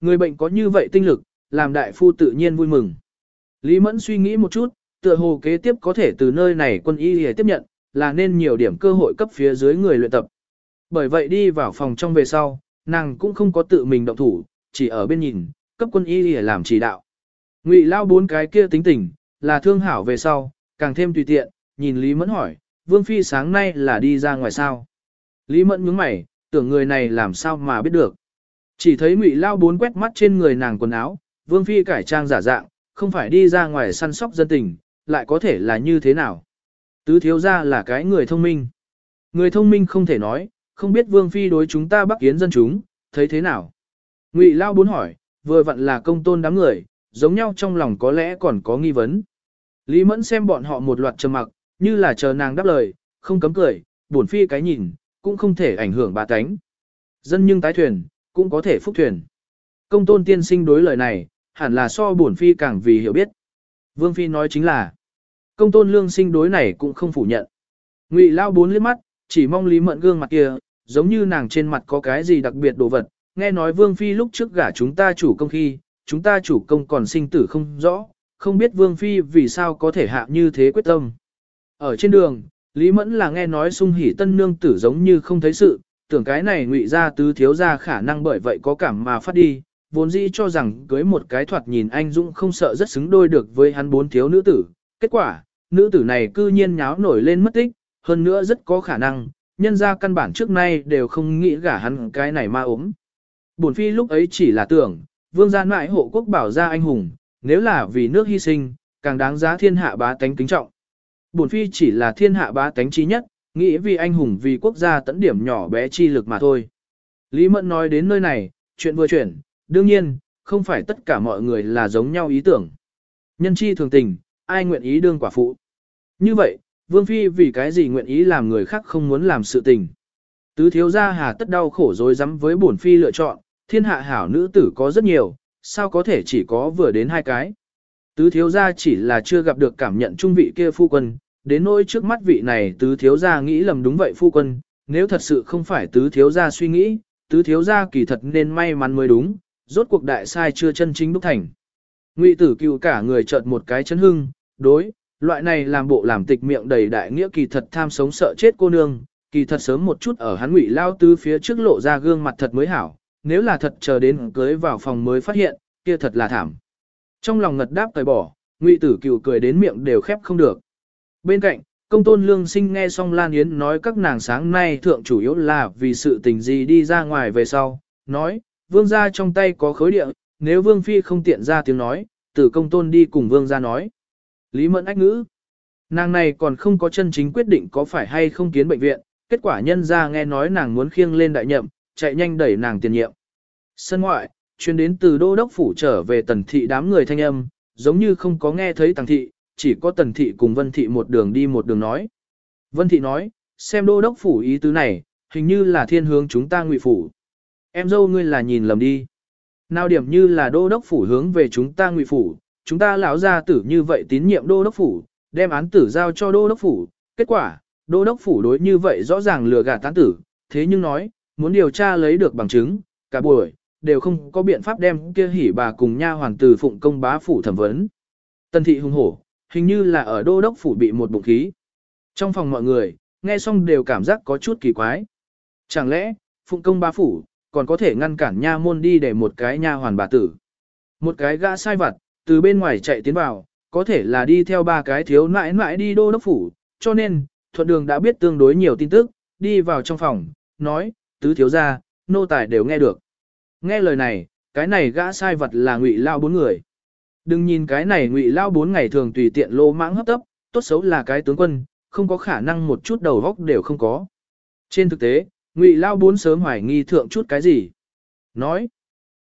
Người bệnh có như vậy tinh lực, làm đại phu tự nhiên vui mừng. Lý Mẫn suy nghĩ một chút, tựa hồ kế tiếp có thể từ nơi này quân y để tiếp nhận, là nên nhiều điểm cơ hội cấp phía dưới người luyện tập. Bởi vậy đi vào phòng trong về sau, nàng cũng không có tự mình động thủ, chỉ ở bên nhìn, cấp quân y để làm chỉ đạo. Ngụy lao bốn cái kia tính tình, là thương hảo về sau, càng thêm tùy tiện, nhìn Lý Mẫn hỏi, Vương Phi sáng nay là đi ra ngoài sao? Lý Mẫn nhướng mày, tưởng người này làm sao mà biết được. Chỉ thấy Ngụy lao bốn quét mắt trên người nàng quần áo, Vương Phi cải trang giả dạng, không phải đi ra ngoài săn sóc dân tình, lại có thể là như thế nào? Tứ thiếu ra là cái người thông minh. Người thông minh không thể nói, không biết Vương Phi đối chúng ta bắc kiến dân chúng, thấy thế nào? Ngụy Lao bốn hỏi, vừa vặn là công tôn đám người, giống nhau trong lòng có lẽ còn có nghi vấn. Lý Mẫn xem bọn họ một loạt trầm mặc, như là chờ nàng đáp lời, không cấm cười, buồn phi cái nhìn, cũng không thể ảnh hưởng bà tánh. Dân nhưng tái thuyền, cũng có thể phúc thuyền. Công tôn tiên sinh đối lời này, hẳn là so buồn phi càng vì hiểu biết. Vương phi nói chính là, công tôn lương sinh đối này cũng không phủ nhận. Ngụy lao bốn liếc mắt, chỉ mong Lý Mẫn gương mặt kia, giống như nàng trên mặt có cái gì đặc biệt đồ vật, nghe nói Vương Phi lúc trước gả chúng ta chủ công khi, chúng ta chủ công còn sinh tử không rõ, không biết Vương Phi vì sao có thể hạ như thế quyết tâm. Ở trên đường, Lý Mẫn là nghe nói sung hỉ tân nương tử giống như không thấy sự, tưởng cái này ngụy ra tứ thiếu ra khả năng bởi vậy có cảm mà phát đi, vốn dĩ cho rằng cưới một cái thoạt nhìn anh Dũng không sợ rất xứng đôi được với hắn bốn thiếu nữ tử. Kết quả, nữ tử này cư nhiên nháo nổi lên mất tích, hơn nữa rất có khả năng, nhân ra căn bản trước nay đều không nghĩ gả hắn cái này ma ốm. Bổn phi lúc ấy chỉ là tưởng, vương gia mãi hộ quốc bảo gia anh hùng, nếu là vì nước hy sinh, càng đáng giá thiên hạ bá tánh kính trọng. Bổn phi chỉ là thiên hạ bá tánh trí nhất, nghĩ vì anh hùng vì quốc gia tẫn điểm nhỏ bé chi lực mà thôi. Lý Mẫn nói đến nơi này, chuyện vừa chuyển, đương nhiên, không phải tất cả mọi người là giống nhau ý tưởng. Nhân chi thường tình, ai nguyện ý đương quả phụ. Như vậy, Vương Phi vì cái gì nguyện ý làm người khác không muốn làm sự tình. Tứ thiếu gia hà tất đau khổ rồi rắm với bổn Phi lựa chọn, thiên hạ hảo nữ tử có rất nhiều, sao có thể chỉ có vừa đến hai cái. Tứ thiếu gia chỉ là chưa gặp được cảm nhận trung vị kia phu quân, đến nỗi trước mắt vị này tứ thiếu gia nghĩ lầm đúng vậy phu quân, nếu thật sự không phải tứ thiếu gia suy nghĩ, tứ thiếu gia kỳ thật nên may mắn mới đúng, rốt cuộc đại sai chưa chân chính đúc thành. Ngụy tử cựu cả người chợt một cái chấn hưng, đối, loại này làm bộ làm tịch miệng đầy đại nghĩa kỳ thật tham sống sợ chết cô nương, kỳ thật sớm một chút ở hắn ngụy lao tứ phía trước lộ ra gương mặt thật mới hảo, nếu là thật chờ đến cưới vào phòng mới phát hiện, kia thật là thảm. Trong lòng ngật đáp tời bỏ, ngụy tử cựu cười đến miệng đều khép không được. Bên cạnh, công tôn lương sinh nghe xong Lan Yến nói các nàng sáng nay thượng chủ yếu là vì sự tình gì đi ra ngoài về sau, nói, vương gia trong tay có khối địa, nếu vương phi không tiện ra tiếng nói, tử công tôn đi cùng vương gia nói. Lý mẫn ách ngữ, nàng này còn không có chân chính quyết định có phải hay không kiến bệnh viện, kết quả nhân ra nghe nói nàng muốn khiêng lên đại nhậm, chạy nhanh đẩy nàng tiền nhiệm. Sân ngoại, chuyên đến từ đô đốc phủ trở về tần thị đám người thanh âm, giống như không có nghe thấy tàng thị, chỉ có tần thị cùng vân thị một đường đi một đường nói. Vân thị nói, xem đô đốc phủ ý tứ này, hình như là thiên hướng chúng ta ngụy phủ. Em dâu ngươi là nhìn lầm đi. Nào điểm như là đô đốc phủ hướng về chúng ta ngụy phủ, chúng ta lão gia tử như vậy tín nhiệm đô đốc phủ, đem án tử giao cho đô đốc phủ, kết quả, đô đốc phủ đối như vậy rõ ràng lừa gạt tán tử, thế nhưng nói, muốn điều tra lấy được bằng chứng, cả buổi, đều không có biện pháp đem kia hỉ bà cùng nha hoàng tử phụng công bá phủ thẩm vấn. Tần thị hung hổ, hình như là ở đô đốc phủ bị một bụng khí. Trong phòng mọi người, nghe xong đều cảm giác có chút kỳ quái. Chẳng lẽ, phụng công Ba phủ, còn có thể ngăn cản nha môn đi để một cái nha hoàn bà tử. Một cái gã sai vặt, từ bên ngoài chạy tiến vào, có thể là đi theo ba cái thiếu nãi nãi đi đô đốc phủ, cho nên, thuận đường đã biết tương đối nhiều tin tức, đi vào trong phòng, nói, tứ thiếu gia, nô tài đều nghe được. Nghe lời này, cái này gã sai vật là ngụy lao bốn người. Đừng nhìn cái này ngụy lao bốn ngày thường tùy tiện lô mãng hấp tấp, tốt xấu là cái tướng quân, không có khả năng một chút đầu góc đều không có. Trên thực tế, ngụy lao bốn sớm hoài nghi thượng chút cái gì. Nói,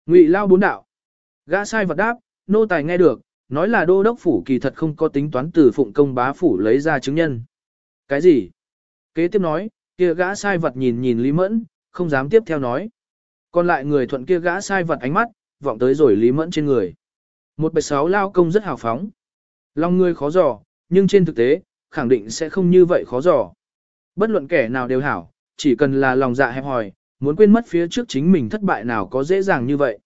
ngụy lao bốn đạo. Gã sai vật đáp, nô tài nghe được, nói là đô đốc phủ kỳ thật không có tính toán từ phụng công bá phủ lấy ra chứng nhân. Cái gì? Kế tiếp nói, kia gã sai vật nhìn nhìn Lý Mẫn, không dám tiếp theo nói. Còn lại người thuận kia gã sai vật ánh mắt, vọng tới rồi Lý Mẫn trên người. Một bạch sáu lao công rất hào phóng. Lòng người khó dò, nhưng trên thực tế, khẳng định sẽ không như vậy khó dò. Bất luận kẻ nào đều hảo, chỉ cần là lòng dạ hẹp hòi, muốn quên mất phía trước chính mình thất bại nào có dễ dàng như vậy.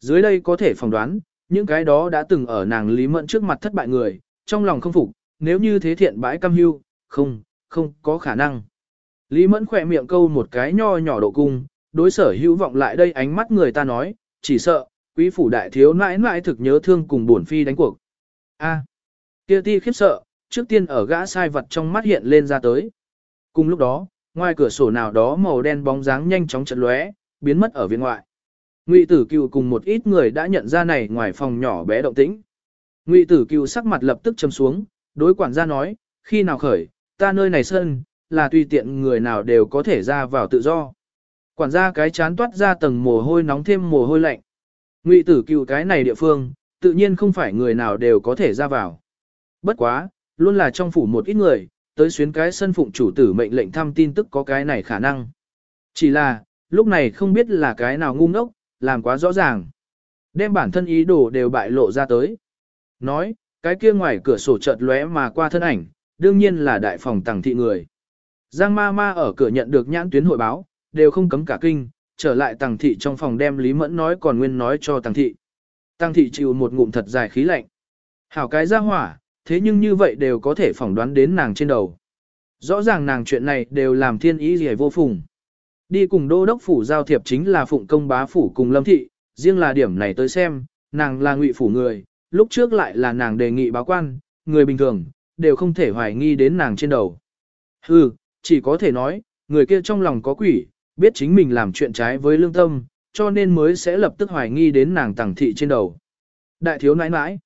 Dưới đây có thể phỏng đoán, những cái đó đã từng ở nàng Lý Mẫn trước mặt thất bại người, trong lòng không phục, nếu như thế thiện bãi cam hưu, không, không có khả năng. Lý Mẫn khỏe miệng câu một cái nho nhỏ độ cung, đối sở hữu vọng lại đây ánh mắt người ta nói, chỉ sợ, quý phủ đại thiếu nãi nãi thực nhớ thương cùng buồn phi đánh cuộc. A, kia ti khiếp sợ, trước tiên ở gã sai vật trong mắt hiện lên ra tới. Cùng lúc đó, ngoài cửa sổ nào đó màu đen bóng dáng nhanh chóng chật lóe, biến mất ở viện ngoại. Ngụy Tử Cừu cùng một ít người đã nhận ra này ngoài phòng nhỏ bé động tĩnh. Ngụy Tử Cừu sắc mặt lập tức trầm xuống, đối quản gia nói, khi nào khởi, ta nơi này sân, là tùy tiện người nào đều có thể ra vào tự do. Quản gia cái chán toát ra tầng mồ hôi nóng thêm mồ hôi lạnh. Ngụy Tử cựu cái này địa phương, tự nhiên không phải người nào đều có thể ra vào. Bất quá, luôn là trong phủ một ít người, tới xuyến cái sân phụng chủ tử mệnh lệnh thăm tin tức có cái này khả năng. Chỉ là, lúc này không biết là cái nào ngu ngốc, làm quá rõ ràng. Đem bản thân ý đồ đều bại lộ ra tới. Nói, cái kia ngoài cửa sổ chợt lóe mà qua thân ảnh, đương nhiên là đại phòng tàng thị người. Giang ma ma ở cửa nhận được nhãn tuyến hội báo, đều không cấm cả kinh, trở lại tàng thị trong phòng đem Lý Mẫn nói còn nguyên nói cho tàng thị. Tàng thị chịu một ngụm thật dài khí lạnh. Hảo cái ra hỏa, thế nhưng như vậy đều có thể phỏng đoán đến nàng trên đầu. Rõ ràng nàng chuyện này đều làm thiên ý gì vô phùng. Đi cùng đô đốc phủ giao thiệp chính là phụng công bá phủ cùng lâm thị, riêng là điểm này tới xem, nàng là ngụy phủ người, lúc trước lại là nàng đề nghị báo quan, người bình thường, đều không thể hoài nghi đến nàng trên đầu. Hừ, chỉ có thể nói, người kia trong lòng có quỷ, biết chính mình làm chuyện trái với lương tâm, cho nên mới sẽ lập tức hoài nghi đến nàng tàng thị trên đầu. Đại thiếu nãi nãi.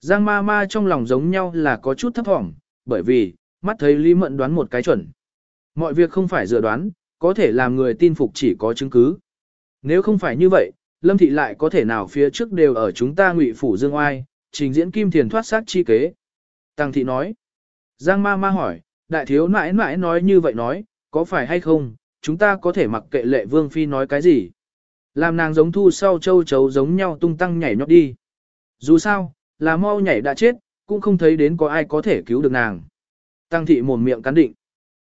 Giang ma ma trong lòng giống nhau là có chút thấp thỏm, bởi vì, mắt thấy Lý Mận đoán một cái chuẩn. Mọi việc không phải dự đoán, có thể làm người tin phục chỉ có chứng cứ. Nếu không phải như vậy, Lâm Thị lại có thể nào phía trước đều ở chúng ta ngụy phủ dương oai, trình diễn kim thiền thoát sát chi kế. Tăng Thị nói. Giang ma ma hỏi, đại thiếu nãi nãi nói như vậy nói, có phải hay không, chúng ta có thể mặc kệ lệ vương phi nói cái gì. Làm nàng giống thu sau châu chấu giống nhau tung tăng nhảy nhót đi. Dù sao, là mau nhảy đã chết, cũng không thấy đến có ai có thể cứu được nàng. Tăng thị mồm miệng cắn định.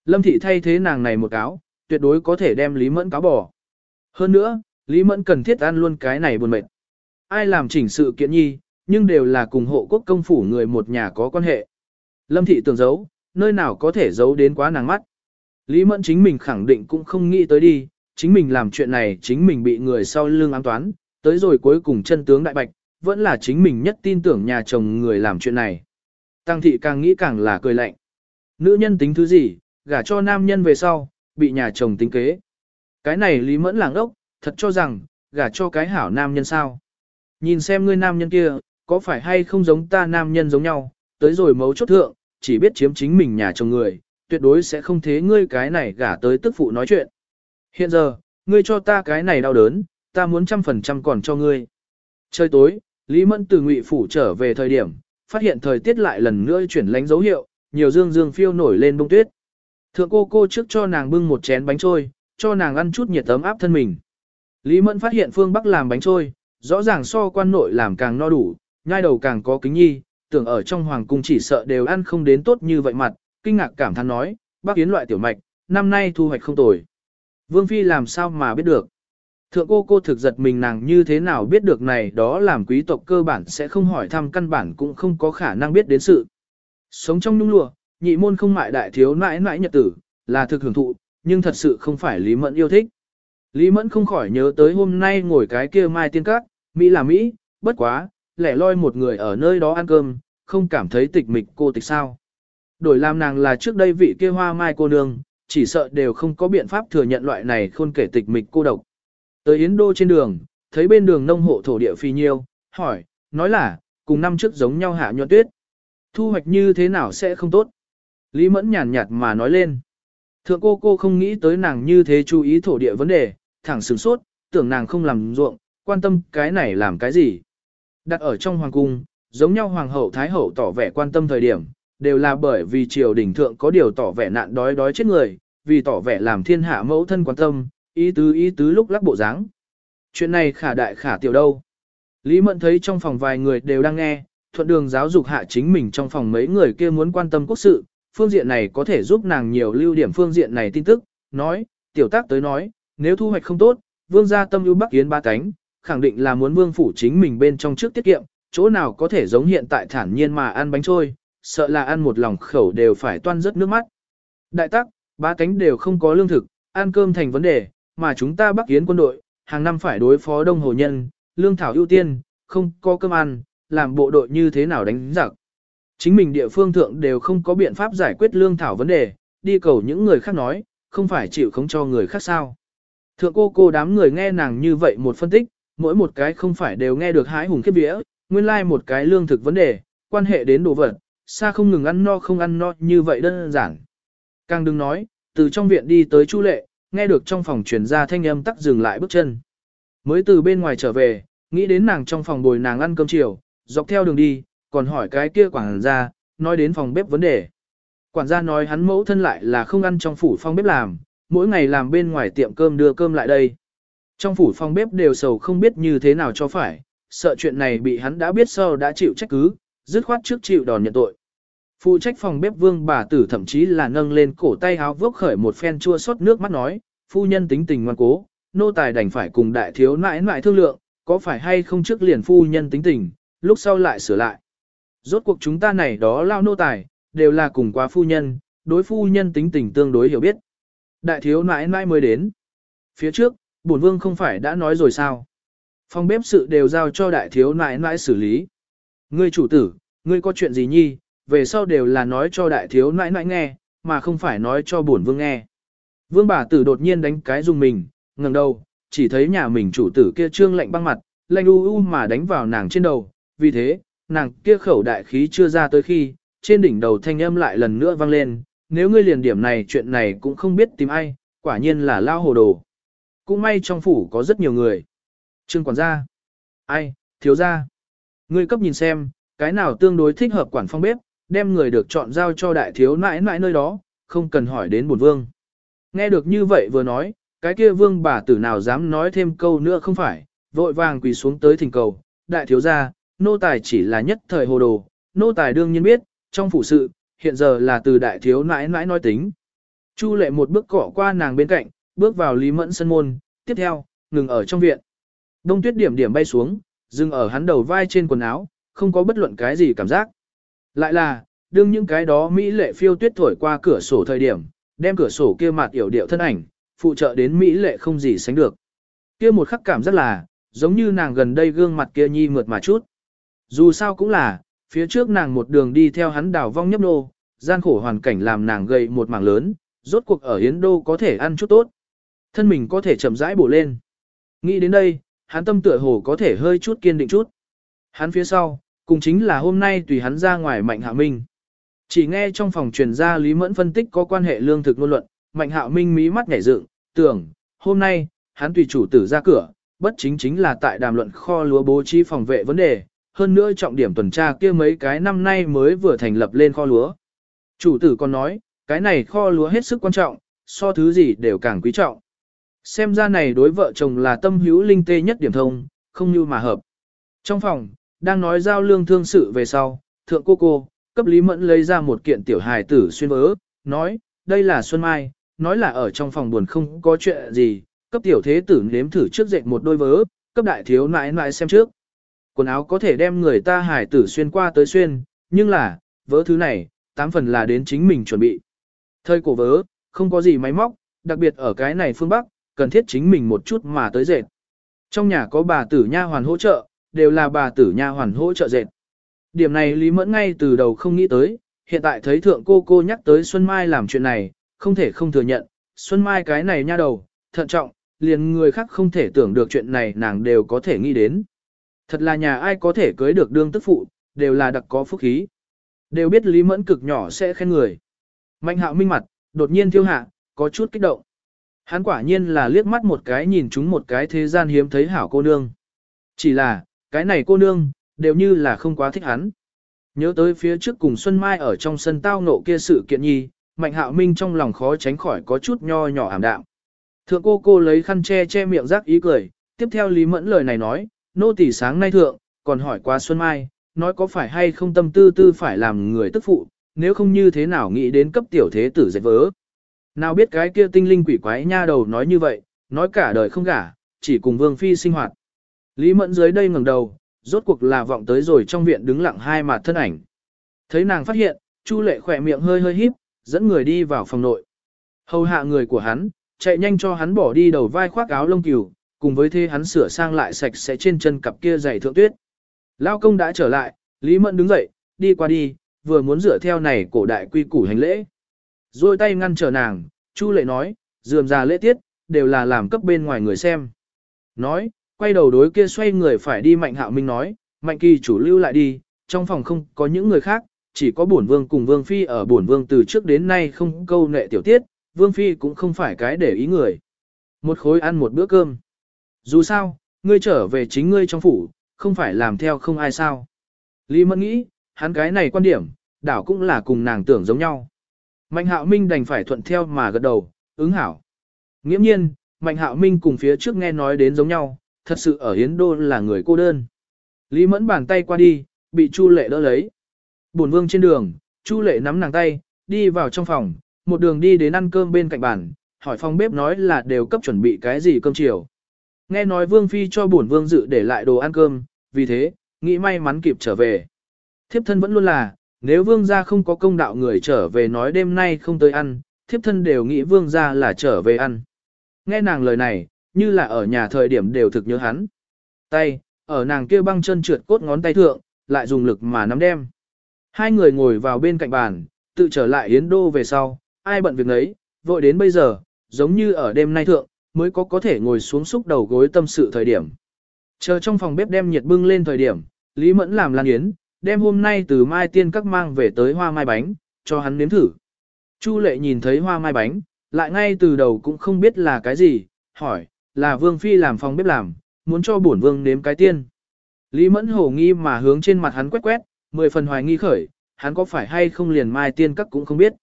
Lâm thị thay thế nàng này một cáo, tuyệt đối có thể đem Lý Mẫn cáo bỏ. Hơn nữa, Lý Mẫn cần thiết ăn luôn cái này buồn mệt. Ai làm chỉnh sự kiện nhi, nhưng đều là cùng hộ quốc công phủ người một nhà có quan hệ. Lâm thị tưởng giấu, nơi nào có thể giấu đến quá nàng mắt. Lý Mẫn chính mình khẳng định cũng không nghĩ tới đi, chính mình làm chuyện này chính mình bị người sau lưng ám toán, tới rồi cuối cùng chân tướng đại bạch, vẫn là chính mình nhất tin tưởng nhà chồng người làm chuyện này. Tăng thị càng nghĩ càng là cười lạnh. Nữ nhân tính thứ gì, gả cho nam nhân về sau, bị nhà chồng tính kế. Cái này Lý Mẫn làng ốc, thật cho rằng, gả cho cái hảo nam nhân sao. Nhìn xem ngươi nam nhân kia, có phải hay không giống ta nam nhân giống nhau, tới rồi mấu chốt thượng, chỉ biết chiếm chính mình nhà chồng người, tuyệt đối sẽ không thế ngươi cái này gả tới tức phụ nói chuyện. Hiện giờ, ngươi cho ta cái này đau đớn, ta muốn trăm phần trăm còn cho ngươi. Trời tối, Lý Mẫn từ ngụy phủ trở về thời điểm, phát hiện thời tiết lại lần nữa chuyển lánh dấu hiệu, nhiều dương dương phiêu nổi lên bông tuyết. Thượng cô cô trước cho nàng bưng một chén bánh trôi, cho nàng ăn chút nhiệt ấm áp thân mình. Lý Mẫn phát hiện phương Bắc làm bánh trôi, rõ ràng so quan nội làm càng no đủ, nhai đầu càng có kính nhi, tưởng ở trong hoàng cung chỉ sợ đều ăn không đến tốt như vậy mặt, kinh ngạc cảm thán nói, bác yến loại tiểu mạch, năm nay thu hoạch không tồi. Vương Phi làm sao mà biết được. Thượng cô cô thực giật mình nàng như thế nào biết được này đó làm quý tộc cơ bản sẽ không hỏi thăm căn bản cũng không có khả năng biết đến sự. Sống trong nhung lụa, nhị môn không mại đại thiếu nãi nãi nhật tử, là thực hưởng thụ, nhưng thật sự không phải Lý Mẫn yêu thích. Lý Mẫn không khỏi nhớ tới hôm nay ngồi cái kia mai tiên cát, Mỹ là Mỹ, bất quá, lẻ loi một người ở nơi đó ăn cơm, không cảm thấy tịch mịch cô tịch sao. Đổi làm nàng là trước đây vị kia hoa mai cô nương, chỉ sợ đều không có biện pháp thừa nhận loại này khôn kể tịch mịch cô độc. Tới Yến Đô trên đường, thấy bên đường nông hộ thổ địa phi nhiêu, hỏi, nói là, cùng năm trước giống nhau hạ nhuận tuyết. Thu hoạch như thế nào sẽ không tốt? Lý Mẫn nhàn nhạt mà nói lên. Thượng cô cô không nghĩ tới nàng như thế chú ý thổ địa vấn đề, thẳng sửng sốt, tưởng nàng không làm ruộng, quan tâm cái này làm cái gì. Đặt ở trong hoàng cung, giống nhau hoàng hậu thái hậu tỏ vẻ quan tâm thời điểm, đều là bởi vì triều đình thượng có điều tỏ vẻ nạn đói đói chết người, vì tỏ vẻ làm thiên hạ mẫu thân quan tâm, ý tứ ý tứ lúc lắc bộ dáng. Chuyện này khả đại khả tiểu đâu. Lý Mẫn thấy trong phòng vài người đều đang nghe, thuận đường giáo dục hạ chính mình trong phòng mấy người kia muốn quan tâm quốc sự, phương diện này có thể giúp nàng nhiều lưu điểm phương diện này tin tức, nói, tiểu tác tới nói, nếu thu hoạch không tốt, vương gia tâm ưu bắc yến ba cánh, khẳng định là muốn vương phủ chính mình bên trong trước tiết kiệm, chỗ nào có thể giống hiện tại thản nhiên mà ăn bánh trôi, sợ là ăn một lòng khẩu đều phải toan rớt nước mắt. Đại tắc, ba cánh đều không có lương thực, ăn cơm thành vấn đề, mà chúng ta bắc yến quân đội, hàng năm phải đối phó đông hồ nhân, lương thảo ưu tiên, không có cơm ăn, làm bộ đội như thế nào đánh giặc. Chính mình địa phương thượng đều không có biện pháp giải quyết lương thảo vấn đề, đi cầu những người khác nói, không phải chịu không cho người khác sao. Thượng cô cô đám người nghe nàng như vậy một phân tích, mỗi một cái không phải đều nghe được hái hùng khiếp vía, nguyên lai like một cái lương thực vấn đề, quan hệ đến đồ vật, xa không ngừng ăn no không ăn no như vậy đơn giản. Càng đừng nói, từ trong viện đi tới Chu Lệ, nghe được trong phòng truyền ra thanh âm tắc dừng lại bước chân. Mới từ bên ngoài trở về, nghĩ đến nàng trong phòng bồi nàng ăn cơm chiều, dọc theo đường đi, còn hỏi cái kia quản gia, nói đến phòng bếp vấn đề. Quản gia nói hắn mẫu thân lại là không ăn trong phủ phòng bếp làm, mỗi ngày làm bên ngoài tiệm cơm đưa cơm lại đây. Trong phủ phòng bếp đều sầu không biết như thế nào cho phải, sợ chuyện này bị hắn đã biết sau đã chịu trách cứ, dứt khoát trước chịu đòn nhận tội. Phụ trách phòng bếp vương bà tử thậm chí là nâng lên cổ tay áo vốc khởi một phen chua xót nước mắt nói, phu nhân tính tình ngoan cố, nô tài đành phải cùng đại thiếu nãi nãi thương lượng, có phải hay không trước liền phu nhân tính tình, lúc sau lại sửa lại. Rốt cuộc chúng ta này đó lao nô tài, đều là cùng quá phu nhân, đối phu nhân tính tình tương đối hiểu biết. Đại thiếu nãi nãi mới đến. Phía trước, bổn vương không phải đã nói rồi sao. Phòng bếp sự đều giao cho đại thiếu nãi nãi xử lý. Ngươi chủ tử, ngươi có chuyện gì nhi, về sau đều là nói cho đại thiếu nãi nãi nghe, mà không phải nói cho bổn vương nghe. Vương bà tử đột nhiên đánh cái dùng mình, ngẩng đầu, chỉ thấy nhà mình chủ tử kia trương lạnh băng mặt, lạnh u u mà đánh vào nàng trên đầu, vì thế, nàng kia khẩu đại khí chưa ra tới khi, trên đỉnh đầu thanh âm lại lần nữa vang lên, nếu ngươi liền điểm này chuyện này cũng không biết tìm ai, quả nhiên là lao hồ đồ. Cũng may trong phủ có rất nhiều người. Trương quản gia. Ai, thiếu gia. Ngươi cấp nhìn xem, cái nào tương đối thích hợp quản phong bếp, đem người được chọn giao cho đại thiếu nãi nãi nơi đó, không cần hỏi đến bổn vương. Nghe được như vậy vừa nói, cái kia vương bà tử nào dám nói thêm câu nữa không phải, vội vàng quỳ xuống tới thỉnh cầu, đại thiếu gia, nô tài chỉ là nhất thời hồ đồ, nô tài đương nhiên biết, trong phủ sự, hiện giờ là từ đại thiếu nãi nãi nói tính. Chu lệ một bước cỏ qua nàng bên cạnh, bước vào Lý Mẫn sân môn, tiếp theo, ngừng ở trong viện. Đông tuyết điểm điểm bay xuống, dừng ở hắn đầu vai trên quần áo, không có bất luận cái gì cảm giác. Lại là, đương những cái đó Mỹ lệ phiêu tuyết thổi qua cửa sổ thời điểm, đem cửa sổ kia mặt yểu điệu thân ảnh, phụ trợ đến Mỹ lệ không gì sánh được. Kia một khắc cảm rất là, giống như nàng gần đây gương mặt kia nhi mượt mà chút. Dù sao cũng là, phía trước nàng một đường đi theo hắn đào vong nhấp nô, gian khổ hoàn cảnh làm nàng gầy một mảng lớn, rốt cuộc ở Yến Đô có thể ăn chút tốt. Thân mình có thể chậm rãi bổ lên. Nghĩ đến đây, hắn tâm tựa hồ có thể hơi chút kiên định chút. Hắn phía sau, cùng chính là hôm nay tùy hắn ra ngoài Mạnh Hạ Minh. Chỉ nghe trong phòng truyền ra Lý Mẫn phân tích có quan hệ lương thực ngôn luận, Mạnh Hạ Minh mí mắt nhảy dựng, tưởng, hôm nay, hắn tùy chủ tử ra cửa, bất chính chính là tại đàm luận kho lúa bố trí phòng vệ vấn đề, hơn nữa trọng điểm tuần tra kia mấy cái năm nay mới vừa thành lập lên kho lúa. Chủ tử còn nói, cái này kho lúa hết sức quan trọng, so thứ gì đều càng quý trọng. Xem ra này đối vợ chồng là tâm hữu linh tê nhất điểm thông, không như mà hợp. Trong phòng, đang nói giao lương thương sự về sau, thượng cô cô, cấp Lý Mẫn lấy ra một kiện tiểu hài tử xuyên vớ, nói, đây là Xuân Mai, nói là ở trong phòng buồn không có chuyện gì, cấp tiểu thế tử nếm thử trước dệt một đôi vớ, cấp đại thiếu nãi nãi xem trước. Quần áo có thể đem người ta hài tử xuyên qua tới xuyên, nhưng là, vớ thứ này, tám phần là đến chính mình chuẩn bị. Thời cổ vớ, không có gì máy móc, đặc biệt ở cái này phương Bắc, cần thiết chính mình một chút mà tới dệt. Trong nhà có bà tử nha hoàn hỗ trợ, đều là bà tử nha hoàn hỗ trợ dệt. Điểm này Lý Mẫn ngay từ đầu không nghĩ tới, hiện tại thấy thượng cô cô nhắc tới Xuân Mai làm chuyện này, không thể không thừa nhận, Xuân Mai cái này nha đầu, thận trọng, liền người khác không thể tưởng được chuyện này nàng đều có thể nghĩ đến. Thật là nhà ai có thể cưới được đương tức phụ, đều là đặc có phúc khí. Đều biết Lý Mẫn cực nhỏ sẽ khen người. Mạnh hạo minh mặt, đột nhiên thiêu hạ, có chút kích động. Hắn quả nhiên là liếc mắt một cái nhìn chúng một cái thế gian hiếm thấy hảo cô nương. Chỉ là, cái này cô nương, đều như là không quá thích hắn. Nhớ tới phía trước cùng Xuân Mai ở trong sân tao nộ kia sự kiện nhi, Mạnh Hạo Minh trong lòng khó tránh khỏi có chút nho nhỏ ảm đạm. Thượng cô cô lấy khăn che che miệng rác ý cười, tiếp theo Lý Mẫn lời này nói, nô tỳ sáng nay thượng, còn hỏi qua Xuân Mai, nói có phải hay không tâm tư tư phải làm người tức phụ, nếu không như thế nào nghĩ đến cấp tiểu thế tử dạy vớ. Nào biết cái kia tinh linh quỷ quái nha đầu nói như vậy, nói cả đời không gả, chỉ cùng Vương Phi sinh hoạt. Lý Mẫn dưới đây ngẩng đầu, rốt cuộc là vọng tới rồi trong viện đứng lặng hai mặt thân ảnh. Thấy nàng phát hiện, Chu Lệ khỏe miệng hơi hơi híp, dẫn người đi vào phòng nội. Hầu hạ người của hắn, chạy nhanh cho hắn bỏ đi đầu vai khoác áo lông cừu, cùng với thế hắn sửa sang lại sạch sẽ trên chân cặp kia giày thượng tuyết. Lao công đã trở lại, Lý Mẫn đứng dậy, đi qua đi, vừa muốn dựa theo này cổ đại quy củ hành lễ. Rồi tay ngăn trở nàng, Chu Lệ nói, dườm già lễ tiết, đều là làm cấp bên ngoài người xem. Nói, quay đầu đối kia xoay người phải đi Mạnh Hạo Minh nói, Mạnh Kỳ chủ lưu lại đi, trong phòng không có những người khác, chỉ có bổn vương cùng vương phi ở bổn vương từ trước đến nay không câu nệ tiểu tiết, vương phi cũng không phải cái để ý người. Một khối ăn một bữa cơm. Dù sao, ngươi trở về chính ngươi trong phủ, không phải làm theo không ai sao. Lý Mẫn nghĩ, hắn cái này quan điểm, đảo cũng là cùng nàng tưởng giống nhau. Mạnh hạo minh đành phải thuận theo mà gật đầu, ứng hảo. Nghiễm nhiên, Mạnh hạo minh cùng phía trước nghe nói đến giống nhau, thật sự ở Hiến Đô là người cô đơn. Lý Mẫn bàn tay qua đi, bị Chu Lệ đỡ lấy. Bổn vương trên đường, Chu Lệ nắm nàng tay, đi vào trong phòng, một đường đi đến ăn cơm bên cạnh bàn, hỏi phòng bếp nói là đều cấp chuẩn bị cái gì cơm chiều. Nghe nói vương phi cho bổn vương dự để lại đồ ăn cơm, vì thế, nghĩ may mắn kịp trở về. Thiếp thân vẫn luôn là, nếu vương gia không có công đạo người trở về nói đêm nay không tới ăn, thiếp thân đều nghĩ vương gia là trở về ăn. Nghe nàng lời này, như là ở nhà thời điểm đều thực nhớ hắn. Tay, ở nàng kia băng chân trượt cốt ngón tay thượng, lại dùng lực mà nắm đem. Hai người ngồi vào bên cạnh bàn, tự trở lại Yến Đô về sau, ai bận việc nấy, vội đến bây giờ, giống như ở đêm nay thượng, mới có có thể ngồi xuống xúc đầu gối tâm sự thời điểm. Chờ trong phòng bếp đem nhiệt bưng lên thời điểm, Lý Mẫn làm lan yến, đem hôm nay từ mai tiên các mang về tới hoa mai bánh, cho hắn nếm thử. Chu lệ nhìn thấy hoa mai bánh, lại ngay từ đầu cũng không biết là cái gì, hỏi, là vương phi làm phòng bếp làm, muốn cho bổn vương nếm cái tiên. Lý Mẫn hổ nghi mà hướng trên mặt hắn quét quét, mười phần hoài nghi khởi, hắn có phải hay không liền mai tiên các cũng không biết.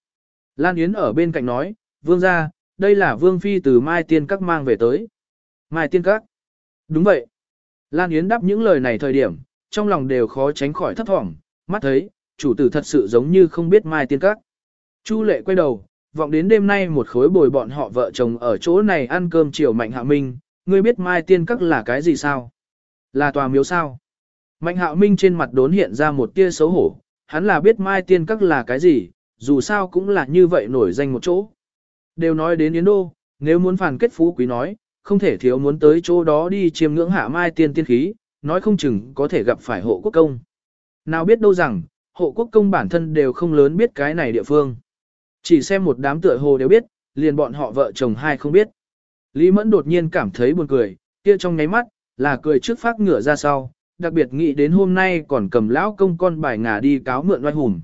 Lan Yến ở bên cạnh nói, vương ra, đây là vương phi từ mai tiên các mang về tới. Mai tiên các. Đúng vậy. Lan Yến đáp những lời này thời điểm, trong lòng đều khó tránh khỏi thấp thỏm, mắt thấy, chủ tử thật sự giống như không biết mai tiên các. Chu lệ quay đầu, vọng đến đêm nay một khối bồi bọn họ vợ chồng ở chỗ này ăn cơm chiều mạnh hạ minh, ngươi biết mai tiên các là cái gì sao? Là tòa miếu sao? Mạnh hạo minh trên mặt đốn hiện ra một tia xấu hổ, hắn là biết mai tiên các là cái gì, dù sao cũng là như vậy nổi danh một chỗ. Đều nói đến Yến Đô, nếu muốn phản kết phú quý nói, không thể thiếu muốn tới chỗ đó đi chiêm ngưỡng hạ mai tiên tiên khí, nói không chừng có thể gặp phải hộ quốc công. Nào biết đâu rằng, hộ quốc công bản thân đều không lớn biết cái này địa phương. Chỉ xem một đám tựa hồ đều biết, liền bọn họ vợ chồng hai không biết. Lý Mẫn đột nhiên cảm thấy buồn cười, kia trong nháy mắt, là cười trước phát ngửa ra sau, đặc biệt nghĩ đến hôm nay còn cầm lão công con bài ngà đi cáo mượn oai hùng.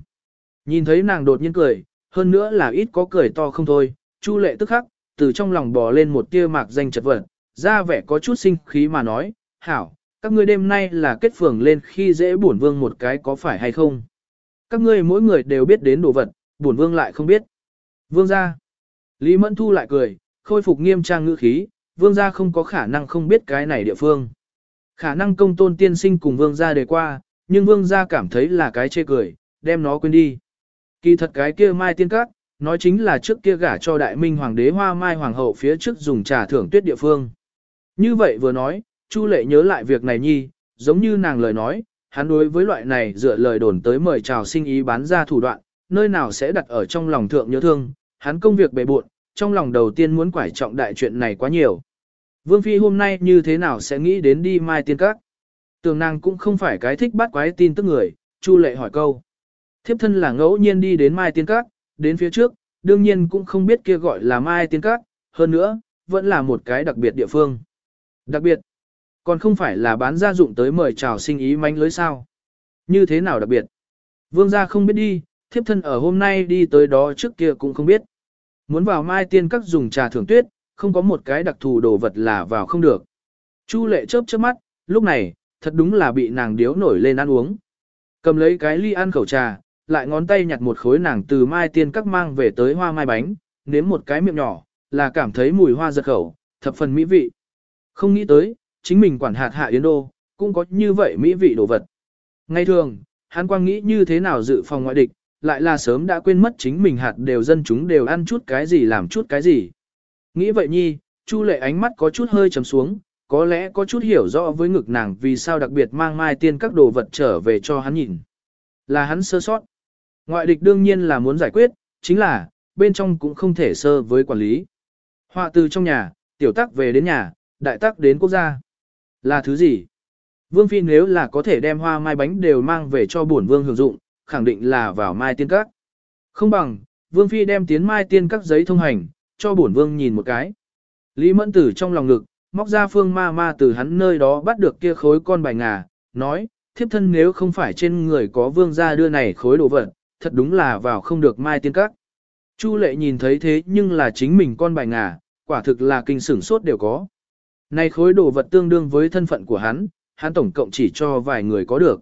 Nhìn thấy nàng đột nhiên cười, hơn nữa là ít có cười to không thôi, Chu lệ tức khắc, từ trong lòng bò lên một tia mạc danh chật vật, ra vẻ có chút sinh khí mà nói, hảo, các ngươi đêm nay là kết phường lên khi dễ bổn vương một cái có phải hay không. Các ngươi mỗi người đều biết đến đồ vật, bổn vương lại không biết. Vương gia. Lý Mẫn Thu lại cười, khôi phục nghiêm trang ngữ khí, vương gia không có khả năng không biết cái này địa phương. Khả năng công tôn tiên sinh cùng vương gia đề qua, nhưng vương gia cảm thấy là cái chê cười, đem nó quên đi. Kỳ thật cái kia mai tiên cát, nói chính là trước kia gả cho đại minh hoàng đế hoa mai hoàng hậu phía trước dùng trà thưởng tuyết địa phương. Như vậy vừa nói, Chu lệ nhớ lại việc này nhi, giống như nàng lời nói, hắn đối với loại này dựa lời đồn tới mời chào sinh ý bán ra thủ đoạn, nơi nào sẽ đặt ở trong lòng thượng nhớ thương, hắn công việc bề bộn, trong lòng đầu tiên muốn quải trọng đại chuyện này quá nhiều. Vương Phi hôm nay như thế nào sẽ nghĩ đến đi mai tiên các? Tường nàng cũng không phải cái thích bắt quái tin tức người, Chu lệ hỏi câu. Thiếp thân là ngẫu nhiên đi đến mai tiên các, đến phía trước, đương nhiên cũng không biết kia gọi là mai tiên các, hơn nữa, vẫn là một cái đặc biệt địa phương. Đặc biệt, còn không phải là bán gia dụng tới mời chào sinh ý manh lưới sao. Như thế nào đặc biệt? Vương gia không biết đi, thiếp thân ở hôm nay đi tới đó trước kia cũng không biết. Muốn vào mai tiên các dùng trà thưởng tuyết, không có một cái đặc thù đồ vật là vào không được. Chu lệ chớp chớp mắt, lúc này, thật đúng là bị nàng điếu nổi lên ăn uống. Cầm lấy cái ly ăn khẩu trà, lại ngón tay nhặt một khối nàng từ mai tiên các mang về tới hoa mai bánh, nếm một cái miệng nhỏ, là cảm thấy mùi hoa giật khẩu, thập phần mỹ vị. Không nghĩ tới, chính mình quản hạt hạ yến đô, cũng có như vậy mỹ vị đồ vật. Ngay thường, hắn quang nghĩ như thế nào dự phòng ngoại địch, lại là sớm đã quên mất chính mình hạt đều dân chúng đều ăn chút cái gì làm chút cái gì. Nghĩ vậy nhi, Chu lệ ánh mắt có chút hơi trầm xuống, có lẽ có chút hiểu rõ với ngực nàng vì sao đặc biệt mang mai tiên các đồ vật trở về cho hắn nhìn. Là hắn sơ sót. Ngoại địch đương nhiên là muốn giải quyết, chính là, bên trong cũng không thể sơ với quản lý. Họa từ trong nhà, tiểu tắc về đến nhà, đại tắc đến quốc gia. Là thứ gì? Vương Phi nếu là có thể đem hoa mai bánh đều mang về cho bổn vương hưởng dụng, khẳng định là vào mai tiên các. Không bằng, Vương Phi đem tiến mai tiên các giấy thông hành, cho bổn vương nhìn một cái. Lý Mẫn Tử trong lòng ngực, móc ra phương ma ma từ hắn nơi đó bắt được kia khối con bài ngà, nói, thiếp thân nếu không phải trên người có vương gia đưa này khối đồ vật, thật đúng là vào không được mai tiên các. Chu lệ nhìn thấy thế nhưng là chính mình con bài ngà, quả thực là kinh sửng sốt đều có. Này khối đồ vật tương đương với thân phận của hắn, hắn tổng cộng chỉ cho vài người có được.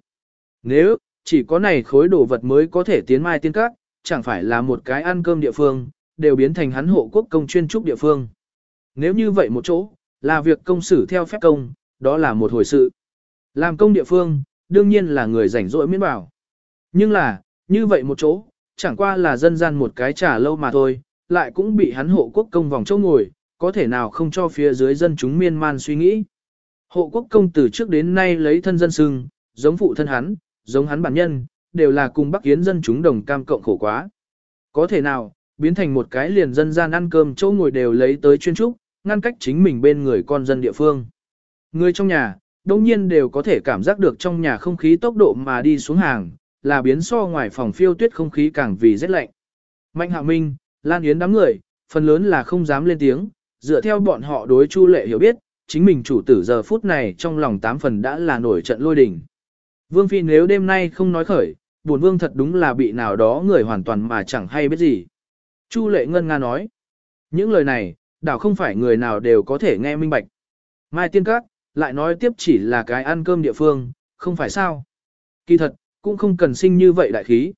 Nếu, chỉ có này khối đồ vật mới có thể tiến mai tiên các, chẳng phải là một cái ăn cơm địa phương, đều biến thành hắn hộ quốc công chuyên trúc địa phương. Nếu như vậy một chỗ, là việc công xử theo phép công, đó là một hồi sự. Làm công địa phương, đương nhiên là người rảnh rỗi miễn bảo. Nhưng là, như vậy một chỗ, chẳng qua là dân gian một cái trà lâu mà thôi, lại cũng bị hắn hộ quốc công vòng châu ngồi, có thể nào không cho phía dưới dân chúng miên man suy nghĩ. Hộ quốc công từ trước đến nay lấy thân dân sưng, giống phụ thân hắn, giống hắn bản nhân, đều là cùng bắc kiến dân chúng đồng cam cộng khổ quá. Có thể nào, biến thành một cái liền dân gian ăn cơm chỗ ngồi đều lấy tới chuyên trúc, ngăn cách chính mình bên người con dân địa phương. Người trong nhà, đông nhiên đều có thể cảm giác được trong nhà không khí tốc độ mà đi xuống hàng, là biến so ngoài phòng phiêu tuyết không khí càng vì rét lạnh. Mạnh hạ minh, Lan Yến đám người, phần lớn là không dám lên tiếng, dựa theo bọn họ đối Chu Lệ hiểu biết, chính mình chủ tử giờ phút này trong lòng tám phần đã là nổi trận lôi đình. Vương Phi nếu đêm nay không nói khởi, buồn vương thật đúng là bị nào đó người hoàn toàn mà chẳng hay biết gì. Chu Lệ Ngân Nga nói, những lời này, đảo không phải người nào đều có thể nghe minh bạch. Mai Tiên Các, lại nói tiếp chỉ là cái ăn cơm địa phương, không phải sao. Kỳ thật, cũng không cần sinh như vậy đại khí.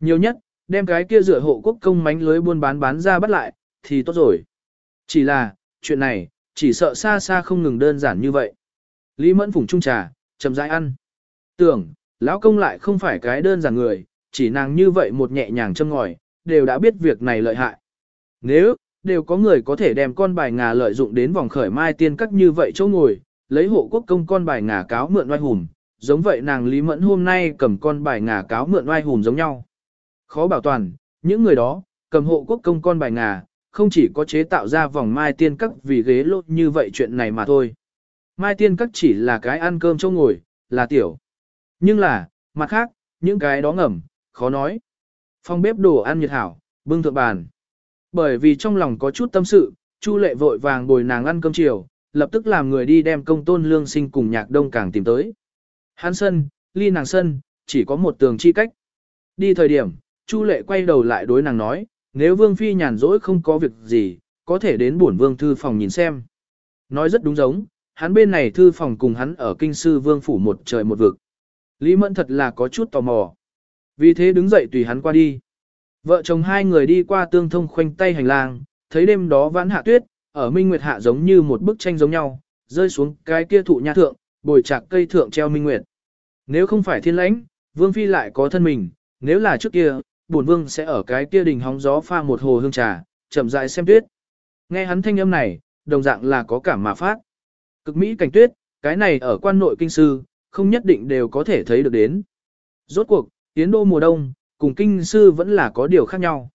Nhiều nhất, đem cái kia rửa hộ quốc công mánh lưới buôn bán bán ra bắt lại, thì tốt rồi. Chỉ là, chuyện này, chỉ sợ xa xa không ngừng đơn giản như vậy. Lý Mẫn phủng trung trà, chậm rãi ăn. Tưởng, lão công lại không phải cái đơn giản người, chỉ nàng như vậy một nhẹ nhàng châm ngòi, đều đã biết việc này lợi hại. Nếu, đều có người có thể đem con bài ngà lợi dụng đến vòng khởi mai tiên cắt như vậy chỗ ngồi, lấy hộ quốc công con bài ngà cáo mượn oai hùng, giống vậy nàng Lý Mẫn hôm nay cầm con bài ngà cáo mượn oai hùng giống nhau. Khó bảo toàn, những người đó, cầm hộ quốc công con bài ngà, không chỉ có chế tạo ra vòng mai tiên các vì ghế lột như vậy chuyện này mà thôi. Mai tiên các chỉ là cái ăn cơm châu ngồi, là tiểu. Nhưng là, mặt khác, những cái đó ngầm, khó nói. Phong bếp đồ ăn nhiệt hảo, bưng thượng bàn. Bởi vì trong lòng có chút tâm sự, Chu lệ vội vàng bồi nàng ăn cơm chiều, lập tức làm người đi đem công tôn lương sinh cùng nhạc đông càng tìm tới. Hắn sân, ly nàng sân, chỉ có một tường chi cách. Đi thời điểm, Chu lệ quay đầu lại đối nàng nói, nếu vương phi nhàn rỗi không có việc gì, có thể đến bổn vương thư phòng nhìn xem. Nói rất đúng giống, hắn bên này thư phòng cùng hắn ở kinh sư vương phủ một trời một vực. Lý Mẫn thật là có chút tò mò. Vì thế đứng dậy tùy hắn qua đi. Vợ chồng hai người đi qua tương thông khoanh tay hành lang, thấy đêm đó vãn hạ tuyết, ở minh nguyệt hạ giống như một bức tranh giống nhau, rơi xuống cái kia thụ nha thượng, bồi chạc cây thượng treo minh nguyệt. Nếu không phải thiên lãnh, vương phi lại có thân mình, nếu là trước kia, bổn vương sẽ ở cái kia đình hóng gió pha một hồ hương trà, chậm rãi xem tuyết. Nghe hắn thanh âm này, đồng dạng là có cảm mà phát. Cực mỹ cảnh tuyết, cái này ở quan nội kinh sư, không nhất định đều có thể thấy được đến. Rốt cuộc, Yến Đô mùa đông, cùng kinh sư vẫn là có điều khác nhau.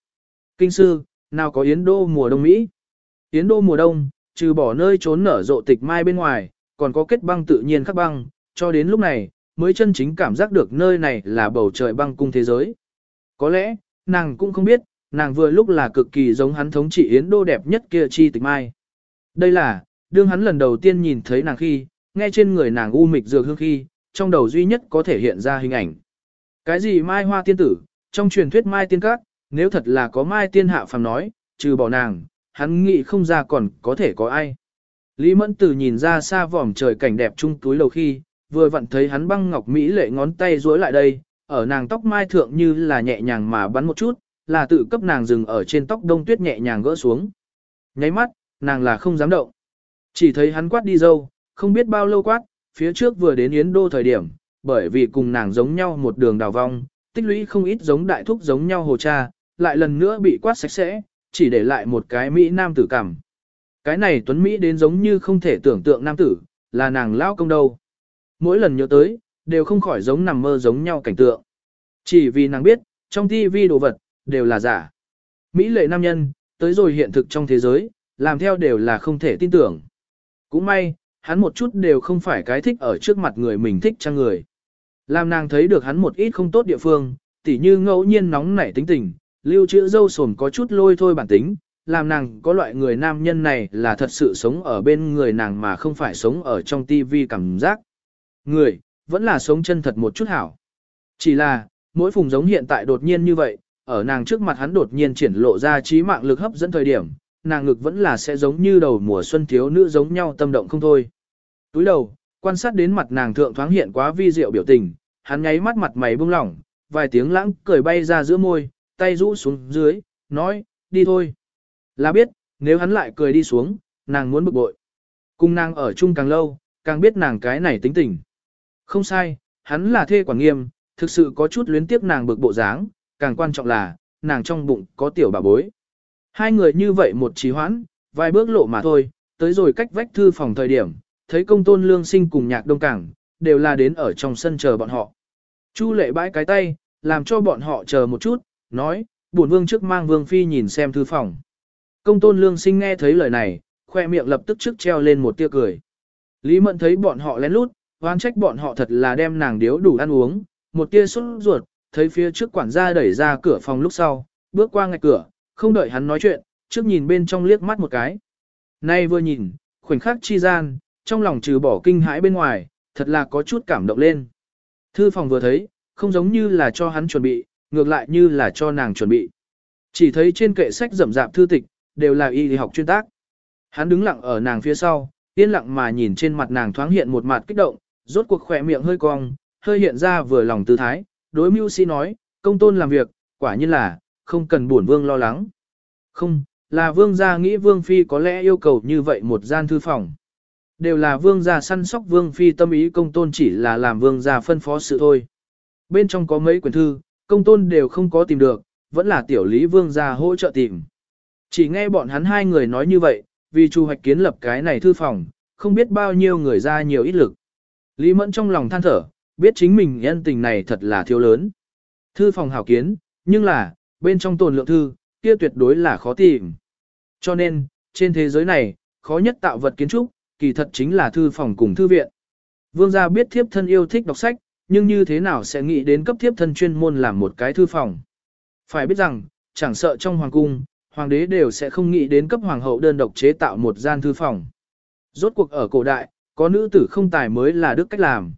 Kinh sư, nào có Yến Đô mùa đông Mỹ. Yến Đô mùa đông, trừ bỏ nơi trốn nở rộ tịch mai bên ngoài, còn có kết băng tự nhiên khắc băng, cho đến lúc này, mới chân chính cảm giác được nơi này là bầu trời băng cung thế giới. Có lẽ, nàng cũng không biết, nàng vừa lúc là cực kỳ giống hắn thống trị Yến Đô đẹp nhất kia chi tịch mai. Đây là, đương hắn lần đầu tiên nhìn thấy nàng khi, nghe trên người nàng u mịch dược hương khi, trong đầu duy nhất có thể hiện ra hình ảnh. Cái gì mai hoa tiên tử, trong truyền thuyết mai tiên các, nếu thật là có mai tiên hạ phàm nói, trừ bỏ nàng, hắn nghĩ không ra còn có thể có ai. Lý Mẫn Tử nhìn ra xa vòm trời cảnh đẹp trung túi lầu khi, vừa vặn thấy hắn băng ngọc mỹ lệ ngón tay duỗi lại đây, ở nàng tóc mai thượng như là nhẹ nhàng mà bắn một chút, là tự cấp nàng dừng ở trên tóc đông tuyết nhẹ nhàng gỡ xuống. Nháy mắt, nàng là không dám động. Chỉ thấy hắn quát đi dâu, không biết bao lâu quát, phía trước vừa đến Yến Đô thời điểm, bởi vì cùng nàng giống nhau một đường đào vong, tích lũy không ít giống đại thúc giống nhau hồ cha, lại lần nữa bị quát sạch sẽ, chỉ để lại một cái Mỹ nam tử cảm. Cái này tuấn Mỹ đến giống như không thể tưởng tượng nam tử, là nàng lao công đâu. Mỗi lần nhớ tới, đều không khỏi giống nằm mơ giống nhau cảnh tượng. Chỉ vì nàng biết, trong TV đồ vật, đều là giả. Mỹ lệ nam nhân, tới rồi hiện thực trong thế giới, làm theo đều là không thể tin tưởng. Cũng may, hắn một chút đều không phải cái thích ở trước mặt người mình thích trang người. Làm nàng thấy được hắn một ít không tốt địa phương, tỉ như ngẫu nhiên nóng nảy tính tình, lưu trữ dâu sồn có chút lôi thôi bản tính, làm nàng có loại người nam nhân này là thật sự sống ở bên người nàng mà không phải sống ở trong tivi cảm giác. Người, vẫn là sống chân thật một chút hảo. Chỉ là, mỗi phùng giống hiện tại đột nhiên như vậy, ở nàng trước mặt hắn đột nhiên triển lộ ra trí mạng lực hấp dẫn thời điểm, nàng ngực vẫn là sẽ giống như đầu mùa xuân thiếu nữ giống nhau tâm động không thôi. Túi đầu, quan sát đến mặt nàng thượng thoáng hiện quá vi diệu biểu tình, hắn nháy mắt mặt mày bông lỏng, vài tiếng lãng cười bay ra giữa môi, tay rũ xuống dưới, nói, đi thôi. Là biết, nếu hắn lại cười đi xuống, nàng muốn bực bội. Cùng nàng ở chung càng lâu, càng biết nàng cái này tính tình. Không sai, hắn là thê quản nghiêm, thực sự có chút luyến tiếc nàng bực bộ dáng, càng quan trọng là, nàng trong bụng có tiểu bà bối. Hai người như vậy một trí hoãn, vài bước lộ mà thôi, tới rồi cách vách thư phòng thời điểm, thấy công tôn lương sinh cùng nhạc đông cảng, đều là đến ở trong sân chờ bọn họ. Chu lệ bãi cái tay, làm cho bọn họ chờ một chút, nói, buồn vương trước mang vương phi nhìn xem thư phòng. Công tôn lương sinh nghe thấy lời này, khoe miệng lập tức trước treo lên một tia cười. Lý mẫn thấy bọn họ lén lút, oan trách bọn họ thật là đem nàng điếu đủ ăn uống, một tia sốt ruột, thấy phía trước quản gia đẩy ra cửa phòng lúc sau, bước qua ngạch cửa, không đợi hắn nói chuyện, trước nhìn bên trong liếc mắt một cái. Nay vừa nhìn, khoảnh khắc chi gian, trong lòng trừ bỏ kinh hãi bên ngoài, thật là có chút cảm động lên. Thư phòng vừa thấy, không giống như là cho hắn chuẩn bị, ngược lại như là cho nàng chuẩn bị. Chỉ thấy trên kệ sách rậm rạp thư tịch, đều là y học chuyên tác. Hắn đứng lặng ở nàng phía sau, yên lặng mà nhìn trên mặt nàng thoáng hiện một mặt kích động, rốt cuộc khỏe miệng hơi cong, hơi hiện ra vừa lòng tư thái, đối mưu sĩ nói, công tôn làm việc, quả nhiên là, không cần buồn vương lo lắng. Không, là vương gia nghĩ vương phi có lẽ yêu cầu như vậy một gian thư phòng. Đều là vương gia săn sóc vương phi tâm ý công tôn chỉ là làm vương gia phân phó sự thôi. Bên trong có mấy quyển thư, công tôn đều không có tìm được, vẫn là tiểu lý vương gia hỗ trợ tìm. Chỉ nghe bọn hắn hai người nói như vậy, vì chu hoạch kiến lập cái này thư phòng, không biết bao nhiêu người ra nhiều ít lực. Lý mẫn trong lòng than thở, biết chính mình nhân tình này thật là thiếu lớn. Thư phòng hảo kiến, nhưng là, bên trong tồn lượng thư, kia tuyệt đối là khó tìm. Cho nên, trên thế giới này, khó nhất tạo vật kiến trúc, kỳ thật chính là thư phòng cùng thư viện. Vương gia biết thiếp thân yêu thích đọc sách, nhưng như thế nào sẽ nghĩ đến cấp thiếp thân chuyên môn làm một cái thư phòng. Phải biết rằng, chẳng sợ trong hoàng cung, hoàng đế đều sẽ không nghĩ đến cấp hoàng hậu đơn độc chế tạo một gian thư phòng. Rốt cuộc ở cổ đại, có nữ tử không tài mới là đức cách làm.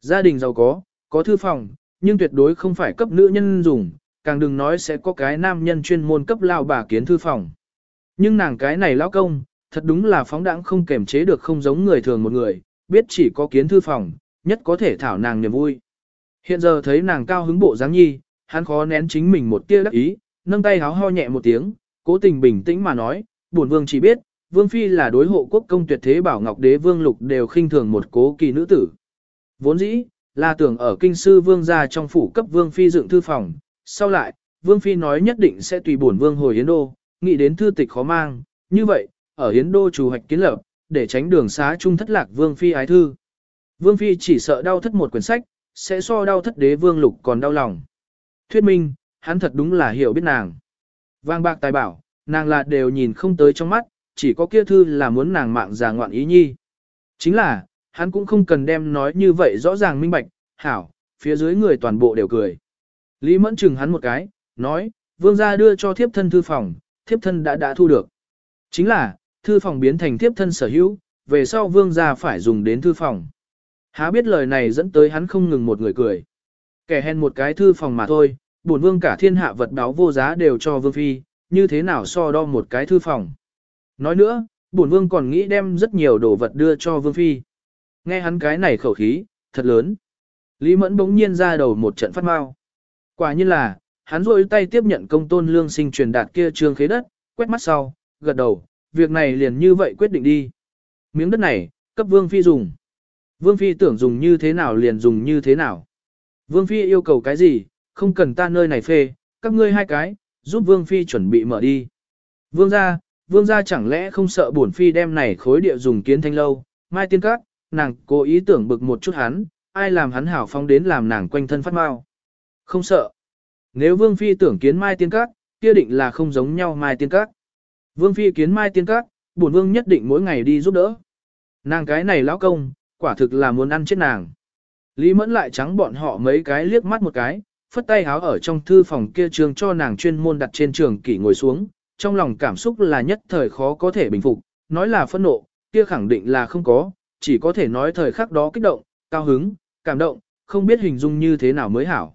Gia đình giàu có, có thư phòng, nhưng tuyệt đối không phải cấp nữ nhân dùng, càng đừng nói sẽ có cái nam nhân chuyên môn cấp lao bà kiến thư phòng. Nhưng nàng cái này lão công, thật đúng là phóng đãng không kềm chế được không giống người thường một người, biết chỉ có kiến thư phòng, nhất có thể thảo nàng niềm vui. Hiện giờ thấy nàng cao hứng bộ dáng nhi, hắn khó nén chính mình một tia đắc ý, nâng tay háo ho nhẹ một tiếng, cố tình bình tĩnh mà nói, bổn vương chỉ biết, vương phi là đối hộ quốc công tuyệt thế bảo ngọc đế vương lục đều khinh thường một cố kỳ nữ tử. Vốn dĩ, là tưởng ở kinh sư vương gia trong phủ cấp vương phi dựng thư phòng, sau lại, vương phi nói nhất định sẽ tùy bổn vương hồi Yến Đô, nghĩ đến thư tịch khó mang, như vậy, ở Yến Đô chủ hoạch kiến lập, để tránh đường xá trung thất lạc vương phi ái thư. Vương phi chỉ sợ đau thất một quyển sách, sẽ so đau thất đế vương lục còn đau lòng. Thuyết minh, hắn thật đúng là hiểu biết nàng. Vang bạc tài bảo, nàng là đều nhìn không tới trong mắt, chỉ có kia thư là muốn nàng mạng già ngoạn ý nhi. Chính là, hắn cũng không cần đem nói như vậy rõ ràng minh bạch, hảo, phía dưới người toàn bộ đều cười. Lý mẫn chừng hắn một cái, nói, vương gia đưa cho thiếp thân thư phòng, thiếp thân đã đã thu được. Chính là, thư phòng biến thành thiếp thân sở hữu, về sau vương gia phải dùng đến thư phòng. Há biết lời này dẫn tới hắn không ngừng một người cười. Kẻ hèn một cái thư phòng mà thôi, bổn vương cả thiên hạ vật đáo vô giá đều cho vương phi, như thế nào so đo một cái thư phòng. Nói nữa, bổn vương còn nghĩ đem rất nhiều đồ vật đưa cho vương phi. Nghe hắn cái này khẩu khí, thật lớn. Lý Mẫn bỗng nhiên ra đầu một trận phát mau. Quả nhiên là, hắn rôi tay tiếp nhận công tôn lương sinh truyền đạt kia trương khế đất, quét mắt sau, gật đầu, việc này liền như vậy quyết định đi. Miếng đất này, cấp vương phi dùng. Vương phi tưởng dùng như thế nào liền dùng như thế nào. Vương phi yêu cầu cái gì, không cần ta nơi này phê, các ngươi hai cái, giúp vương phi chuẩn bị mở đi. Vương gia, vương gia chẳng lẽ không sợ bổn phi đem này khối địa dùng kiến thanh lâu, mai tiên các, nàng cố ý tưởng bực một chút hắn, ai làm hắn hảo phong đến làm nàng quanh thân phát mau. Không sợ. Nếu Vương Phi tưởng kiến Mai Tiên Các, kia định là không giống nhau Mai Tiên Các. Vương Phi kiến Mai Tiên Các, bổn Vương nhất định mỗi ngày đi giúp đỡ. Nàng cái này lão công, quả thực là muốn ăn chết nàng. Lý Mẫn lại trắng bọn họ mấy cái liếc mắt một cái, phất tay háo ở trong thư phòng kia trường cho nàng chuyên môn đặt trên trường kỷ ngồi xuống, trong lòng cảm xúc là nhất thời khó có thể bình phục, nói là phẫn nộ, kia khẳng định là không có, chỉ có thể nói thời khắc đó kích động, cao hứng, cảm động, không biết hình dung như thế nào mới hảo.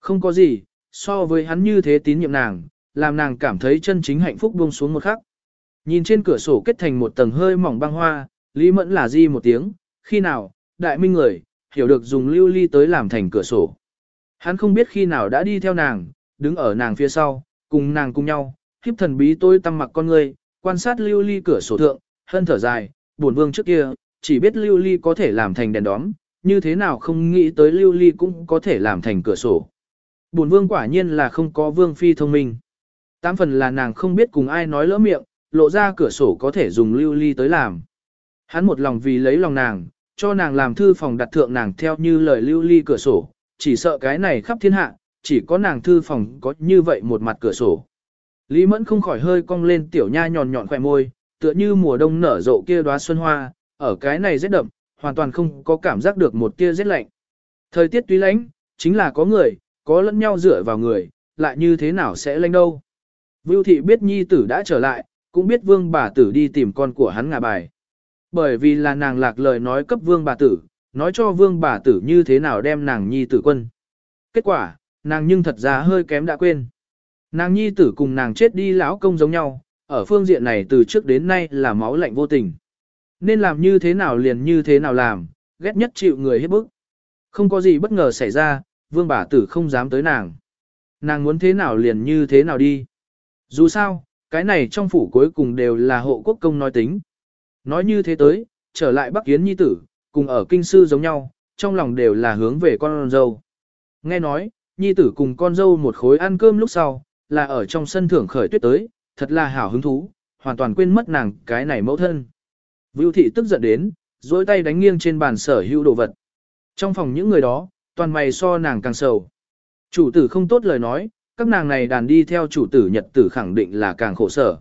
Không có gì, so với hắn như thế tín nhiệm nàng, làm nàng cảm thấy chân chính hạnh phúc buông xuống một khắc. Nhìn trên cửa sổ kết thành một tầng hơi mỏng băng hoa, Lý Mẫn là di một tiếng, khi nào, đại minh người, hiểu được dùng lưu ly tới làm thành cửa sổ. Hắn không biết khi nào đã đi theo nàng, đứng ở nàng phía sau, cùng nàng cùng nhau, híp thần bí tôi tăm mặc con người, quan sát lưu ly cửa sổ thượng, hân thở dài, buồn vương trước kia, chỉ biết lưu ly có thể làm thành đèn đóm, như thế nào không nghĩ tới lưu ly cũng có thể làm thành cửa sổ. Buồn vương quả nhiên là không có vương phi thông minh. Tám phần là nàng không biết cùng ai nói lỡ miệng, lộ ra cửa sổ có thể dùng lưu ly tới làm. Hắn một lòng vì lấy lòng nàng, cho nàng làm thư phòng đặt thượng nàng theo như lời lưu ly cửa sổ, chỉ sợ cái này khắp thiên hạ, chỉ có nàng thư phòng có như vậy một mặt cửa sổ. Lý Mẫn không khỏi hơi cong lên tiểu nha nhọn nhọn khỏe môi, tựa như mùa đông nở rộ kia đóa xuân hoa, ở cái này rét đậm, hoàn toàn không có cảm giác được một tia rét lạnh. Thời tiết tuy lạnh, chính là có người, có lẫn nhau dựa vào người, lại như thế nào sẽ lạnh đâu. Vưu thị biết nhi tử đã trở lại, cũng biết vương bà tử đi tìm con của hắn ngả bài. Bởi vì là nàng lạc lời nói cấp vương bà tử, nói cho vương bà tử như thế nào đem nàng nhi tử quân. Kết quả, nàng nhưng thật ra hơi kém đã quên. Nàng nhi tử cùng nàng chết đi lão công giống nhau, ở phương diện này từ trước đến nay là máu lạnh vô tình. Nên làm như thế nào liền như thế nào làm, ghét nhất chịu người hết bức. Không có gì bất ngờ xảy ra, vương bà tử không dám tới nàng. Nàng muốn thế nào liền như thế nào đi. Dù sao, cái này trong phủ cuối cùng đều là hộ quốc công nói tính. Nói như thế tới, trở lại Bắc Yến Nhi tử, cùng ở kinh sư giống nhau, trong lòng đều là hướng về con dâu. Nghe nói, Nhi tử cùng con dâu một khối ăn cơm lúc sau, là ở trong sân thưởng khởi tuyết tới, thật là hảo hứng thú, hoàn toàn quên mất nàng cái này mẫu thân. Vưu thị tức giận đến, dối tay đánh nghiêng trên bàn sở hữu đồ vật. Trong phòng những người đó, toàn mày so nàng càng sầu. Chủ tử không tốt lời nói, các nàng này đàn đi theo chủ tử nhật tử khẳng định là càng khổ sở.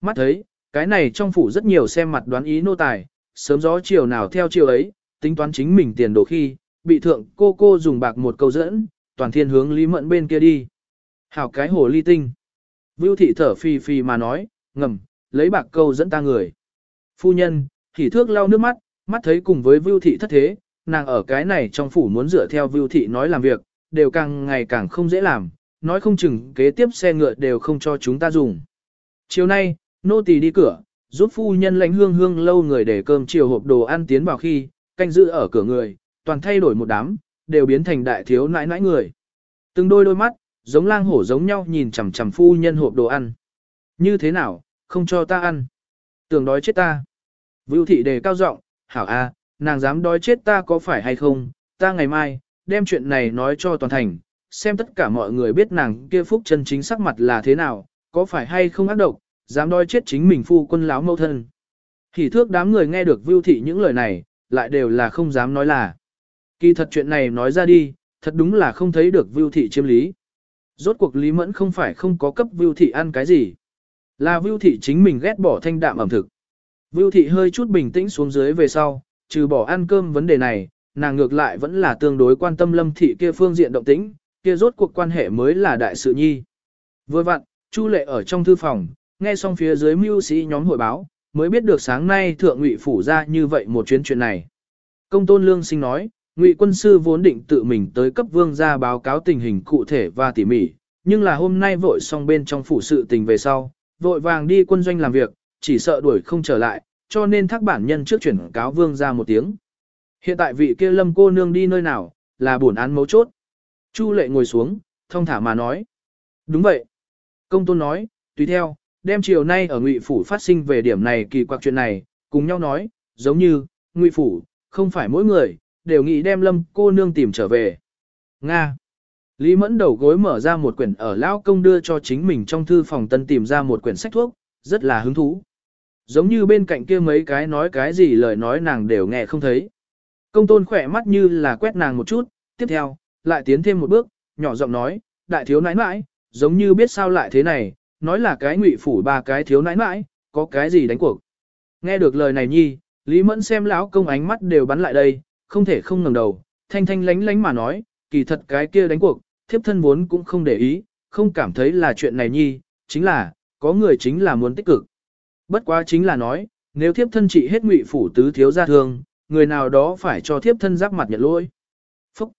Mắt thấy, cái này trong phủ rất nhiều xem mặt đoán ý nô tài, sớm gió chiều nào theo chiều ấy, tính toán chính mình tiền đồ khi, bị thượng cô cô dùng bạc một câu dẫn, toàn thiên hướng Lý Mẫn bên kia đi. Hảo cái hồ ly tinh. Vưu thị thở phì phì mà nói, ngầm, lấy bạc câu dẫn ta người. Phu nhân, thì thước lau nước mắt, mắt thấy cùng với Vưu thị thất thế, nàng ở cái này trong phủ muốn dựa theo Vưu thị nói làm việc, đều càng ngày càng không dễ làm, nói không chừng kế tiếp xe ngựa đều không cho chúng ta dùng. Chiều nay, nô tỳ đi cửa, giúp phu nhân lãnh hương hương lâu người để cơm chiều hộp đồ ăn tiến vào khi, canh giữ ở cửa người, toàn thay đổi một đám, đều biến thành đại thiếu nãi nãi người. Từng đôi đôi mắt, giống lang hổ giống nhau nhìn chằm chằm phu nhân hộp đồ ăn. Như thế nào, không cho ta ăn. Tưởng đói chết ta. Vưu thị đề cao giọng, hảo a, nàng dám đói chết ta có phải hay không, ta ngày mai, đem chuyện này nói cho toàn thành, xem tất cả mọi người biết nàng kia phúc chân chính sắc mặt là thế nào, có phải hay không ác độc, dám đói chết chính mình phu quân láo mâu thân. Thì thước đám người nghe được Vưu thị những lời này, lại đều là không dám nói là. Kỳ thật chuyện này nói ra đi, thật đúng là không thấy được Vưu thị chiếm lý. Rốt cuộc Lý Mẫn không phải không có cấp Vưu Thị ăn cái gì. Là Vưu Thị chính mình ghét bỏ thanh đạm ẩm thực. Vưu Thị hơi chút bình tĩnh xuống dưới về sau, trừ bỏ ăn cơm vấn đề này, nàng ngược lại vẫn là tương đối quan tâm Lâm Thị kia phương diện động tĩnh, kia rốt cuộc quan hệ mới là đại sự nhi. Vừa vặn, Chu Lệ ở trong thư phòng, nghe xong phía dưới mưu sĩ nhóm hội báo, mới biết được sáng nay thượng ngụy phủ ra như vậy một chuyến chuyện này. Công tôn lương sinh nói, Ngụy quân sư vốn định tự mình tới cấp vương gia báo cáo tình hình cụ thể và tỉ mỉ, nhưng là hôm nay vội xong bên trong phủ sự tình về sau, vội vàng đi quân doanh làm việc, chỉ sợ đuổi không trở lại, cho nên thác bản nhân trước chuyển cáo vương ra một tiếng. Hiện tại vị kia lâm cô nương đi nơi nào, là buồn án mấu chốt. Chu lệ ngồi xuống, thông thả mà nói. Đúng vậy. Công tôn nói, tùy theo, đem chiều nay ở ngụy phủ phát sinh về điểm này kỳ quặc chuyện này, cùng nhau nói, giống như, ngụy phủ, không phải mỗi người, đều nghĩ đem lâm cô nương tìm trở về. Nga. Lý mẫn đầu gối mở ra một quyển ở lão công đưa cho chính mình trong thư phòng tân tìm ra một quyển sách thuốc, rất là hứng thú. Giống như bên cạnh kia mấy cái nói cái gì lời nói nàng đều nghe không thấy. Công tôn khỏe mắt như là quét nàng một chút, tiếp theo, lại tiến thêm một bước, nhỏ giọng nói, đại thiếu nãi nãi, giống như biết sao lại thế này, nói là cái ngụy phủ ba cái thiếu nãi nãi, có cái gì đánh cuộc. Nghe được lời này nhi, Lý Mẫn xem lão công ánh mắt đều bắn lại đây, không thể không ngẩng đầu, thanh thanh lánh lánh mà nói, kỳ thật cái kia đánh cuộc, thiếp thân vốn cũng không để ý, không cảm thấy là chuyện này nhi, chính là, có người chính là muốn tích cực. Bất quá chính là nói, nếu thiếp thân trị hết ngụy phủ tứ thiếu gia thương, người nào đó phải cho thiếp thân giáp mặt nhận lỗi. Phúc!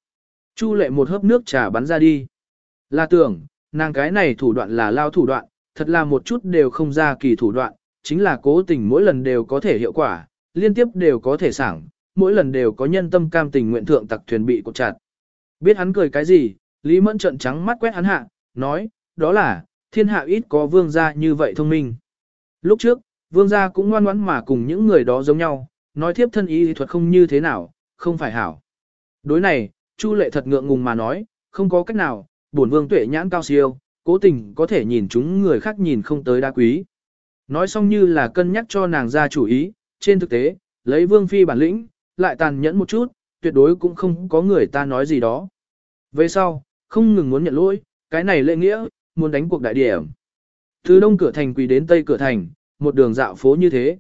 Chu lệ một hớp nước trà bắn ra đi. Là tưởng, nàng cái này thủ đoạn là lao thủ đoạn, thật là một chút đều không ra kỳ thủ đoạn, chính là cố tình mỗi lần đều có thể hiệu quả, liên tiếp đều có thể sảng, mỗi lần đều có nhân tâm cam tình nguyện thượng tặc thuyền bị cột chặt. Biết hắn cười cái gì, Lý Mẫn trợn trắng mắt quét hắn hạ, nói, đó là, thiên hạ ít có vương gia như vậy thông minh. Lúc trước, vương gia cũng ngoan ngoãn mà cùng những người đó giống nhau, nói thiếp thân ý thuật không như thế nào, không phải hảo. Đối này, Chu lệ thật ngượng ngùng mà nói, không có cách nào, bổn vương tuệ nhãn cao siêu, cố tình có thể nhìn chúng người khác nhìn không tới đa quý. Nói xong như là cân nhắc cho nàng ra chủ ý, trên thực tế, lấy vương phi bản lĩnh, lại tàn nhẫn một chút, tuyệt đối cũng không có người ta nói gì đó. Về sau, không ngừng muốn nhận lỗi, cái này lệ nghĩa, muốn đánh cuộc đại điểm. Từ đông cửa thành quỳ đến tây cửa thành, một đường dạo phố như thế.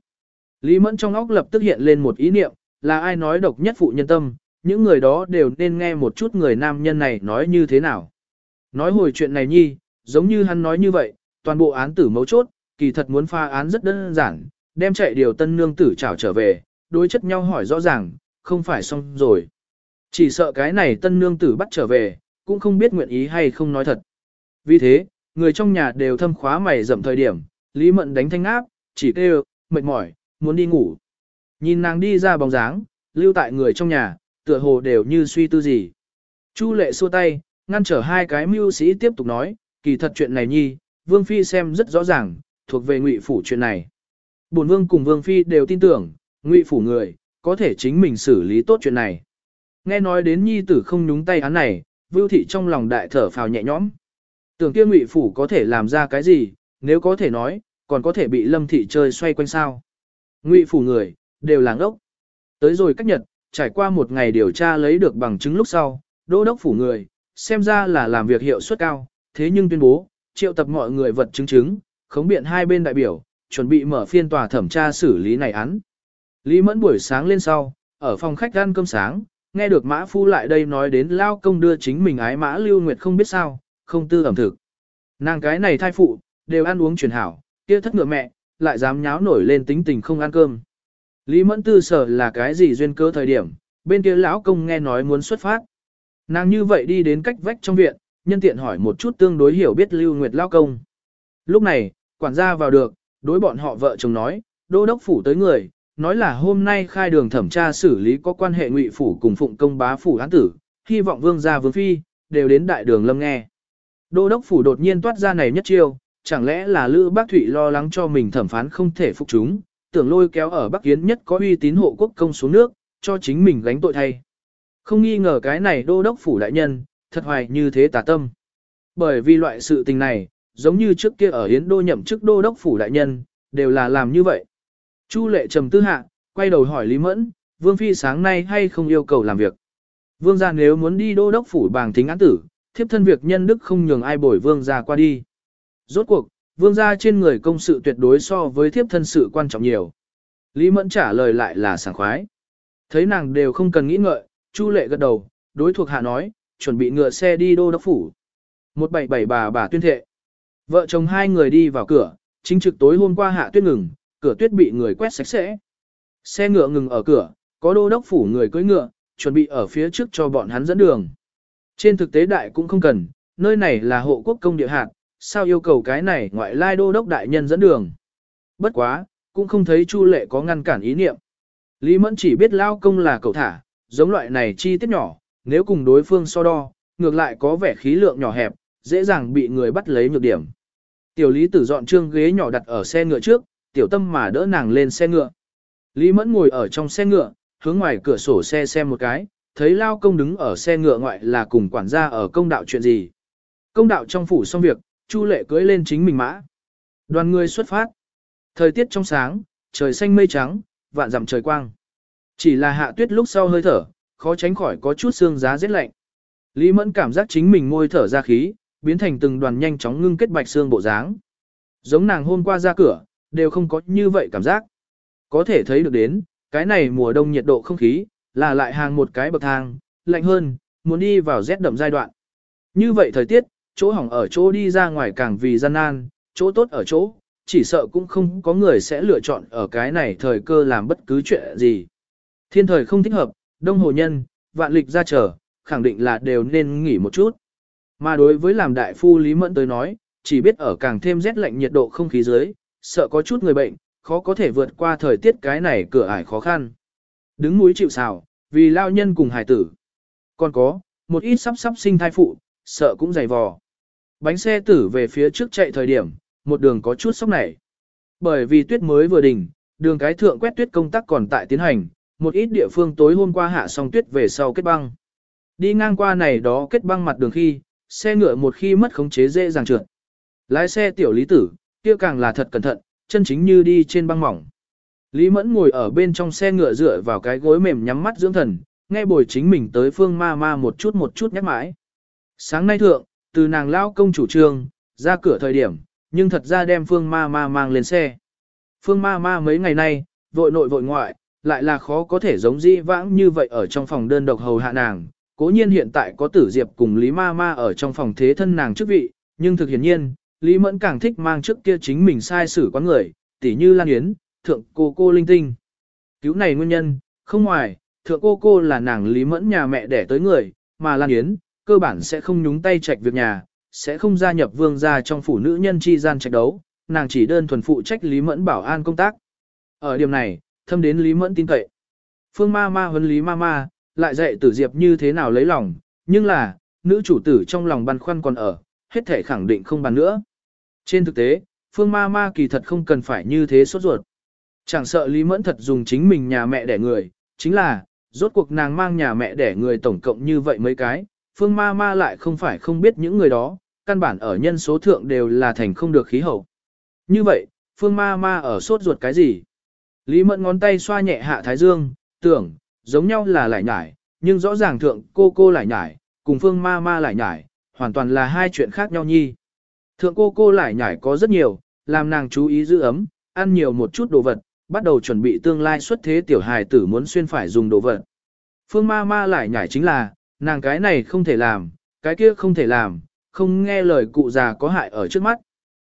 Lý Mẫn trong óc lập tức hiện lên một ý niệm, là ai nói độc nhất phụ nhân tâm, những người đó đều nên nghe một chút người nam nhân này nói như thế nào. Nói hồi chuyện này nhi, giống như hắn nói như vậy, toàn bộ án tử mấu chốt, kỳ thật muốn pha án rất đơn giản, đem chạy điều tân nương tử trảo trở về, đối chất nhau hỏi rõ ràng, không phải xong rồi. Chỉ sợ cái này tân nương tử bắt trở về, cũng không biết nguyện ý hay không nói thật. Vì thế, người trong nhà đều thâm khóa mày dậm thời điểm, Lý Mận đánh thanh áp, chỉ kêu, mệt mỏi, muốn đi ngủ. Nhìn nàng đi ra bóng dáng, lưu tại người trong nhà, tựa hồ đều như suy tư gì. Chu lệ xua tay, ngăn trở hai cái mưu sĩ tiếp tục nói, kỳ thật chuyện này nhi, Vương Phi xem rất rõ ràng, thuộc về ngụy phủ chuyện này. Bổn Vương cùng Vương Phi đều tin tưởng, ngụy phủ người, có thể chính mình xử lý tốt chuyện này. Nghe nói đến nhi tử không nhúng tay án này, Vưu Thị trong lòng đại thở phào nhẹ nhõm. Tưởng kia ngụy phủ có thể làm ra cái gì, nếu có thể nói, còn có thể bị Lâm Thị chơi xoay quanh sao. Ngụy phủ người, đều làng ốc. Tới rồi cách nhật, trải qua một ngày điều tra lấy được bằng chứng lúc sau, đô đốc phủ người, xem ra là làm việc hiệu suất cao, thế nhưng tuyên bố, triệu tập mọi người vật chứng chứng, khống biện hai bên đại biểu, chuẩn bị mở phiên tòa thẩm tra xử lý này án. Lý Mẫn buổi sáng lên sau, ở phòng khách ăn cơm sáng, nghe được Mã Phu lại đây nói đến Lao Công đưa chính mình ái Mã Lưu Nguyệt không biết sao, không tư ẩm thực. Nàng cái này thai phụ, đều ăn uống truyền hảo, kia thất ngựa mẹ, lại dám nháo nổi lên tính tình không ăn cơm. Lý Mẫn tư sở là cái gì duyên cơ thời điểm, bên kia lão công nghe nói muốn xuất phát. Nàng như vậy đi đến cách vách trong viện, nhân tiện hỏi một chút tương đối hiểu biết Lưu Nguyệt lão công. Lúc này, quản gia vào được, đối bọn họ vợ chồng nói, đô đốc phủ tới người, nói là hôm nay khai đường thẩm tra xử lý có quan hệ ngụy phủ cùng phụng công bá phủ án tử, hy vọng vương gia vương phi, đều đến đại đường lâm nghe. Đô đốc phủ đột nhiên toát ra này nhất chiêu, chẳng lẽ là Lữ Bác Thụy lo lắng cho mình thẩm phán không thể phục chúng, tưởng lôi kéo ở Bắc Yến nhất có uy tín hộ quốc công xuống nước, cho chính mình gánh tội thay. Không nghi ngờ cái này đô đốc phủ đại nhân, thật hoài như thế tà tâm. Bởi vì loại sự tình này, giống như trước kia ở Yến đô nhậm chức đô đốc phủ đại nhân, đều là làm như vậy. Chu lệ trầm tư hạ, quay đầu hỏi Lý Mẫn, Vương Phi sáng nay hay không yêu cầu làm việc. Vương gia nếu muốn đi đô đốc phủ bàng thính án tử, thiếp thân việc nhân đức không nhường ai bồi Vương gia qua đi. Rốt cuộc, Vương gia trên người công sự tuyệt đối so với thiếp thân sự quan trọng nhiều. Lý Mẫn trả lời lại là sảng khoái. Thấy nàng đều không cần nghĩ ngợi, Chu lệ gật đầu, đối thuộc hạ nói, chuẩn bị ngựa xe đi đô đốc phủ. Một bảy bảy bà bà tuyên thệ. Vợ chồng hai người đi vào cửa, chính trực tối hôm qua hạ tuyết ngừng, cửa tuyết bị người quét sạch sẽ. Xe ngựa ngừng ở cửa, có đô đốc phủ người cưỡi ngựa, chuẩn bị ở phía trước cho bọn hắn dẫn đường. Trên thực tế đại cũng không cần, nơi này là hộ quốc công địa hạt, sao yêu cầu cái này ngoại lai đô đốc đại nhân dẫn đường. Bất quá, cũng không thấy Chu Lệ có ngăn cản ý niệm. Lý Mẫn chỉ biết lao công là cậu thả, giống loại này chi tiết nhỏ, nếu cùng đối phương so đo, ngược lại có vẻ khí lượng nhỏ hẹp, dễ dàng bị người bắt lấy nhược điểm. Tiểu Lý tử dọn trương ghế nhỏ đặt ở xe ngựa trước, tiểu tâm mà đỡ nàng lên xe ngựa. Lý Mẫn ngồi ở trong xe ngựa, hướng ngoài cửa sổ xe xem một cái, thấy lao công đứng ở xe ngựa ngoại là cùng quản gia ở công đạo chuyện gì. Công đạo trong phủ xong việc, Chu Lệ cưỡi lên chính mình mã. Đoàn người xuất phát. Thời tiết trong sáng, trời xanh mây trắng, vạn dặm trời quang. Chỉ là hạ tuyết lúc sau hơi thở, khó tránh khỏi có chút xương giá rét lạnh. Lý Mẫn cảm giác chính mình môi thở ra khí, biến thành từng đoàn nhanh chóng ngưng kết bạch xương bộ dáng. Giống nàng hôm qua ra cửa, đều không có như vậy cảm giác. Có thể thấy được đến, cái này mùa đông nhiệt độ không khí, là lại hàng một cái bậc thang, lạnh hơn, muốn đi vào rét đậm giai đoạn. Như vậy thời tiết, chỗ hỏng ở chỗ đi ra ngoài càng vì gian nan, chỗ tốt ở chỗ, chỉ sợ cũng không có người sẽ lựa chọn ở cái này thời cơ làm bất cứ chuyện gì. Thiên thời không thích hợp, đông hồ nhân, vạn lịch ra chờ, khẳng định là đều nên nghỉ một chút. Mà đối với làm đại phu Lý Mẫn tới nói, chỉ biết ở càng thêm rét lạnh nhiệt độ không khí dưới, sợ có chút người bệnh, khó có thể vượt qua thời tiết cái này cửa ải khó khăn. Đứng mũi chịu sào, vì lao nhân cùng hải tử. Còn có, một ít sắp sắp sinh thai phụ, sợ cũng dày vò. Bánh xe tử về phía trước chạy thời điểm, một đường có chút sốc nảy. Bởi vì tuyết mới vừa đỉnh, đường cái thượng quét tuyết công tác còn tại tiến hành, một ít địa phương tối hôm qua hạ xong tuyết về sau kết băng. Đi ngang qua này đó kết băng mặt đường khi, xe ngựa một khi mất khống chế dễ dàng trượt. Lái xe tiểu lý tử, kia càng là thật cẩn thận, chân chính như đi trên băng mỏng. Lý Mẫn ngồi ở bên trong xe ngựa dựa vào cái gối mềm nhắm mắt dưỡng thần, nghe bồi chính mình tới phương ma ma một chút một chút nhắc mãi. Sáng nay thượng, từ nàng lao công chủ trương, ra cửa thời điểm, nhưng thật ra đem phương ma ma mang lên xe. Phương ma ma mấy ngày nay, vội nội vội ngoại, lại là khó có thể giống di vãng như vậy ở trong phòng đơn độc hầu hạ nàng. Cố nhiên hiện tại có tử diệp cùng Lý ma ma ở trong phòng thế thân nàng chức vị, nhưng thực hiển nhiên, Lý Mẫn càng thích mang trước kia chính mình sai xử quán người, tỉ như Lan Yến, thượng cô cô linh tinh. Cứu này nguyên nhân, không ngoài, thượng cô cô là nàng Lý Mẫn nhà mẹ đẻ tới người, mà Lan Yến, cơ bản sẽ không nhúng tay trạch việc nhà, sẽ không gia nhập vương gia trong phủ nữ nhân chi gian trạch đấu, nàng chỉ đơn thuần phụ trách Lý Mẫn bảo an công tác. Ở điểm này, thâm đến Lý Mẫn tin cậy. Phương ma ma huấn Lý ma ma, lại dạy tử diệp như thế nào lấy lòng, nhưng là, nữ chủ tử trong lòng băn khoăn còn ở, hết thể khẳng định không bàn nữa. Trên thực tế, Phương ma ma kỳ thật không cần phải như thế sốt ruột. Chẳng sợ Lý Mẫn thật dùng chính mình nhà mẹ đẻ người, chính là, rốt cuộc nàng mang nhà mẹ đẻ người tổng cộng như vậy mấy cái, Phương ma ma lại không phải không biết những người đó, căn bản ở nhân số thượng đều là thành không được khí hậu. Như vậy, Phương ma ma ở sốt ruột cái gì? Lý Mẫn ngón tay xoa nhẹ hạ thái dương, tưởng, giống nhau là lại nhải, nhưng rõ ràng thượng cô cô lại nhải, cùng Phương ma ma lại nhải, hoàn toàn là hai chuyện khác nhau nhi. Thượng cô cô lại nhải có rất nhiều, làm nàng chú ý giữ ấm, ăn nhiều một chút đồ vật, bắt đầu chuẩn bị tương lai xuất thế tiểu hài tử muốn xuyên phải dùng đồ vật. Phương ma ma lại nhải chính là, nàng cái này không thể làm, cái kia không thể làm, không nghe lời cụ già có hại ở trước mắt.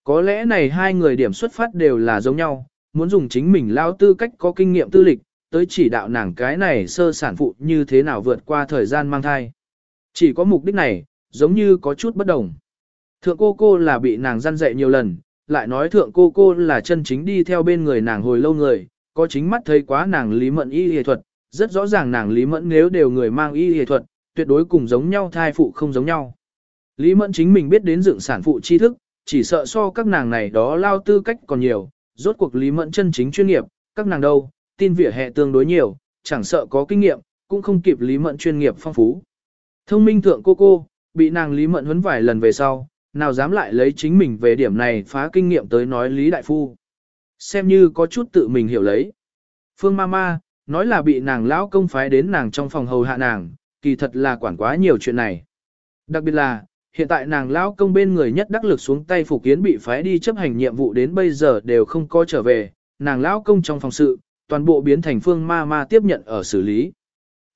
Có lẽ này hai người điểm xuất phát đều là giống nhau, muốn dùng chính mình lao tư cách có kinh nghiệm tư lịch, tới chỉ đạo nàng cái này sơ sản phụ như thế nào vượt qua thời gian mang thai. Chỉ có mục đích này, giống như có chút bất đồng. Thượng cô cô là bị nàng răn dạy nhiều lần, lại nói thượng cô cô là chân chính đi theo bên người nàng hồi lâu người, có chính mắt thấy quá nàng lý mẫn y y thuật, rất rõ ràng nàng lý mẫn nếu đều người mang y y thuật, tuyệt đối cùng giống nhau thai phụ không giống nhau. Lý mẫn chính mình biết đến dựng sản phụ tri thức, chỉ sợ so các nàng này đó lao tư cách còn nhiều, rốt cuộc lý mẫn chân chính chuyên nghiệp, các nàng đâu, tin vỉa hè tương đối nhiều, chẳng sợ có kinh nghiệm, cũng không kịp lý mẫn chuyên nghiệp phong phú. Thông minh thượng cô cô, bị nàng lý mẫn huấn vài lần về sau, nào dám lại lấy chính mình về điểm này phá kinh nghiệm tới nói Lý Đại Phu. Xem như có chút tự mình hiểu lấy. Phương Mama, nói là bị nàng lão công phái đến nàng trong phòng hầu hạ nàng, kỳ thật là quản quá nhiều chuyện này. Đặc biệt là, hiện tại nàng lão công bên người nhất đắc lực xuống tay Phục Kiến bị phái đi chấp hành nhiệm vụ đến bây giờ đều không có trở về, nàng lão công trong phòng sự, toàn bộ biến thành Phương Ma Ma tiếp nhận ở xử lý.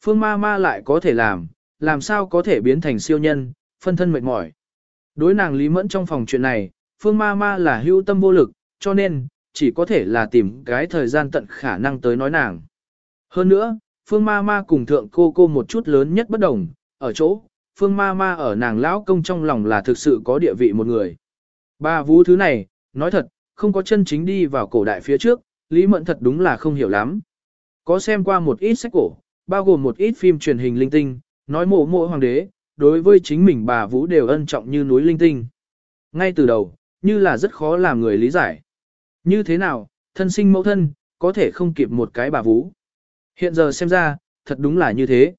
Phương Ma Ma lại có thể làm, làm sao có thể biến thành siêu nhân, phân thân mệt mỏi. Đối nàng Lý Mẫn trong phòng chuyện này, Phương Ma Ma là hưu tâm vô lực, cho nên, chỉ có thể là tìm cái thời gian tận khả năng tới nói nàng. Hơn nữa, Phương Ma Ma cùng thượng cô cô một chút lớn nhất bất đồng, ở chỗ, Phương Ma Ma ở nàng lão công trong lòng là thực sự có địa vị một người. Ba vũ thứ này, nói thật, không có chân chính đi vào cổ đại phía trước, Lý Mẫn thật đúng là không hiểu lắm. Có xem qua một ít sách cổ, bao gồm một ít phim truyền hình linh tinh, nói mộ mộ hoàng đế, đối với chính mình bà Vũ đều ân trọng như núi linh tinh. Ngay từ đầu, như là rất khó làm người lý giải. Như thế nào, thân sinh mẫu thân, có thể không kịp một cái bà Vũ. Hiện giờ xem ra, thật đúng là như thế.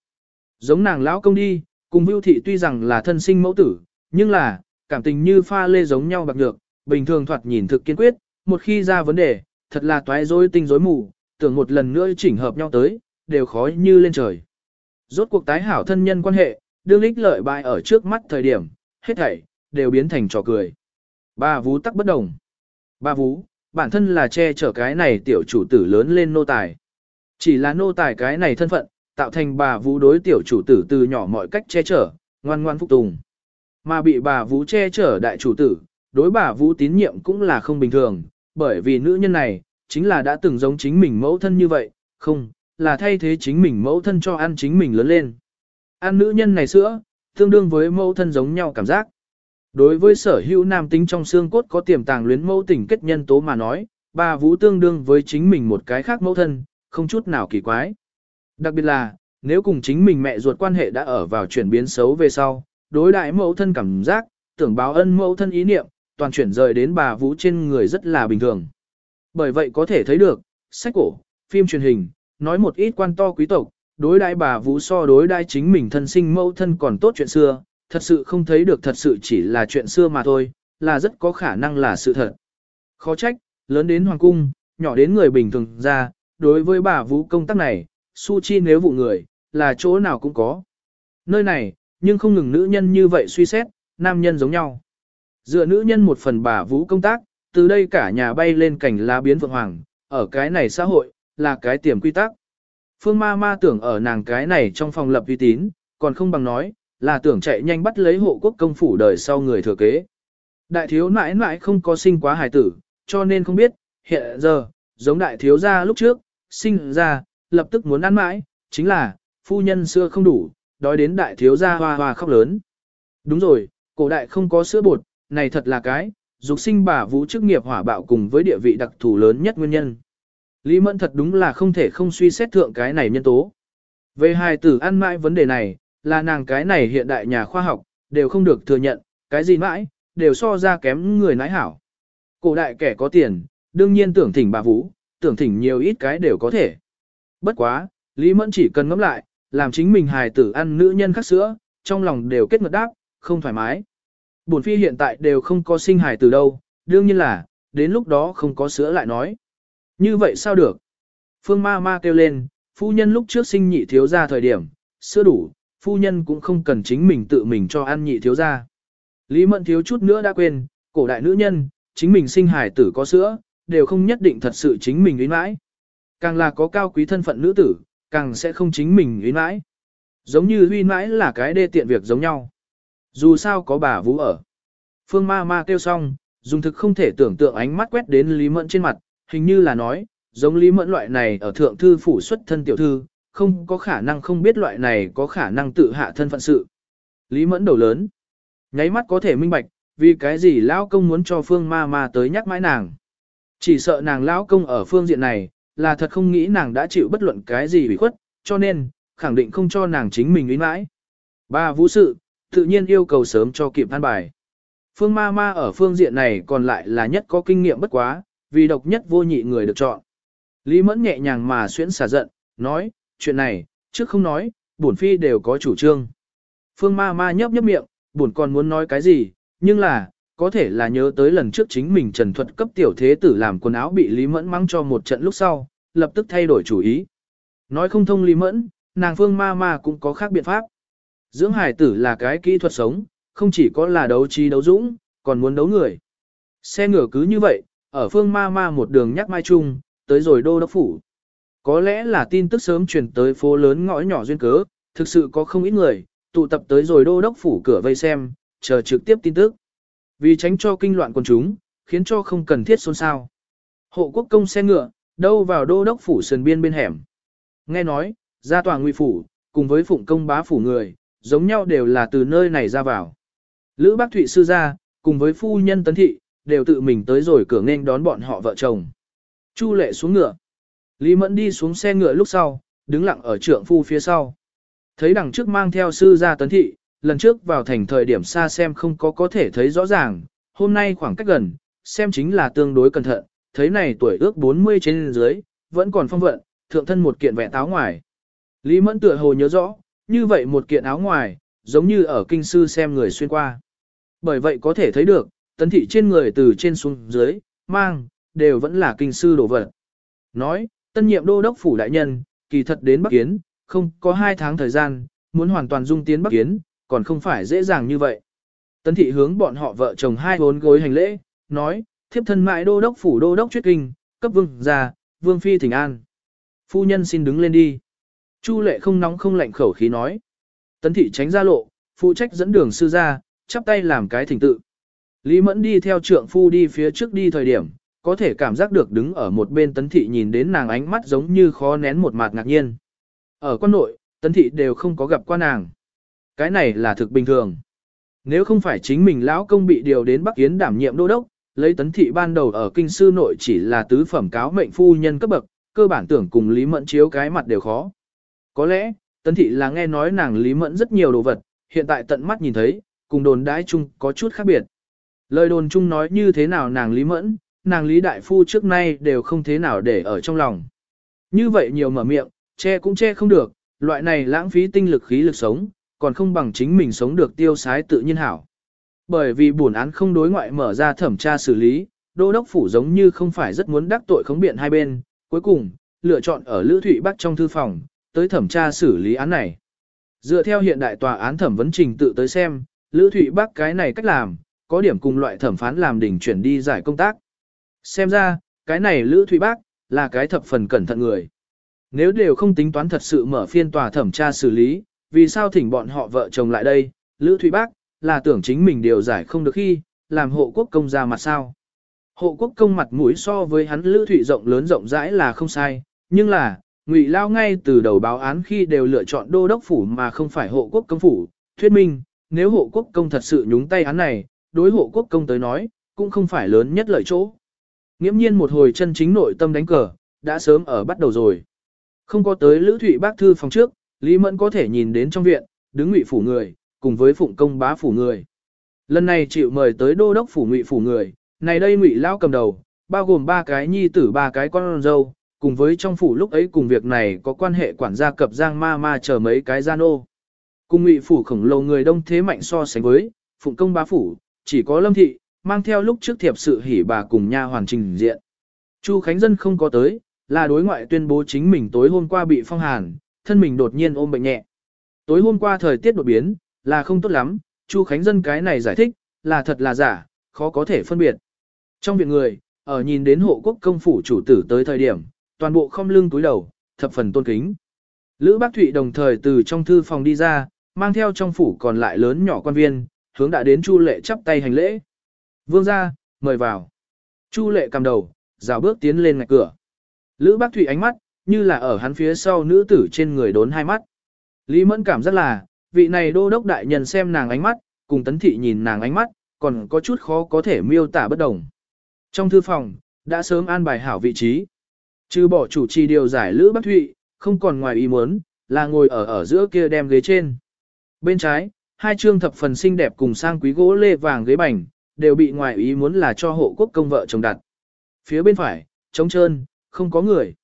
Giống nàng lão công đi, cùng Vưu Thị tuy rằng là thân sinh mẫu tử, nhưng là, cảm tình như pha lê giống nhau bạc nhược, bình thường thoạt nhìn thực kiên quyết, một khi ra vấn đề, thật là toái rối tinh rối mù, tưởng một lần nữa chỉnh hợp nhau tới, đều khó như lên trời. Rốt cuộc tái hảo thân nhân quan hệ, đương lích lợi bại ở trước mắt thời điểm, hết thảy, đều biến thành trò cười. Ba vú tắc bất đồng. Ba vú, bản thân là che chở cái này tiểu chủ tử lớn lên nô tài. Chỉ là nô tài cái này thân phận, tạo thành bà vú đối tiểu chủ tử từ nhỏ mọi cách che chở, ngoan ngoan phục tùng. Mà bị bà vú che chở đại chủ tử, đối bà vú tín nhiệm cũng là không bình thường, bởi vì nữ nhân này, chính là đã từng giống chính mình mẫu thân như vậy, không, là thay thế chính mình mẫu thân cho ăn chính mình lớn lên. Ăn nữ nhân này sữa, tương đương với mẫu thân giống nhau cảm giác. Đối với sở hữu nam tính trong xương cốt có tiềm tàng luyến mẫu tình kết nhân tố mà nói, bà Vũ tương đương với chính mình một cái khác mẫu thân, không chút nào kỳ quái. Đặc biệt là, nếu cùng chính mình mẹ ruột quan hệ đã ở vào chuyển biến xấu về sau, đối đại mẫu thân cảm giác, tưởng báo ân mẫu thân ý niệm, toàn chuyển rời đến bà Vũ trên người rất là bình thường. Bởi vậy có thể thấy được, sách cổ, phim truyền hình, nói một ít quan to quý tộc, đối đại bà Vũ so đối đại chính mình thân sinh mẫu thân còn tốt chuyện xưa, thật sự không thấy được thật sự chỉ là chuyện xưa mà thôi, là rất có khả năng là sự thật. Khó trách, lớn đến hoàng cung, nhỏ đến người bình thường ra, đối với bà Vũ công tác này, su chi nếu vụ người, là chỗ nào cũng có. Nơi này, nhưng không ngừng nữ nhân như vậy suy xét, nam nhân giống nhau. Dựa nữ nhân một phần bà Vũ công tác, từ đây cả nhà bay lên cảnh lá biến vượng hoàng, ở cái này xã hội, là cái tiềm quy tắc. Phương ma ma tưởng ở nàng cái này trong phòng lập uy tín, còn không bằng nói, là tưởng chạy nhanh bắt lấy hộ quốc công phủ đời sau người thừa kế. Đại thiếu mãi mãi không có sinh quá hài tử, cho nên không biết, hiện giờ, giống đại thiếu gia lúc trước, sinh ra, lập tức muốn ăn mãi, chính là, phu nhân xưa không đủ, đói đến đại thiếu gia hoa hoa khóc lớn. Đúng rồi, cổ đại không có sữa bột, này thật là cái, dục sinh bà vũ chức nghiệp hỏa bạo cùng với địa vị đặc thù lớn nhất nguyên nhân. Lý Mẫn thật đúng là không thể không suy xét thượng cái này nhân tố. Về hài tử ăn mãi vấn đề này, là nàng cái này hiện đại nhà khoa học, đều không được thừa nhận, cái gì mãi, đều so ra kém người nãi hảo. Cổ đại kẻ có tiền, đương nhiên tưởng thỉnh bà Vũ, tưởng thỉnh nhiều ít cái đều có thể. Bất quá, Lý Mẫn chỉ cần ngẫm lại, làm chính mình hài tử ăn nữ nhân khác sữa, trong lòng đều kết ngật đáp, không thoải mái. Bổn phi hiện tại đều không có sinh hài tử đâu, đương nhiên là, đến lúc đó không có sữa lại nói. Như vậy sao được? Phương ma ma kêu lên, phu nhân lúc trước sinh nhị thiếu ra thời điểm, sữa đủ, phu nhân cũng không cần chính mình tự mình cho ăn nhị thiếu ra. Lý mẫn thiếu chút nữa đã quên, cổ đại nữ nhân, chính mình sinh hài tử có sữa, đều không nhất định thật sự chính mình uyên mãi. Càng là có cao quý thân phận nữ tử, càng sẽ không chính mình uyên mãi. Giống như uyên mãi là cái đê tiện việc giống nhau. Dù sao có bà vũ ở. Phương ma ma kêu xong, dùng thực không thể tưởng tượng ánh mắt quét đến Lý Mẫn trên mặt, hình như là nói, giống Lý Mẫn loại này ở thượng thư phủ xuất thân tiểu thư, không có khả năng không biết loại này có khả năng tự hạ thân phận sự. Lý Mẫn đầu lớn, nháy mắt có thể minh bạch, vì cái gì lão công muốn cho phương ma ma tới nhắc mãi nàng. Chỉ sợ nàng lão công ở phương diện này, là thật không nghĩ nàng đã chịu bất luận cái gì bị khuất, cho nên, khẳng định không cho nàng chính mình ý mãi. Ba vũ sự, tự nhiên yêu cầu sớm cho kịp an bài. Phương ma ma ở phương diện này còn lại là nhất có kinh nghiệm bất quá, vì độc nhất vô nhị người được chọn. Lý mẫn nhẹ nhàng mà xuyễn xả giận, nói, chuyện này, trước không nói, bổn phi đều có chủ trương. Phương ma ma nhấp nhấp miệng, bổn còn muốn nói cái gì, nhưng là, có thể là nhớ tới lần trước chính mình trần thuật cấp tiểu thế tử làm quần áo bị Lý Mẫn mắng cho một trận lúc sau, lập tức thay đổi chủ ý. Nói không thông Lý Mẫn, nàng phương ma ma cũng có khác biện pháp. Dưỡng hải tử là cái kỹ thuật sống, không chỉ có là đấu trí đấu dũng, còn muốn đấu người. Xe ngựa cứ như vậy, ở phương ma ma một đường nhắc mai chung, tới rồi đô đốc phủ. Có lẽ là tin tức sớm truyền tới phố lớn ngõ nhỏ duyên cớ, thực sự có không ít người, tụ tập tới rồi đô đốc phủ cửa vây xem, chờ trực tiếp tin tức. Vì tránh cho kinh loạn quần chúng, khiến cho không cần thiết xôn xao. Hộ quốc công xe ngựa, đâu vào đô đốc phủ sườn biên bên hẻm. Nghe nói, ra tòa ngụy phủ, cùng với phụng công bá phủ người, giống nhau đều là từ nơi này ra vào. Lữ bác Thụy sư gia, cùng với phu nhân tấn thị, đều tự mình tới rồi cửa nghênh đón bọn họ vợ chồng. Chu lệ xuống ngựa. Lý Mẫn đi xuống xe ngựa lúc sau, đứng lặng ở trượng phu phía sau. Thấy đằng trước mang theo sư gia tấn thị, lần trước vào thành thời điểm xa xem không có có thể thấy rõ ràng, hôm nay khoảng cách gần, xem chính là tương đối cẩn thận, thấy này tuổi ước 40 trên dưới, vẫn còn phong vận, thượng thân một kiện vẹn áo ngoài. Lý Mẫn tựa hồ nhớ rõ, như vậy một kiện áo ngoài, giống như ở kinh sư xem người xuyên qua. Bởi vậy có thể thấy được, tấn thị trên người từ trên xuống dưới, mang, đều vẫn là kinh sư đồ vật. Nói, tân nhiệm đô đốc phủ đại nhân, kỳ thật đến Bắc Kiến, không có hai tháng thời gian, muốn hoàn toàn dung tiến Bắc Kiến, còn không phải dễ dàng như vậy. Tấn thị hướng bọn họ vợ chồng hai bốn gối hành lễ, nói, thiếp thân mại đô đốc phủ đô đốc truyết kinh, cấp vương ra, vương phi thỉnh an. Phu nhân xin đứng lên đi. Chu lệ không nóng không lạnh khẩu khí nói. Tấn thị tránh ra lộ, phụ trách dẫn đường sư ra, chắp tay làm cái thỉnh tự. Lý mẫn đi theo trượng phu đi phía trước đi thời điểm, có thể cảm giác được đứng ở một bên tấn thị nhìn đến nàng ánh mắt giống như khó nén một mặt ngạc nhiên. Ở quan nội, tấn thị đều không có gặp qua nàng. Cái này là thực bình thường. Nếu không phải chính mình lão công bị điều đến Bắc Yến đảm nhiệm đô đốc, lấy tấn thị ban đầu ở kinh sư nội chỉ là tứ phẩm cáo mệnh phu nhân cấp bậc, cơ bản tưởng cùng Lý Mẫn chiếu cái mặt đều khó. Có lẽ, tấn thị là nghe nói nàng Lý Mẫn rất nhiều đồ vật, hiện tại tận mắt nhìn thấy, cùng đồn đãi chung có chút khác biệt. Lời đồn chung nói như thế nào nàng Lý Mẫn, nàng Lý Đại Phu trước nay đều không thế nào để ở trong lòng. Như vậy nhiều mở miệng, che cũng che không được, loại này lãng phí tinh lực khí lực sống, còn không bằng chính mình sống được tiêu sái tự nhiên hảo. Bởi vì buồn án không đối ngoại mở ra thẩm tra xử lý, đô đốc phủ giống như không phải rất muốn đắc tội khống biện hai bên, cuối cùng, lựa chọn ở Lữ Thụy Bắc trong thư phòng, tới thẩm tra xử lý án này. Dựa theo hiện đại tòa án thẩm vấn trình tự tới xem, Lữ Thụy Bắc cái này cách làm, có điểm cùng loại thẩm phán làm đỉnh chuyển đi giải công tác. Xem ra, cái này Lữ Thụy bác là cái thập phần cẩn thận người. Nếu đều không tính toán thật sự mở phiên tòa thẩm tra xử lý, vì sao thỉnh bọn họ vợ chồng lại đây, Lữ Thụy bác là tưởng chính mình điều giải không được khi, làm hộ quốc công ra mặt sao. Hộ quốc công mặt mũi so với hắn Lữ Thụy rộng lớn rộng rãi là không sai, nhưng là, Ngụy Lao ngay từ đầu báo án khi đều lựa chọn đô đốc phủ mà không phải hộ quốc công phủ, thuyết minh, nếu hộ quốc công thật sự nhúng tay án này, đối hộ quốc công tới nói, cũng không phải lớn nhất lợi chỗ. Nghiễm nhiên một hồi chân chính nội tâm đánh cờ, đã sớm ở bắt đầu rồi. Không có tới Lữ Thụy bác thư phòng trước, Lý Mẫn có thể nhìn đến trong viện, đứng ngụy phủ người, cùng với phụng công bá phủ người. Lần này chịu mời tới đô đốc phủ ngụy phủ người, này đây ngụy lao cầm đầu, bao gồm ba cái nhi tử ba cái con dâu, cùng với trong phủ lúc ấy cùng việc này có quan hệ quản gia cập giang ma ma chờ mấy cái gian ô. Cùng ngụy phủ khổng lồ người đông thế mạnh so sánh với, phụng công bá phủ, chỉ có lâm thị, mang theo lúc trước thiệp sự hỉ bà cùng nha hoàn trình diện. Chu Khánh Dân không có tới, là đối ngoại tuyên bố chính mình tối hôm qua bị phong hàn, thân mình đột nhiên ôm bệnh nhẹ. Tối hôm qua thời tiết đột biến, là không tốt lắm, Chu Khánh Dân cái này giải thích, là thật là giả, khó có thể phân biệt. Trong viện người, ở nhìn đến hộ quốc công phủ chủ tử tới thời điểm, toàn bộ không lưng túi đầu, thập phần tôn kính. Lữ Bác Thụy đồng thời từ trong thư phòng đi ra, mang theo trong phủ còn lại lớn nhỏ quan viên, hướng đã đến Chu Lệ chắp tay hành lễ. Vương gia mời vào. Chu Lệ cầm đầu, rào bước tiến lên ngạch cửa. Lữ Bác Thụy ánh mắt, như là ở hắn phía sau nữ tử trên người đốn hai mắt. Lý Mẫn cảm rất là, vị này đô đốc đại nhân xem nàng ánh mắt, cùng tấn thị nhìn nàng ánh mắt, còn có chút khó có thể miêu tả bất đồng. Trong thư phòng, đã sớm an bài hảo vị trí. Trừ bỏ chủ trì điều giải Lữ bác Thụy, không còn ngoài ý muốn, là ngồi ở ở giữa kia đem ghế trên. Bên trái, hai trương thập phần xinh đẹp cùng sang quý gỗ lê vàng ghế bành, đều bị ngoài ý muốn là cho hộ quốc công vợ chồng đặt. Phía bên phải, trống trơn, không có người.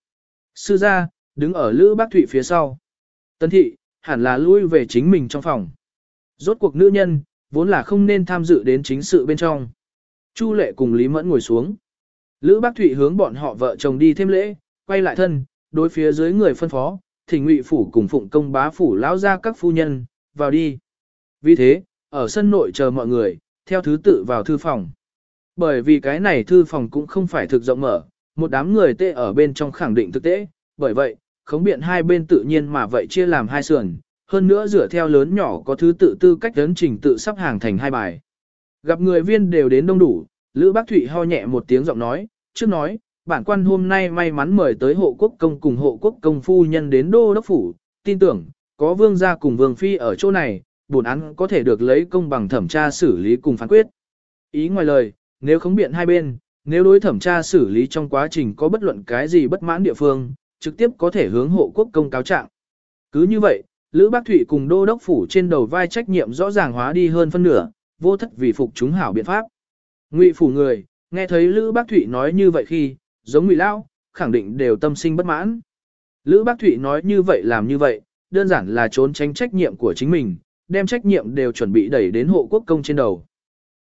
Sư gia, đứng ở Lữ Bác Thụy phía sau. Tân thị, hẳn là lui về chính mình trong phòng. Rốt cuộc nữ nhân, vốn là không nên tham dự đến chính sự bên trong. Chu lệ cùng Lý Mẫn ngồi xuống. Lữ Bác Thụy hướng bọn họ vợ chồng đi thêm lễ, quay lại thân, đối phía dưới người phân phó, thỉnh ngụy phủ cùng phụng công bá phủ lão ra các phu nhân, vào đi. Vì thế, ở sân nội chờ mọi người, theo thứ tự vào thư phòng. Bởi vì cái này thư phòng cũng không phải thực rộng mở, một đám người tê ở bên trong khẳng định thực tế, bởi vậy, khống biện hai bên tự nhiên mà vậy chia làm hai sườn, hơn nữa dựa theo lớn nhỏ có thứ tự tư cách lớn trình tự sắp hàng thành hai bài. Gặp người viên đều đến đông đủ, Lữ Bác Thụy ho nhẹ một tiếng giọng nói, trước nói, bản quan hôm nay may mắn mời tới hộ quốc công cùng hộ quốc công phu nhân đến đô đốc phủ, tin tưởng, có vương gia cùng vương phi ở chỗ này, bổn án có thể được lấy công bằng thẩm tra xử lý cùng phán quyết. Ý ngoài lời, nếu không biện hai bên, nếu đối thẩm tra xử lý trong quá trình có bất luận cái gì bất mãn địa phương, trực tiếp có thể hướng hộ quốc công cáo trạng. Cứ như vậy, Lữ Bác Thụy cùng đô đốc phủ trên đầu vai trách nhiệm rõ ràng hóa đi hơn phân nửa, vô thất vì phục chúng hảo biện pháp. Ngụy phủ người, nghe thấy Lữ Bác Thụy nói như vậy khi, giống Ngụy Lao, khẳng định đều tâm sinh bất mãn. Lữ Bác Thụy nói như vậy làm như vậy, đơn giản là trốn tránh trách nhiệm của chính mình, đem trách nhiệm đều chuẩn bị đẩy đến hộ quốc công trên đầu.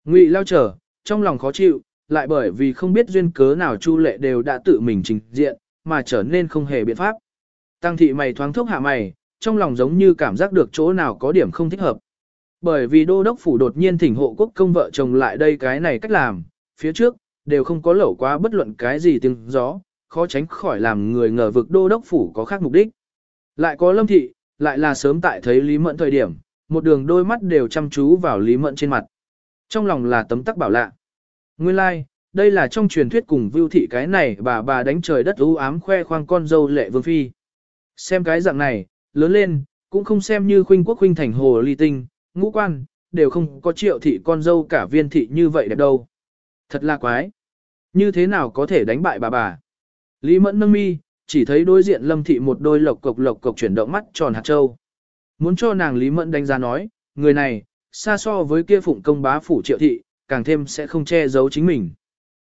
Ngụy Lao trở, trong lòng khó chịu, lại bởi vì không biết duyên cớ nào Chu Lệ đều đã tự mình trình diện, mà trở nên không hề biện pháp. Tăng thị mày thoáng thốc hạ mày, trong lòng giống như cảm giác được chỗ nào có điểm không thích hợp. Bởi vì đô đốc phủ đột nhiên thỉnh hộ quốc công vợ chồng lại đây cái này cách làm, phía trước, đều không có lẩu quá bất luận cái gì tiếng gió, khó tránh khỏi làm người ngờ vực đô đốc phủ có khác mục đích. Lại có lâm thị, lại là sớm tại thấy Lý Mẫn thời điểm, một đường đôi mắt đều chăm chú vào Lý Mẫn trên mặt. Trong lòng là tấm tắc bảo lạ. Nguyên lai, like, đây là trong truyền thuyết cùng vưu thị cái này bà bà đánh trời đất u ám khoe khoang con dâu lệ vương phi. Xem cái dạng này, lớn lên, cũng không xem như khuynh quốc khuynh thành hồ ly tinh, ngũ quan, đều không có triệu thị con dâu cả viên thị như vậy đẹp đâu. Thật là quái. Như thế nào có thể đánh bại bà bà? Lý mẫn nâng mi, chỉ thấy đối diện lâm thị một đôi lộc cộc lộc cộc chuyển động mắt tròn hạt châu. Muốn cho nàng Lý mẫn đánh giá nói, người này, xa so với kia phụng công bá phủ triệu thị, càng thêm sẽ không che giấu chính mình.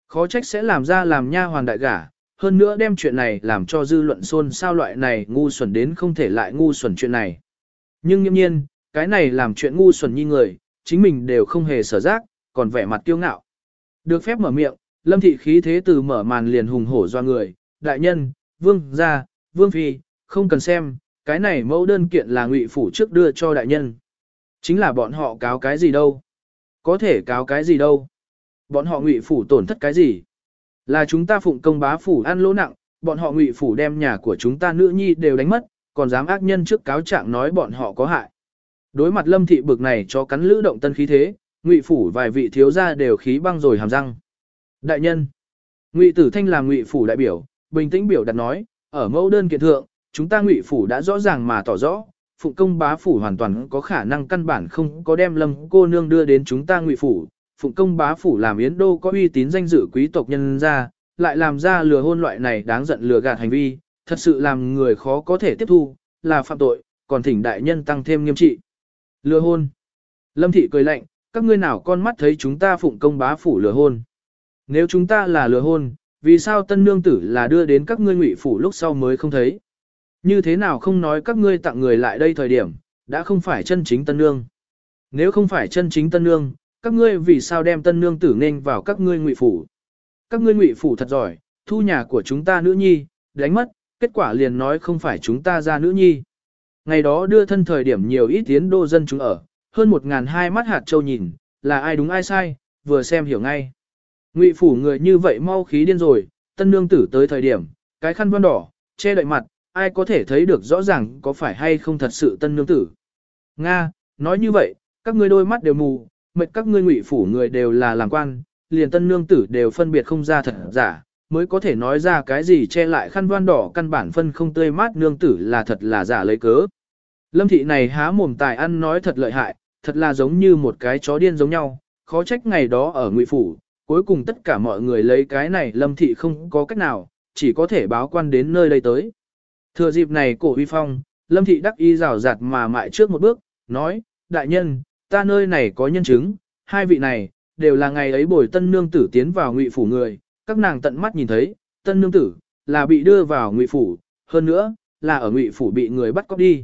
Khó trách sẽ làm ra làm nha hoàn đại gả, hơn nữa đem chuyện này làm cho dư luận xôn xao loại này ngu xuẩn đến không thể lại ngu xuẩn chuyện này. Nhưng nghiêm nhiên, cái này làm chuyện ngu xuẩn như người, chính mình đều không hề sở giác, còn vẻ mặt kiêu ngạo. Được phép mở miệng, lâm thị khí thế từ mở màn liền hùng hổ do người, đại nhân, vương gia, vương phi, không cần xem, cái này mẫu đơn kiện là ngụy phủ trước đưa cho đại nhân. Chính là bọn họ cáo cái gì đâu. Có thể cáo cái gì đâu. Bọn họ ngụy phủ tổn thất cái gì? Là chúng ta phụng công bá phủ ăn lỗ nặng, bọn họ ngụy phủ đem nhà của chúng ta nữ nhi đều đánh mất, còn dám ác nhân trước cáo trạng nói bọn họ có hại. Đối mặt lâm thị bực này cho cắn lữ động tân khí thế, ngụy phủ vài vị thiếu gia đều khí băng rồi hàm răng. Đại nhân, ngụy tử thanh làm ngụy phủ đại biểu, bình tĩnh biểu đặt nói, ở mẫu đơn kiện thượng, chúng ta ngụy phủ đã rõ ràng mà tỏ rõ, phụng công bá phủ hoàn toàn có khả năng căn bản không có đem lâm cô nương đưa đến chúng ta ngụy phủ, phụng công bá phủ làm yến đô có uy tín danh dự quý tộc nhân ra, lại làm ra lừa hôn loại này đáng giận lừa gạt hành vi, thật sự làm người khó có thể tiếp thu, là phạm tội, còn thỉnh đại nhân tăng thêm nghiêm trị. Lừa hôn. Lâm thị cười lạnh, các ngươi nào con mắt thấy chúng ta phụng công bá phủ lừa hôn. Nếu chúng ta là lừa hôn, vì sao tân nương tử là đưa đến các ngươi ngụy phủ lúc sau mới không thấy? Như thế nào không nói các ngươi tặng người lại đây thời điểm, đã không phải chân chính tân nương. Nếu không phải chân chính tân nương, các ngươi vì sao đem tân nương tử nên vào các ngươi ngụy phủ? Các ngươi ngụy phủ thật giỏi, thu nhà của chúng ta nữ nhi, đánh mất, kết quả liền nói không phải chúng ta ra nữ nhi. Ngày đó đưa thân thời điểm nhiều ít tiến đô dân chúng ở, hơn một ngàn hai mắt hạt châu nhìn, là ai đúng ai sai, vừa xem hiểu ngay. Ngụy phủ người như vậy mau khí điên rồi, tân nương tử tới thời điểm, cái khăn văn đỏ, che đậy mặt, ai có thể thấy được rõ ràng có phải hay không thật sự tân nương tử. Nga, nói như vậy, các ngươi đôi mắt đều mù, mệt các ngươi ngụy phủ người đều là làm quan, liền tân nương tử đều phân biệt không ra thật giả, mới có thể nói ra cái gì che lại khăn đoan đỏ căn bản phân không tươi mát nương tử là thật là giả lấy cớ. Lâm thị này há mồm tài ăn nói thật lợi hại, thật là giống như một cái chó điên giống nhau, khó trách ngày đó ở ngụy phủ, cuối cùng tất cả mọi người lấy cái này lâm thị không có cách nào, chỉ có thể báo quan đến nơi đây tới. Thừa dịp này cổ uy phong, lâm thị đắc y rào rạt mà mại trước một bước, nói, đại nhân, ta nơi này có nhân chứng, hai vị này, đều là ngày ấy bồi tân nương tử tiến vào ngụy phủ người, các nàng tận mắt nhìn thấy, tân nương tử, là bị đưa vào ngụy phủ, hơn nữa, là ở ngụy phủ bị người bắt cóc đi.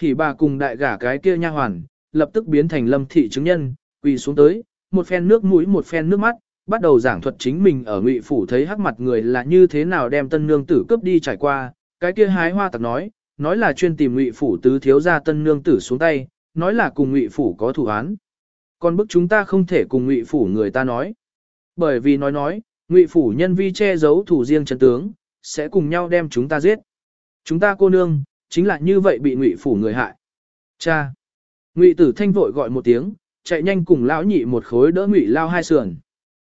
Thì bà cùng đại gả cái kia nha hoàn, lập tức biến thành lâm thị chứng nhân, quỳ xuống tới, một phen nước mũi một phen nước mắt, bắt đầu giảng thuật chính mình ở ngụy phủ thấy hắc mặt người là như thế nào đem tân nương tử cướp đi trải qua, cái kia hái hoa tặc nói, nói là chuyên tìm ngụy phủ tứ thiếu gia tân nương tử xuống tay, nói là cùng ngụy phủ có thủ án. Còn bức chúng ta không thể cùng ngụy phủ người ta nói. Bởi vì nói nói, ngụy phủ nhân vi che giấu thủ riêng chân tướng, sẽ cùng nhau đem chúng ta giết. Chúng ta cô nương, chính là như vậy bị ngụy phủ người hại. Cha! Ngụy tử thanh vội gọi một tiếng, chạy nhanh cùng lão nhị một khối đỡ ngụy lao hai sườn.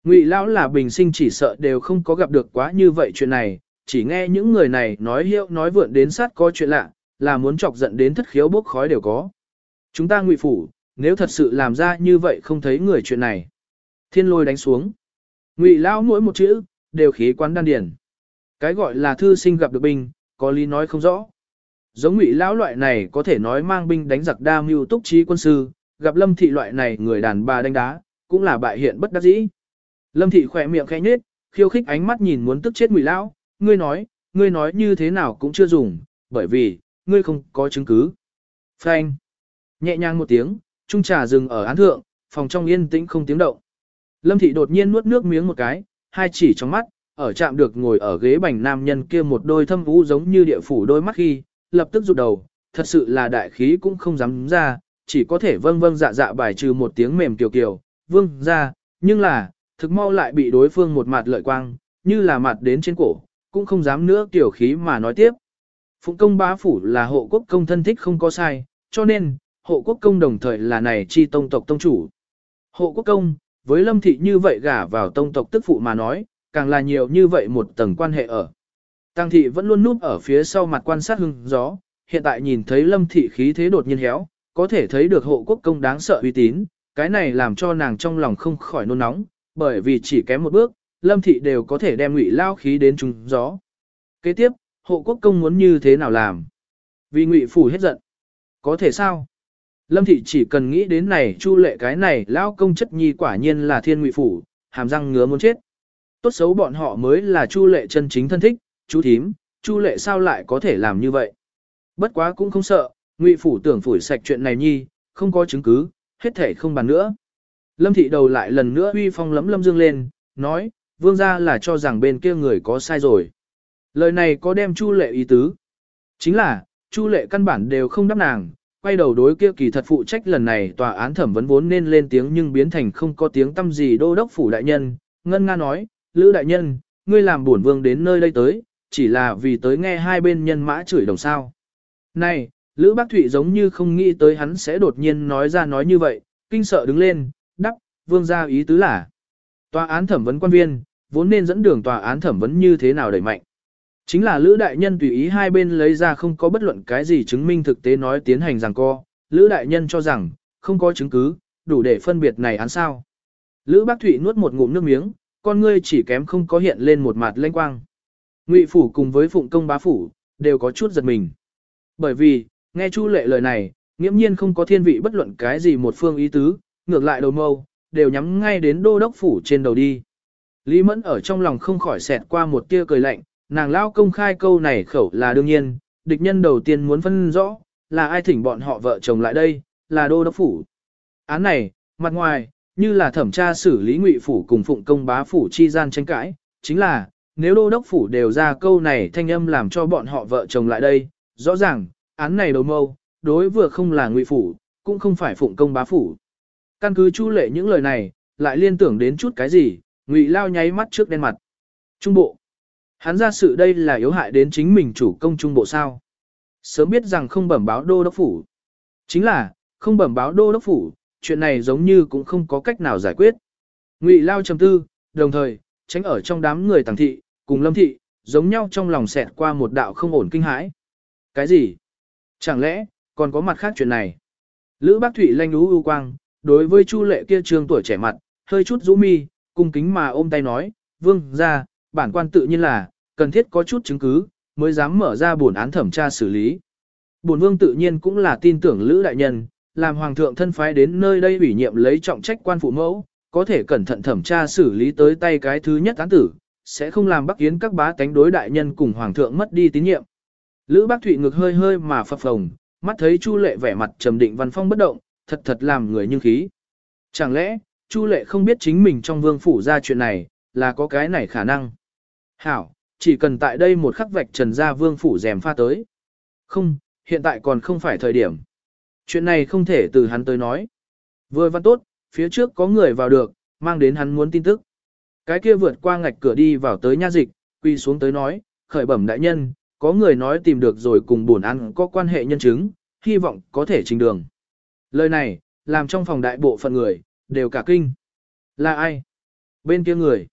Ngụy lão là bình sinh chỉ sợ đều không có gặp được quá như vậy chuyện này, chỉ nghe những người này nói hiệu nói vượn đến sát có chuyện lạ, là muốn chọc giận đến thất khiếu bốc khói đều có. Chúng ta ngụy phủ, nếu thật sự làm ra như vậy không thấy người chuyện này. Thiên lôi đánh xuống. Ngụy lão mỗi một chữ, đều khí quán đan điển. Cái gọi là thư sinh gặp được binh, có lý nói không rõ. Giống ngụy lão loại này có thể nói mang binh đánh giặc đa mưu túc trí quân sư, gặp lâm thị loại này người đàn bà đánh đá, cũng là bại hiện bất đắc dĩ. Lâm thị khỏe miệng khẽ nhếch, khiêu khích ánh mắt nhìn muốn tức chết ngụy lão, ngươi nói, ngươi nói như thế nào cũng chưa dùng, bởi vì, ngươi không có chứng cứ. Phanh. Nhẹ nhàng một tiếng, trung trà dừng ở án thượng, phòng trong yên tĩnh không tiếng động. Lâm thị đột nhiên nuốt nước miếng một cái, hai chỉ trong mắt, ở chạm được ngồi ở ghế bành nam nhân kia một đôi thâm vũ giống như địa phủ đôi mắt khi, lập tức rụt đầu, thật sự là đại khí cũng không dám ra, chỉ có thể vâng vâng dạ dạ bài trừ một tiếng mềm kiều kiều, vương ra, nhưng là, thực mau lại bị đối phương một mặt lợi quang, như là mặt đến trên cổ, cũng không dám nữa tiểu khí mà nói tiếp. Phụng công bá phủ là hộ quốc công thân thích không có sai, cho nên, hộ quốc công đồng thời là này chi tông tộc tông chủ. Hộ quốc công, với lâm thị như vậy gả vào tông tộc tức phụ mà nói, càng là nhiều như vậy một tầng quan hệ ở. Tăng thị vẫn luôn núp ở phía sau mặt quan sát hưng gió, hiện tại nhìn thấy lâm thị khí thế đột nhiên héo, có thể thấy được hộ quốc công đáng sợ uy tín, cái này làm cho nàng trong lòng không khỏi nôn nóng, bởi vì chỉ kém một bước, lâm thị đều có thể đem ngụy lao khí đến trùng gió. Kế tiếp, hộ quốc công muốn như thế nào làm? Vì ngụy phủ hết giận. Có thể sao? Lâm thị chỉ cần nghĩ đến này chu lệ cái này lao công chất nhi quả nhiên là thiên ngụy phủ, hàm răng ngứa muốn chết. Tốt xấu bọn họ mới là chu lệ chân chính thân thích, chú thím, chu lệ sao lại có thể làm như vậy? Bất quá cũng không sợ, ngụy phủ tưởng phủi sạch chuyện này nhi, không có chứng cứ, hết thể không bàn nữa. Lâm thị đầu lại lần nữa uy phong lấm lâm dương lên, nói, vương gia là cho rằng bên kia người có sai rồi. Lời này có đem chu lệ ý tứ. Chính là, chu lệ căn bản đều không đáp nàng, quay đầu đối kia kỳ thật phụ trách lần này tòa án thẩm vấn vốn nên lên tiếng nhưng biến thành không có tiếng tâm gì đô đốc phủ đại nhân. Ngân Nga nói, Lữ đại nhân, ngươi làm bổn vương đến nơi đây tới, chỉ là vì tới nghe hai bên nhân mã chửi đồng sao. Này, Lữ Bác Thụy giống như không nghĩ tới hắn sẽ đột nhiên nói ra nói như vậy, kinh sợ đứng lên, đắc, vương gia ý tứ là. Tòa án thẩm vấn quan viên, vốn nên dẫn đường tòa án thẩm vấn như thế nào đẩy mạnh. Chính là Lữ Đại Nhân tùy ý hai bên lấy ra không có bất luận cái gì chứng minh thực tế nói tiến hành rằng co, Lữ Đại Nhân cho rằng, không có chứng cứ, đủ để phân biệt này án sao. Lữ Bác Thụy nuốt một ngụm nước miếng, con ngươi chỉ kém không có hiện lên một mặt lanh quang. Ngụy Phủ cùng với Phụng Công Bá Phủ, đều có chút giật mình. Bởi vì, nghe Chu Lệ lời này, nghiễm nhiên không có thiên vị bất luận cái gì một phương ý tứ, ngược lại đầu mâu, đều nhắm ngay đến đô đốc phủ trên đầu đi. Lý Mẫn ở trong lòng không khỏi xẹt qua một tia cười lạnh, nàng lao công khai câu này khẩu là đương nhiên, địch nhân đầu tiên muốn phân rõ, là ai thỉnh bọn họ vợ chồng lại đây, là đô đốc phủ. Án này, mặt ngoài, như là thẩm tra xử lý ngụy phủ cùng phụng công bá phủ chi gian tranh cãi, chính là, nếu đô đốc phủ đều ra câu này thanh âm làm cho bọn họ vợ chồng lại đây, rõ ràng, án này đầu mâu, đối vừa không là ngụy phủ, cũng không phải phụng công bá phủ. Căn cứ chu lệ những lời này, lại liên tưởng đến chút cái gì, ngụy lao nháy mắt trước đen mặt. Trung bộ. Hắn ra sự đây là yếu hại đến chính mình chủ công trung bộ sao. Sớm biết rằng không bẩm báo đô đốc phủ. Chính là, không bẩm báo đô đốc phủ, chuyện này giống như cũng không có cách nào giải quyết. Ngụy lao trầm tư, đồng thời, tránh ở trong đám người tàng thị, cùng lâm thị, giống nhau trong lòng xẹt qua một đạo không ổn kinh hãi. Cái gì? Chẳng lẽ, còn có mặt khác chuyện này? Lữ bác thủy lanh lú ưu quang, đối với chu lệ kia trương tuổi trẻ mặt, hơi chút rũ mi, cung kính mà ôm tay nói, vương, ra, bản quan tự nhiên là, cần thiết có chút chứng cứ, mới dám mở ra buồn án thẩm tra xử lý. Bổn vương tự nhiên cũng là tin tưởng Lữ đại nhân, làm hoàng thượng thân phái đến nơi đây ủy nhiệm lấy trọng trách quan phụ mẫu, có thể cẩn thận thẩm tra xử lý tới tay cái thứ nhất án tử, sẽ không làm Bắc Yến các bá tánh đối đại nhân cùng hoàng thượng mất đi tín nhiệm. Lữ Bác Thụy ngực hơi hơi mà phập phồng, mắt thấy Chu Lệ vẻ mặt trầm định văn phong bất động, thật thật làm người như khí. Chẳng lẽ, Chu Lệ không biết chính mình trong vương phủ ra chuyện này, là có cái này khả năng. Hảo, chỉ cần tại đây một khắc vạch trần ra vương phủ rèm pha tới. Không, hiện tại còn không phải thời điểm. Chuyện này không thể từ hắn tới nói. Vừa văn tốt, phía trước có người vào được, mang đến hắn muốn tin tức. Cái kia vượt qua ngạch cửa đi vào tới nha dịch, quy xuống tới nói, khởi bẩm đại nhân, có người nói tìm được rồi cùng buồn ăn có quan hệ nhân chứng, hy vọng có thể trình đường. Lời này, làm trong phòng đại bộ phận người, đều cả kinh. Là ai? Bên kia người.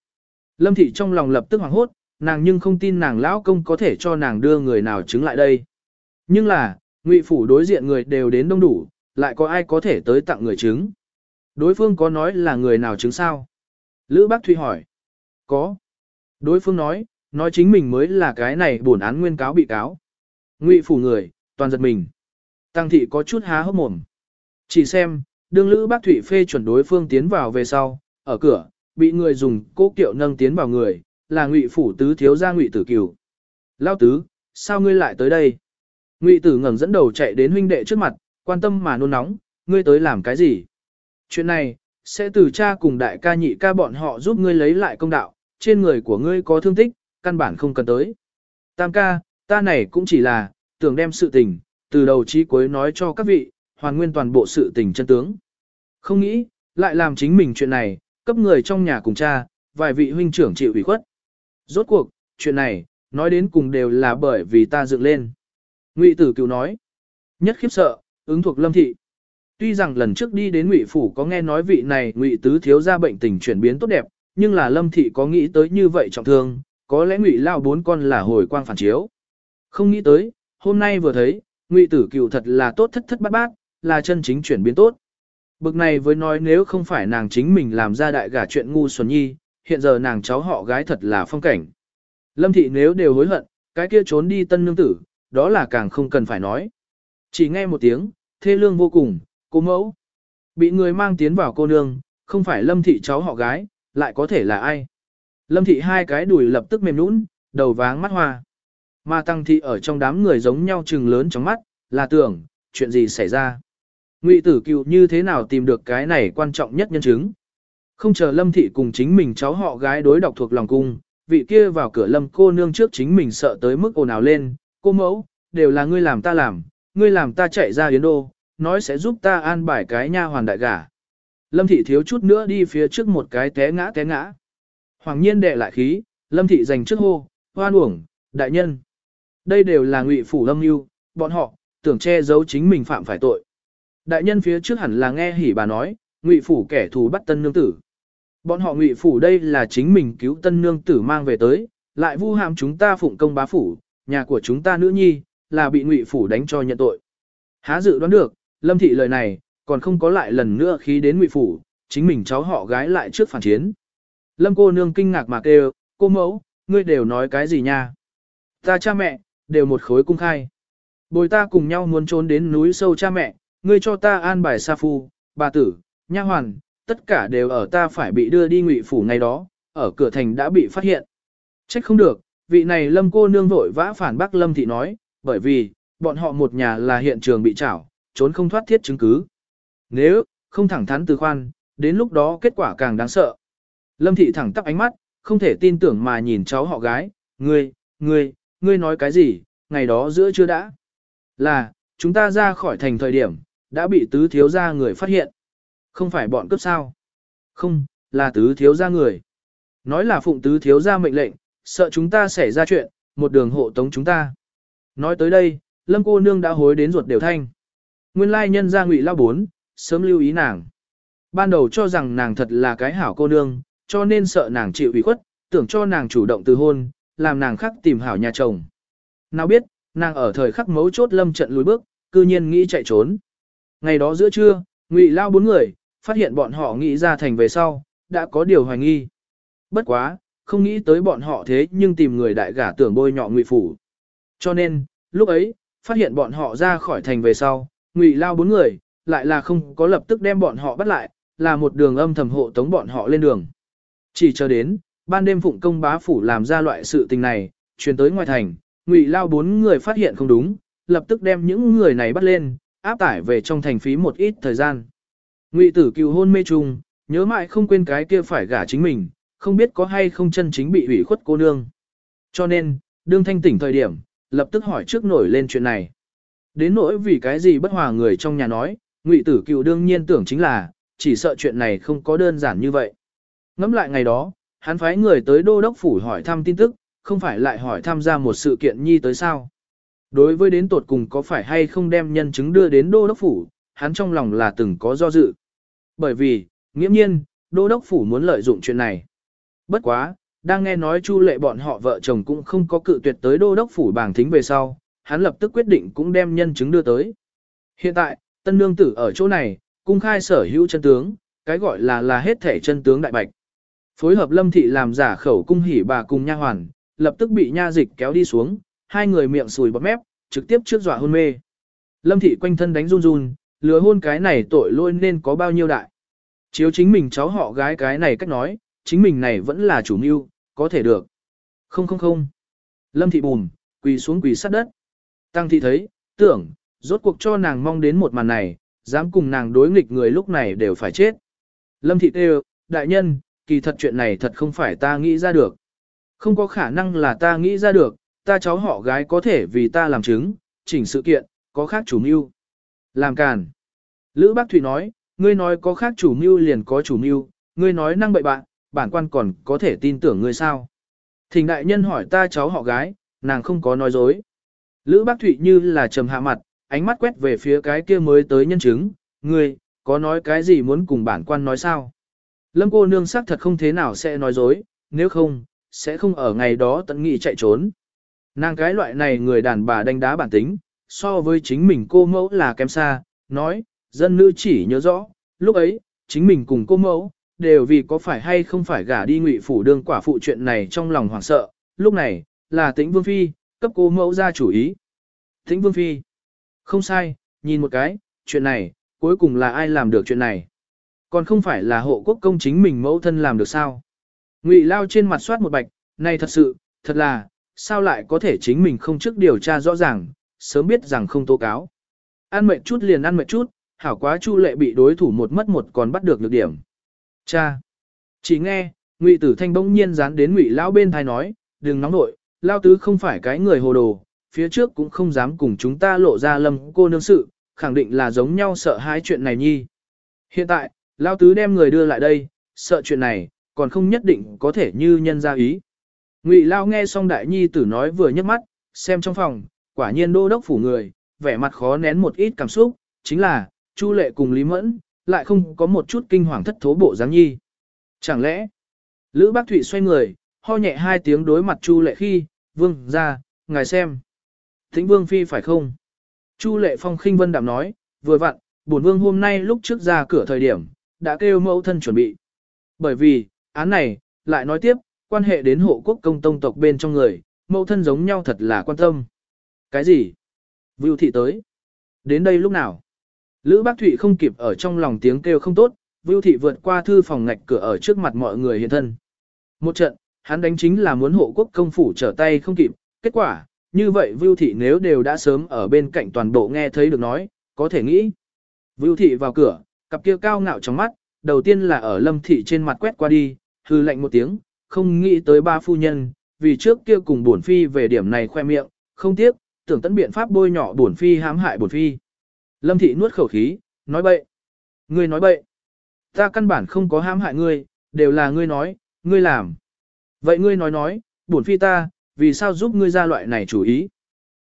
Lâm thị trong lòng lập tức hoảng hốt, nàng nhưng không tin nàng lão công có thể cho nàng đưa người nào chứng lại đây. Nhưng là, ngụy phủ đối diện người đều đến đông đủ, lại có ai có thể tới tặng người chứng. Đối phương có nói là người nào chứng sao? Lữ Bác Thụy hỏi. Có. Đối phương nói, nói chính mình mới là cái này bổn án nguyên cáo bị cáo. Ngụy phủ người, toàn giật mình. Tăng thị có chút há hốc mồm. Chỉ xem, đương Lữ Bác Thụy phê chuẩn đối phương tiến vào về sau, ở cửa, bị người dùng cố kiệu nâng tiến vào người, là Ngụy phủ tứ thiếu gia Ngụy Tử Kiều. Lao tứ, sao ngươi lại tới đây? Ngụy Tử ngẩng dẫn đầu chạy đến huynh đệ trước mặt, quan tâm mà nôn nóng, ngươi tới làm cái gì? Chuyện này, sẽ từ cha cùng đại ca nhị ca bọn họ giúp ngươi lấy lại công đạo, trên người của ngươi có thương tích, căn bản không cần tới. Tam ca, ta này cũng chỉ là, tưởng đem sự tình, từ đầu chí cuối nói cho các vị, hoàn nguyên toàn bộ sự tình chân tướng. Không nghĩ, lại làm chính mình chuyện này, cấp người trong nhà cùng cha, vài vị huynh trưởng chịu ủy khuất. Rốt cuộc, chuyện này, nói đến cùng đều là bởi vì ta dựng lên. Ngụy tử cựu nói, nhất khiếp sợ, ứng thuộc lâm thị. Tuy rằng lần trước đi đến Ngụy phủ có nghe nói vị này Ngụy tứ thiếu ra bệnh tình chuyển biến tốt đẹp, nhưng là Lâm thị có nghĩ tới như vậy trọng thương, có lẽ Ngụy lao bốn con là hồi quang phản chiếu. Không nghĩ tới, hôm nay vừa thấy, Ngụy tử cựu thật là tốt thất thất bát bát, là chân chính chuyển biến tốt. Bực này với nói nếu không phải nàng chính mình làm ra đại gả chuyện ngu xuẩn nhi, hiện giờ nàng cháu họ gái thật là phong cảnh. Lâm thị nếu đều hối hận, cái kia trốn đi tân nương tử, đó là càng không cần phải nói. Chỉ nghe một tiếng, thê lương vô cùng, cô mẫu. Bị người mang tiến vào cô nương, không phải lâm thị cháu họ gái, lại có thể là ai. Lâm thị hai cái đùi lập tức mềm nũng, đầu váng mắt hoa. Mà tăng thị ở trong đám người giống nhau trừng lớn trong mắt, là tưởng, chuyện gì xảy ra. Ngụy tử cựu như thế nào tìm được cái này quan trọng nhất nhân chứng. Không chờ lâm thị cùng chính mình cháu họ gái đối đọc thuộc lòng cung, vị kia vào cửa lâm cô nương trước chính mình sợ tới mức ồn ào lên, cô mẫu, đều là ngươi làm ta làm, ngươi làm ta chạy ra yến đô, nói sẽ giúp ta an bài cái nha hoàn đại gả. Lâm thị thiếu chút nữa đi phía trước một cái té ngã té ngã. Hoàng nhiên đệ lại khí, lâm thị giành trước hô, hoan uổng, đại nhân. Đây đều là ngụy phủ lâm mưu, bọn họ, tưởng che giấu chính mình phạm phải tội. Đại nhân phía trước hẳn là nghe hỉ bà nói, ngụy phủ kẻ thù bắt tân nương tử. Bọn họ ngụy phủ đây là chính mình cứu tân nương tử mang về tới, lại vu hàm chúng ta phụng công bá phủ, nhà của chúng ta nữ nhi, là bị ngụy phủ đánh cho nhận tội. Há dự đoán được, lâm thị lời này, còn không có lại lần nữa khi đến ngụy phủ, chính mình cháu họ gái lại trước phản chiến. Lâm cô nương kinh ngạc mà kêu, cô mẫu, ngươi đều nói cái gì nha? Ta cha mẹ, đều một khối cung khai. Bồi ta cùng nhau muốn trốn đến núi sâu cha mẹ, ngươi cho ta an bài sa phu, bà tử, nha hoàn, tất cả đều ở ta phải bị đưa đi ngụy phủ ngày đó, ở cửa thành đã bị phát hiện. Trách không được, vị này lâm cô nương vội vã phản bác lâm thị nói, bởi vì, bọn họ một nhà là hiện trường bị trảo, trốn không thoát thiết chứng cứ. Nếu, không thẳng thắn từ khoan, đến lúc đó kết quả càng đáng sợ. Lâm thị thẳng tắp ánh mắt, không thể tin tưởng mà nhìn cháu họ gái, ngươi, ngươi, ngươi nói cái gì, ngày đó giữa chưa đã. Là, chúng ta ra khỏi thành thời điểm, đã bị tứ thiếu gia người phát hiện. Không phải bọn cướp sao? Không, là tứ thiếu gia người. Nói là phụng tứ thiếu gia mệnh lệnh, sợ chúng ta xảy ra chuyện, một đường hộ tống chúng ta. Nói tới đây, lâm cô nương đã hối đến ruột đều thanh. Nguyên lai nhân gia ngụy lao bốn, sớm lưu ý nàng. Ban đầu cho rằng nàng thật là cái hảo cô nương, cho nên sợ nàng chịu ủy khuất, tưởng cho nàng chủ động từ hôn, làm nàng khắc tìm hảo nhà chồng. Nào biết, nàng ở thời khắc mấu chốt lâm trận lùi bước, cư nhiên nghĩ chạy trốn. Ngày đó giữa trưa, ngụy lao bốn người, phát hiện bọn họ nghĩ ra thành về sau, đã có điều hoài nghi. Bất quá, không nghĩ tới bọn họ thế nhưng tìm người đại gả tưởng bôi nhọ ngụy phủ. Cho nên, lúc ấy, phát hiện bọn họ ra khỏi thành về sau, ngụy lao bốn người, lại là không có lập tức đem bọn họ bắt lại, là một đường âm thầm hộ tống bọn họ lên đường. Chỉ cho đến, ban đêm phụng công bá phủ làm ra loại sự tình này, truyền tới ngoài thành, ngụy lao bốn người phát hiện không đúng, lập tức đem những người này bắt lên, áp tải về trong thành phí một ít thời gian. Ngụy tử cựu hôn mê trùng, nhớ mãi không quên cái kia phải gả chính mình, không biết có hay không chân chính bị ủy khuất cô nương. Cho nên, đương thanh tỉnh thời điểm, lập tức hỏi trước nổi lên chuyện này. Đến nỗi vì cái gì bất hòa người trong nhà nói, ngụy tử cựu đương nhiên tưởng chính là, chỉ sợ chuyện này không có đơn giản như vậy. Ngắm lại ngày đó, hắn phái người tới đô đốc phủ hỏi thăm tin tức, không phải lại hỏi tham gia một sự kiện nhi tới sao. Đối với đến tột cùng có phải hay không đem nhân chứng đưa đến đô đốc phủ, hắn trong lòng là từng có do dự. Bởi vì, nghiễm nhiên, đô đốc phủ muốn lợi dụng chuyện này. Bất quá, đang nghe nói chu lệ bọn họ vợ chồng cũng không có cự tuyệt tới đô đốc phủ bảng thính về sau, hắn lập tức quyết định cũng đem nhân chứng đưa tới. Hiện tại, tân nương tử ở chỗ này, cung khai sở hữu chân tướng, cái gọi là là hết thể chân tướng đại bạch. Phối hợp lâm thị làm giả khẩu cung hỉ bà cùng nha hoàn, lập tức bị nha dịch kéo đi xuống, hai người miệng sùi bọt mép, trực tiếp trước dọa hôn mê. Lâm thị quanh thân đánh run run, lừa hôn cái này tội lỗi nên có bao nhiêu đại. Chiếu chính mình cháu họ gái cái này cách nói, chính mình này vẫn là chủ mưu, có thể được. Không không không. Lâm thị bùm, quỳ xuống quỳ sát đất. Tăng thị thấy, tưởng, rốt cuộc cho nàng mong đến một màn này, dám cùng nàng đối nghịch người lúc này đều phải chết. Lâm thị kêu, đại nhân, kỳ thật chuyện này thật không phải ta nghĩ ra được. Không có khả năng là ta nghĩ ra được, ta cháu họ gái có thể vì ta làm chứng, chỉnh sự kiện, có khác chủ mưu. Làm càn. Lữ Bác Thụy nói, ngươi nói có khác chủ mưu liền có chủ mưu, ngươi nói năng bậy bạn, bản quan còn có thể tin tưởng ngươi sao. Thỉnh đại nhân hỏi ta cháu họ gái, nàng không có nói dối. Lữ Bác Thụy như là trầm hạ mặt, ánh mắt quét về phía cái kia mới tới nhân chứng, ngươi, có nói cái gì muốn cùng bản quan nói sao? Lâm cô nương xác thật không thế nào sẽ nói dối, nếu không, sẽ không ở ngày đó tận nghị chạy trốn. Nàng cái loại này người đàn bà đánh đá bản tính, so với chính mình cô mẫu là kém xa, nói, dân nữ chỉ nhớ rõ, lúc ấy, chính mình cùng cô mẫu, đều vì có phải hay không phải gả đi ngụy phủ đương quả phụ chuyện này trong lòng hoảng sợ, lúc này, là tĩnh vương phi, cấp cô mẫu ra chủ ý. Tĩnh vương phi, không sai, nhìn một cái, chuyện này, cuối cùng là ai làm được chuyện này. Còn không phải là hộ quốc công chính mình mẫu thân làm được sao. Ngụy lao trên mặt soát một bạch, này thật sự, thật là, sao lại có thể chính mình không trước điều tra rõ ràng, sớm biết rằng không tố cáo. Ăn mệt chút liền ăn mệt chút, hảo quá chu lệ bị đối thủ một mất một còn bắt được lược điểm. Cha! Chỉ nghe, Ngụy Tử Thanh bỗng nhiên dán đến Ngụy lão bên thai nói, đừng nóng nội, Lão tứ không phải cái người hồ đồ, phía trước cũng không dám cùng chúng ta lộ ra lâm cô nương sự, khẳng định là giống nhau sợ hai chuyện này nhi. Hiện tại, Lão tứ đem người đưa lại đây, sợ chuyện này, còn không nhất định có thể như nhân ra ý. Ngụy lao nghe xong đại nhi tử nói vừa nhấc mắt, xem trong phòng, quả nhiên đô đốc phủ người, vẻ mặt khó nén một ít cảm xúc, chính là, Chu Lệ cùng Lý Mẫn, lại không có một chút kinh hoàng thất thố bộ dáng nhi. Chẳng lẽ, Lữ Bác Thụy xoay người, ho nhẹ hai tiếng đối mặt Chu Lệ khi, vương, ra, ngài xem. Thính vương phi phải không? Chu Lệ Phong khinh vân đạm nói, vừa vặn, bổn vương hôm nay lúc trước ra cửa thời điểm, đã kêu mẫu thân chuẩn bị. Bởi vì, án này, lại nói tiếp, quan hệ đến hộ quốc công tông tộc bên trong người, mẫu thân giống nhau thật là quan tâm. Cái gì? Vưu thị tới. Đến đây lúc nào? Lữ Bác Thụy không kịp ở trong lòng tiếng kêu không tốt, Vưu thị vượt qua thư phòng ngạch cửa ở trước mặt mọi người hiện thân. Một trận, hắn đánh chính là muốn hộ quốc công phủ trở tay không kịp, kết quả, như vậy Vưu thị nếu đều đã sớm ở bên cạnh toàn bộ nghe thấy được nói, có thể nghĩ. Vưu thị vào cửa, cặp kia cao ngạo trong mắt, đầu tiên là ở lâm thị trên mặt quét qua đi, hư lạnh một tiếng, không nghĩ tới ba phu nhân, vì trước kia cùng bổn phi về điểm này khoe miệng, không tiếc, tưởng tận biện pháp bôi nhỏ bổn phi hãm hại bổn phi. Lâm thị nuốt khẩu khí, nói bậy. Ngươi nói bậy. Ta căn bản không có hãm hại ngươi, đều là ngươi nói, ngươi làm. Vậy ngươi nói nói, bổn phi ta, vì sao giúp ngươi ra loại này chủ ý?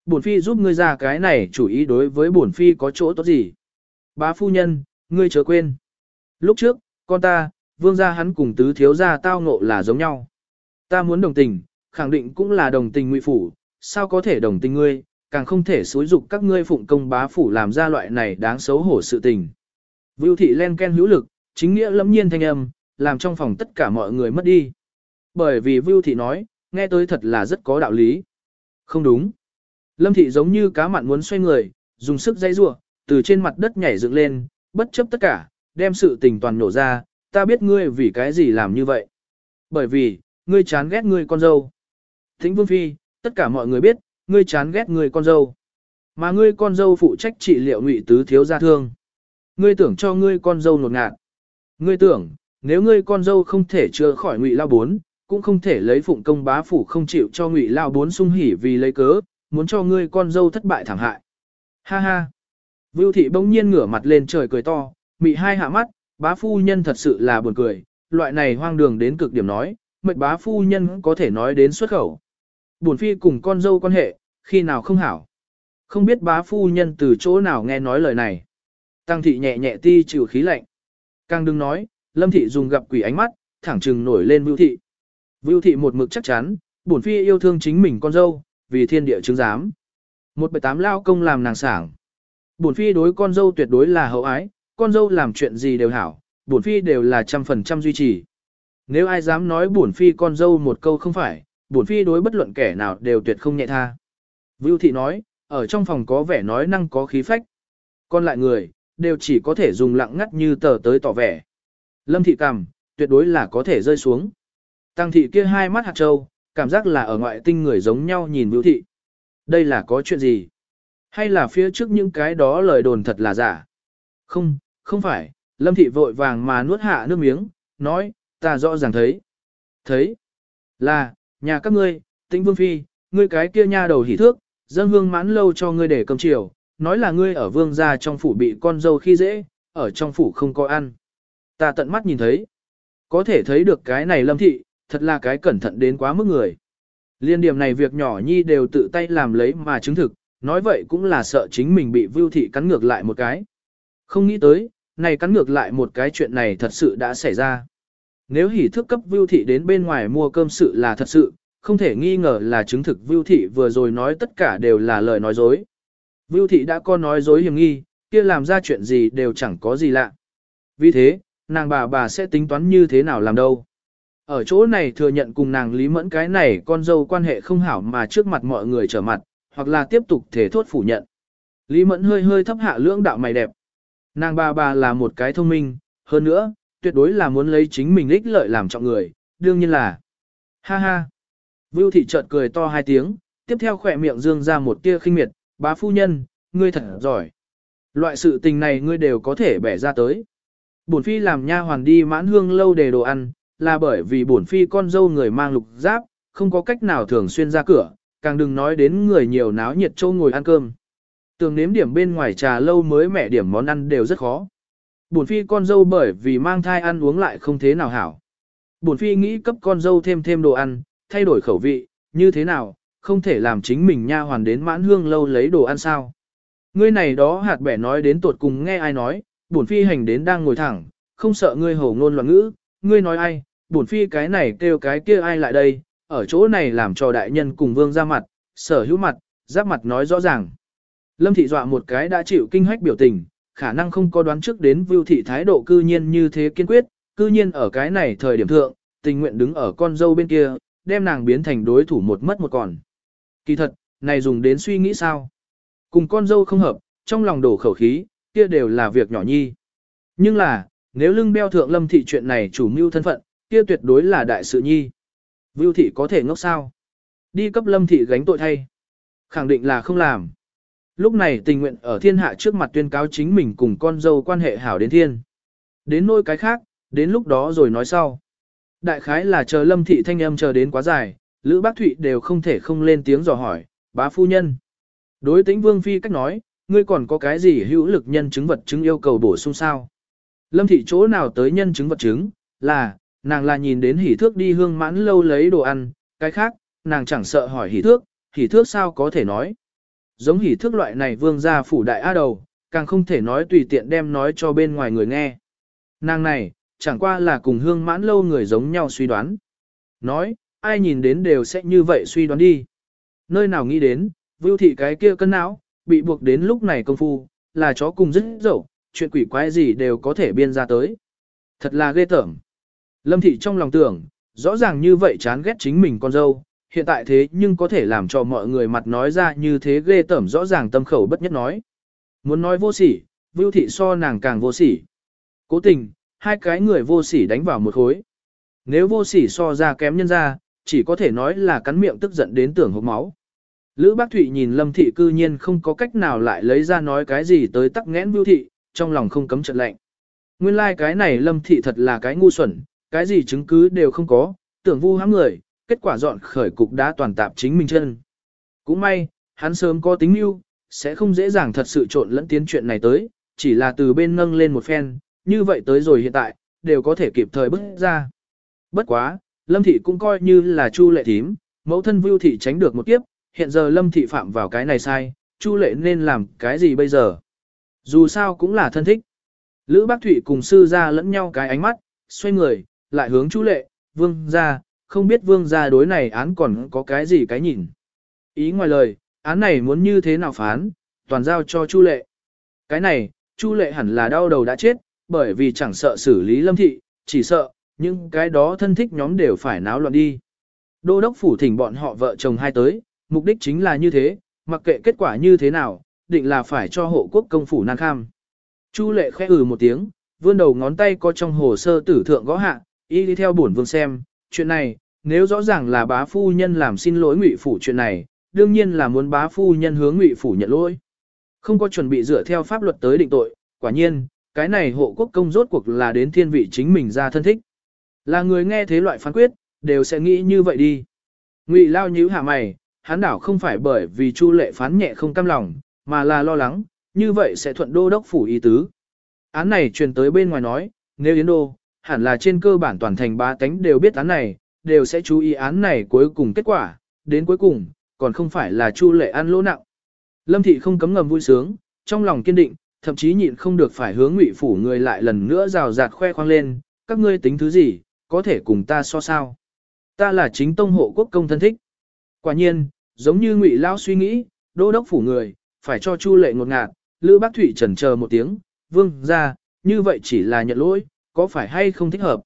Bổn phi giúp ngươi ra cái này chủ ý đối với bổn phi có chỗ tốt gì? Bá phu nhân, ngươi chớ quên. Lúc trước, con ta, vương gia hắn cùng tứ thiếu gia tao ngộ là giống nhau. Ta muốn đồng tình, khẳng định cũng là đồng tình ngụy phủ, sao có thể đồng tình ngươi, càng không thể xối dục các ngươi phụng công bá phủ làm ra loại này đáng xấu hổ sự tình. Vưu thị len ken hữu lực, chính nghĩa lẫm nhiên thanh âm, làm trong phòng tất cả mọi người mất đi. Bởi vì Vưu thị nói, nghe tới thật là rất có đạo lý. Không đúng. Lâm thị giống như cá mặn muốn xoay người, dùng sức dây rua, từ trên mặt đất nhảy dựng lên, bất chấp tất cả, đem sự tình toàn nổ ra, ta biết ngươi vì cái gì làm như vậy. Bởi vì, ngươi chán ghét ngươi con dâu. Thính Vương Phi, tất cả mọi người biết, ngươi chán ghét ngươi con dâu. Mà ngươi con dâu phụ trách trị liệu ngụy tứ thiếu gia thương. Ngươi tưởng cho ngươi con dâu nột ngạt. Ngươi tưởng, nếu ngươi con dâu không thể chữa khỏi ngụy lao bốn, cũng không thể lấy phụng công bá phủ không chịu cho ngụy lao bốn sung hỉ vì lấy cớ, muốn cho ngươi con dâu thất bại thảm hại. Ha ha. Vưu thị bỗng nhiên ngửa mặt lên trời cười to, mị hai hạ mắt, bá phu nhân thật sự là buồn cười, loại này hoang đường đến cực điểm nói, mệt bá phu nhân có thể nói đến xuất khẩu. Buồn phi cùng con dâu quan hệ, khi nào không hảo. Không biết bá phu nhân từ chỗ nào nghe nói lời này. Tăng thị nhẹ nhẹ ti trừ khí lạnh. Càng đừng nói, lâm thị dùng gặp quỷ ánh mắt, thẳng trừng nổi lên vưu thị. Vưu thị một mực chắc chắn, bổn phi yêu thương chính mình con dâu, vì thiên địa chứng giám. Một bảy tám lao công làm nàng sảng. Bổn phi đối con dâu tuyệt đối là hậu ái, con dâu làm chuyện gì đều hảo, bổn phi đều là trăm phần trăm duy trì. Nếu ai dám nói bổn phi con dâu một câu không phải, bổn phi đối bất luận kẻ nào đều tuyệt không nhẹ tha. Vưu thị nói, ở trong phòng có vẻ nói năng có khí phách. Còn lại người, đều chỉ có thể dùng lặng ngắt như tờ tới tỏ vẻ. Lâm thị cằm, tuyệt đối là có thể rơi xuống. Tăng thị kia hai mắt hạt trâu, cảm giác là ở ngoại tinh người giống nhau nhìn Vưu thị. Đây là có chuyện gì? Hay là phía trước những cái đó lời đồn thật là giả? Không, không phải, Lâm thị vội vàng mà nuốt hạ nước miếng, nói, ta rõ ràng thấy. Thấy, là, nhà các ngươi, tĩnh vương phi, ngươi cái kia nha đầu hỉ thước, dân hương mãn lâu cho ngươi để cầm chiều, nói là ngươi ở vương gia trong phủ bị con dâu khi dễ, ở trong phủ không có ăn. Ta tận mắt nhìn thấy, có thể thấy được cái này lâm thị, thật là cái cẩn thận đến quá mức người. Liên điểm này việc nhỏ nhi đều tự tay làm lấy mà chứng thực, nói vậy cũng là sợ chính mình bị vưu thị cắn ngược lại một cái. Không nghĩ tới, này cắn ngược lại một cái chuyện này thật sự đã xảy ra. Nếu hỉ thức cấp vưu thị đến bên ngoài mua cơm sự là thật sự, không thể nghi ngờ là chứng thực vưu thị vừa rồi nói tất cả đều là lời nói dối. Vưu thị đã có nói dối hiểm nghi, kia làm ra chuyện gì đều chẳng có gì lạ. Vì thế, nàng bà bà sẽ tính toán như thế nào làm đâu. Ở chỗ này thừa nhận cùng nàng Lý Mẫn cái này con dâu quan hệ không hảo mà trước mặt mọi người trở mặt, hoặc là tiếp tục thể thốt phủ nhận. Lý Mẫn hơi hơi thấp hạ lưỡng đạo mày đẹp. Nàng bà bà là một cái thông minh, hơn nữa, tuyệt đối là muốn lấy chính mình ích lợi làm trọng người, đương nhiên là. Ha ha. Vưu thị chợt cười to hai tiếng, tiếp theo khỏe miệng dương ra một tia khinh miệt, bá phu nhân, ngươi thật giỏi. Loại sự tình này ngươi đều có thể bẻ ra tới. Bổn phi làm nha hoàn đi mãn hương lâu để đồ ăn, là bởi vì bổn phi con dâu người mang lục giáp, không có cách nào thường xuyên ra cửa, càng đừng nói đến người nhiều náo nhiệt châu ngồi ăn cơm. Tường nếm điểm bên ngoài trà lâu mới mẹ điểm món ăn đều rất khó. Bổn phi con dâu bởi vì mang thai ăn uống lại không thế nào hảo. Bổn phi nghĩ cấp con dâu thêm thêm đồ ăn, thay đổi khẩu vị, như thế nào, không thể làm chính mình nha hoàn đến mãn hương lâu lấy đồ ăn sao. Ngươi này đó hạt bẻ nói đến tột cùng nghe ai nói, bổn phi hành đến đang ngồi thẳng, không sợ ngươi hổ ngôn loạn ngữ, ngươi nói ai, bổn phi cái này kêu cái kia ai lại đây, ở chỗ này làm cho đại nhân cùng vương ra mặt, sở hữu mặt, giáp mặt nói rõ ràng. Lâm thị dọa một cái đã chịu kinh hách biểu tình, khả năng không có đoán trước đến vưu thị thái độ cư nhiên như thế kiên quyết, cư nhiên ở cái này thời điểm thượng, tình nguyện đứng ở con dâu bên kia, đem nàng biến thành đối thủ một mất một còn. Kỳ thật, này dùng đến suy nghĩ sao? Cùng con dâu không hợp, trong lòng đổ khẩu khí, kia đều là việc nhỏ nhi. Nhưng là, nếu lưng beo thượng lâm thị chuyện này chủ mưu thân phận, kia tuyệt đối là đại sự nhi. Vưu thị có thể ngốc sao? Đi cấp lâm thị gánh tội thay. Khẳng định là không làm. Lúc này tình nguyện ở thiên hạ trước mặt tuyên cáo chính mình cùng con dâu quan hệ hảo đến thiên. Đến nỗi cái khác, đến lúc đó rồi nói sau. Đại khái là chờ lâm thị thanh âm chờ đến quá dài, Lữ Bác Thụy đều không thể không lên tiếng dò hỏi, bá phu nhân. Đối tĩnh vương phi cách nói, ngươi còn có cái gì hữu lực nhân chứng vật chứng yêu cầu bổ sung sao? Lâm thị chỗ nào tới nhân chứng vật chứng, là, nàng là nhìn đến hỉ thước đi hương mãn lâu lấy đồ ăn, cái khác, nàng chẳng sợ hỏi hỉ thước, hỉ thước sao có thể nói. Giống hỉ thước loại này vương gia phủ đại a đầu, càng không thể nói tùy tiện đem nói cho bên ngoài người nghe. Nàng này, chẳng qua là cùng hương mãn lâu người giống nhau suy đoán. Nói, ai nhìn đến đều sẽ như vậy suy đoán đi. Nơi nào nghĩ đến, vưu thị cái kia cân não, bị buộc đến lúc này công phu, là chó cùng rất dẫu, chuyện quỷ quái gì đều có thể biên ra tới. Thật là ghê tởm. Lâm thị trong lòng tưởng, rõ ràng như vậy chán ghét chính mình con dâu, hiện tại thế nhưng có thể làm cho mọi người mặt nói ra như thế ghê tởm rõ ràng tâm khẩu bất nhất nói. Muốn nói vô sỉ, vưu thị so nàng càng vô sỉ. Cố tình, hai cái người vô sỉ đánh vào một khối. Nếu vô sỉ so ra kém nhân ra, chỉ có thể nói là cắn miệng tức giận đến tưởng hốc máu. Lữ Bác Thụy nhìn Lâm Thị cư nhiên không có cách nào lại lấy ra nói cái gì tới tắc nghẽn Vưu Thị, trong lòng không cấm trận lạnh. Nguyên lai like cái này Lâm Thị thật là cái ngu xuẩn, cái gì chứng cứ đều không có, tưởng vu hãm người, kết quả dọn khởi cục đã toàn tạp chính mình chân. Cũng may, hắn sớm có tính mưu, sẽ không dễ dàng thật sự trộn lẫn tiến chuyện này tới, chỉ là từ bên nâng lên một phen, như vậy tới rồi hiện tại, đều có thể kịp thời bước ra. Bất quá, Lâm Thị cũng coi như là Chu lệ thím, mẫu thân Vưu Thị tránh được một kiếp, hiện giờ Lâm Thị phạm vào cái này sai, Chu lệ nên làm cái gì bây giờ? Dù sao cũng là thân thích. Lữ Bác Thụy cùng sư ra lẫn nhau cái ánh mắt, xoay người, lại hướng Chu lệ, vương ra, không biết vương gia đối này án còn có cái gì cái nhìn. Ý ngoài lời, án này muốn như thế nào phán, toàn giao cho Chu lệ. Cái này, Chu lệ hẳn là đau đầu đã chết, bởi vì chẳng sợ xử lý lâm thị, chỉ sợ, những cái đó thân thích nhóm đều phải náo loạn đi. Đô đốc phủ thỉnh bọn họ vợ chồng hai tới, mục đích chính là như thế, mặc kệ kết quả như thế nào, định là phải cho hộ quốc công phủ nan kham. Chu lệ khẽ ừ một tiếng, vươn đầu ngón tay có trong hồ sơ tử thượng gõ hạ, y đi theo bổn vương xem, chuyện này, nếu rõ ràng là bá phu nhân làm xin lỗi ngụy phủ chuyện này, đương nhiên là muốn bá phu nhân hướng ngụy phủ nhận lỗi. Không có chuẩn bị dựa theo pháp luật tới định tội, quả nhiên, cái này hộ quốc công rốt cuộc là đến thiên vị chính mình ra thân thích. Là người nghe thế loại phán quyết, đều sẽ nghĩ như vậy đi. Ngụy lao nhíu hạ mày, hắn đảo không phải bởi vì Chu lệ phán nhẹ không cam lòng, mà là lo lắng, như vậy sẽ thuận đô đốc phủ ý tứ. Án này truyền tới bên ngoài nói, nếu Yến Đô, hẳn là trên cơ bản toàn thành ba tánh đều biết án này, đều sẽ chú ý án này cuối cùng kết quả, đến cuối cùng, còn không phải là Chu lệ ăn lỗ nặng. Lâm thị không cấm ngầm vui sướng, trong lòng kiên định, thậm chí nhịn không được phải hướng ngụy phủ người lại lần nữa rào rạt khoe khoang lên, các ngươi tính thứ gì, có thể cùng ta so sao. Ta là chính tông hộ quốc công thân thích. Quả nhiên, giống như ngụy lao suy nghĩ, đô đốc phủ người, phải cho chu lệ ngột ngạt, lữ bác thủy trần chờ một tiếng, vương ra, như vậy chỉ là nhận lỗi, có phải hay không thích hợp.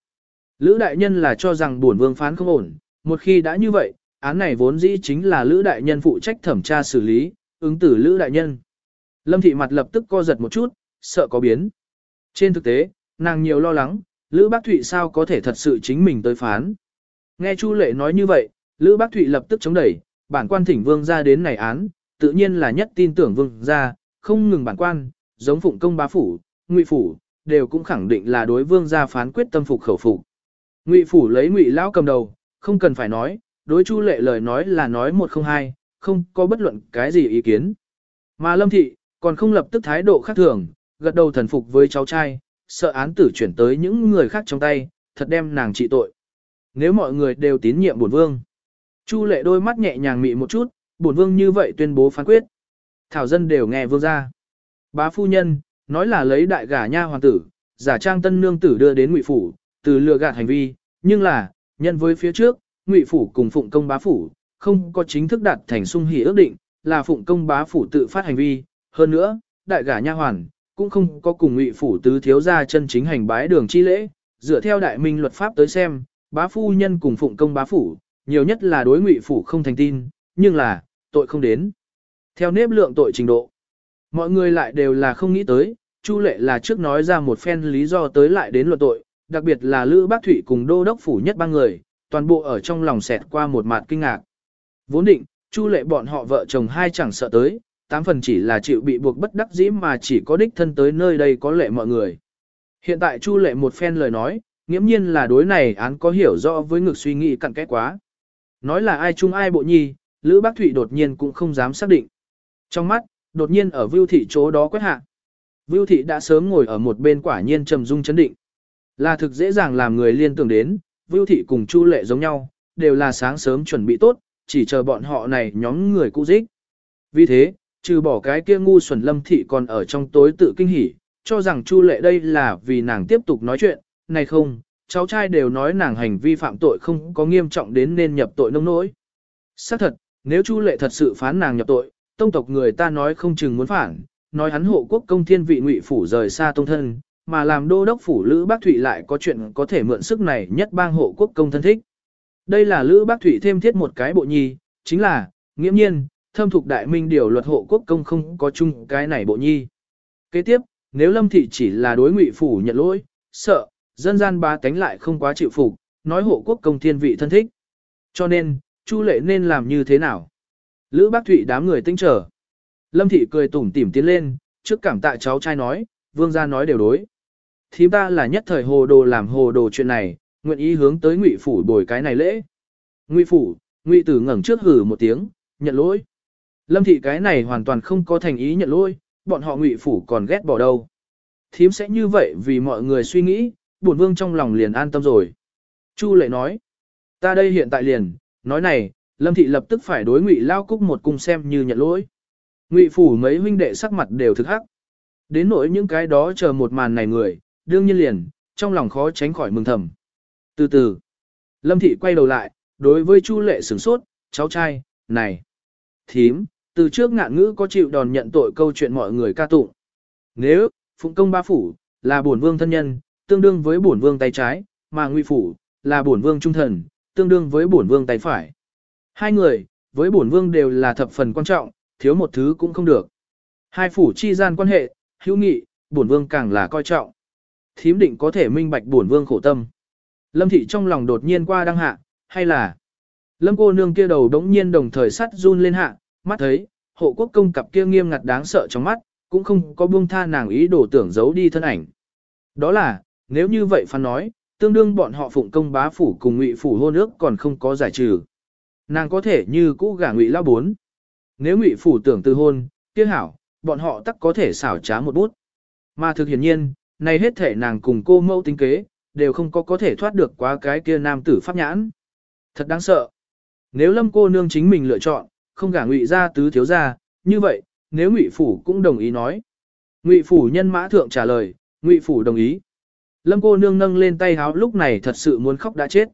Lữ đại nhân là cho rằng buồn vương phán không ổn, một khi đã như vậy, án này vốn dĩ chính là lữ đại nhân phụ trách thẩm tra xử lý, ứng tử lữ đại nhân. Lâm thị mặt lập tức co giật một chút, sợ có biến. Trên thực tế, nàng nhiều lo lắng, Lữ Bác Thụy sao có thể thật sự chính mình tới phán. Nghe Chu Lệ nói như vậy, Lữ Bác Thụy lập tức chống đẩy, bản quan thỉnh vương ra đến này án, tự nhiên là nhất tin tưởng vương ra, không ngừng bản quan, giống phụng công bá phủ, ngụy phủ, đều cũng khẳng định là đối vương ra phán quyết tâm phục khẩu phục. Ngụy phủ lấy ngụy lão cầm đầu, không cần phải nói, đối Chu Lệ lời nói là nói một không hai, không có bất luận cái gì ý kiến. Mà Lâm Thị, còn không lập tức thái độ khác thường, gật đầu thần phục với cháu trai, sợ án tử chuyển tới những người khác trong tay, thật đem nàng trị tội. Nếu mọi người đều tín nhiệm bổn vương. Chu lệ đôi mắt nhẹ nhàng mị một chút, bổn vương như vậy tuyên bố phán quyết. Thảo dân đều nghe vương ra. Bá phu nhân, nói là lấy đại gả nha hoàng tử, giả trang tân nương tử đưa đến ngụy phủ, từ lừa gạt hành vi, nhưng là, nhân với phía trước, ngụy phủ cùng phụng công bá phủ, không có chính thức đạt thành sung hỷ ước định, là phụng công bá phủ tự phát hành vi, hơn nữa, đại gả nha hoàn, cũng không có cùng ngụy phủ tứ thiếu gia chân chính hành bái đường chi lễ, dựa theo đại minh luật pháp tới xem, bá phu nhân cùng phụng công bá phủ, nhiều nhất là đối ngụy phủ không thành tin, nhưng là, tội không đến. Theo nếp lượng tội trình độ, mọi người lại đều là không nghĩ tới, Chu lệ là trước nói ra một phen lý do tới lại đến luật tội, đặc biệt là Lữ Bác Thụy cùng đô đốc phủ nhất ba người, toàn bộ ở trong lòng xẹt qua một mặt kinh ngạc. Vốn định, Chu lệ bọn họ vợ chồng hai chẳng sợ tới, tám phần chỉ là chịu bị buộc bất đắc dĩ mà chỉ có đích thân tới nơi đây có lệ mọi người. Hiện tại Chu lệ một phen lời nói, nghiễm nhiên là đối này án có hiểu rõ với ngực suy nghĩ cặn kẽ quá. Nói là ai chung ai bộ nhi, Lữ Bác Thụy đột nhiên cũng không dám xác định. Trong mắt, đột nhiên ở Vưu Thị chỗ đó quét hạ. Vưu Thị đã sớm ngồi ở một bên quả nhiên trầm dung chấn định. Là thực dễ dàng làm người liên tưởng đến, Vưu Thị cùng Chu Lệ giống nhau, đều là sáng sớm chuẩn bị tốt, chỉ chờ bọn họ này nhóm người cũ dích. Vì thế, trừ bỏ cái kia ngu xuẩn lâm thị còn ở trong tối tự kinh hỉ, cho rằng Chu lệ đây là vì nàng tiếp tục nói chuyện, này không, cháu trai đều nói nàng hành vi phạm tội không có nghiêm trọng đến nên nhập tội nông nỗi. Xác thật, nếu Chu lệ thật sự phán nàng nhập tội, tông tộc người ta nói không chừng muốn phản, nói hắn hộ quốc công thiên vị ngụy phủ rời xa tông thân, mà làm đô đốc phủ Lữ Bác Thụy lại có chuyện có thể mượn sức này nhất bang hộ quốc công thân thích. Đây là Lữ Bác Thụy thêm thiết một cái bộ nhi, chính là, nghiễm nhiên, thâm thục đại minh điều luật hộ quốc công không có chung cái này bộ nhi. Kế tiếp, nếu lâm thị chỉ là đối ngụy phủ nhận lỗi, sợ, dân gian ba tánh lại không quá chịu phục, nói hộ quốc công thiên vị thân thích. Cho nên, Chu lệ nên làm như thế nào? Lữ bác thụy đám người tinh trở. Lâm thị cười tủm tỉm tiến lên, trước cảm tạ cháu trai nói, vương gia nói đều đối. Thím ta là nhất thời hồ đồ làm hồ đồ chuyện này, nguyện ý hướng tới ngụy phủ bồi cái này lễ. Ngụy phủ, ngụy tử ngẩng trước hử một tiếng, nhận lỗi. Lâm thị cái này hoàn toàn không có thành ý nhận lỗi, bọn họ ngụy phủ còn ghét bỏ đâu. Thím sẽ như vậy vì mọi người suy nghĩ, bổn vương trong lòng liền an tâm rồi. Chu lệ nói, ta đây hiện tại liền, nói này, lâm thị lập tức phải đối ngụy lao cúc một cung xem như nhận lỗi. Ngụy phủ mấy huynh đệ sắc mặt đều thực hắc. Đến nỗi những cái đó chờ một màn này người, đương nhiên liền, trong lòng khó tránh khỏi mừng thầm. Từ từ, lâm thị quay đầu lại, đối với chu lệ sửng sốt, cháu trai, này, thím, từ trước ngạn ngữ có chịu đòn nhận tội câu chuyện mọi người ca tụng. Nếu, phụng công ba phủ, là bổn vương thân nhân, tương đương với bổn vương tay trái, mà Ngụy phủ, là bổn vương trung thần, tương đương với bổn vương tay phải. Hai người, với bổn vương đều là thập phần quan trọng, thiếu một thứ cũng không được. Hai phủ chi gian quan hệ, hữu nghị, bổn vương càng là coi trọng. Thím định có thể minh bạch bổn vương khổ tâm. Lâm thị trong lòng đột nhiên qua đăng hạ, hay là Lâm cô nương kia đầu đống nhiên đồng thời sắt run lên hạ, mắt thấy, hộ quốc công cặp kia nghiêm ngặt đáng sợ trong mắt, cũng không có buông tha nàng ý đồ tưởng giấu đi thân ảnh. Đó là, nếu như vậy phán nói, tương đương bọn họ phụng công bá phủ cùng ngụy phủ hôn ước còn không có giải trừ. Nàng có thể như cũ gả ngụy lao bốn. Nếu ngụy phủ tưởng từ hôn, kia hảo, bọn họ tắc có thể xảo trá một bút. Mà thực hiển nhiên, này hết thể nàng cùng cô mẫu tính kế, đều không có có thể thoát được quá cái kia nam tử pháp nhãn. Thật đáng sợ. Nếu lâm cô nương chính mình lựa chọn, không gả ngụy ra tứ thiếu ra, như vậy, nếu ngụy phủ cũng đồng ý nói. Ngụy phủ nhân mã thượng trả lời, ngụy phủ đồng ý. Lâm cô nương nâng lên tay háo lúc này thật sự muốn khóc đã chết.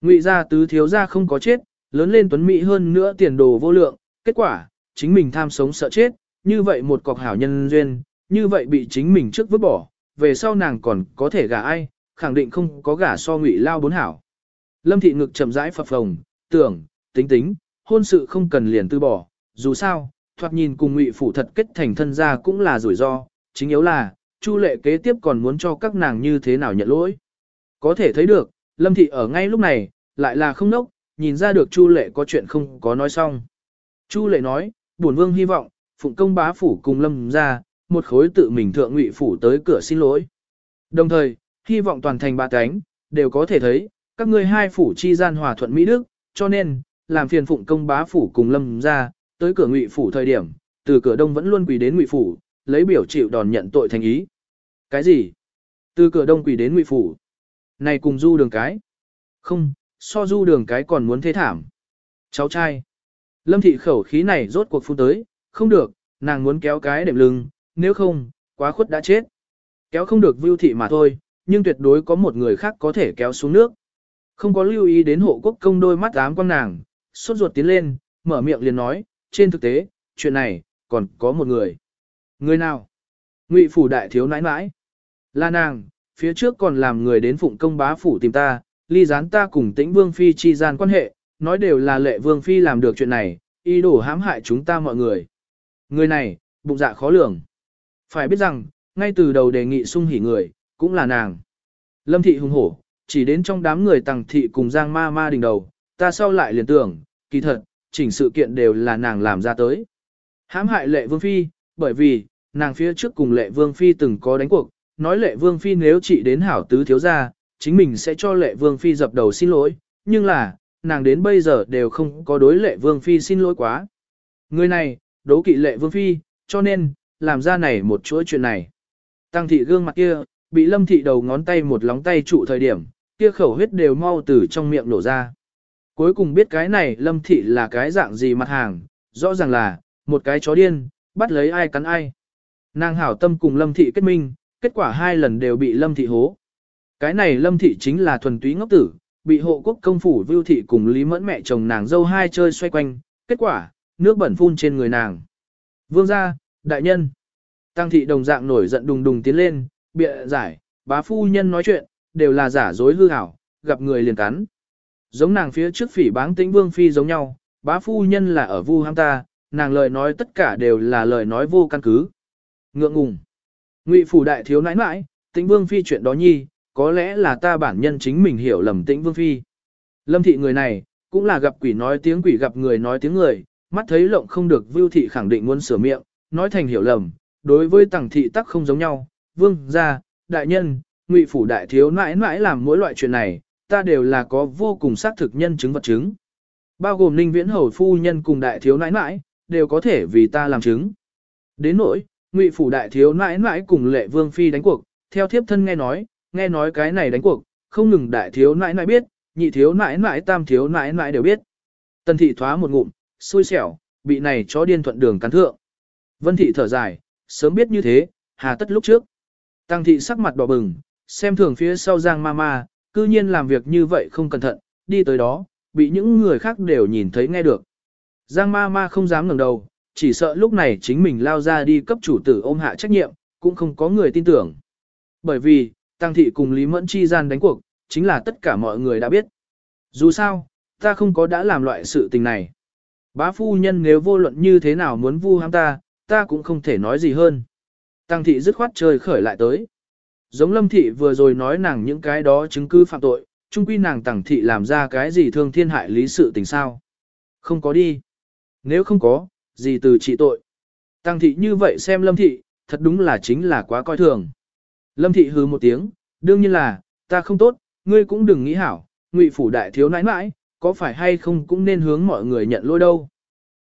Ngụy gia tứ thiếu gia không có chết, lớn lên tuấn mỹ hơn nữa tiền đồ vô lượng, kết quả, chính mình tham sống sợ chết, như vậy một cọc hảo nhân duyên, như vậy bị chính mình trước vứt bỏ, về sau nàng còn có thể gả ai, khẳng định không có gả so ngụy lao bốn hảo. Lâm thị ngực chậm rãi phập phồng, tưởng, tính tính, hôn sự không cần liền từ bỏ, dù sao, thoạt nhìn cùng ngụy phủ thật kết thành thân gia cũng là rủi ro, chính yếu là, Chu lệ kế tiếp còn muốn cho các nàng như thế nào nhận lỗi. Có thể thấy được, Lâm thị ở ngay lúc này, lại là không nốc, nhìn ra được Chu lệ có chuyện không có nói xong. Chu lệ nói, bổn vương hy vọng, phụng công bá phủ cùng Lâm ra, một khối tự mình thượng ngụy phủ tới cửa xin lỗi. Đồng thời, hy vọng toàn thành ba cánh, đều có thể thấy, các ngươi hai phủ chi gian hòa thuận Mỹ Đức, cho nên, làm phiền phụng công bá phủ cùng Lâm ra, tới cửa ngụy phủ thời điểm, từ cửa đông vẫn luôn quỳ đến ngụy phủ, lấy biểu chịu đòn nhận tội thành ý. Cái gì? Từ cửa đông quỳ đến ngụy phủ. Này cùng du đường cái. Không, so du đường cái còn muốn thế thảm. Cháu trai. Lâm thị khẩu khí này rốt cuộc phun tới, không được, nàng muốn kéo cái đệm lưng, nếu không, quá khuất đã chết. Kéo không được vưu thị mà thôi, nhưng tuyệt đối có một người khác có thể kéo xuống nước. Không có lưu ý đến hộ quốc công đôi mắt ám quan nàng, sốt ruột tiến lên, mở miệng liền nói, trên thực tế, chuyện này, còn có một người. Người nào? Ngụy phủ đại thiếu nãi nãi. Là nàng, phía trước còn làm người đến phụng công bá phủ tìm ta, ly gián ta cùng tĩnh vương phi chi gian quan hệ, nói đều là lệ vương phi làm được chuyện này, ý đồ hãm hại chúng ta mọi người. Người này, bụng dạ khó lường. Phải biết rằng, ngay từ đầu đề nghị sung hỉ người, cũng là nàng. Lâm thị hùng hổ, chỉ đến trong đám người tàng thị cùng giang ma ma đình đầu, ta sau lại liền tưởng, kỳ thật, chỉnh sự kiện đều là nàng làm ra tới. Hãm hại lệ vương phi, bởi vì, nàng phía trước cùng lệ vương phi từng có đánh cuộc, nói lệ vương phi nếu chị đến hảo tứ thiếu gia, chính mình sẽ cho lệ vương phi dập đầu xin lỗi, nhưng là, nàng đến bây giờ đều không có đối lệ vương phi xin lỗi quá. Người này, đố kỵ lệ vương phi, cho nên, làm ra này một chuỗi chuyện này. Tăng thị gương mặt kia, bị lâm thị đầu ngón tay một lóng tay trụ thời điểm, kia khẩu huyết đều mau từ trong miệng nổ ra. Cuối cùng biết cái này lâm thị là cái dạng gì mặt hàng, rõ ràng là, một cái chó điên, bắt lấy ai cắn ai. Nàng hảo tâm cùng lâm thị kết minh, kết quả hai lần đều bị lâm thị hố. Cái này lâm thị chính là thuần túy ngốc tử, bị hộ quốc công phủ vưu thị cùng lý mẫn mẹ chồng nàng dâu hai chơi xoay quanh, kết quả, nước bẩn phun trên người nàng. Vương gia, đại nhân. Tăng thị đồng dạng nổi giận đùng đùng tiến lên, bịa giải, bá phu nhân nói chuyện, đều là giả dối hư hảo, gặp người liền cắn. Giống nàng phía trước phỉ báng tĩnh vương phi giống nhau, bá phu nhân là ở vu ham ta, nàng lời nói tất cả đều là lời nói vô căn cứ. Ngượng ngùng. Ngụy phủ đại thiếu nãi nãi, tĩnh vương phi chuyện đó nhi, có lẽ là ta bản nhân chính mình hiểu lầm tĩnh vương phi. Lâm thị người này, cũng là gặp quỷ nói tiếng quỷ gặp người nói tiếng người, mắt thấy lộng không được vưu thị khẳng định muốn sửa miệng, nói thành hiểu lầm, đối với tàng thị tắc không giống nhau, vương, gia, đại nhân, ngụy phủ đại thiếu nãi nãi làm mỗi loại chuyện này, ta đều là có vô cùng xác thực nhân chứng vật chứng. Bao gồm ninh viễn hầu phu nhân cùng đại thiếu nãi nãi, đều có thể vì ta làm chứng. Đến nỗi, ngụy phủ đại thiếu nãi nãi cùng lệ vương phi đánh cuộc, theo thiếp thân nghe nói, nghe nói cái này đánh cuộc, không ngừng đại thiếu nãi nãi biết, nhị thiếu nãi nãi tam thiếu nãi nãi đều biết. Tần thị thoá một ngụm, xui xẻo, bị này chó điên thuận đường cắn thượng. Vân thị thở dài, sớm biết như thế, hà tất lúc trước. Tăng thị sắc mặt đỏ bừng, xem thường phía sau giang ma ma, cư nhiên làm việc như vậy không cẩn thận, đi tới đó, bị những người khác đều nhìn thấy nghe được. Giang ma ma không dám ngẩng đầu, chỉ sợ lúc này chính mình lao ra đi cấp chủ tử ôm hạ trách nhiệm, cũng không có người tin tưởng. Bởi vì, Tăng thị cùng Lý Mẫn chi gian đánh cuộc, chính là tất cả mọi người đã biết. Dù sao, ta không có đã làm loại sự tình này. Bá phu nhân nếu vô luận như thế nào muốn vu ham ta, ta cũng không thể nói gì hơn. Tăng thị dứt khoát trời khởi lại tới. Giống lâm thị vừa rồi nói nàng những cái đó chứng cứ phạm tội, chung quy nàng tăng thị làm ra cái gì thương thiên hại lý sự tình sao. Không có đi. Nếu không có, gì từ trị tội. Tăng thị như vậy xem lâm thị, thật đúng là chính là quá coi thường. Lâm thị hừ một tiếng, đương nhiên là, ta không tốt, ngươi cũng đừng nghĩ hảo, ngụy phủ đại thiếu nãi nãi, có phải hay không cũng nên hướng mọi người nhận lỗi đâu.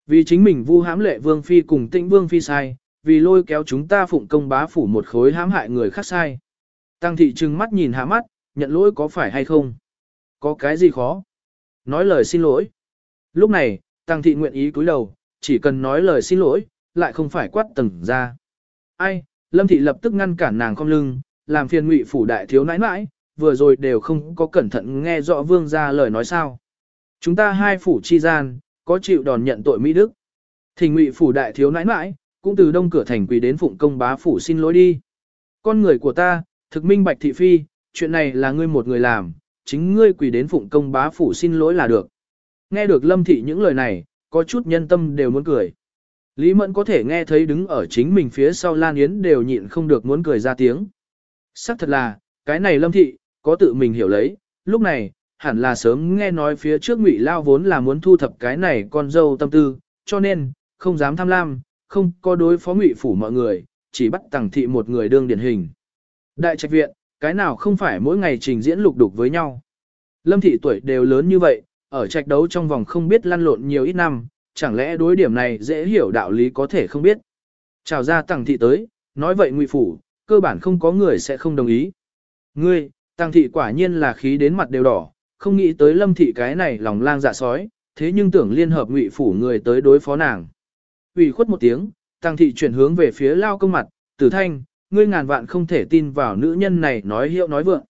Vì chính mình vu hãm lệ vương phi cùng tĩnh vương phi sai, vì lôi kéo chúng ta phụng công bá phủ một khối hãm hại người khác sai. Tăng thị trừng mắt nhìn hạ mắt, nhận lỗi có phải hay không? Có cái gì khó? Nói lời xin lỗi. Lúc này, tăng thị nguyện ý cúi đầu, chỉ cần nói lời xin lỗi, lại không phải quát tầng ra. Ai, lâm thị lập tức ngăn cản nàng không lưng, làm phiền ngụy phủ đại thiếu nãi nãi, vừa rồi đều không có cẩn thận nghe rõ vương ra lời nói sao. Chúng ta hai phủ chi gian, có chịu đòn nhận tội Mỹ Đức. Thì ngụy phủ đại thiếu nãi nãi, cũng từ đông cửa thành quỳ đến phụng công bá phủ xin lỗi đi. Con người của ta, thực minh bạch thị phi, chuyện này là ngươi một người làm, chính ngươi quỳ đến phụng công bá phủ xin lỗi là được. Nghe được lâm thị những lời này, có chút nhân tâm đều muốn cười. Lý Mẫn có thể nghe thấy đứng ở chính mình phía sau Lan Yến đều nhịn không được muốn cười ra tiếng. Sắc thật là, cái này lâm thị, có tự mình hiểu lấy, lúc này, hẳn là sớm nghe nói phía trước ngụy lao vốn là muốn thu thập cái này con dâu tâm tư, cho nên, không dám tham lam, không có đối phó ngụy phủ mọi người, chỉ bắt Tằng thị một người đương điển hình. Đại trạch viện, cái nào không phải mỗi ngày trình diễn lục đục với nhau. Lâm thị tuổi đều lớn như vậy, ở trạch đấu trong vòng không biết lăn lộn nhiều ít năm, chẳng lẽ đối điểm này dễ hiểu đạo lý có thể không biết. Chào ra tàng thị tới, nói vậy ngụy phủ, cơ bản không có người sẽ không đồng ý. Ngươi, tàng thị quả nhiên là khí đến mặt đều đỏ, không nghĩ tới lâm thị cái này lòng lang dạ sói, thế nhưng tưởng liên hợp ngụy phủ người tới đối phó nàng. ủy khuất một tiếng, tàng thị chuyển hướng về phía lao công mặt, tử thanh, ngươi ngàn vạn không thể tin vào nữ nhân này nói hiệu nói vượng.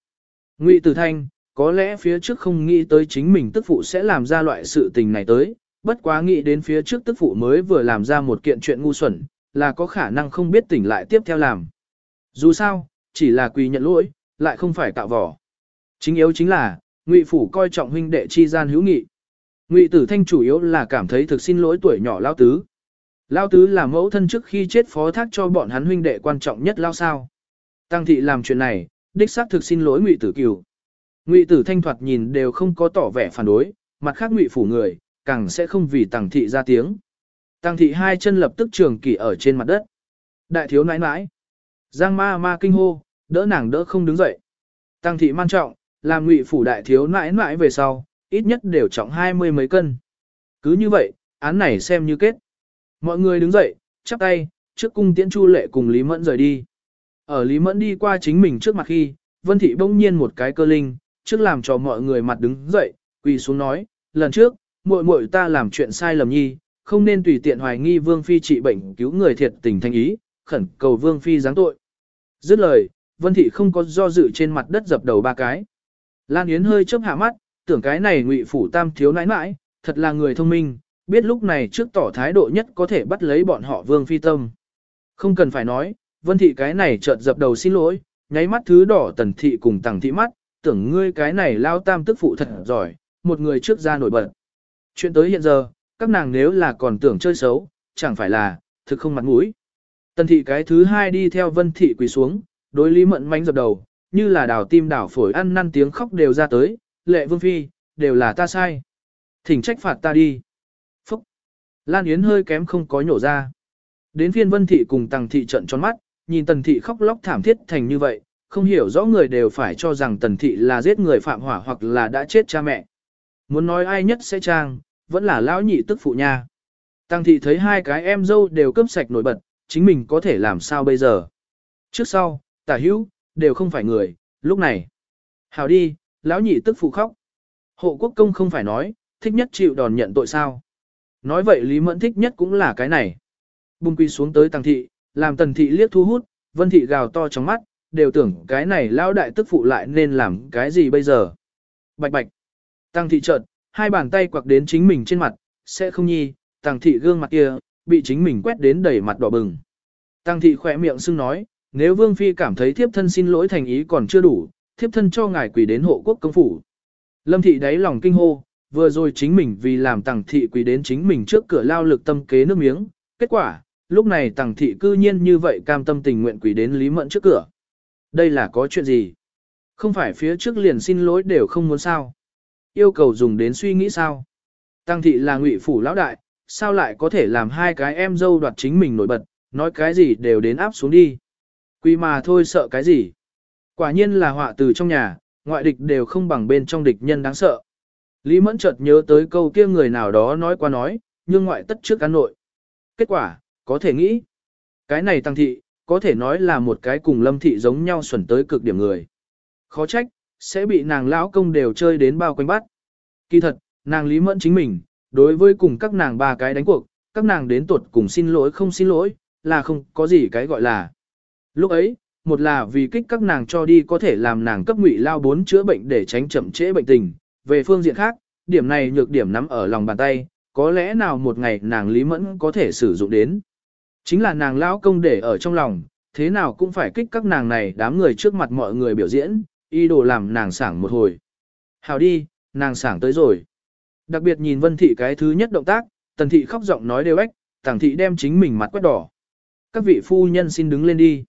Ngụy tử thanh, có lẽ phía trước không nghĩ tới chính mình tức phụ sẽ làm ra loại sự tình này tới, bất quá nghĩ đến phía trước tức phụ mới vừa làm ra một kiện chuyện ngu xuẩn, là có khả năng không biết tỉnh lại tiếp theo làm. Dù sao, chỉ là quỳ nhận lỗi, lại không phải tạo vỏ. Chính yếu chính là, Ngụy phủ coi trọng huynh đệ chi gian hữu nghị. Ngụy Tử Thanh chủ yếu là cảm thấy thực xin lỗi tuổi nhỏ lao tứ. Lao tứ là mẫu thân trước khi chết phó thác cho bọn hắn huynh đệ quan trọng nhất lao sao. Tăng thị làm chuyện này, đích xác thực xin lỗi Ngụy Tử Kiều. Ngụy Tử Thanh thoạt nhìn đều không có tỏ vẻ phản đối, mặt khác Ngụy phủ người, càng sẽ không vì Tăng thị ra tiếng. Tăng thị hai chân lập tức trường kỳ ở trên mặt đất. Đại thiếu nãi nãi. Giang ma ma kinh hô, đỡ nàng đỡ không đứng dậy. Tăng thị man trọng, làm ngụy phủ đại thiếu nãi nãi về sau, ít nhất đều trọng hai mươi mấy cân. Cứ như vậy, án này xem như kết. Mọi người đứng dậy, chắp tay, trước cung tiễn chu lệ cùng Lý Mẫn rời đi. Ở Lý Mẫn đi qua chính mình trước mặt khi, Vân Thị bỗng nhiên một cái cơ linh, trước làm cho mọi người mặt đứng dậy, quỳ xuống nói, lần trước, muội muội ta làm chuyện sai lầm nhi, không nên tùy tiện hoài nghi Vương Phi trị bệnh cứu người thiệt tình thanh ý, khẩn cầu Vương Phi giáng tội. Dứt lời, Vân Thị không có do dự trên mặt đất dập đầu ba cái. Lan Yến hơi chớp hạ mắt, tưởng cái này ngụy phủ tam thiếu nãi nãi, thật là người thông minh, biết lúc này trước tỏ thái độ nhất có thể bắt lấy bọn họ vương phi tâm. Không cần phải nói, vân thị cái này chợt dập đầu xin lỗi, nháy mắt thứ đỏ tần thị cùng tàng thị mắt, tưởng ngươi cái này lao tam tức phụ thật giỏi, một người trước ra nổi bật. Chuyện tới hiện giờ, các nàng nếu là còn tưởng chơi xấu, chẳng phải là, thực không mặt mũi. Tần thị cái thứ hai đi theo vân thị quỳ xuống, đối lý mận manh dập đầu, như là đào tim đảo phổi ăn năn tiếng khóc đều ra tới, lệ vương phi, đều là ta sai. Thỉnh trách phạt ta đi. Phúc. Lan Yến hơi kém không có nhổ ra. Đến phiên vân thị cùng tàng thị trận tròn mắt, nhìn tần thị khóc lóc thảm thiết thành như vậy, không hiểu rõ người đều phải cho rằng tần thị là giết người phạm hỏa hoặc là đã chết cha mẹ. Muốn nói ai nhất sẽ trang, vẫn là lão nhị tức phụ nha. Tăng thị thấy hai cái em dâu đều cướp sạch nổi bật, chính mình có thể làm sao bây giờ. Trước sau, tả hữu, đều không phải người, lúc này. Hào đi, lão nhị tức phụ khóc. Hộ quốc công không phải nói, thích nhất chịu đòn nhận tội sao. Nói vậy Lý Mẫn thích nhất cũng là cái này. Bung quy xuống tới tăng thị, làm tần thị liếc thu hút, vân thị gào to trong mắt, đều tưởng cái này lão đại tức phụ lại nên làm cái gì bây giờ. Bạch bạch. Tăng thị chợt, hai bàn tay quặc đến chính mình trên mặt, sẽ không nhi, tăng thị gương mặt kia, bị chính mình quét đến đầy mặt đỏ bừng. Tăng thị khỏe miệng xưng nói, nếu Vương Phi cảm thấy thiếp thân xin lỗi thành ý còn chưa đủ, thiếp thân cho ngài quỳ đến hộ quốc công phủ. Lâm thị đáy lòng kinh hô, vừa rồi chính mình vì làm tàng thị quỳ đến chính mình trước cửa lao lực tâm kế nước miếng, kết quả, lúc này tàng thị cư nhiên như vậy cam tâm tình nguyện quỳ đến Lý Mẫn trước cửa. Đây là có chuyện gì? Không phải phía trước liền xin lỗi đều không muốn sao? Yêu cầu dùng đến suy nghĩ sao? Tăng thị là ngụy phủ lão đại, sao lại có thể làm hai cái em dâu đoạt chính mình nổi bật, nói cái gì đều đến áp xuống đi. Quy mà thôi sợ cái gì? Quả nhiên là họa từ trong nhà, ngoại địch đều không bằng bên trong địch nhân đáng sợ. Lý Mẫn chợt nhớ tới câu kia người nào đó nói qua nói, nhưng ngoại tất trước cán nội. Kết quả, có thể nghĩ. Cái này tăng thị, có thể nói là một cái cùng lâm thị giống nhau xuẩn tới cực điểm người. Khó trách, sẽ bị nàng lão công đều chơi đến bao quanh bắt. Kỳ thật, nàng Lý Mẫn chính mình, đối với cùng các nàng ba cái đánh cuộc, các nàng đến tuột cùng xin lỗi không xin lỗi, là không có gì cái gọi là. Lúc ấy, một là vì kích các nàng cho đi có thể làm nàng cấp ngụy lao bốn chữa bệnh để tránh chậm trễ bệnh tình. Về phương diện khác, điểm này nhược điểm nắm ở lòng bàn tay, có lẽ nào một ngày nàng Lý Mẫn có thể sử dụng đến. Chính là nàng lão công để ở trong lòng, thế nào cũng phải kích các nàng này đám người trước mặt mọi người biểu diễn, y đồ làm nàng sảng một hồi. Hào đi, nàng sảng tới rồi. Đặc biệt nhìn Vân Thị cái thứ nhất động tác, Tần Thị khóc giọng nói đều ếch, Tàng Thị đem chính mình mặt quét đỏ. Các vị phu nhân xin đứng lên đi.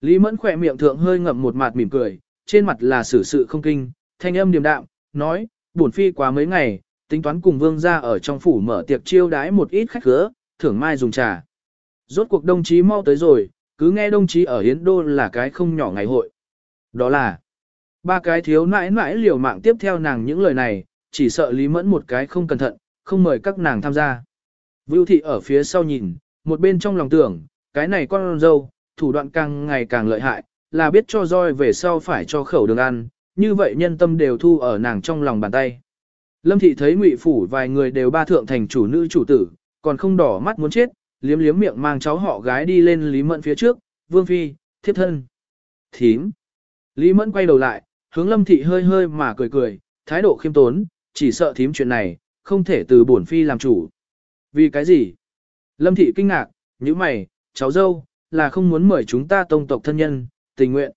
Lý Mẫn khỏe miệng thượng hơi ngậm một mặt mỉm cười, trên mặt là xử sự không kinh, thanh âm điềm đạm, nói, buồn phi quá mấy ngày, tính toán cùng vương gia ở trong phủ mở tiệc chiêu đái một ít khách khứa, thưởng mai dùng trà. Rốt cuộc đồng chí mau tới rồi, cứ nghe đồng chí ở Hiến Đô là cái không nhỏ ngày hội. Đó là, ba cái thiếu nãi nãi liều mạng tiếp theo nàng những lời này, chỉ sợ Lý Mẫn một cái không cẩn thận, không mời các nàng tham gia. Vưu thị ở phía sau nhìn, một bên trong lòng tưởng, cái này con dâu, thủ đoạn càng ngày càng lợi hại, là biết cho roi về sau phải cho khẩu đường ăn, như vậy nhân tâm đều thu ở nàng trong lòng bàn tay. Lâm thị thấy ngụy phủ vài người đều ba thượng thành chủ nữ chủ tử, còn không đỏ mắt muốn chết, liếm liếm miệng mang cháu họ gái đi lên Lý Mẫn phía trước, vương phi, thiếp thân. Thím. Lý Mẫn quay đầu lại, hướng Lâm thị hơi hơi mà cười cười, thái độ khiêm tốn, chỉ sợ thím chuyện này, không thể từ bổn phi làm chủ. Vì cái gì? Lâm thị kinh ngạc, như mày, cháu dâu, là không muốn mời chúng ta tông tộc thân nhân, tình nguyện.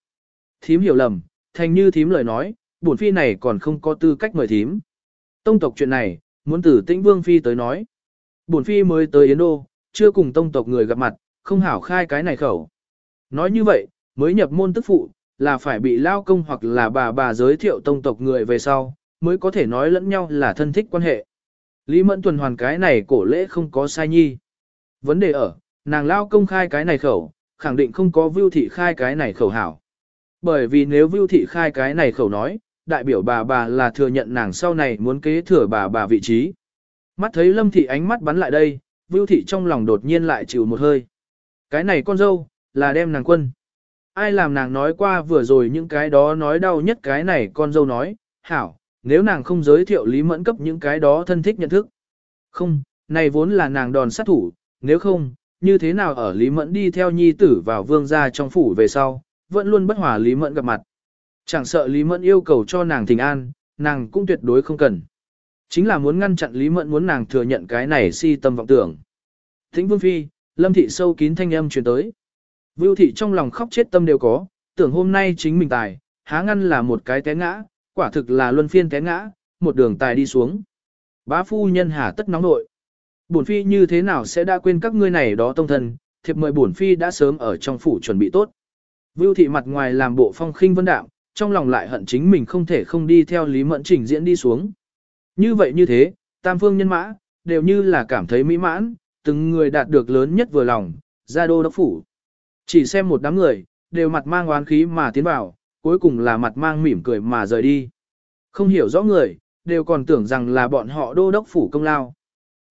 Thím hiểu lầm, thành như thím lời nói, bổn phi này còn không có tư cách mời thím. Tông tộc chuyện này, muốn từ tĩnh vương phi tới nói. Bổn phi mới tới Yến Đô, chưa cùng tông tộc người gặp mặt, không hảo khai cái này khẩu. Nói như vậy, mới nhập môn tức phụ, là phải bị lao công hoặc là bà bà giới thiệu tông tộc người về sau, mới có thể nói lẫn nhau là thân thích quan hệ. Lý Mẫn tuần hoàn cái này cổ lễ không có sai nhi. Vấn đề ở, nàng lao công khai cái này khẩu, khẳng định không có vưu thị khai cái này khẩu hảo. Bởi vì nếu vưu thị khai cái này khẩu nói, đại biểu bà bà là thừa nhận nàng sau này muốn kế thừa bà bà vị trí. Mắt thấy lâm thị ánh mắt bắn lại đây, vưu thị trong lòng đột nhiên lại chịu một hơi. Cái này con dâu, là đem nàng quân. Ai làm nàng nói qua vừa rồi những cái đó nói đau nhất cái này con dâu nói, hảo, nếu nàng không giới thiệu Lý Mẫn cấp những cái đó thân thích nhận thức. Không, này vốn là nàng đòn sát thủ, nếu không, như thế nào ở Lý Mẫn đi theo nhi tử vào vương gia trong phủ về sau, vẫn luôn bất hòa Lý Mẫn gặp mặt. Chẳng sợ Lý Mẫn yêu cầu cho nàng thỉnh an, nàng cũng tuyệt đối không cần. Chính là muốn ngăn chặn Lý Mẫn muốn nàng thừa nhận cái này si tâm vọng tưởng. Thính Vương Phi, Lâm Thị sâu kín thanh âm truyền tới. Vưu Thị trong lòng khóc chết tâm đều có, tưởng hôm nay chính mình tài, há ngăn là một cái té ngã, quả thực là luân phiên té ngã, một đường tài đi xuống. Bá phu nhân hà tất nóng nội. Bổn phi như thế nào sẽ đã quên các ngươi này đó tông thần, thiệp mời bổn phi đã sớm ở trong phủ chuẩn bị tốt. Vưu thị mặt ngoài làm bộ phong khinh vân đạm, trong lòng lại hận chính mình không thể không đi theo Lý Mẫn trình diễn đi xuống. Như vậy như thế, tam phương nhân mã, đều như là cảm thấy mỹ mãn, từng người đạt được lớn nhất vừa lòng, ra đô đốc phủ. Chỉ xem một đám người, đều mặt mang oán khí mà tiến vào, cuối cùng là mặt mang mỉm cười mà rời đi. Không hiểu rõ người, đều còn tưởng rằng là bọn họ đô đốc phủ công lao.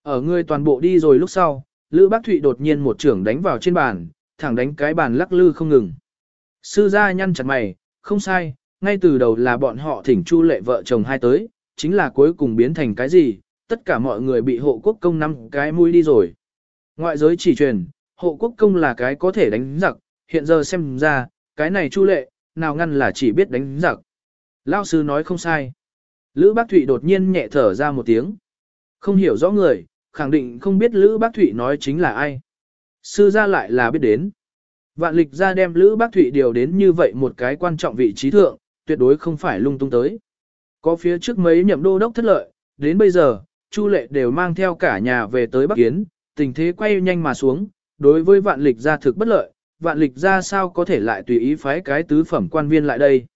Ở người toàn bộ đi rồi lúc sau, Lữ Bác Thụy đột nhiên một trưởng đánh vào trên bàn, thẳng đánh cái bàn lắc lư không ngừng. Sư gia nhăn chặt mày, không sai, ngay từ đầu là bọn họ thỉnh chu lệ vợ chồng hai tới, chính là cuối cùng biến thành cái gì, tất cả mọi người bị hộ quốc công năm cái mũi đi rồi. Ngoại giới chỉ truyền, hộ quốc công là cái có thể đánh giặc, hiện giờ xem ra, cái này chu lệ, nào ngăn là chỉ biết đánh giặc. Lao sư nói không sai. Lữ Bác Thụy đột nhiên nhẹ thở ra một tiếng. Không hiểu rõ người, khẳng định không biết Lữ Bác Thụy nói chính là ai. Sư gia lại là biết đến. Vạn lịch ra đem Lữ Bác Thụy điều đến như vậy một cái quan trọng vị trí thượng, tuyệt đối không phải lung tung tới. Có phía trước mấy nhậm đô đốc thất lợi, đến bây giờ, Chu Lệ đều mang theo cả nhà về tới Bắc Kiến, tình thế quay nhanh mà xuống, đối với vạn lịch gia thực bất lợi, vạn lịch gia sao có thể lại tùy ý phái cái tứ phẩm quan viên lại đây.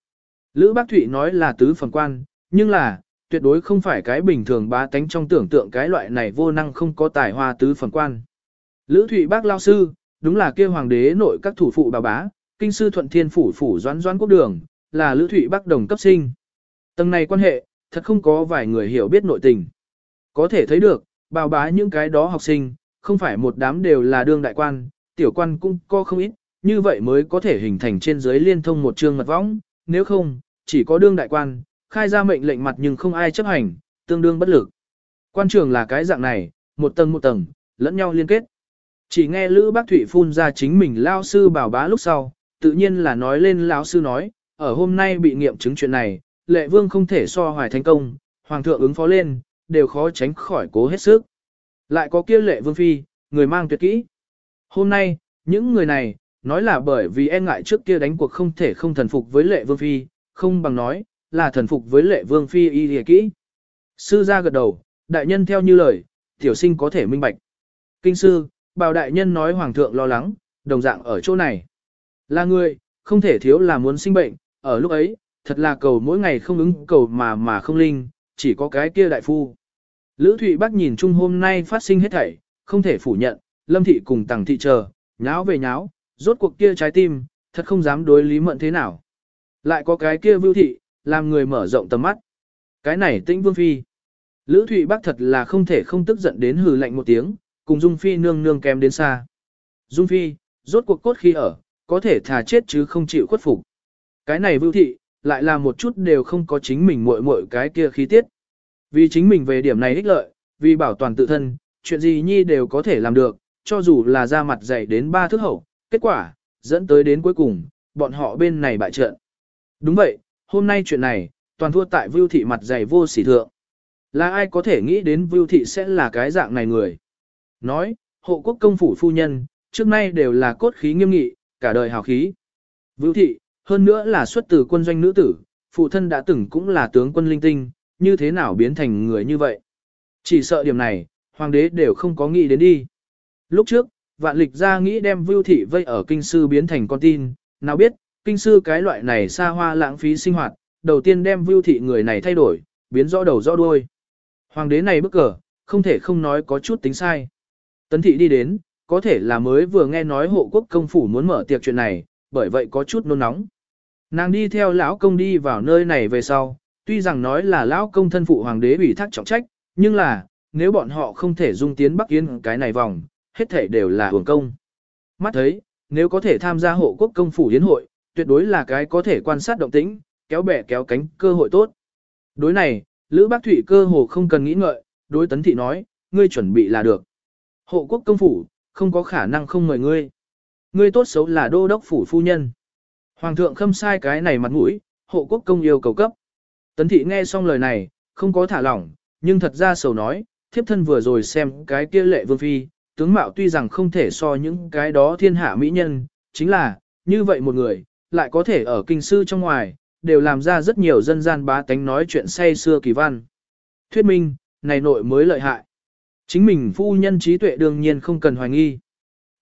Lữ Bác Thụy nói là tứ phẩm quan, nhưng là, tuyệt đối không phải cái bình thường bá tánh trong tưởng tượng cái loại này vô năng không có tài hoa tứ phẩm quan. Lữ Thụy bác lao sư, đúng là kia hoàng đế nội các thủ phụ bà bá, kinh sư thuận thiên phủ phủ doãn doãn quốc đường, là Lữ Thụy bác đồng cấp sinh. Tầng này quan hệ, thật không có vài người hiểu biết nội tình. Có thể thấy được, bào bá những cái đó học sinh, không phải một đám đều là đương đại quan, tiểu quan cũng có không ít, như vậy mới có thể hình thành trên dưới liên thông một trường mật võng, nếu không, chỉ có đương đại quan, khai ra mệnh lệnh mặt nhưng không ai chấp hành, tương đương bất lực. Quan trường là cái dạng này, một tầng một tầng, lẫn nhau liên kết. Chỉ nghe Lữ Bác Thụy phun ra chính mình lao sư bảo bá lúc sau, tự nhiên là nói lên lão sư nói, ở hôm nay bị nghiệm chứng chuyện này, lệ vương không thể so hoài thành công, hoàng thượng ứng phó lên, đều khó tránh khỏi cố hết sức. Lại có kia lệ vương phi, người mang tuyệt kỹ. Hôm nay, những người này, nói là bởi vì e ngại trước kia đánh cuộc không thể không thần phục với lệ vương phi, không bằng nói, là thần phục với lệ vương phi y lìa kỹ. Sư ra gật đầu, đại nhân theo như lời, tiểu sinh có thể minh bạch. Kinh sư, bào đại nhân nói hoàng thượng lo lắng, đồng dạng ở chỗ này. Là người, không thể thiếu là muốn sinh bệnh, ở lúc ấy, thật là cầu mỗi ngày không ứng cầu mà mà không linh, chỉ có cái kia đại phu. Lữ Thụy Bắc nhìn chung hôm nay phát sinh hết thảy, không thể phủ nhận, Lâm Thị cùng Tằng Thị chờ, nháo về nháo, rốt cuộc kia trái tim, thật không dám đối lý mận thế nào. Lại có cái kia vưu thị, làm người mở rộng tầm mắt. Cái này tĩnh vương phi. Lữ Thụy Bắc thật là không thể không tức giận đến hừ lạnh một tiếng, cùng Dung Phi nương nương kém đến xa. Dung Phi, rốt cuộc cốt khi ở, có thể thà chết chứ không chịu khuất phục. Cái này vưu thị, lại là một chút đều không có chính mình muội muội cái kia khí tiết. Vì chính mình về điểm này ích lợi, vì bảo toàn tự thân, chuyện gì nhi đều có thể làm được, cho dù là ra mặt dày đến ba thước hậu, kết quả, dẫn tới đến cuối cùng, bọn họ bên này bại trận. Đúng vậy, hôm nay chuyện này, toàn thua tại vưu thị mặt dày vô sỉ thượng. Là ai có thể nghĩ đến vưu thị sẽ là cái dạng này người? Nói, hộ quốc công phủ phu nhân, trước nay đều là cốt khí nghiêm nghị, cả đời hào khí. Vưu thị, hơn nữa là xuất từ quân doanh nữ tử, phụ thân đã từng cũng là tướng quân linh tinh, như thế nào biến thành người như vậy. Chỉ sợ điểm này, hoàng đế đều không có nghĩ đến đi. Lúc trước, vạn lịch ra nghĩ đem vưu thị vây ở kinh sư biến thành con tin, nào biết, kinh sư cái loại này xa hoa lãng phí sinh hoạt, đầu tiên đem vưu thị người này thay đổi, biến rõ đầu rõ đuôi. Hoàng đế này bức cờ, không thể không nói có chút tính sai. Tấn thị đi đến, có thể là mới vừa nghe nói hộ quốc công phủ muốn mở tiệc chuyện này, bởi vậy có chút nôn nóng. Nàng đi theo lão công đi vào nơi này về sau, tuy rằng nói là lão công thân phụ hoàng đế ủy thác trọng trách, nhưng là, nếu bọn họ không thể dung tiến Bắc Yến cái này vòng, hết thể đều là hưởng công. Mắt thấy, nếu có thể tham gia hộ quốc công phủ yến hội, tuyệt đối là cái có thể quan sát động tĩnh, kéo bè kéo cánh cơ hội tốt. Đối này, Lữ Bác Thụy cơ hồ không cần nghĩ ngợi, đối tấn thị nói, ngươi chuẩn bị là được. Hộ quốc công phủ, không có khả năng không mời ngươi. Ngươi tốt xấu là đô đốc phủ phu nhân. Hoàng thượng khâm sai cái này mặt mũi, hộ quốc công yêu cầu cấp. Tấn thị nghe xong lời này, không có thả lỏng, nhưng thật ra sầu nói, thiếp thân vừa rồi xem cái kia lệ vương phi, tướng mạo tuy rằng không thể so những cái đó thiên hạ mỹ nhân, chính là, như vậy một người, lại có thể ở kinh sư trong ngoài, đều làm ra rất nhiều dân gian bá tánh nói chuyện say xưa kỳ văn. Thuyết minh, này nội mới lợi hại. Chính mình phu nhân trí tuệ đương nhiên không cần hoài nghi.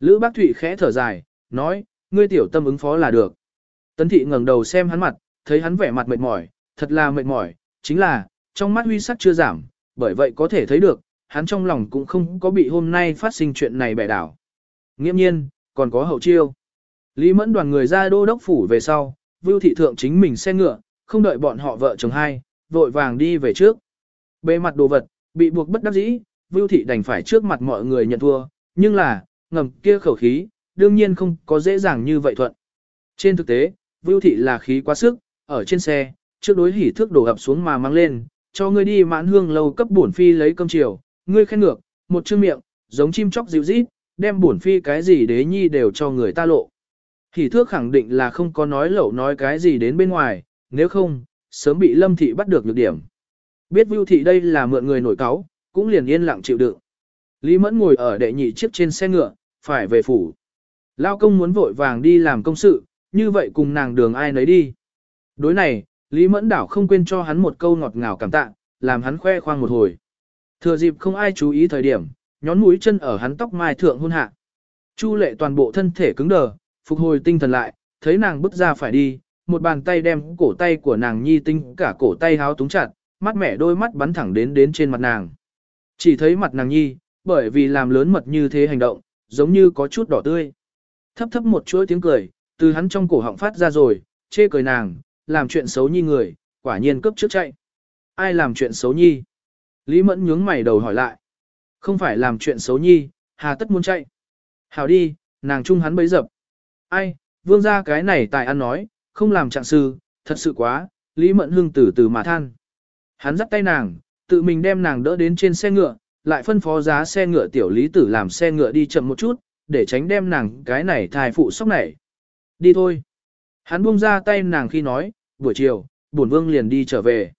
Lữ bác Thụy khẽ thở dài, nói, ngươi tiểu tâm ứng phó là được. Tấn thị ngẩng đầu xem hắn mặt, thấy hắn vẻ mặt mệt mỏi, thật là mệt mỏi, chính là, trong mắt huy sắc chưa giảm, bởi vậy có thể thấy được, hắn trong lòng cũng không có bị hôm nay phát sinh chuyện này bẻ đảo. Nghiễm nhiên, còn có hậu chiêu. Lý mẫn đoàn người ra đô đốc phủ về sau, Vưu thị thượng chính mình xe ngựa, không đợi bọn họ vợ chồng hai, vội vàng đi về trước. Bề mặt đồ vật, bị buộc bất đắc dĩ, Vưu thị đành phải trước mặt mọi người nhận thua, nhưng là, ngầm kia khẩu khí, đương nhiên không có dễ dàng như vậy thuận. Trên thực tế, Vưu thị là khí quá sức, ở trên xe, trước đối hỉ thước đổ ập xuống mà mang lên, cho ngươi đi mãn hương lâu cấp bổn phi lấy cơm chiều, ngươi khen ngược, một chương miệng, giống chim chóc dịu rít, đem bổn phi cái gì đế nhi đều cho người ta lộ. Hỉ thước khẳng định là không có nói lẩu nói cái gì đến bên ngoài, nếu không, sớm bị lâm thị bắt được nhược điểm. Biết Vưu thị đây là mượn người nổi cáo, cũng liền yên lặng chịu đựng. Lý Mẫn ngồi ở đệ nhị chiếc trên xe ngựa, phải về phủ. Lao công muốn vội vàng đi làm công sự, như vậy cùng nàng đường ai nấy đi. Đối này, Lý Mẫn đảo không quên cho hắn một câu ngọt ngào cảm tạ, làm hắn khoe khoang một hồi. Thừa dịp không ai chú ý thời điểm, nhón mũi chân ở hắn tóc mai thượng hôn hạ. Chu lệ toàn bộ thân thể cứng đờ, phục hồi tinh thần lại, thấy nàng bước ra phải đi, một bàn tay đem cổ tay của nàng nhi tinh cả cổ tay háo túng chặt, mắt mẹ đôi mắt bắn thẳng đến đến trên mặt nàng. Chỉ thấy mặt nàng nhi, bởi vì làm lớn mật như thế hành động, giống như có chút đỏ tươi. Thấp thấp một chuỗi tiếng cười, từ hắn trong cổ họng phát ra rồi, chê cười nàng, làm chuyện xấu nhi người, quả nhiên cướp trước chạy. Ai làm chuyện xấu nhi? Lý Mẫn nhướng mày đầu hỏi lại. Không phải làm chuyện xấu nhi, hà tất muốn chạy. Hảo đi, nàng trung hắn bấy dập. Ai, vương gia cái này tài ăn nói, không làm trạng sư, thật sự quá, Lý Mẫn Hương từ từ mà than. Hắn dắt tay nàng, tự mình đem nàng đỡ đến trên xe ngựa, lại phân phó giá xe ngựa tiểu lý tử làm xe ngựa đi chậm một chút, để tránh đem nàng cái này thai phụ sốc này. Đi thôi. Hắn buông ra tay nàng khi nói, buổi chiều, bổn vương liền đi trở về.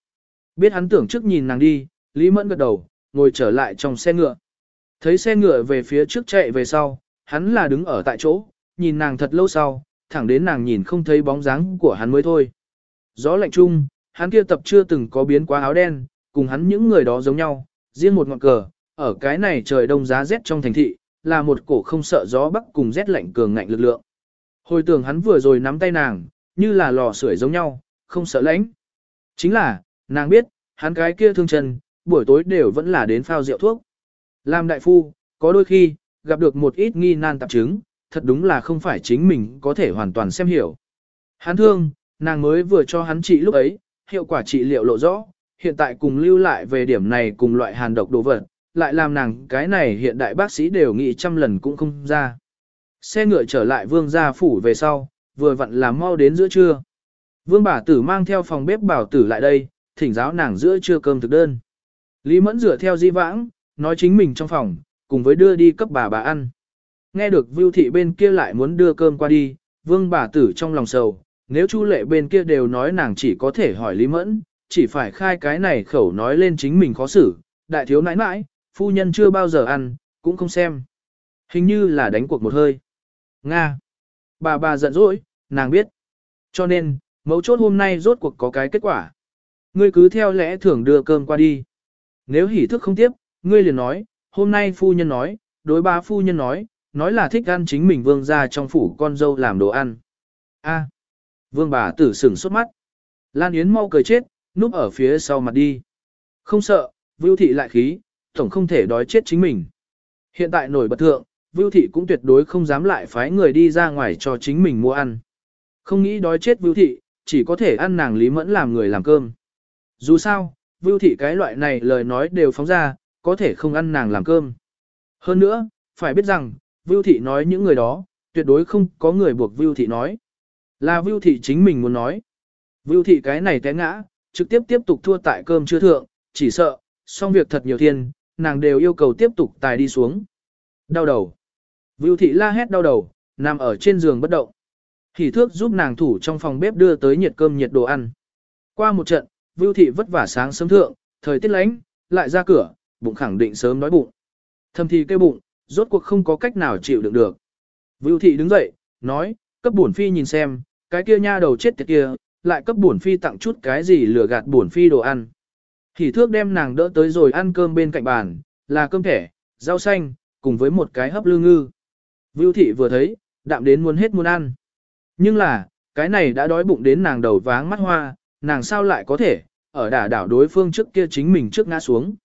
Biết hắn tưởng trước nhìn nàng đi, Lý Mẫn gật đầu, ngồi trở lại trong xe ngựa. Thấy xe ngựa về phía trước chạy về sau, hắn là đứng ở tại chỗ, nhìn nàng thật lâu sau, thẳng đến nàng nhìn không thấy bóng dáng của hắn mới thôi. Gió lạnh chung, hắn kia tập chưa từng có biến quá áo đen, cùng hắn những người đó giống nhau, riêng một ngọn cờ, ở cái này trời đông giá rét trong thành thị, là một cổ không sợ gió bắc cùng rét lạnh cường ngạnh lực lượng. Hồi tưởng hắn vừa rồi nắm tay nàng, như là lò sưởi giống nhau, không sợ lạnh. Chính là, nàng biết, hắn cái kia thương chân, buổi tối đều vẫn là đến phao rượu thuốc. Làm đại phu, có đôi khi, gặp được một ít nghi nan tạp chứng, thật đúng là không phải chính mình có thể hoàn toàn xem hiểu. Hắn thương, nàng mới vừa cho hắn trị lúc ấy, hiệu quả trị liệu lộ rõ, hiện tại cùng lưu lại về điểm này cùng loại hàn độc đồ vật, lại làm nàng cái này hiện đại bác sĩ đều nghĩ trăm lần cũng không ra. Xe ngựa trở lại vương gia phủ về sau, vừa vặn là mau đến giữa trưa. Vương bà tử mang theo phòng bếp bảo tử lại đây, thỉnh giáo nàng giữa trưa cơm thực đơn. Lý mẫn rửa theo di vãng, nói chính mình trong phòng, cùng với đưa đi cấp bà bà ăn. Nghe được Vưu thị bên kia lại muốn đưa cơm qua đi, vương bà tử trong lòng sầu, nếu chu lệ bên kia đều nói nàng chỉ có thể hỏi Lý Mẫn, chỉ phải khai cái này khẩu nói lên chính mình khó xử, đại thiếu nãi nãi, phu nhân chưa bao giờ ăn, cũng không xem. Hình như là đánh cuộc một hơi. Nga. Bà bà giận dỗi, nàng biết. Cho nên, mấu chốt hôm nay rốt cuộc có cái kết quả. Ngươi cứ theo lẽ thường đưa cơm qua đi. Nếu hỉ thức không tiếp, ngươi liền nói, hôm nay phu nhân nói, đối ba phu nhân nói, nói là thích ăn chính mình vương ra trong phủ con dâu làm đồ ăn. A. Vương bà tử sửng sốt mắt. Lan Yến mau cười chết, núp ở phía sau mặt đi. Không sợ, Vưu Thị lại khí, tổng không thể đói chết chính mình. Hiện tại nổi bật thượng, Vưu Thị cũng tuyệt đối không dám lại phái người đi ra ngoài cho chính mình mua ăn. Không nghĩ đói chết Vưu Thị, chỉ có thể ăn nàng Lý Mẫn làm người làm cơm. Dù sao, Vưu Thị cái loại này lời nói đều phóng ra, có thể không ăn nàng làm cơm. Hơn nữa, phải biết rằng, Vưu Thị nói những người đó, tuyệt đối không có người buộc Vưu Thị nói. Là Vưu Thị chính mình muốn nói. Vưu Thị cái này té ngã, trực tiếp tiếp tục thua tại cơm chưa thượng, chỉ sợ, xong việc thật nhiều thiên, nàng đều yêu cầu tiếp tục tài đi xuống. Đau đầu. Vưu Thị la hét đau đầu, nằm ở trên giường bất động. Hỉ thước giúp nàng thủ trong phòng bếp đưa tới nhiệt cơm nhiệt đồ ăn. Qua một trận, Vưu Thị vất vả sáng sớm thượng, thời tiết lánh, lại ra cửa, bụng khẳng định sớm đói bụng. Thầm thì kêu bụng, rốt cuộc không có cách nào chịu đựng được. Vưu Thị đứng dậy, nói, cấp bổn phi nhìn xem, cái kia nha đầu chết tiệt kia, lại cấp bổn phi tặng chút cái gì lừa gạt bổn phi đồ ăn. Hỉ thước đem nàng đỡ tới rồi ăn cơm bên cạnh bàn, là cơm thẻ, rau xanh, cùng với một cái hấp lư ngư. Vưu thị vừa thấy, đạm đến muốn hết muốn ăn. Nhưng là, cái này đã đói bụng đến nàng đầu váng mắt hoa, nàng sao lại có thể, ở đả đảo đối phương trước kia chính mình trước ngã xuống.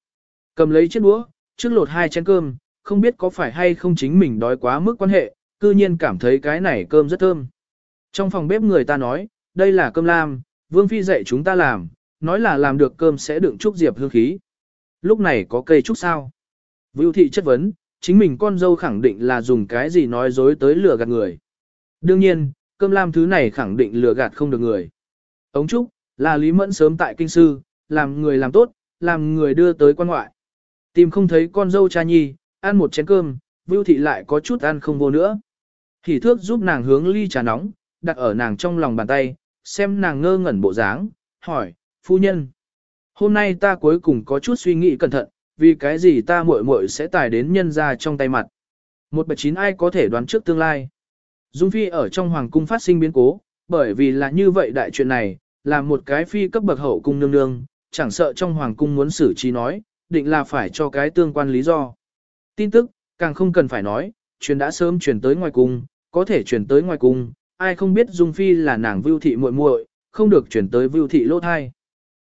Cầm lấy chiếc đũa, trước lột hai chén cơm, không biết có phải hay không chính mình đói quá mức quan hệ, cư nhiên cảm thấy cái này cơm rất thơm. Trong phòng bếp người ta nói, đây là cơm lam, Vương Phi dạy chúng ta làm, nói là làm được cơm sẽ đựng trúc diệp hương khí. Lúc này có cây trúc sao? Vưu thị chất vấn, chính mình con dâu khẳng định là dùng cái gì nói dối tới lừa gạt người. Đương nhiên, cơm lam thứ này khẳng định lừa gạt không được người. Ống trúc, là Lý Mẫn sớm tại kinh sư, làm người làm tốt, làm người đưa tới quan ngoại. Tìm không thấy con dâu cha nhi, ăn một chén cơm, Vưu thị lại có chút ăn không vô nữa. Hỉ thước giúp nàng hướng ly trà nóng, đặt ở nàng trong lòng bàn tay, xem nàng ngơ ngẩn bộ dáng, hỏi, phu nhân. Hôm nay ta cuối cùng có chút suy nghĩ cẩn thận, vì cái gì ta muội muội sẽ tài đến nhân ra trong tay mặt. Một bạch chín ai có thể đoán trước tương lai. Dung Phi ở trong hoàng cung phát sinh biến cố, bởi vì là như vậy đại chuyện này, là một cái phi cấp bậc hậu cung nương nương, chẳng sợ trong hoàng cung muốn xử trí nói, định là phải cho cái tương quan lý do. Tin tức, càng không cần phải nói, truyền đã sớm truyền tới ngoài cung, có thể truyền tới ngoài cung, ai không biết Dung Phi là nàng Vưu thị muội muội, không được truyền tới Vưu thị lỗ thai.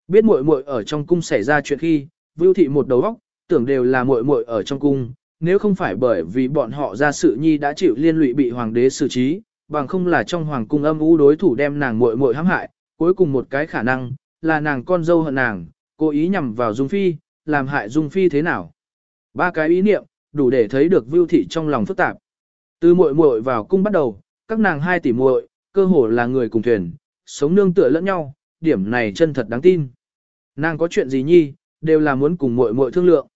Biết muội muội ở trong cung xảy ra chuyện khi, Vưu thị một đầu óc, tưởng đều là muội muội ở trong cung, nếu không phải bởi vì bọn họ ra sự nhi đã chịu liên lụy bị hoàng đế xử trí, bằng không là trong hoàng cung âm u đối thủ đem nàng muội muội hãm hại, cuối cùng một cái khả năng, là nàng con dâu hận nàng, cố ý nhằm vào Dung Phi, làm hại Dung Phi thế nào. Ba cái ý niệm, đủ để thấy được vưu thị trong lòng phức tạp. Từ muội muội vào cung bắt đầu, các nàng hai tỷ muội, cơ hồ là người cùng thuyền, sống nương tựa lẫn nhau, điểm này chân thật đáng tin. Nàng có chuyện gì nhi, đều là muốn cùng muội muội thương lượng.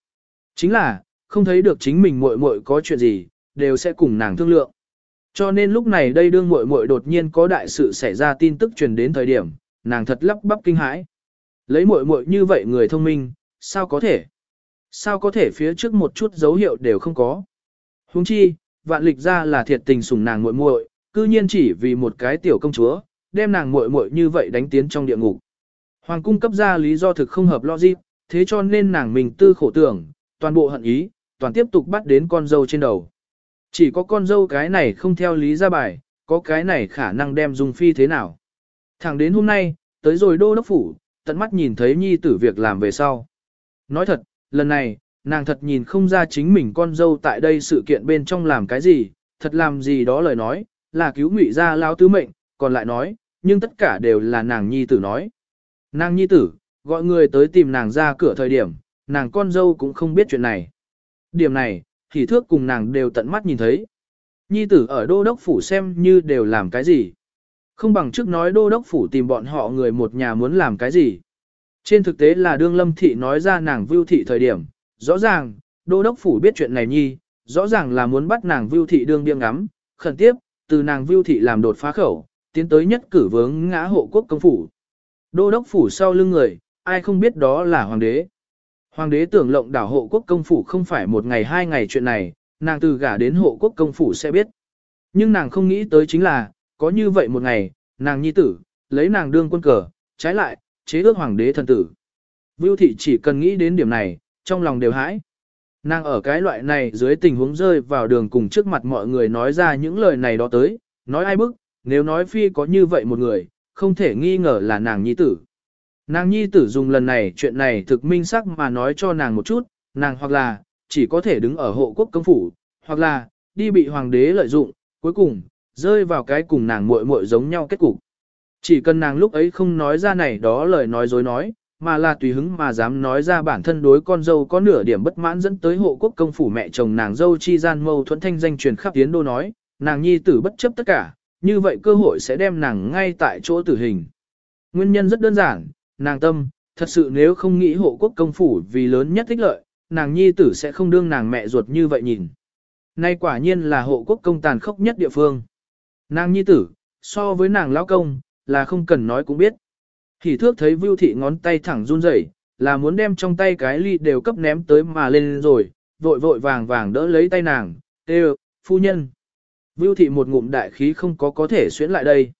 Chính là, không thấy được chính mình muội muội có chuyện gì, đều sẽ cùng nàng thương lượng. Cho nên lúc này đây đương muội muội đột nhiên có đại sự xảy ra tin tức truyền đến thời điểm, nàng thật lắp bắp kinh hãi. Lấy muội muội như vậy người thông minh, sao có thể? Sao có thể phía trước một chút dấu hiệu đều không có? Huống chi, vạn lịch ra là thiệt tình sủng nàng muội muội, cư nhiên chỉ vì một cái tiểu công chúa, đem nàng muội muội như vậy đánh tiến trong địa ngục. Hoàng cung cấp ra lý do thực không hợp logic, thế cho nên nàng mình tư khổ tưởng, toàn bộ hận ý, toàn tiếp tục bắt đến con dâu trên đầu. Chỉ có con dâu cái này không theo lý ra bài, có cái này khả năng đem dung phi thế nào. Thẳng đến hôm nay, tới rồi đô đốc phủ, tận mắt nhìn thấy nhi tử việc làm về sau. Nói thật, lần này, nàng thật nhìn không ra chính mình con dâu tại đây sự kiện bên trong làm cái gì, thật làm gì đó lời nói, là cứu ngụy ra lao tứ mệnh, còn lại nói, nhưng tất cả đều là nàng nhi tử nói. Nàng nhi tử, gọi người tới tìm nàng ra cửa thời điểm, nàng con dâu cũng không biết chuyện này. Điểm này, thì thước cùng nàng đều tận mắt nhìn thấy. Nhi tử ở đô đốc phủ xem như đều làm cái gì. Không bằng trước nói đô đốc phủ tìm bọn họ người một nhà muốn làm cái gì. Trên thực tế là đương lâm thị nói ra nàng vưu thị thời điểm, rõ ràng, đô đốc phủ biết chuyện này nhi, rõ ràng là muốn bắt nàng vưu thị đương điên ngắm, khẩn tiếp, từ nàng vưu thị làm đột phá khẩu, tiến tới nhất cử vướng ngã hộ quốc công phủ. Đô đốc phủ sau lưng người, ai không biết đó là hoàng đế. Hoàng đế tưởng lộng đảo hộ quốc công phủ không phải một ngày hai ngày chuyện này, nàng từ gả đến hộ quốc công phủ sẽ biết. Nhưng nàng không nghĩ tới chính là, có như vậy một ngày, nàng nhi tử, lấy nàng đương quân cờ, trái lại, chế ước hoàng đế thần tử. Vưu thị chỉ cần nghĩ đến điểm này, trong lòng đều hãi. Nàng ở cái loại này dưới tình huống rơi vào đường cùng trước mặt mọi người nói ra những lời này đó tới, nói ai bức, nếu nói phi có như vậy một người, không thể nghi ngờ là nàng nhi tử. Nàng nhi tử dùng lần này chuyện này thực minh sắc mà nói cho nàng một chút, nàng hoặc là, chỉ có thể đứng ở hộ quốc công phủ, hoặc là, đi bị hoàng đế lợi dụng, cuối cùng, rơi vào cái cùng nàng muội muội giống nhau kết cục. Chỉ cần nàng lúc ấy không nói ra này đó lời nói dối nói, mà là tùy hứng mà dám nói ra bản thân đối con dâu có nửa điểm bất mãn dẫn tới hộ quốc công phủ mẹ chồng nàng dâu chi gian mâu thuẫn thanh danh truyền khắp tiến đô nói, nàng nhi tử bất chấp tất cả, như vậy cơ hội sẽ đem nàng ngay tại chỗ tử hình. Nguyên nhân rất đơn giản, nàng tâm, thật sự nếu không nghĩ hộ quốc công phủ vì lớn nhất thích lợi, nàng nhi tử sẽ không đương nàng mẹ ruột như vậy nhìn. Nay quả nhiên là hộ quốc công tàn khốc nhất địa phương. Nàng nhi tử, so với nàng lão công, là không cần nói cũng biết. Thì thước thấy Vưu Thị ngón tay thẳng run rẩy, là muốn đem trong tay cái ly đều cấp ném tới mà lên rồi, vội vội vàng vàng đỡ lấy tay nàng, tê phu nhân. Vưu Thị một ngụm đại khí không có có thể xuyến lại đây.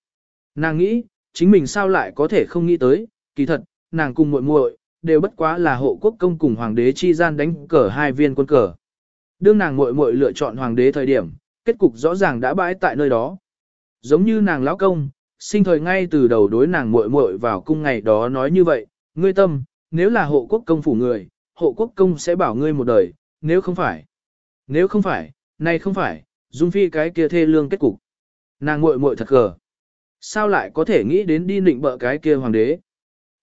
Nàng nghĩ, chính mình sao lại có thể không nghĩ tới, kỳ thật, nàng cùng muội muội đều bất quá là hộ quốc công cùng hoàng đế chi gian đánh cờ hai viên quân cờ. Đương nàng muội muội lựa chọn hoàng đế thời điểm, kết cục rõ ràng đã bãi tại nơi đó. Giống như nàng lão công, sinh thời ngay từ đầu đối nàng muội muội vào cung ngày đó nói như vậy, ngươi tâm, nếu là hộ quốc công phủ người, hộ quốc công sẽ bảo ngươi một đời, nếu không phải. Nếu không phải, nay không phải, dung phi cái kia thê lương kết cục. Nàng muội muội thật gờ. Sao lại có thể nghĩ đến đi nịnh bợ cái kia hoàng đế?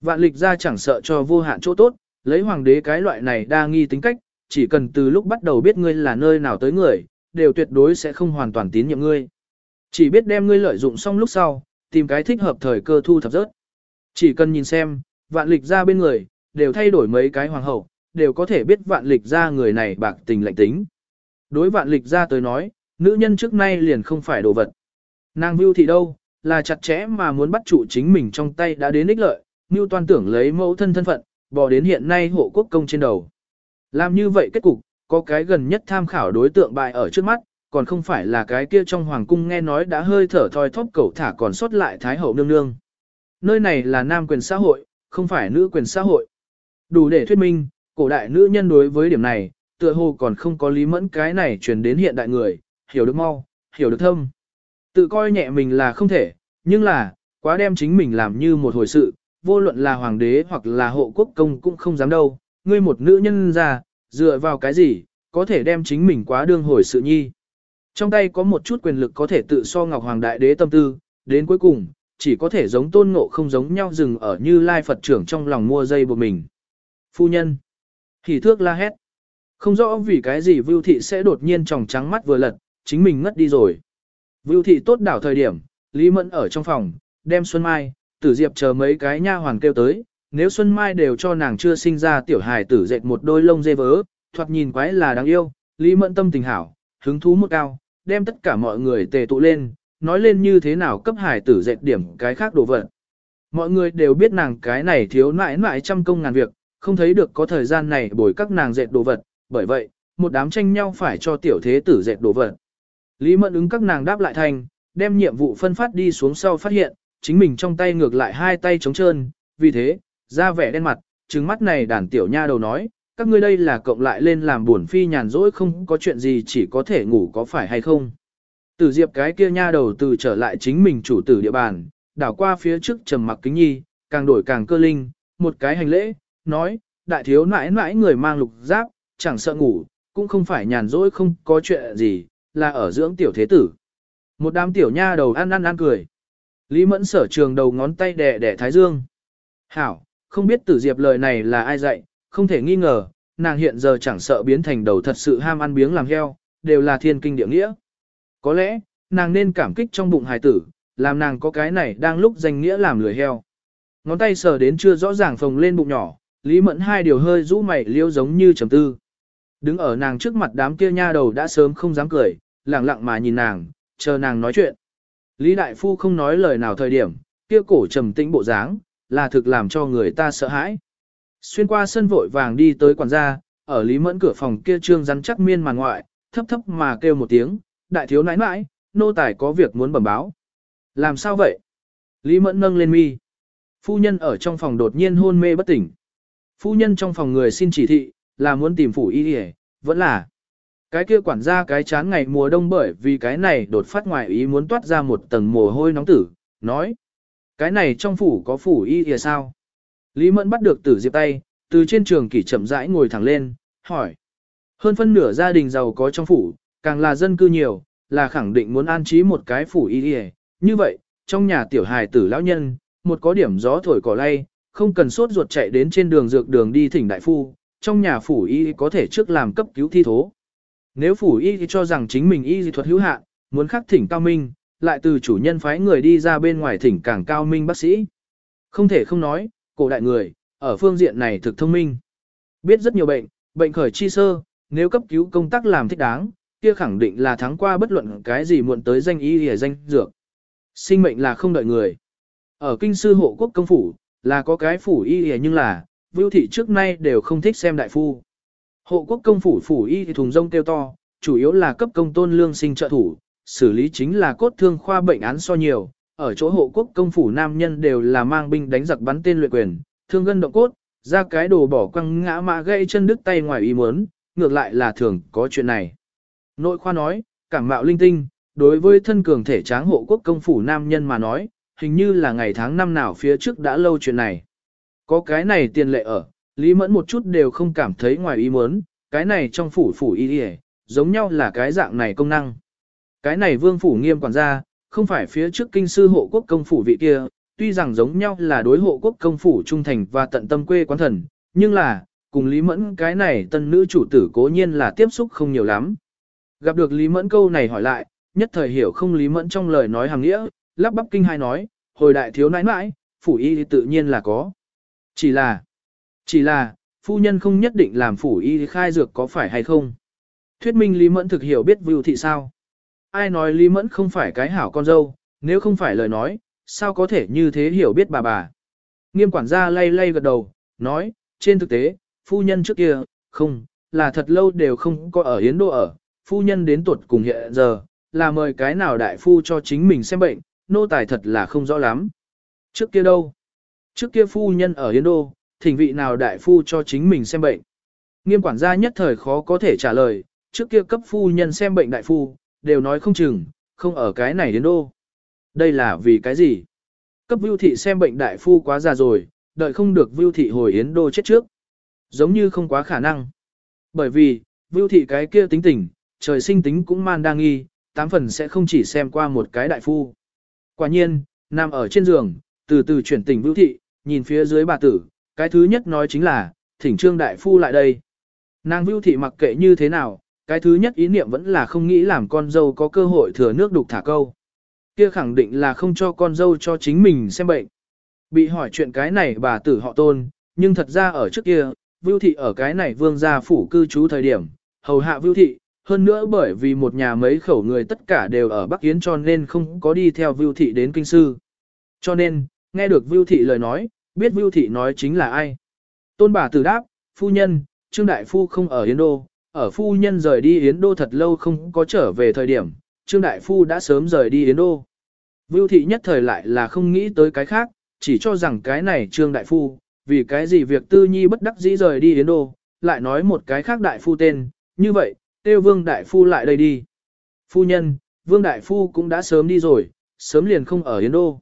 Vạn lịch ra chẳng sợ cho vô hạn chỗ tốt, lấy hoàng đế cái loại này đa nghi tính cách, chỉ cần từ lúc bắt đầu biết ngươi là nơi nào tới người, đều tuyệt đối sẽ không hoàn toàn tín nhiệm ngươi. Chỉ biết đem ngươi lợi dụng xong lúc sau, tìm cái thích hợp thời cơ thu thập rớt. Chỉ cần nhìn xem, vạn lịch ra bên người, đều thay đổi mấy cái hoàng hậu, đều có thể biết vạn lịch ra người này bạc tình lạnh tính. Đối vạn lịch ra tới nói, nữ nhân trước nay liền không phải đồ vật. Nàng view thì đâu, là chặt chẽ mà muốn bắt chủ chính mình trong tay đã đến ích lợi, như toàn tưởng lấy mẫu thân thân phận, bỏ đến hiện nay hộ quốc công trên đầu. Làm như vậy kết cục, có cái gần nhất tham khảo đối tượng bại ở trước mắt, còn không phải là cái kia trong hoàng cung nghe nói đã hơi thở thoi thóp cẩu thả còn sót lại thái hậu nương nương. Nơi này là nam quyền xã hội, không phải nữ quyền xã hội. Đủ để thuyết minh, cổ đại nữ nhân đối với điểm này, tựa hồ còn không có lý mẫn cái này truyền đến hiện đại người, hiểu được mau, hiểu được thâm. Tự coi nhẹ mình là không thể, nhưng là, quá đem chính mình làm như một hồi sự, vô luận là hoàng đế hoặc là hộ quốc công cũng không dám đâu, ngươi một nữ nhân già, dựa vào cái gì, có thể đem chính mình quá đương hồi sự nhi. Trong tay có một chút quyền lực có thể tự so Ngọc Hoàng Đại Đế tâm tư, đến cuối cùng, chỉ có thể giống tôn ngộ không giống nhau dừng ở như lai Phật trưởng trong lòng mua dây buộc mình. Phu nhân. Thì thước la hét. Không rõ vì cái gì Vưu Thị sẽ đột nhiên tròng trắng mắt vừa lật, chính mình ngất đi rồi. Vưu Thị tốt đảo thời điểm, Lý Mẫn ở trong phòng, đem Xuân Mai, Tử Diệp chờ mấy cái nha hoàn kêu tới, nếu Xuân Mai đều cho nàng chưa sinh ra tiểu hài tử dệt một đôi lông dê vớ, thoạt nhìn quái là đáng yêu, Lý Mẫn tâm tình hảo, hứng thú một cao, đem tất cả mọi người tề tụ lên, nói lên như thế nào cấp hài tử dệt điểm cái khác đồ vật. Mọi người đều biết nàng cái này thiếu nãi nãi trăm công ngàn việc, không thấy được có thời gian này bồi các nàng dệt đồ vật, bởi vậy, một đám tranh nhau phải cho tiểu thế tử dệt đồ vật. Lý Mẫn ứng các nàng đáp lại thành, đem nhiệm vụ phân phát đi xuống sau phát hiện, chính mình trong tay ngược lại hai tay trống trơn, vì thế, ra vẻ đen mặt, trừng mắt này đàn tiểu nha đầu nói, các ngươi đây là cộng lại lên làm buồn phi nhàn rỗi không có chuyện gì chỉ có thể ngủ có phải hay không. Tử diệp cái kia nha đầu từ trở lại chính mình chủ tử địa bàn, đảo qua phía trước trầm mặc kính nhi, càng đổi càng cơ linh, một cái hành lễ, nói, đại thiếu nãi nãi người mang lục giáp, chẳng sợ ngủ, cũng không phải nhàn rỗi không có chuyện gì, là ở dưỡng tiểu thế tử. Một đám tiểu nha đầu ăn ăn ăn cười. Lý mẫn sở trường đầu ngón tay đẻ đẻ thái dương. Hảo, không biết tử diệp lời này là ai dạy, không thể nghi ngờ, nàng hiện giờ chẳng sợ biến thành đầu thật sự ham ăn biếng làm heo, đều là thiên kinh địa nghĩa. Có lẽ, nàng nên cảm kích trong bụng hài tử, làm nàng có cái này đang lúc danh nghĩa làm lười heo. Ngón tay sờ đến chưa rõ ràng phồng lên bụng nhỏ, Lý Mẫn hai điều hơi rũ mày liêu giống như trầm tư. Đứng ở nàng trước mặt đám kia nha đầu đã sớm không dám cười, lặng lặng mà nhìn nàng, chờ nàng nói chuyện. Lý Đại Phu không nói lời nào thời điểm, kia cổ trầm tĩnh bộ dáng, là thực làm cho người ta sợ hãi. Xuyên qua sân vội vàng đi tới quản gia, ở Lý Mẫn cửa phòng kia trương rắn chắc miên màn ngoại, thấp thấp mà kêu một tiếng, đại thiếu nãi nãi, nô tài có việc muốn bẩm báo. Làm sao vậy? Lý Mẫn nâng lên mi. Phu nhân ở trong phòng đột nhiên hôn mê bất tỉnh. Phu nhân trong phòng người xin chỉ thị, là muốn tìm phủ y vẫn là. Cái kia quản gia cái chán ngày mùa đông bởi vì cái này đột phát ngoài ý muốn toát ra một tầng mồ hôi nóng tử, nói. Cái này trong phủ có phủ y thì sao? Lý Mẫn bắt được tử diệp tay, từ trên trường kỷ chậm rãi ngồi thẳng lên, hỏi. Hơn phân nửa gia đình giàu có trong phủ, càng là dân cư nhiều, là khẳng định muốn an trí một cái phủ y y. Như vậy, trong nhà tiểu hài tử lão nhân, một có điểm gió thổi cỏ lay, không cần sốt ruột chạy đến trên đường dược đường đi thỉnh đại phu, trong nhà phủ y có thể trước làm cấp cứu thi thố. Nếu phủ y thì cho rằng chính mình y dị thuật hữu hạn, muốn khắc thỉnh cao minh, lại từ chủ nhân phái người đi ra bên ngoài thỉnh càng cao minh bác sĩ. Không thể không nói, cổ đại người, ở phương diện này thực thông minh. Biết rất nhiều bệnh, bệnh khởi chi sơ, nếu cấp cứu công tác làm thích đáng, kia khẳng định là thắng qua bất luận cái gì muộn tới danh y hề danh dược. Sinh mệnh là không đợi người. Ở kinh sư hộ quốc công phủ, là có cái phủ y hề nhưng là, vưu thị trước nay đều không thích xem đại phu. Hộ quốc công phủ phủ y thì thùng rông kêu to, chủ yếu là cấp công tôn lương sinh trợ thủ, xử lý chính là cốt thương khoa bệnh án so nhiều, ở chỗ hộ quốc công phủ nam nhân đều là mang binh đánh giặc bắn tên luyện quyền, thương gân động cốt, ra cái đồ bỏ quăng ngã mã gây chân đứt tay ngoài ý muốn, ngược lại là thường có chuyện này. Nội khoa nói, cảm mạo linh tinh, đối với thân cường thể tráng hộ quốc công phủ nam nhân mà nói, hình như là ngày tháng năm nào phía trước đã lâu chuyện này. Có cái này tiền lệ ở, Lý Mẫn một chút đều không cảm thấy ngoài ý muốn, cái này trong phủ phủ y y, giống nhau là cái dạng này công năng. Cái này vương phủ nghiêm quản gia, không phải phía trước kinh sư hộ quốc công phủ vị kia, tuy rằng giống nhau là đối hộ quốc công phủ trung thành và tận tâm quê quán thần, nhưng là, cùng Lý Mẫn cái này tân nữ chủ tử cố nhiên là tiếp xúc không nhiều lắm. Gặp được Lý Mẫn câu này hỏi lại, nhất thời hiểu không Lý Mẫn trong lời nói hàng nghĩa, lắp bắp kinh hai nói, hồi đại thiếu nãi nãi, phủ y thì tự nhiên là có. Chỉ là, chỉ là, phu nhân không nhất định làm phủ y khai dược có phải hay không. Thuyết minh Lý Mẫn thực hiểu biết vưu thị sao. Ai nói Lý Mẫn không phải cái hảo con dâu, nếu không phải lời nói, sao có thể như thế hiểu biết bà bà. Nghiêm quản gia lay lay gật đầu, nói, trên thực tế, phu nhân trước kia, không, là thật lâu đều không có ở Yến Đô ở, phu nhân đến tuột cùng hiện giờ, là mời cái nào đại phu cho chính mình xem bệnh, nô tài thật là không rõ lắm. Trước kia đâu? Trước kia phu nhân ở Yến Đô, thỉnh vị nào đại phu cho chính mình xem bệnh. Nghiêm quản gia nhất thời khó có thể trả lời, trước kia cấp phu nhân xem bệnh đại phu, đều nói không chừng, không ở cái này đến đô. Đây là vì cái gì? Cấp vưu thị xem bệnh đại phu quá già rồi, đợi không được vưu thị hồi yến đô chết trước. Giống như không quá khả năng. Bởi vì, vưu thị cái kia tính tình, trời sinh tính cũng man đang nghi, tám phần sẽ không chỉ xem qua một cái đại phu. Quả nhiên, nằm ở trên giường, từ từ chuyển tỉnh Vưu Thị, nhìn phía dưới bà tử, cái thứ nhất nói chính là, thỉnh trương đại phu lại đây. Nàng Vưu Thị mặc kệ như thế nào, cái thứ nhất ý niệm vẫn là không nghĩ làm con dâu có cơ hội thừa nước đục thả câu. Kia khẳng định là không cho con dâu cho chính mình xem bệnh. Bị hỏi chuyện cái này bà tử họ tôn, nhưng thật ra ở trước kia, Vưu Thị ở cái này vương gia phủ cư trú thời điểm, hầu hạ Vưu Thị, hơn nữa bởi vì một nhà mấy khẩu người tất cả đều ở Bắc Yến cho nên không có đi theo Vưu Thị đến kinh sư. Cho nên, nghe được Vưu Thị lời nói, biết Vưu Thị nói chính là ai. Tôn bà tử đáp, phu nhân, Trương Đại Phu không ở Yến Đô, ở phu nhân rời đi Yến Đô thật lâu không có trở về thời điểm, Trương Đại Phu đã sớm rời đi Yến Đô. Vưu Thị nhất thời lại là không nghĩ tới cái khác, chỉ cho rằng cái này Trương Đại Phu, vì cái gì việc tư nhi bất đắc dĩ rời đi Yến Đô, lại nói một cái khác Đại Phu tên, như vậy, tiêu Vương Đại Phu lại đây đi. Phu nhân, Vương Đại Phu cũng đã sớm đi rồi, sớm liền không ở Yến Đô.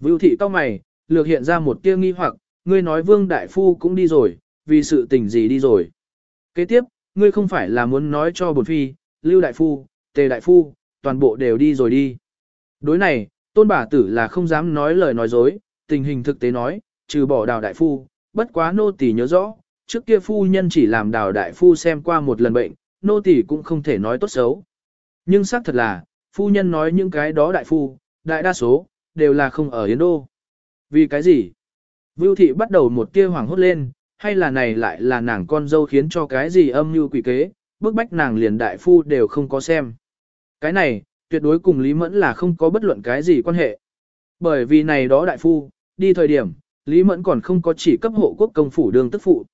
Vưu Thị cao mày, lược hiện ra một tia nghi hoặc, ngươi nói Vương Đại Phu cũng đi rồi, vì sự tình gì đi rồi. Kế tiếp, ngươi không phải là muốn nói cho bột phi, Lưu Đại Phu, Tề Đại Phu, toàn bộ đều đi rồi đi. Đối này, tôn bà tử là không dám nói lời nói dối, tình hình thực tế nói, trừ bỏ đào đại phu, bất quá nô tỳ nhớ rõ, trước kia phu nhân chỉ làm đào đại phu xem qua một lần bệnh, nô tỳ cũng không thể nói tốt xấu. Nhưng xác thật là, phu nhân nói những cái đó đại phu, đại đa số, đều là không ở Yến Đô. Vì cái gì? Vưu thị bắt đầu một tia hoảng hốt lên, hay là này lại là nàng con dâu khiến cho cái gì âm mưu quỷ kế, bức bách nàng liền đại phu đều không có xem. Cái này, tuyệt đối cùng Lý Mẫn là không có bất luận cái gì quan hệ. Bởi vì này đó đại phu, đi thời điểm, Lý Mẫn còn không có chỉ cấp hộ quốc công phủ đường tức phụ.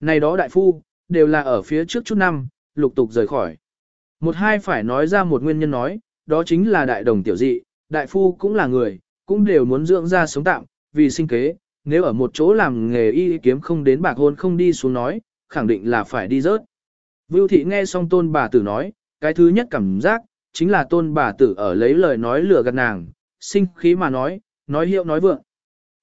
Này đó đại phu, đều là ở phía trước chút năm, lục tục rời khỏi. Một hai phải nói ra một nguyên nhân nói, đó chính là đại đồng tiểu dị, đại phu cũng là người, cũng đều muốn dưỡng ra sống tạm, vì sinh kế, nếu ở một chỗ làm nghề y kiếm không đến bạc hôn không đi xuống nói, khẳng định là phải đi rớt. Vưu thị nghe xong tôn bà tử nói, cái thứ nhất cảm giác, chính là tôn bà tử ở lấy lời nói lừa gạt nàng, sinh khí mà nói, nói hiệu nói vượng.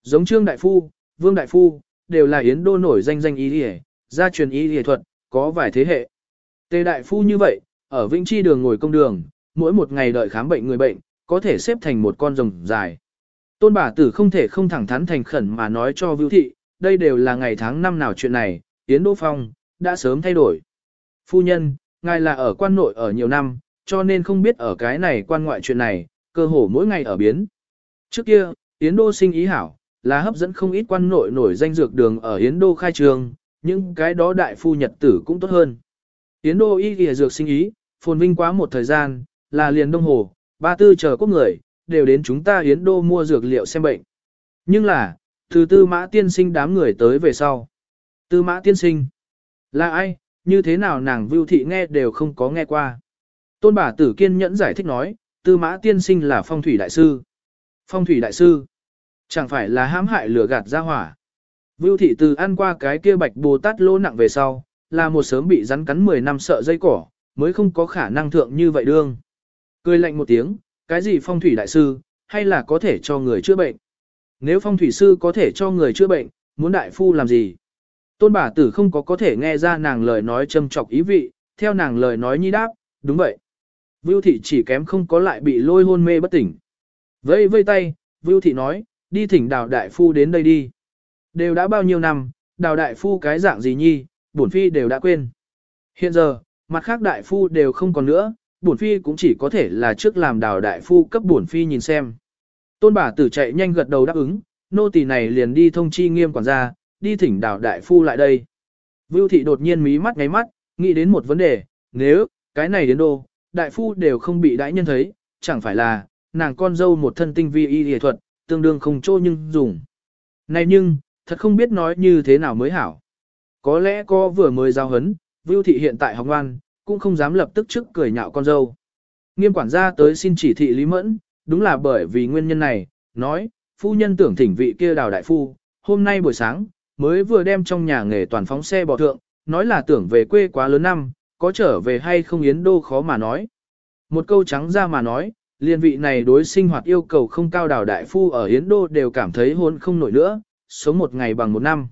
Giống trương đại phu, vương đại phu, đều là yến đô nổi danh danh y y gia truyền y y thuật, có vài thế hệ. Tề đại phu như vậy, ở Vĩnh Chi đường ngồi công đường, mỗi một ngày đợi khám bệnh người bệnh, có thể xếp thành một con rồng dài. Tôn bà tử không thể không thẳng thắn thành khẩn mà nói cho Vưu Thị, đây đều là ngày tháng năm nào chuyện này, Yến Đô Phong, đã sớm thay đổi. Phu nhân, ngài là ở quan nội ở nhiều năm, cho nên không biết ở cái này quan ngoại chuyện này, cơ hồ mỗi ngày ở biến. Trước kia, Yến Đô sinh ý hảo, là hấp dẫn không ít quan nội nổi danh dược đường ở Yến Đô khai trường, nhưng cái đó đại phu nhật tử cũng tốt hơn. Yến Đô y kìa dược sinh ý, phồn vinh quá một thời gian, là liền đông hồ, ba tư chờ quốc người, đều đến chúng ta Yến Đô mua dược liệu xem bệnh. Nhưng là, từ tư mã tiên sinh đám người tới về sau. Tư mã tiên sinh, là ai, như thế nào nàng vưu thị nghe đều không có nghe qua. Tôn bà tử kiên nhẫn giải thích nói, tư mã tiên sinh là phong thủy đại sư. Phong thủy đại sư, chẳng phải là hãm hại lửa gạt ra hỏa. Vưu thị từ ăn qua cái kia bạch bồ tát lô nặng về sau, là một sớm bị rắn cắn 10 năm sợ dây cỏ, mới không có khả năng thượng như vậy đương. Cười lạnh một tiếng, cái gì phong thủy đại sư, hay là có thể cho người chữa bệnh? Nếu phong thủy sư có thể cho người chữa bệnh, muốn đại phu làm gì? Tôn bà tử không có có thể nghe ra nàng lời nói châm chọc ý vị, theo nàng lời nói nhi đáp, đúng vậy. Vưu thị chỉ kém không có lại bị lôi hôn mê bất tỉnh. Vây vây tay, Vưu thị nói, đi thỉnh đào đại phu đến đây đi. Đều đã bao nhiêu năm, đào đại phu cái dạng gì nhi, bổn phi đều đã quên. Hiện giờ, mặt khác đại phu đều không còn nữa, bổn phi cũng chỉ có thể là trước làm đào đại phu cấp bổn phi nhìn xem. Tôn bà tử chạy nhanh gật đầu đáp ứng, nô tỳ này liền đi thông chi nghiêm quản gia, đi thỉnh đào đại phu lại đây. Vưu thị đột nhiên mí mắt ngáy mắt, nghĩ đến một vấn đề, nếu, cái này đến đô, đại phu đều không bị đại nhân thấy, chẳng phải là, nàng con dâu một thân tinh vi y y thuật, tương đương không trô nhưng dùng. Này nhưng, thật không biết nói như thế nào mới hảo. Có lẽ có vừa mới giao hấn, Vưu thị hiện tại học ngoan, cũng không dám lập tức trước cười nhạo con dâu. Nghiêm quản gia tới xin chỉ thị Lý Mẫn, đúng là bởi vì nguyên nhân này, nói, phu nhân tưởng thỉnh vị kia đào đại phu, hôm nay buổi sáng, mới vừa đem trong nhà nghề toàn phóng xe bò thượng, nói là tưởng về quê quá lớn năm, có trở về hay không yến đô khó mà nói. Một câu trắng ra mà nói, liên vị này đối sinh hoạt yêu cầu không cao đào đại phu ở yến đô đều cảm thấy hôn không nổi nữa, sống một ngày bằng một năm.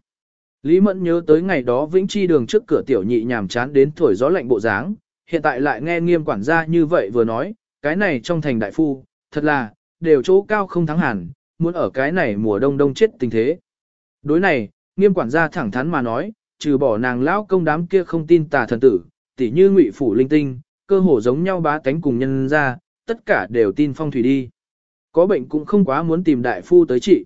Lý Mẫn nhớ tới ngày đó Vĩnh Chi đường trước cửa tiểu nhị nhàm chán đến thổi gió lạnh bộ dáng, hiện tại lại nghe nghiêm quản gia như vậy vừa nói, cái này trong thành đại phu, thật là, đều chỗ cao không thắng hẳn, muốn ở cái này mùa đông đông chết tình thế. Đối này, nghiêm quản gia thẳng thắn mà nói, trừ bỏ nàng lão công đám kia không tin tà thần tử, tỉ như ngụy phủ linh tinh, cơ hồ giống nhau bá tánh cùng nhân ra, tất cả đều tin phong thủy đi. Có bệnh cũng không quá muốn tìm đại phu tới trị.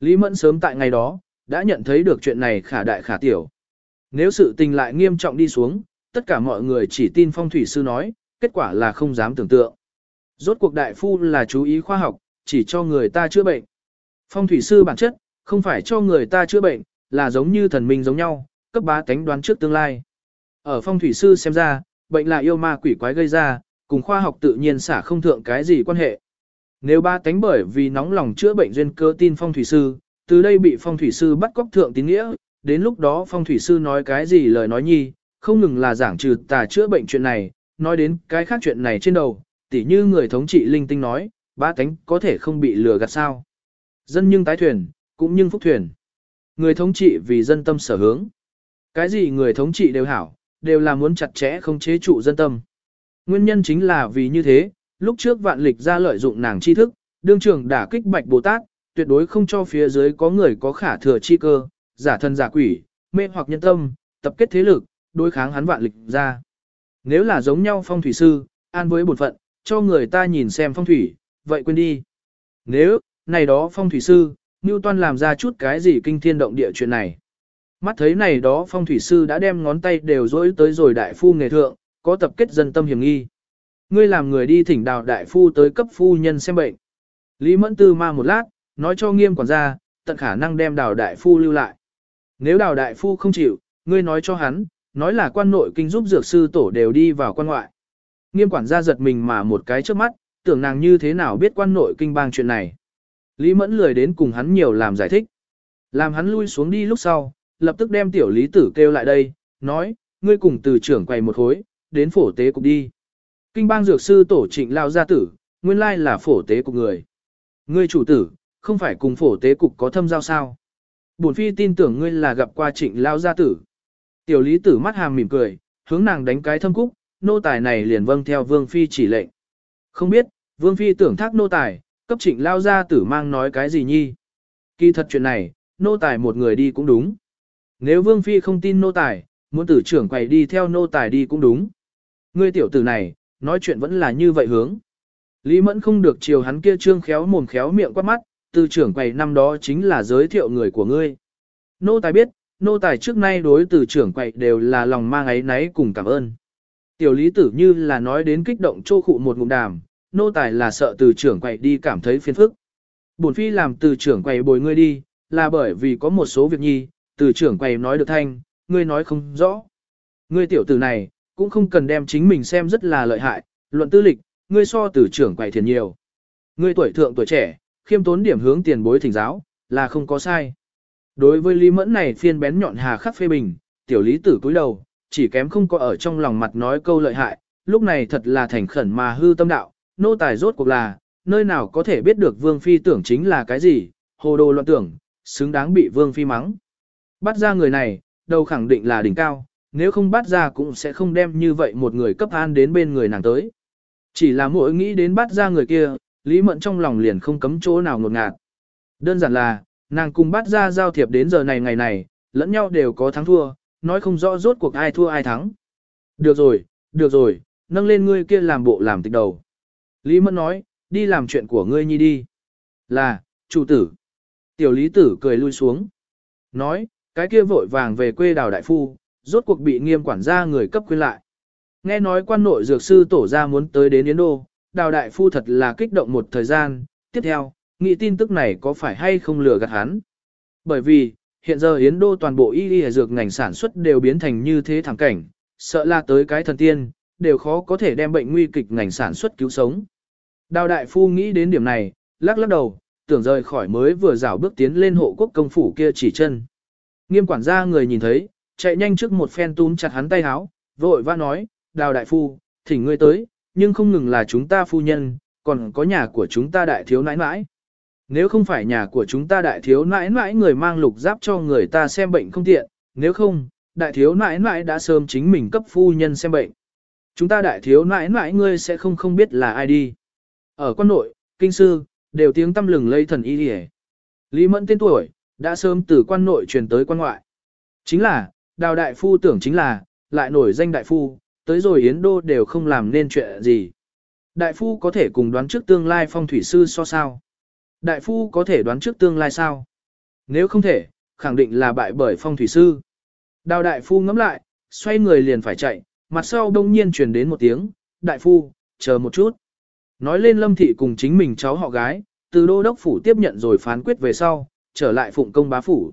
Lý Mẫn sớm tại ngày đó, đã nhận thấy được chuyện này khả đại khả tiểu. Nếu sự tình lại nghiêm trọng đi xuống, tất cả mọi người chỉ tin phong thủy sư nói, kết quả là không dám tưởng tượng. Rốt cuộc đại phu là chú ý khoa học, chỉ cho người ta chữa bệnh. Phong thủy sư bản chất, không phải cho người ta chữa bệnh, là giống như thần minh giống nhau, cấp bá tánh đoán trước tương lai. Ở phong thủy sư xem ra, bệnh là yêu ma quỷ quái gây ra, cùng khoa học tự nhiên xả không thượng cái gì quan hệ. Nếu ba tánh bởi vì nóng lòng chữa bệnh duyên cơ tin phong thủy sư, từ đây bị phong thủy sư bắt cóc thượng tín nghĩa, đến lúc đó phong thủy sư nói cái gì lời nói nhi, không ngừng là giảng trừ tà chữa bệnh chuyện này, nói đến cái khác chuyện này trên đầu, tỉ như người thống trị linh tinh nói, ba cánh có thể không bị lừa gạt sao. Dân nhưng tái thuyền, cũng nhưng phúc thuyền. Người thống trị vì dân tâm sở hướng. Cái gì người thống trị đều hảo, đều là muốn chặt chẽ không chế trụ dân tâm. Nguyên nhân chính là vì như thế, lúc trước vạn lịch ra lợi dụng nàng tri thức, đương trường đả kích bạch Bồ Tát, tuyệt đối không cho phía dưới có người có khả thừa chi cơ, giả thân giả quỷ, mê hoặc nhân tâm, tập kết thế lực, đối kháng hắn vạn lịch ra. Nếu là giống nhau phong thủy sư, an với bổn phận, cho người ta nhìn xem phong thủy, vậy quên đi. Nếu, này đó phong thủy sư, Newton làm ra chút cái gì kinh thiên động địa chuyện này. Mắt thấy này đó phong thủy sư đã đem ngón tay đều rỗi tới rồi đại phu nghề thượng, có tập kết dân tâm hiểm nghi. Ngươi làm người đi thỉnh đào đại phu tới cấp phu nhân xem bệnh. Lý Mẫn Tư ma một lát, nói cho nghiêm quản gia, tận khả năng đem đào đại phu lưu lại. Nếu đào đại phu không chịu, ngươi nói cho hắn, nói là quan nội kinh giúp dược sư tổ đều đi vào quan ngoại. Nghiêm quản gia giật mình mà một cái trước mắt, tưởng nàng như thế nào biết quan nội kinh bang chuyện này. Lý Mẫn lười đến cùng hắn nhiều làm giải thích. Làm hắn lui xuống đi lúc sau, lập tức đem tiểu lý tử kêu lại đây, nói, ngươi cùng từ trưởng quầy một hối, đến phổ tế cục đi. Kinh bang dược sư tổ trịnh lao gia tử, nguyên lai là phổ tế cục người. Ngươi chủ tử, không phải cùng phổ tế cục có thâm giao sao. Bổn phi tin tưởng ngươi là gặp qua trịnh lao gia tử. Tiểu lý tử mắt hàm mỉm cười, hướng nàng đánh cái thâm cúc, nô tài này liền vâng theo vương phi chỉ lệnh. Không biết, vương phi tưởng thác nô tài, cấp trịnh lao gia tử mang nói cái gì nhi. Kỳ thật chuyện này, nô tài một người đi cũng đúng. Nếu vương phi không tin nô tài, muốn tử trưởng quầy đi theo nô tài đi cũng đúng. Ngươi tiểu tử này, nói chuyện vẫn là như vậy hướng. Lý Mẫn không được chiều hắn kia trương khéo mồm khéo miệng quát mắt, tư trưởng quầy năm đó chính là giới thiệu người của ngươi. Nô tài biết, nô tài trước nay đối từ trưởng quầy đều là lòng mang ấy náy cùng cảm ơn. Tiểu lý tử như là nói đến kích động chô khụ một ngụm đàm, nô tài là sợ từ trưởng quầy đi cảm thấy phiền phức. Bổn phi làm từ trưởng quầy bồi ngươi đi, là bởi vì có một số việc nhi, từ trưởng quầy nói được thanh, ngươi nói không rõ. Ngươi tiểu tử này, cũng không cần đem chính mình xem rất là lợi hại, luận tư lịch, ngươi so từ trưởng quầy thiền nhiều. Ngươi tuổi thượng tuổi trẻ, khiêm tốn điểm hướng tiền bối thỉnh giáo, là không có sai. Đối với Lý Mẫn này phiên bén nhọn hà khắc phê bình, tiểu lý tử cúi đầu, chỉ kém không có ở trong lòng mặt nói câu lợi hại, lúc này thật là thành khẩn mà hư tâm đạo, nô tài rốt cuộc là, nơi nào có thể biết được vương phi tưởng chính là cái gì, hồ đồ loạn tưởng, xứng đáng bị vương phi mắng. Bắt ra người này, đầu khẳng định là đỉnh cao, nếu không bắt ra cũng sẽ không đem như vậy một người cấp an đến bên người nàng tới. Chỉ là mỗi nghĩ đến bắt ra người kia, Lý Mận trong lòng liền không cấm chỗ nào ngột ngạt. Đơn giản là, nàng cùng bắt ra giao thiệp đến giờ này ngày này, lẫn nhau đều có thắng thua, nói không rõ rốt cuộc ai thua ai thắng. Được rồi, được rồi, nâng lên ngươi kia làm bộ làm tịch đầu. Lý Mẫn nói, đi làm chuyện của ngươi nhi đi. Là, chủ tử. Tiểu lý tử cười lui xuống. Nói, cái kia vội vàng về quê đào đại phu, rốt cuộc bị nghiêm quản gia người cấp khuyên lại. Nghe nói quan nội dược sư tổ ra muốn tới đến Yến Đô, đào đại phu thật là kích động một thời gian, tiếp theo, nghĩ tin tức này có phải hay không lừa gạt hắn. Bởi vì, hiện giờ Yến Đô toàn bộ y y dược ngành sản xuất đều biến thành như thế thẳng cảnh, sợ là tới cái thần tiên, đều khó có thể đem bệnh nguy kịch ngành sản xuất cứu sống. Đào đại phu nghĩ đến điểm này, lắc lắc đầu, tưởng rời khỏi mới vừa rảo bước tiến lên hộ quốc công phủ kia chỉ chân. Nghiêm quản gia người nhìn thấy, chạy nhanh trước một phen túm chặt hắn tay háo, vội vã nói, đào đại phu, thỉnh ngươi tới, nhưng không ngừng là chúng ta phu nhân, còn có nhà của chúng ta đại thiếu nãi nãi. Nếu không phải nhà của chúng ta đại thiếu nãi nãi người mang lục giáp cho người ta xem bệnh không tiện, nếu không, đại thiếu nãi nãi đã sớm chính mình cấp phu nhân xem bệnh. Chúng ta đại thiếu nãi nãi ngươi sẽ không không biết là ai đi. Ở quan nội, kinh sư, đều tiếng tâm lừng lây thần y đi Lý Mẫn tên tuổi, đã sớm từ quan nội truyền tới quan ngoại. Chính là, đào đại phu tưởng chính là, lại nổi danh đại phu, tới rồi Yến Đô đều không làm nên chuyện gì. Đại phu có thể cùng đoán trước tương lai phong thủy sư so sao? Đại phu có thể đoán trước tương lai sao? Nếu không thể, khẳng định là bại bởi phong thủy sư. Đào đại phu ngắm lại, xoay người liền phải chạy, mặt sau đông nhiên truyền đến một tiếng, đại phu, chờ một chút. Nói lên lâm thị cùng chính mình cháu họ gái, từ đô đốc phủ tiếp nhận rồi phán quyết về sau, trở lại phụng công bá phủ.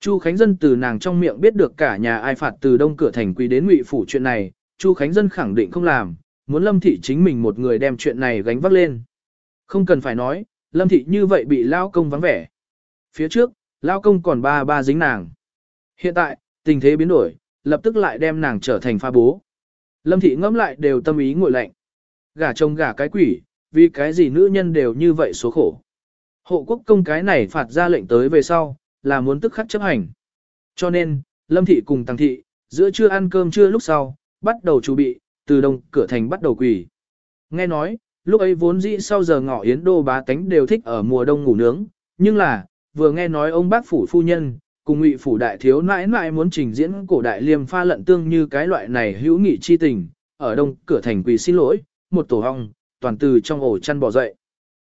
Chu Khánh Dân từ nàng trong miệng biết được cả nhà ai phạt từ đông cửa thành quý đến ngụy phủ chuyện này, Chu Khánh Dân khẳng định không làm, muốn Lâm Thị chính mình một người đem chuyện này gánh vác lên. Không cần phải nói, Lâm Thị như vậy bị Lao Công vắng vẻ. Phía trước, Lao Công còn ba ba dính nàng. Hiện tại, tình thế biến đổi, lập tức lại đem nàng trở thành pha bố. Lâm Thị ngẫm lại đều tâm ý ngồi lạnh. Gả chồng gả cái quỷ, vì cái gì nữ nhân đều như vậy số khổ. Hộ quốc công cái này phạt ra lệnh tới về sau, là muốn tức khắc chấp hành. Cho nên, Lâm Thị cùng Tăng Thị, giữa trưa ăn cơm trưa lúc sau, bắt đầu chuẩn bị, từ đông cửa thành bắt đầu quỳ. Nghe nói, lúc ấy vốn dĩ sau giờ ngọ yến đô bá tánh đều thích ở mùa đông ngủ nướng, nhưng là, vừa nghe nói ông bác phủ phu nhân, cùng ngụy phủ đại thiếu nãi nãi muốn trình diễn cổ đại liêm pha lận tương như cái loại này hữu nghị chi tình, ở đông cửa thành quỳ xin lỗi, một tổ hong, toàn từ trong ổ chăn bỏ dậy.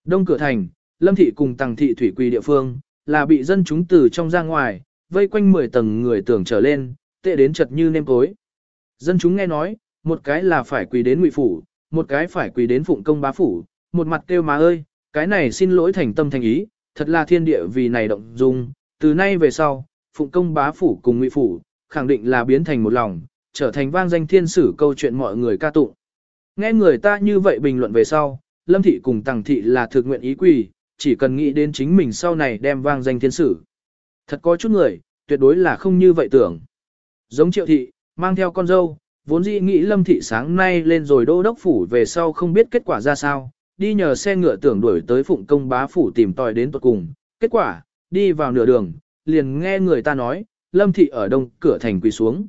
Đông cửa thành, lâm thị cùng tàng thị thủy quỳ địa phương, là bị dân chúng từ trong ra ngoài, vây quanh 10 tầng người tưởng trở lên, tệ đến chật như nêm cối. Dân chúng nghe nói, một cái là phải quỳ đến ngụy phủ, một cái phải quỳ đến phụng công bá phủ, một mặt kêu má ơi, cái này xin lỗi thành tâm thành ý, thật là thiên địa vì này động dung, từ nay về sau, phụng công bá phủ cùng ngụy phủ, khẳng định là biến thành một lòng, trở thành vang danh thiên sử câu chuyện mọi người ca tụng. Nghe người ta như vậy bình luận về sau, Lâm Thị cùng Tằng Thị là thực nguyện ý quỳ, chỉ cần nghĩ đến chính mình sau này đem vang danh thiên sử. Thật có chút người, tuyệt đối là không như vậy tưởng. Giống Triệu Thị, mang theo con dâu, vốn dĩ nghĩ Lâm Thị sáng nay lên rồi đô đốc phủ về sau không biết kết quả ra sao, đi nhờ xe ngựa tưởng đuổi tới phụng công bá phủ tìm tòi đến tuật cùng. Kết quả, đi vào nửa đường, liền nghe người ta nói, Lâm Thị ở đông cửa thành quỳ xuống.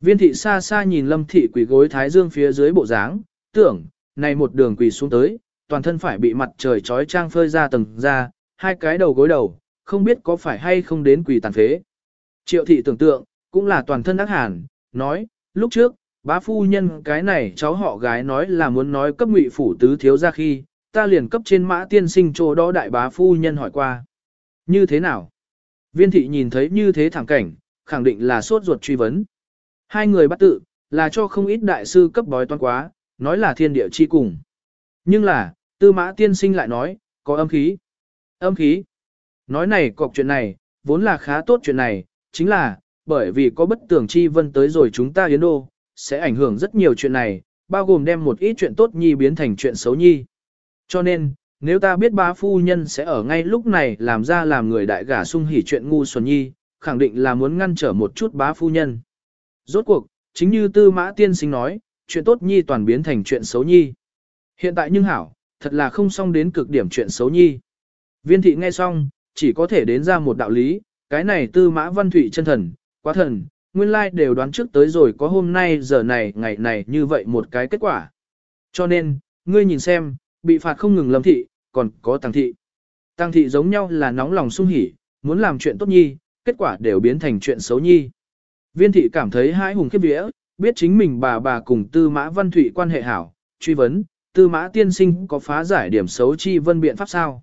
Viên thị xa xa nhìn Lâm Thị quỳ gối thái dương phía dưới bộ dáng, tưởng, này một đường quỳ xuống tới, toàn thân phải bị mặt trời trói trang phơi ra tầng ra, hai cái đầu gối đầu, không biết có phải hay không đến quỳ tàn phế. Triệu thị tưởng tượng, cũng là toàn thân ác hàn, nói, lúc trước, bá phu nhân cái này cháu họ gái nói là muốn nói cấp ngụy phủ tứ thiếu ra khi, ta liền cấp trên mã tiên sinh chỗ đó đại bá phu nhân hỏi qua. Như thế nào? Viên thị nhìn thấy như thế thẳng cảnh, khẳng định là sốt ruột truy vấn. Hai người bắt tự, là cho không ít đại sư cấp bói toán quá, nói là thiên địa chi cùng. Nhưng là, tư mã tiên sinh lại nói, có âm khí. Âm khí. Nói này cọc chuyện này, vốn là khá tốt chuyện này, chính là, bởi vì có bất tưởng chi vân tới rồi chúng ta yến đô, sẽ ảnh hưởng rất nhiều chuyện này, bao gồm đem một ít chuyện tốt nhi biến thành chuyện xấu nhi. Cho nên, nếu ta biết bá phu nhân sẽ ở ngay lúc này làm ra làm người đại gả sung hỉ chuyện ngu xuẩn nhi, khẳng định là muốn ngăn trở một chút bá phu nhân. Rốt cuộc, chính như tư mã tiên sinh nói, chuyện tốt nhi toàn biến thành chuyện xấu nhi. Hiện tại nhưng hảo, thật là không xong đến cực điểm chuyện xấu nhi. Viên thị nghe xong, chỉ có thể đến ra một đạo lý, cái này tư mã văn thủy chân thần, quá thần, nguyên lai đều đoán trước tới rồi có hôm nay giờ này ngày này như vậy một cái kết quả. Cho nên, ngươi nhìn xem, bị phạt không ngừng lâm thị, còn có tăng thị. Tăng thị giống nhau là nóng lòng sung hỉ, muốn làm chuyện tốt nhi, kết quả đều biến thành chuyện xấu nhi. Viên thị cảm thấy hãi hùng khiếp vía, biết chính mình bà bà cùng tư mã văn thủy quan hệ hảo, truy vấn, tư mã tiên sinh có phá giải điểm xấu chi vân biện pháp sao?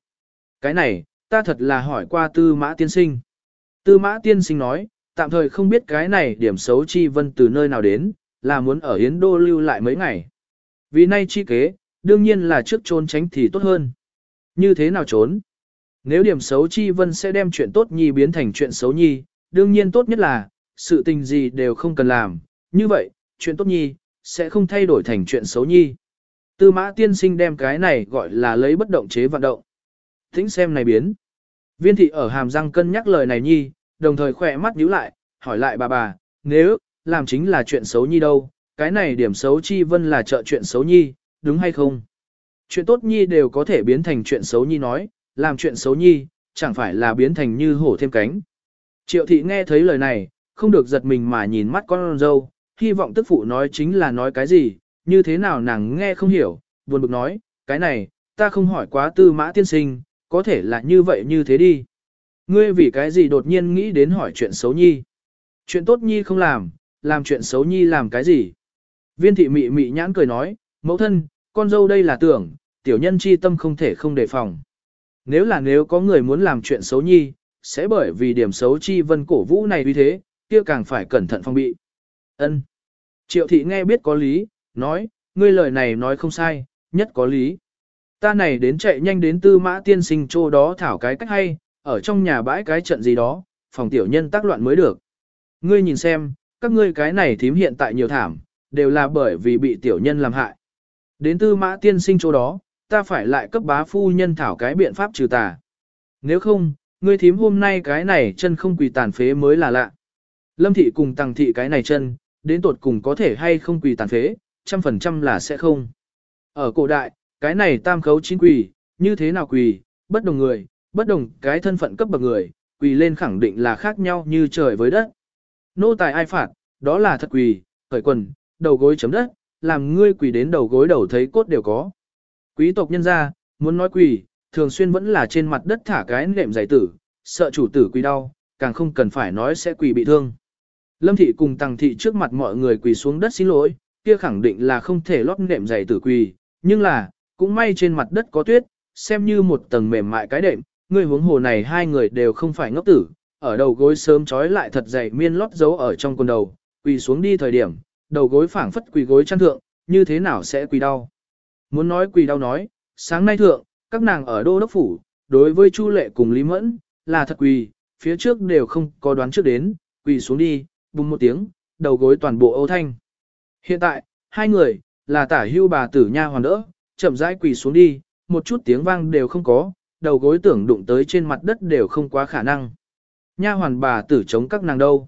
Cái này, ta thật là hỏi qua tư mã tiên sinh. Tư mã tiên sinh nói, tạm thời không biết cái này điểm xấu chi vân từ nơi nào đến, là muốn ở Yến Đô lưu lại mấy ngày. Vì nay chi kế, đương nhiên là trước trốn tránh thì tốt hơn. Như thế nào trốn? Nếu điểm xấu chi vân sẽ đem chuyện tốt nhi biến thành chuyện xấu nhi, đương nhiên tốt nhất là, sự tình gì đều không cần làm, như vậy, chuyện tốt nhi, sẽ không thay đổi thành chuyện xấu nhi. Tư mã tiên sinh đem cái này gọi là lấy bất động chế vận động. Tính xem này biến. Viên thị ở hàm răng cân nhắc lời này nhi, đồng thời khỏe mắt nhíu lại, hỏi lại bà bà, nếu, làm chính là chuyện xấu nhi đâu, cái này điểm xấu chi vân là trợ chuyện xấu nhi, đúng hay không? Chuyện tốt nhi đều có thể biến thành chuyện xấu nhi nói, làm chuyện xấu nhi, chẳng phải là biến thành như hổ thêm cánh. Triệu thị nghe thấy lời này, không được giật mình mà nhìn mắt con dâu, hy vọng tức phụ nói chính là nói cái gì, như thế nào nàng nghe không hiểu, buồn bực nói, cái này, ta không hỏi quá tư mã tiên sinh, có thể là như vậy như thế đi. Ngươi vì cái gì đột nhiên nghĩ đến hỏi chuyện xấu nhi? Chuyện tốt nhi không làm, làm chuyện xấu nhi làm cái gì? Viên thị mị mị nhãn cười nói, mẫu thân, con dâu đây là tưởng, tiểu nhân chi tâm không thể không đề phòng. Nếu là nếu có người muốn làm chuyện xấu nhi, sẽ bởi vì điểm xấu chi vân cổ vũ này vì thế, kia càng phải cẩn thận phong bị. Ân. Triệu thị nghe biết có lý, nói, ngươi lời này nói không sai, nhất có lý. Ta này đến chạy nhanh đến tư mã tiên sinh chỗ đó thảo cái cách hay, ở trong nhà bãi cái trận gì đó, phòng tiểu nhân tác loạn mới được. Ngươi nhìn xem, các ngươi cái này thím hiện tại nhiều thảm, đều là bởi vì bị tiểu nhân làm hại. Đến tư mã tiên sinh chỗ đó, ta phải lại cấp bá phu nhân thảo cái biện pháp trừ tà. Nếu không, ngươi thím hôm nay cái này chân không quỳ tàn phế mới là lạ. Lâm thị cùng tăng thị cái này chân, đến tột cùng có thể hay không quỳ tàn phế, trăm phần trăm là sẽ không. Ở cổ đại, cái này tam khấu chín quỳ, như thế nào quỳ, bất đồng người, bất đồng cái thân phận cấp bậc người, quỳ lên khẳng định là khác nhau như trời với đất. Nô tài ai phạt, đó là thật quỳ, khởi quần, đầu gối chấm đất, làm ngươi quỳ đến đầu gối đầu thấy cốt đều có. Quý tộc nhân gia, muốn nói quỳ, thường xuyên vẫn là trên mặt đất thả cái nệm giày tử, sợ chủ tử quỳ đau, càng không cần phải nói sẽ quỳ bị thương. Lâm thị cùng tăng thị trước mặt mọi người quỳ xuống đất xin lỗi, kia khẳng định là không thể lót nệm giày tử quỳ, nhưng là, cũng may trên mặt đất có tuyết, xem như một tầng mềm mại cái đệm, người huống hồ này hai người đều không phải ngốc tử, ở đầu gối sớm trói lại thật dày miên lót dấu ở trong quần đầu, quỳ xuống đi thời điểm, đầu gối phảng phất quỳ gối chăn thượng, như thế nào sẽ quỳ đau. Muốn nói quỳ đau nói, sáng nay thượng, các nàng ở đô đốc phủ, đối với Chu Lệ cùng Lý Mẫn, là thật quỳ, phía trước đều không có đoán trước đến, quỳ xuống đi, bùng một tiếng, đầu gối toàn bộ âu thanh. Hiện tại, hai người, là tả hưu bà tử nha hoàn đỡ, chậm rãi quỳ xuống đi, một chút tiếng vang đều không có, đầu gối tưởng đụng tới trên mặt đất đều không quá khả năng. Nha hoàn bà tử chống các nàng đâu.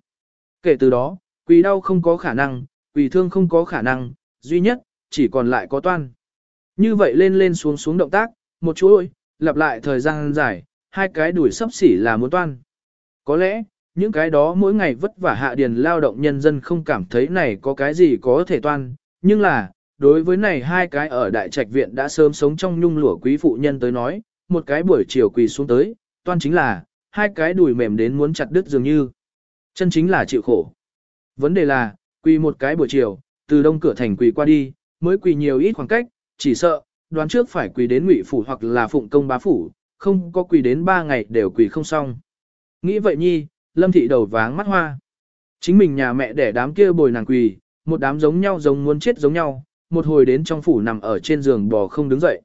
Kể từ đó, quỳ đau không có khả năng, quỳ thương không có khả năng, duy nhất, chỉ còn lại có toan. Như vậy lên lên xuống xuống động tác, một chuỗi, lặp lại thời gian dài, hai cái đuổi sắp xỉ là muốn toan. Có lẽ, những cái đó mỗi ngày vất vả hạ điền lao động nhân dân không cảm thấy này có cái gì có thể toan, nhưng là, đối với này hai cái ở đại trạch viện đã sớm sống trong nhung lụa quý phụ nhân tới nói, một cái buổi chiều quỳ xuống tới, toan chính là, hai cái đùi mềm đến muốn chặt đứt dường như. Chân chính là chịu khổ. Vấn đề là, quỳ một cái buổi chiều, từ đông cửa thành quỳ qua đi, mới quỳ nhiều ít khoảng cách, chỉ sợ, đoán trước phải quỳ đến ngụy phủ hoặc là phụng công bá phủ, không có quỳ đến ba ngày đều quỳ không xong. Nghĩ vậy nhi, lâm thị đầu váng mắt hoa. Chính mình nhà mẹ để đám kia bồi nàng quỳ, một đám giống nhau giống muốn chết giống nhau, một hồi đến trong phủ nằm ở trên giường bò không đứng dậy.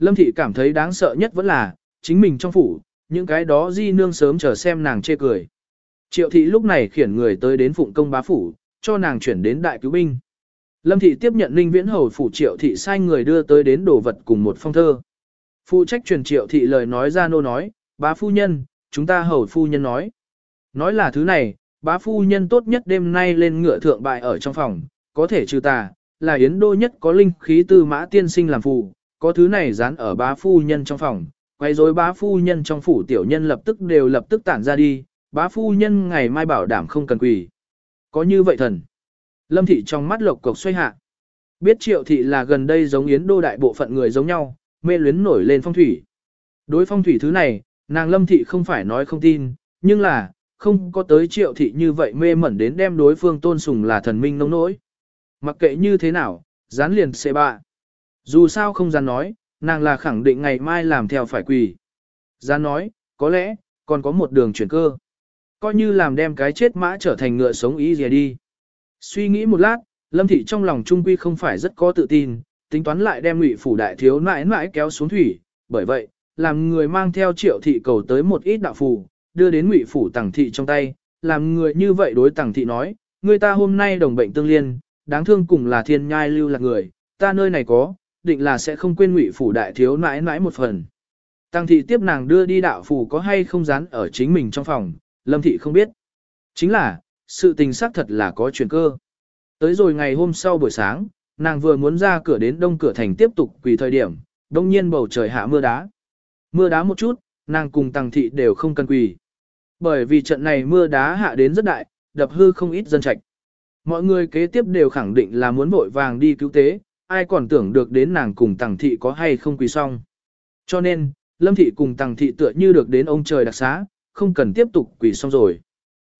Lâm thị cảm thấy đáng sợ nhất vẫn là, chính mình trong phủ, những cái đó di nương sớm chờ xem nàng chê cười. Triệu thị lúc này khiển người tới đến phụng công bá phủ, cho nàng chuyển đến đại cứu binh. Lâm thị tiếp nhận linh viễn hầu phủ triệu thị sai người đưa tới đến đồ vật cùng một phong thơ. Phụ trách truyền triệu thị lời nói ra nô nói, bá phu nhân, chúng ta hầu phu nhân nói. Nói là thứ này, bá phu nhân tốt nhất đêm nay lên ngựa thượng bại ở trong phòng, có thể trừ tà, là yến đô nhất có linh khí tư mã tiên sinh làm phù, có thứ này dán ở bá phu nhân trong phòng, quay rối bá phu nhân trong phủ tiểu nhân lập tức đều lập tức tản ra đi, bá phu nhân ngày mai bảo đảm không cần quỳ. Có như vậy thần. Lâm thị trong mắt lộc cộc xoay hạ. Biết triệu thị là gần đây giống yến đô đại bộ phận người giống nhau, mê luyến nổi lên phong thủy. Đối phong thủy thứ này, nàng lâm thị không phải nói không tin, nhưng là, không có tới triệu thị như vậy mê mẩn đến đem đối phương tôn sùng là thần minh nông nỗi. Mặc kệ như thế nào, dán liền xê bạ. Dù sao không gian nói, nàng là khẳng định ngày mai làm theo phải quỳ. Gian nói, có lẽ, còn có một đường chuyển cơ. Coi như làm đem cái chết mã trở thành ngựa sống ý gì đi. Suy nghĩ một lát, Lâm Thị trong lòng Trung Quy không phải rất có tự tin, tính toán lại đem ngụy phủ đại thiếu nãi nãi kéo xuống thủy. Bởi vậy, làm người mang theo triệu thị cầu tới một ít đạo phù, đưa đến ngụy phủ tàng thị trong tay, làm người như vậy đối tàng thị nói, người ta hôm nay đồng bệnh tương liên, đáng thương cùng là thiên nhai lưu là người, ta nơi này có, định là sẽ không quên ngụy phủ đại thiếu nãi nãi một phần. Tăng thị tiếp nàng đưa đi đạo phủ có hay không dán ở chính mình trong phòng, lâm thị không biết. Chính là, sự tình xác thật là có chuyển cơ. Tới rồi ngày hôm sau buổi sáng, nàng vừa muốn ra cửa đến đông cửa thành tiếp tục quỳ thời điểm, đông nhiên bầu trời hạ mưa đá. Mưa đá một chút, nàng cùng tăng thị đều không cần quỳ. Bởi vì trận này mưa đá hạ đến rất đại, đập hư không ít dân trạch. Mọi người kế tiếp đều khẳng định là muốn vội vàng đi cứu tế, ai còn tưởng được đến nàng cùng tàng thị có hay không quỳ xong. Cho nên, Lâm Thị cùng Tằng Thị tựa như được đến ông trời đặc xá, không cần tiếp tục quỳ xong rồi.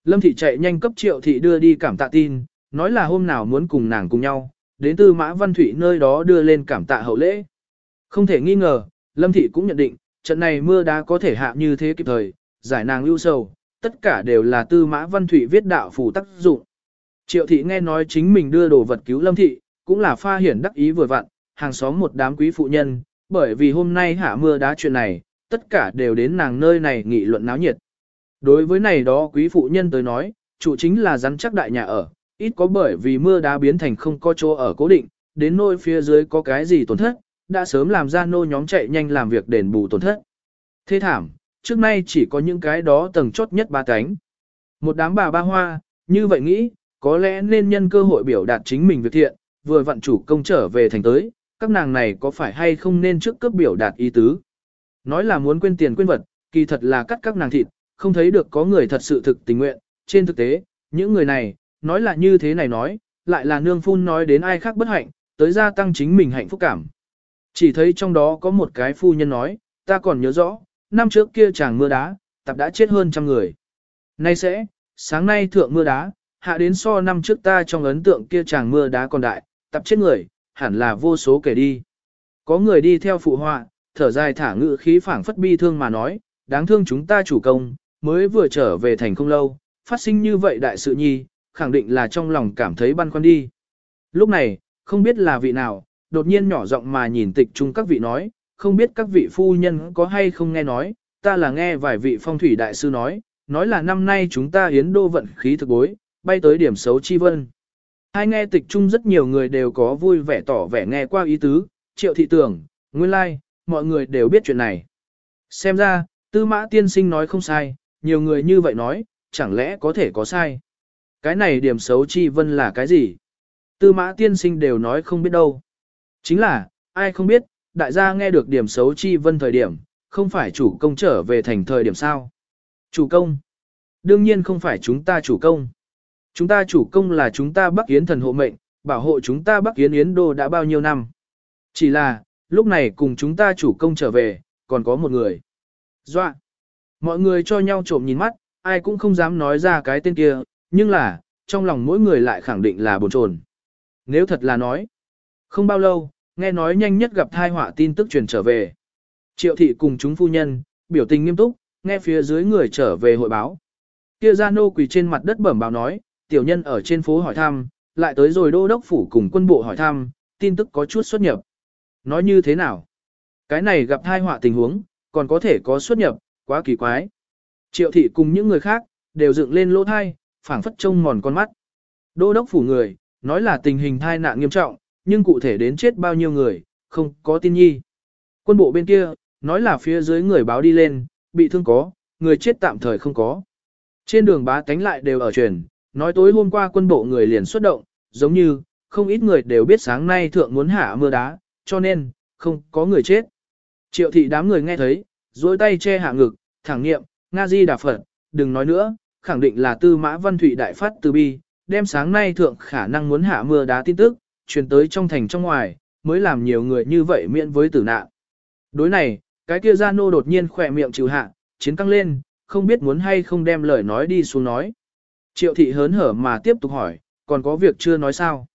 Lâm Thị chạy nhanh cấp Triệu Thị đưa đi cảm tạ tin, nói là hôm nào muốn cùng nàng cùng nhau, đến từ Mã Văn thủy nơi đó đưa lên cảm tạ hậu lễ. Không thể nghi ngờ, Lâm Thị cũng nhận định, trận này mưa đá có thể hạ như thế kịp thời, giải nàng lưu sầu, tất cả đều là tư Mã Văn thủy viết đạo phù tác dụng. Triệu Thị nghe nói chính mình đưa đồ vật cứu Lâm Thị, cũng là pha hiển đắc ý vừa vặn, hàng xóm một đám quý phụ nhân, bởi vì hôm nay hạ mưa đá chuyện này, tất cả đều đến nàng nơi này nghị luận náo nhiệt. Đối với này đó quý phụ nhân tới nói, chủ chính là rắn chắc đại nhà ở, ít có bởi vì mưa đá biến thành không có chỗ ở cố định, đến nôi phía dưới có cái gì tổn thất, đã sớm làm ra nô nhóm chạy nhanh làm việc đền bù tổn thất. Thế thảm, trước nay chỉ có những cái đó tầng chốt nhất ba cánh. Một đám bà ba hoa, như vậy nghĩ, có lẽ nên nhân cơ hội biểu đạt chính mình việc thiện, vừa vặn chủ công trở về thành tới, các nàng này có phải hay không nên trước cướp biểu đạt ý tứ. Nói là muốn quên tiền quên vật, kỳ thật là cắt các nàng thịt, không thấy được có người thật sự thực tình nguyện, trên thực tế, những người này, nói là như thế này nói, lại là nương phun nói đến ai khác bất hạnh, tới gia tăng chính mình hạnh phúc cảm. Chỉ thấy trong đó có một cái phu nhân nói, ta còn nhớ rõ, năm trước kia chàng mưa đá, tập đã chết hơn trăm người. Nay sẽ, sáng nay thượng mưa đá, hạ đến so năm trước ta trong ấn tượng kia chàng mưa đá còn đại, tập chết người, hẳn là vô số kể đi. Có người đi theo phụ họa, thở dài thả ngự khí phảng phất bi thương mà nói, đáng thương chúng ta chủ công, mới vừa trở về thành không lâu, phát sinh như vậy đại sự nhi, khẳng định là trong lòng cảm thấy băn khoăn đi. Lúc này, không biết là vị nào, đột nhiên nhỏ giọng mà nhìn tịch chung các vị nói, không biết các vị phu nhân có hay không nghe nói, ta là nghe vài vị phong thủy đại sư nói, nói là năm nay chúng ta hiến đô vận khí thực bối, bay tới điểm xấu chi vân. Hai nghe tịch chung rất nhiều người đều có vui vẻ tỏ vẻ nghe qua ý tứ, triệu thị tưởng, nguyên lai, like, mọi người đều biết chuyện này. Xem ra, tư mã tiên sinh nói không sai, nhiều người như vậy nói, chẳng lẽ có thể có sai. Cái này điểm xấu chi vân là cái gì? Tư mã tiên sinh đều nói không biết đâu. Chính là, ai không biết, đại gia nghe được điểm xấu chi vân thời điểm, không phải chủ công trở về thành thời điểm sao. Chủ công. Đương nhiên không phải chúng ta chủ công. Chúng ta chủ công là chúng ta Bắc Yến thần hộ mệnh, bảo hộ chúng ta Bắc Yến Yến Đô đã bao nhiêu năm. Chỉ là, lúc này cùng chúng ta chủ công trở về, còn có một người. Doa. Mọi người cho nhau trộm nhìn mắt, ai cũng không dám nói ra cái tên kia, nhưng là, trong lòng mỗi người lại khẳng định là bồn chồn. Nếu thật là nói, không bao lâu, nghe nói nhanh nhất gặp thai họa tin tức truyền trở về. Triệu thị cùng chúng phu nhân, biểu tình nghiêm túc, nghe phía dưới người trở về hội báo. Kia gia nô quỳ trên mặt đất bẩm báo nói, tiểu nhân ở trên phố hỏi thăm, lại tới rồi đô đốc phủ cùng quân bộ hỏi thăm, tin tức có chút xuất nhập. Nói như thế nào? Cái này gặp thai họa tình huống, còn có thể có xuất nhập, quá kỳ quái. Triệu thị cùng những người khác, đều dựng lên lỗ thai, phảng phất trông mòn con mắt. Đô đốc phủ người, nói là tình hình thai nạn nghiêm trọng, nhưng cụ thể đến chết bao nhiêu người, không có tin nhi. Quân bộ bên kia, nói là phía dưới người báo đi lên, bị thương có, người chết tạm thời không có. Trên đường bá tánh lại đều ở truyền, nói tối hôm qua quân bộ người liền xuất động, giống như, không ít người đều biết sáng nay thượng muốn hạ mưa đá, cho nên, không có người chết. Triệu thị đám người nghe thấy, dối tay che hạ ngực, thẳng nghiệm, Nga Di Đà Phật, đừng nói nữa, khẳng định là tư mã văn thủy đại phát từ bi, đem sáng nay thượng khả năng muốn hạ mưa đá tin tức, truyền tới trong thành trong ngoài, mới làm nhiều người như vậy miễn với tử nạn. Đối này, cái kia gia nô đột nhiên khỏe miệng chịu hạ, chiến căng lên, không biết muốn hay không đem lời nói đi xuống nói. Triệu thị hớn hở mà tiếp tục hỏi, còn có việc chưa nói sao?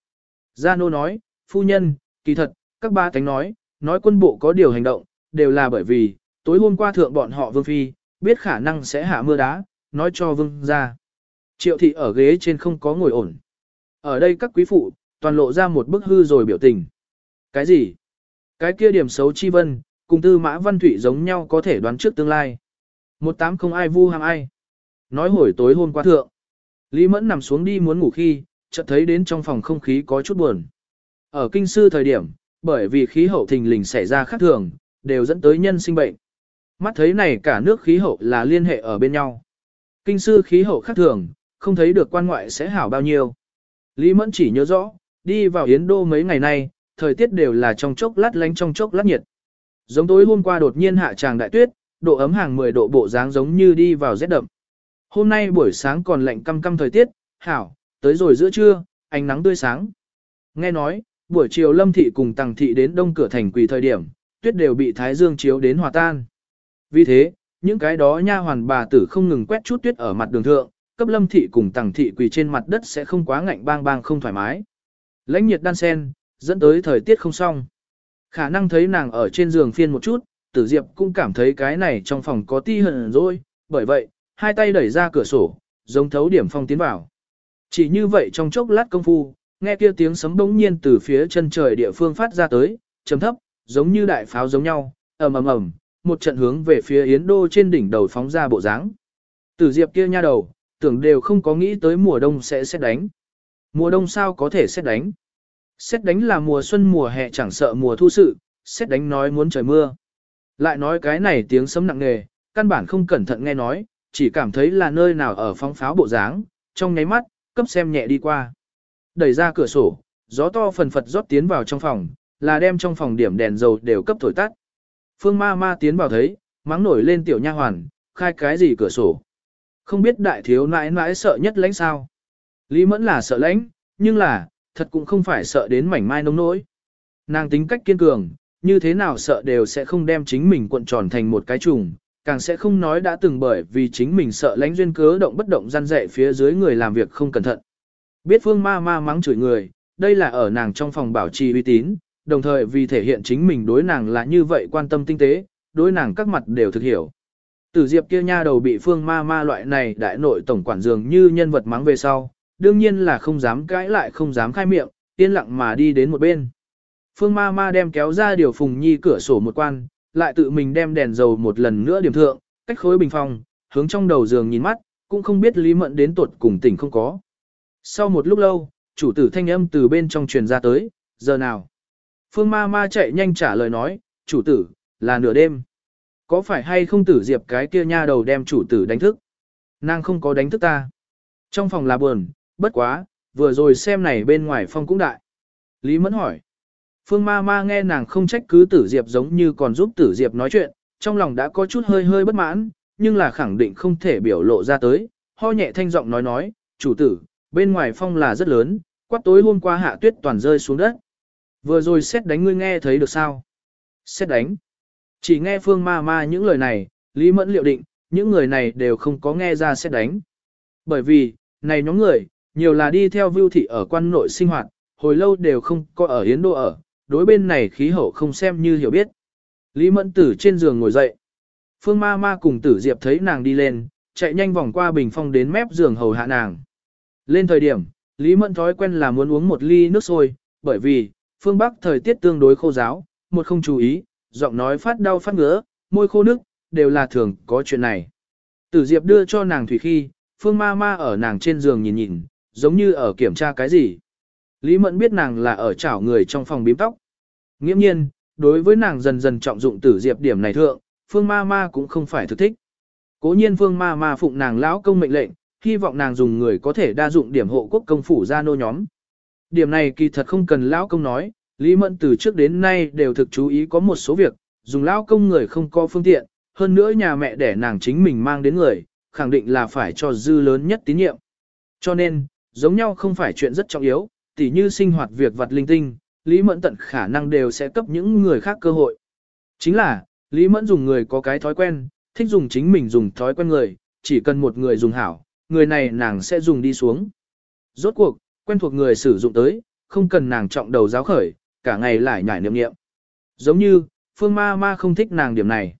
Gia nô nói, phu nhân, kỳ thật, các ba tánh nói, nói quân bộ có điều hành động, đều là bởi vì, tối hôm qua thượng bọn họ vương phi, biết khả năng sẽ hạ mưa đá, nói cho vương ra. Triệu thị ở ghế trên không có ngồi ổn. Ở đây các quý phụ, toàn lộ ra một bức hư rồi biểu tình. Cái gì? Cái kia điểm xấu chi vân, cùng tư mã văn thủy giống nhau có thể đoán trước tương lai. Một tám không ai vu ham ai. Nói hồi tối hôm qua thượng. Lý Mẫn nằm xuống đi muốn ngủ khi, chợt thấy đến trong phòng không khí có chút buồn. Ở kinh sư thời điểm, bởi vì khí hậu thình lình xảy ra khác thường, đều dẫn tới nhân sinh bệnh. Mắt thấy này cả nước khí hậu là liên hệ ở bên nhau. Kinh sư khí hậu khác thường, không thấy được quan ngoại sẽ hảo bao nhiêu. Lý Mẫn chỉ nhớ rõ, đi vào Yến Đô mấy ngày nay, thời tiết đều là trong chốc lát lánh trong chốc lát nhiệt. Giống tối hôm qua đột nhiên hạ tràng đại tuyết, độ ấm hàng 10 độ bộ dáng giống như đi vào rét đậm. Hôm nay buổi sáng còn lạnh căm căm thời tiết, hảo, tới rồi giữa trưa, ánh nắng tươi sáng. Nghe nói, buổi chiều Lâm Thị cùng Tằng Thị đến đông cửa thành quỳ thời điểm, tuyết đều bị thái dương chiếu đến hòa tan. Vì thế, những cái đó nha hoàn bà tử không ngừng quét chút tuyết ở mặt đường thượng, cấp lâm thị cùng Tằng thị quỳ trên mặt đất sẽ không quá ngạnh bang bang không thoải mái. Lãnh nhiệt đan sen, dẫn tới thời tiết không xong. Khả năng thấy nàng ở trên giường phiên một chút, tử diệp cũng cảm thấy cái này trong phòng có ti hận rồi, bởi vậy, hai tay đẩy ra cửa sổ, giống thấu điểm phong tiến vào. Chỉ như vậy trong chốc lát công phu, nghe kia tiếng sấm bỗng nhiên từ phía chân trời địa phương phát ra tới, trầm thấp, giống như đại pháo giống nhau, ầm ầm ầm, một trận hướng về phía Yến Đô trên đỉnh đầu phóng ra bộ dáng. Tử Diệp kia nha đầu, tưởng đều không có nghĩ tới mùa đông sẽ xét đánh. Mùa đông sao có thể xét đánh? Xét đánh là mùa xuân mùa hè chẳng sợ mùa thu sự, xét đánh nói muốn trời mưa. Lại nói cái này tiếng sấm nặng nề, căn bản không cẩn thận nghe nói, chỉ cảm thấy là nơi nào ở phóng pháo bộ dáng, trong nháy mắt, cấp xem nhẹ đi qua. Đẩy ra cửa sổ, gió to phần phật rót tiến vào trong phòng, là đem trong phòng điểm đèn dầu đều cấp thổi tắt. Phương ma ma tiến vào thấy, mắng nổi lên tiểu nha hoàn, khai cái gì cửa sổ. Không biết đại thiếu nãi nãi sợ nhất lãnh sao. Lý mẫn là sợ lãnh, nhưng là, thật cũng không phải sợ đến mảnh mai nông nỗi. Nàng tính cách kiên cường, như thế nào sợ đều sẽ không đem chính mình cuộn tròn thành một cái trùng, càng sẽ không nói đã từng bởi vì chính mình sợ lãnh duyên cớ động bất động gian dạy phía dưới người làm việc không cẩn thận. Biết phương ma ma mắng chửi người, đây là ở nàng trong phòng bảo trì uy tín, đồng thời vì thể hiện chính mình đối nàng là như vậy quan tâm tinh tế, đối nàng các mặt đều thực hiểu. Tử diệp kia nha đầu bị phương ma ma loại này đại nội tổng quản dường như nhân vật mắng về sau, đương nhiên là không dám cãi lại không dám khai miệng, yên lặng mà đi đến một bên. Phương ma ma đem kéo ra điều phùng nhi cửa sổ một quan, lại tự mình đem đèn dầu một lần nữa điểm thượng, cách khối bình phòng, hướng trong đầu giường nhìn mắt, cũng không biết Lý Mận đến tuột cùng tỉnh không có. Sau một lúc lâu, chủ tử thanh âm từ bên trong truyền ra tới, giờ nào? Phương ma ma chạy nhanh trả lời nói, chủ tử, là nửa đêm. Có phải hay không tử diệp cái kia nha đầu đem chủ tử đánh thức? Nàng không có đánh thức ta. Trong phòng là buồn, bất quá, vừa rồi xem này bên ngoài phong cũng đại. Lý Mẫn hỏi. Phương ma ma nghe nàng không trách cứ tử diệp giống như còn giúp tử diệp nói chuyện, trong lòng đã có chút hơi hơi bất mãn, nhưng là khẳng định không thể biểu lộ ra tới, ho nhẹ thanh giọng nói nói, chủ tử, bên ngoài phong là rất lớn, quát tối hôm qua hạ tuyết toàn rơi xuống đất. Vừa rồi xét đánh ngươi nghe thấy được sao? Xét đánh. Chỉ nghe phương ma ma những lời này, Lý Mẫn liệu định, những người này đều không có nghe ra xét đánh. Bởi vì, này nhóm người, nhiều là đi theo vưu thị ở quan nội sinh hoạt, hồi lâu đều không có ở Yến Đô ở, đối bên này khí hậu không xem như hiểu biết. Lý Mẫn Tử trên giường ngồi dậy. Phương ma ma cùng Tử Diệp thấy nàng đi lên, chạy nhanh vòng qua bình phong đến mép giường hầu hạ nàng. Lên thời điểm, Lý Mẫn thói quen là muốn uống một ly nước sôi, bởi vì, phương Bắc thời tiết tương đối khô giáo, một không chú ý, giọng nói phát đau phát ngứa, môi khô nước, đều là thường có chuyện này. Tử Diệp đưa cho nàng thủy khi, phương ma ma ở nàng trên giường nhìn nhìn, giống như ở kiểm tra cái gì. Lý Mẫn biết nàng là ở chảo người trong phòng bím tóc. Nghiễm nhiên, đối với nàng dần dần trọng dụng tử diệp điểm này thượng, phương ma ma cũng không phải thực thích. Cố nhiên phương ma ma phụng nàng lão công mệnh lệnh, hy vọng nàng dùng người có thể đa dụng điểm hộ quốc công phủ ra nô nhóm. Điểm này kỳ thật không cần lão công nói, Lý Mẫn từ trước đến nay đều thực chú ý có một số việc, dùng lão công người không có phương tiện, hơn nữa nhà mẹ để nàng chính mình mang đến người, khẳng định là phải cho dư lớn nhất tín nhiệm. Cho nên, giống nhau không phải chuyện rất trọng yếu, tỉ như sinh hoạt việc vật linh tinh, Lý Mẫn tận khả năng đều sẽ cấp những người khác cơ hội. Chính là, Lý Mẫn dùng người có cái thói quen, thích dùng chính mình dùng thói quen người, chỉ cần một người dùng hảo, người này nàng sẽ dùng đi xuống. Rốt cuộc, quen thuộc người sử dụng tới, không cần nàng trọng đầu giáo khởi, cả ngày lại nhảy niệm niệm. Giống như, Phương Ma Ma không thích nàng điểm này.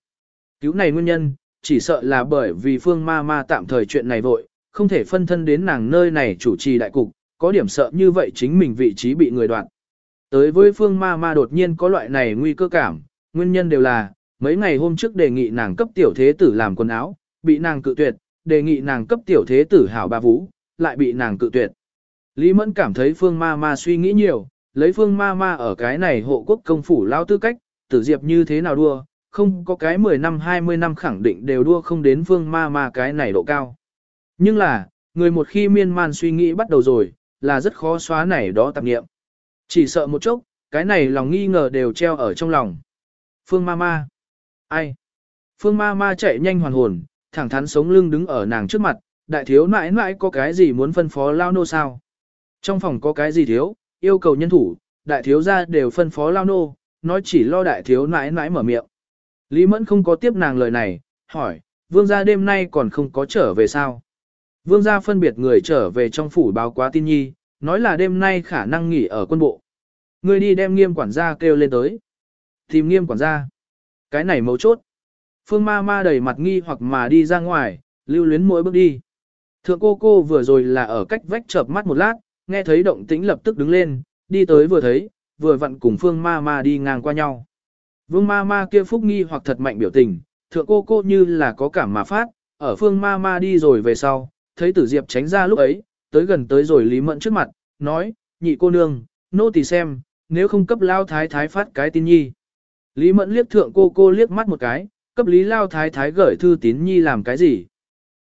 Cứu này nguyên nhân, chỉ sợ là bởi vì Phương Ma Ma tạm thời chuyện này vội, không thể phân thân đến nàng nơi này chủ trì đại cục, có điểm sợ như vậy chính mình vị trí bị người đoạn Tới với Phương Ma Ma đột nhiên có loại này nguy cơ cảm, nguyên nhân đều là, mấy ngày hôm trước đề nghị nàng cấp tiểu thế tử làm quần áo, bị nàng cự tuyệt, đề nghị nàng cấp tiểu thế tử hảo ba vũ, lại bị nàng cự tuyệt. Lý Mẫn cảm thấy Phương Ma Ma suy nghĩ nhiều, lấy Phương Ma Ma ở cái này hộ quốc công phủ lao tư cách, tử diệp như thế nào đua, không có cái 10 năm 20 năm khẳng định đều đua không đến Phương Ma Ma cái này độ cao. Nhưng là, người một khi miên man suy nghĩ bắt đầu rồi, là rất khó xóa này đó tạp nghiệm. Chỉ sợ một chốc, cái này lòng nghi ngờ đều treo ở trong lòng. Phương ma ma. Ai? Phương ma ma chạy nhanh hoàn hồn, thẳng thắn sống lưng đứng ở nàng trước mặt, đại thiếu nãi nãi có cái gì muốn phân phó lao nô sao? Trong phòng có cái gì thiếu, yêu cầu nhân thủ, đại thiếu gia đều phân phó lao nô, nói chỉ lo đại thiếu nãi nãi mở miệng. Lý Mẫn không có tiếp nàng lời này, hỏi, vương gia đêm nay còn không có trở về sao? Vương gia phân biệt người trở về trong phủ báo quá tin nhi, nói là đêm nay khả năng nghỉ ở quân bộ. Người đi đem nghiêm quản gia kêu lên tới. Tìm nghiêm quản gia. Cái này mấu chốt. Phương ma ma đầy mặt nghi hoặc mà đi ra ngoài, lưu luyến mỗi bước đi. Thượng cô cô vừa rồi là ở cách vách chợp mắt một lát, nghe thấy động tĩnh lập tức đứng lên, đi tới vừa thấy, vừa vặn cùng phương ma ma đi ngang qua nhau. Vương ma ma kia phúc nghi hoặc thật mạnh biểu tình, thượng cô cô như là có cảm mà phát, ở phương ma ma đi rồi về sau, thấy tử diệp tránh ra lúc ấy, tới gần tới rồi lý mẫn trước mặt, nói, nhị cô nương, nô tỳ xem, nếu không cấp lao thái thái phát cái tin nhi. Lý mẫn liếc thượng cô cô liếc mắt một cái, cấp lý lao thái thái gửi thư tín nhi làm cái gì.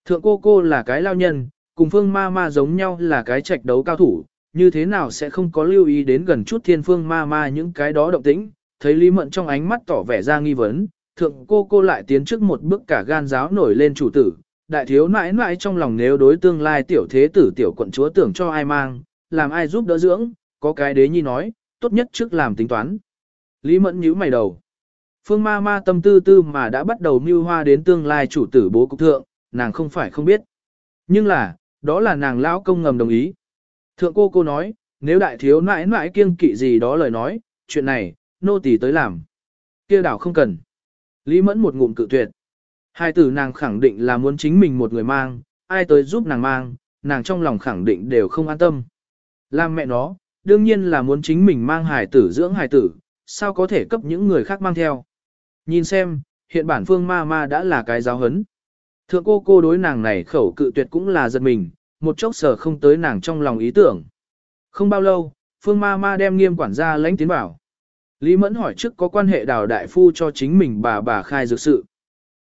Thượng cô cô là cái lao nhân, cùng phương ma ma giống nhau là cái trạch đấu cao thủ, như thế nào sẽ không có lưu ý đến gần chút thiên phương ma ma những cái đó động tĩnh, thấy Lý mẫn trong ánh mắt tỏ vẻ ra nghi vấn, thượng cô cô lại tiến trước một bước cả gan giáo nổi lên chủ tử, đại thiếu nãi nãi trong lòng nếu đối tương lai tiểu thế tử tiểu quận chúa tưởng cho ai mang, làm ai giúp đỡ dưỡng, có cái đế nhi nói, tốt nhất trước làm tính toán. Lý Mẫn nhíu mày đầu. Phương ma ma tâm tư tư mà đã bắt đầu mưu hoa đến tương lai chủ tử bố cục thượng, nàng không phải không biết. Nhưng là, đó là nàng lão công ngầm đồng ý. Thượng cô cô nói, nếu đại thiếu nãi nãi kiêng kỵ gì đó lời nói, chuyện này, nô tỳ tới làm. kia đảo không cần. Lý mẫn một ngụm cự tuyệt. Hai tử nàng khẳng định là muốn chính mình một người mang, ai tới giúp nàng mang, nàng trong lòng khẳng định đều không an tâm. Làm mẹ nó, đương nhiên là muốn chính mình mang hài tử dưỡng hài tử, sao có thể cấp những người khác mang theo. Nhìn xem, hiện bản phương ma ma đã là cái giáo hấn. Thượng cô cô đối nàng này khẩu cự tuyệt cũng là giật mình, một chốc sở không tới nàng trong lòng ý tưởng. Không bao lâu, phương ma ma đem nghiêm quản gia lãnh tiến bảo. Lý Mẫn hỏi trước có quan hệ đào đại phu cho chính mình bà bà khai dược sự.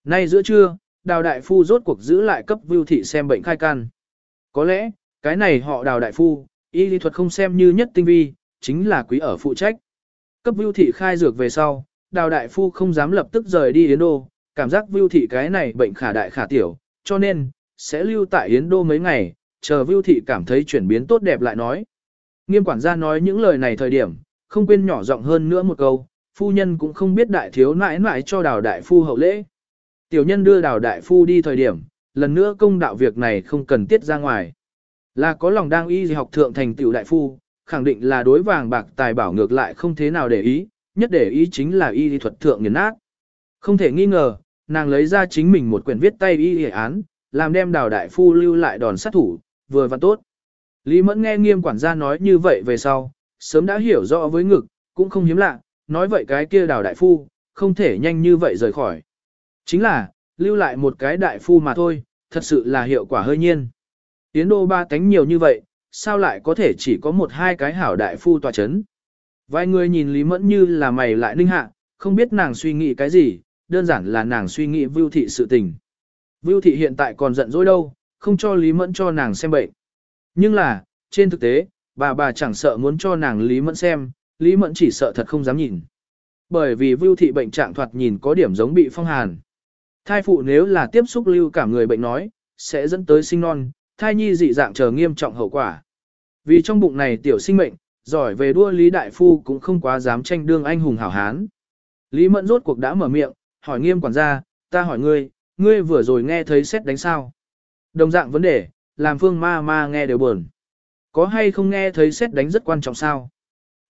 Nay giữa trưa, đào đại phu rốt cuộc giữ lại cấp vưu thị xem bệnh khai can. Có lẽ, cái này họ đào đại phu, y lý thuật không xem như nhất tinh vi, chính là quý ở phụ trách. Cấp vưu thị khai dược về sau, đào đại phu không dám lập tức rời đi Yến Đô, cảm giác vưu thị cái này bệnh khả đại khả tiểu, cho nên, sẽ lưu tại Yến Đô mấy ngày, chờ vưu thị cảm thấy chuyển biến tốt đẹp lại nói. Nghiêm quản gia nói những lời này thời điểm, không quên nhỏ giọng hơn nữa một câu, phu nhân cũng không biết đại thiếu nãi nãi cho đào đại phu hậu lễ. Tiểu nhân đưa đào đại phu đi thời điểm, lần nữa công đạo việc này không cần tiết ra ngoài. Là có lòng đang y học thượng thành tiểu đại phu, khẳng định là đối vàng bạc tài bảo ngược lại không thế nào để ý, nhất để ý chính là y thuật thượng nghiền nát. Không thể nghi ngờ, nàng lấy ra chính mình một quyển viết tay y y án, làm đem đào đại phu lưu lại đòn sát thủ, vừa và tốt. Lý Mẫn nghe nghiêm quản gia nói như vậy về sau, sớm đã hiểu rõ với ngực, cũng không hiếm lạ, nói vậy cái kia đào đại phu, không thể nhanh như vậy rời khỏi. Chính là, lưu lại một cái đại phu mà thôi, thật sự là hiệu quả hơi nhiên. Tiến đô ba tánh nhiều như vậy, sao lại có thể chỉ có một hai cái hảo đại phu tòa chấn. Vài người nhìn Lý Mẫn như là mày lại ninh hạ, không biết nàng suy nghĩ cái gì, đơn giản là nàng suy nghĩ Vưu Thị sự tình. Vưu Thị hiện tại còn giận dỗi đâu, không cho Lý Mẫn cho nàng xem bệnh. Nhưng là, trên thực tế, bà bà chẳng sợ muốn cho nàng Lý Mẫn xem, Lý Mẫn chỉ sợ thật không dám nhìn. Bởi vì Vưu Thị bệnh trạng thoạt nhìn có điểm giống bị phong hàn. Thai phụ nếu là tiếp xúc lưu cảm người bệnh nói, sẽ dẫn tới sinh non, thai nhi dị dạng chờ nghiêm trọng hậu quả. Vì trong bụng này tiểu sinh mệnh, giỏi về đua Lý Đại Phu cũng không quá dám tranh đương anh hùng hảo hán. Lý Mẫn rốt cuộc đã mở miệng, hỏi nghiêm quản gia, ta hỏi ngươi, ngươi vừa rồi nghe thấy xét đánh sao? Đồng dạng vấn đề, làm phương ma ma nghe đều buồn. Có hay không nghe thấy xét đánh rất quan trọng sao?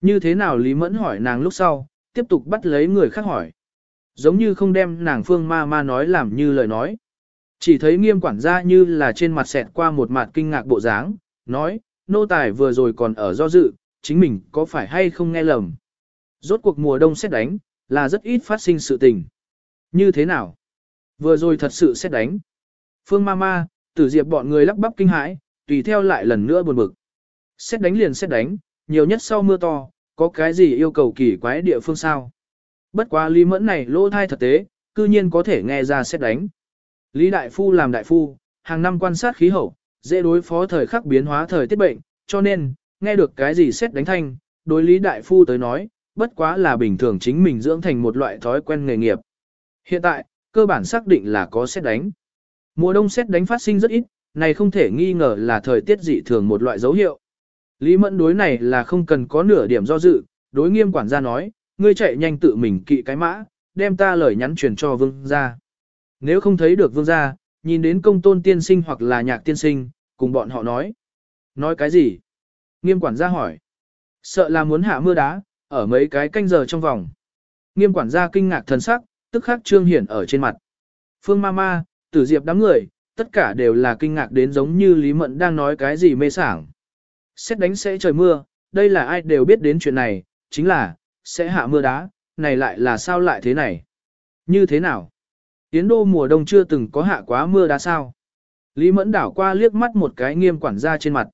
Như thế nào Lý Mẫn hỏi nàng lúc sau, tiếp tục bắt lấy người khác hỏi. Giống như không đem nàng phương ma ma nói làm như lời nói. Chỉ thấy nghiêm quản gia như là trên mặt xẹt qua một mặt kinh ngạc bộ dáng, nói, nô tài vừa rồi còn ở do dự, chính mình có phải hay không nghe lầm. Rốt cuộc mùa đông xét đánh, là rất ít phát sinh sự tình. Như thế nào? Vừa rồi thật sự xét đánh. Phương ma ma, tử diệp bọn người lắp bắp kinh hãi, tùy theo lại lần nữa buồn bực. Xét đánh liền xét đánh, nhiều nhất sau mưa to, có cái gì yêu cầu kỳ quái địa phương sao? Bất quá Lý Mẫn này lỗ thai thật tế, cư nhiên có thể nghe ra xét đánh. Lý Đại Phu làm Đại Phu, hàng năm quan sát khí hậu, dễ đối phó thời khắc biến hóa thời tiết bệnh, cho nên, nghe được cái gì xét đánh thanh, đối Lý Đại Phu tới nói, bất quá là bình thường chính mình dưỡng thành một loại thói quen nghề nghiệp. Hiện tại, cơ bản xác định là có xét đánh. Mùa đông xét đánh phát sinh rất ít, này không thể nghi ngờ là thời tiết dị thường một loại dấu hiệu. Lý Mẫn đối này là không cần có nửa điểm do dự, đối nghiêm quản gia nói, ngươi chạy nhanh tự mình kỵ cái mã, đem ta lời nhắn truyền cho vương gia. Nếu không thấy được vương gia, nhìn đến công tôn tiên sinh hoặc là nhạc tiên sinh, cùng bọn họ nói. Nói cái gì? Nghiêm quản gia hỏi. Sợ là muốn hạ mưa đá, ở mấy cái canh giờ trong vòng. Nghiêm quản gia kinh ngạc thần sắc, tức khắc trương hiển ở trên mặt. Phương ma ma, tử diệp đám người, tất cả đều là kinh ngạc đến giống như Lý Mận đang nói cái gì mê sảng. Xét đánh sẽ trời mưa, đây là ai đều biết đến chuyện này, chính là, sẽ hạ mưa đá, này lại là sao lại thế này? Như thế nào? Yến đô mùa đông chưa từng có hạ quá mưa đá sao? Lý Mẫn đảo qua liếc mắt một cái nghiêm quản gia trên mặt.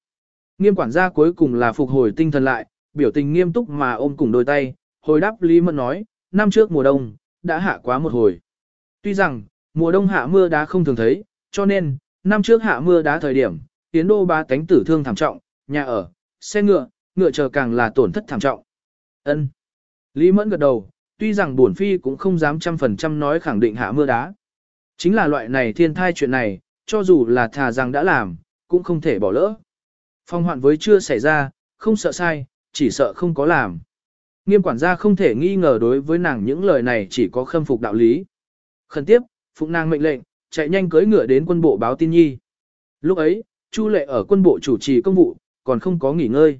Nghiêm quản gia cuối cùng là phục hồi tinh thần lại, biểu tình nghiêm túc mà ôm cùng đôi tay, hồi đáp Lý Mẫn nói, năm trước mùa đông, đã hạ quá một hồi. Tuy rằng, mùa đông hạ mưa đá không thường thấy, cho nên, năm trước hạ mưa đá thời điểm, Yến đô ba cánh tử thương thảm trọng, nhà ở, xe ngựa, ngựa chờ càng là tổn thất thảm trọng. Ân. Lý Mẫn gật đầu, tuy rằng bổn phi cũng không dám trăm phần trăm nói khẳng định hạ mưa đá. Chính là loại này thiên thai chuyện này, cho dù là thà rằng đã làm, cũng không thể bỏ lỡ. Phong hoạn với chưa xảy ra, không sợ sai, chỉ sợ không có làm. Nghiêm quản gia không thể nghi ngờ đối với nàng những lời này chỉ có khâm phục đạo lý. Khẩn tiếp, phụng nàng mệnh lệnh, chạy nhanh cưỡi ngựa đến quân bộ báo tin nhi. Lúc ấy, Chu Lệ ở quân bộ chủ trì công vụ, còn không có nghỉ ngơi.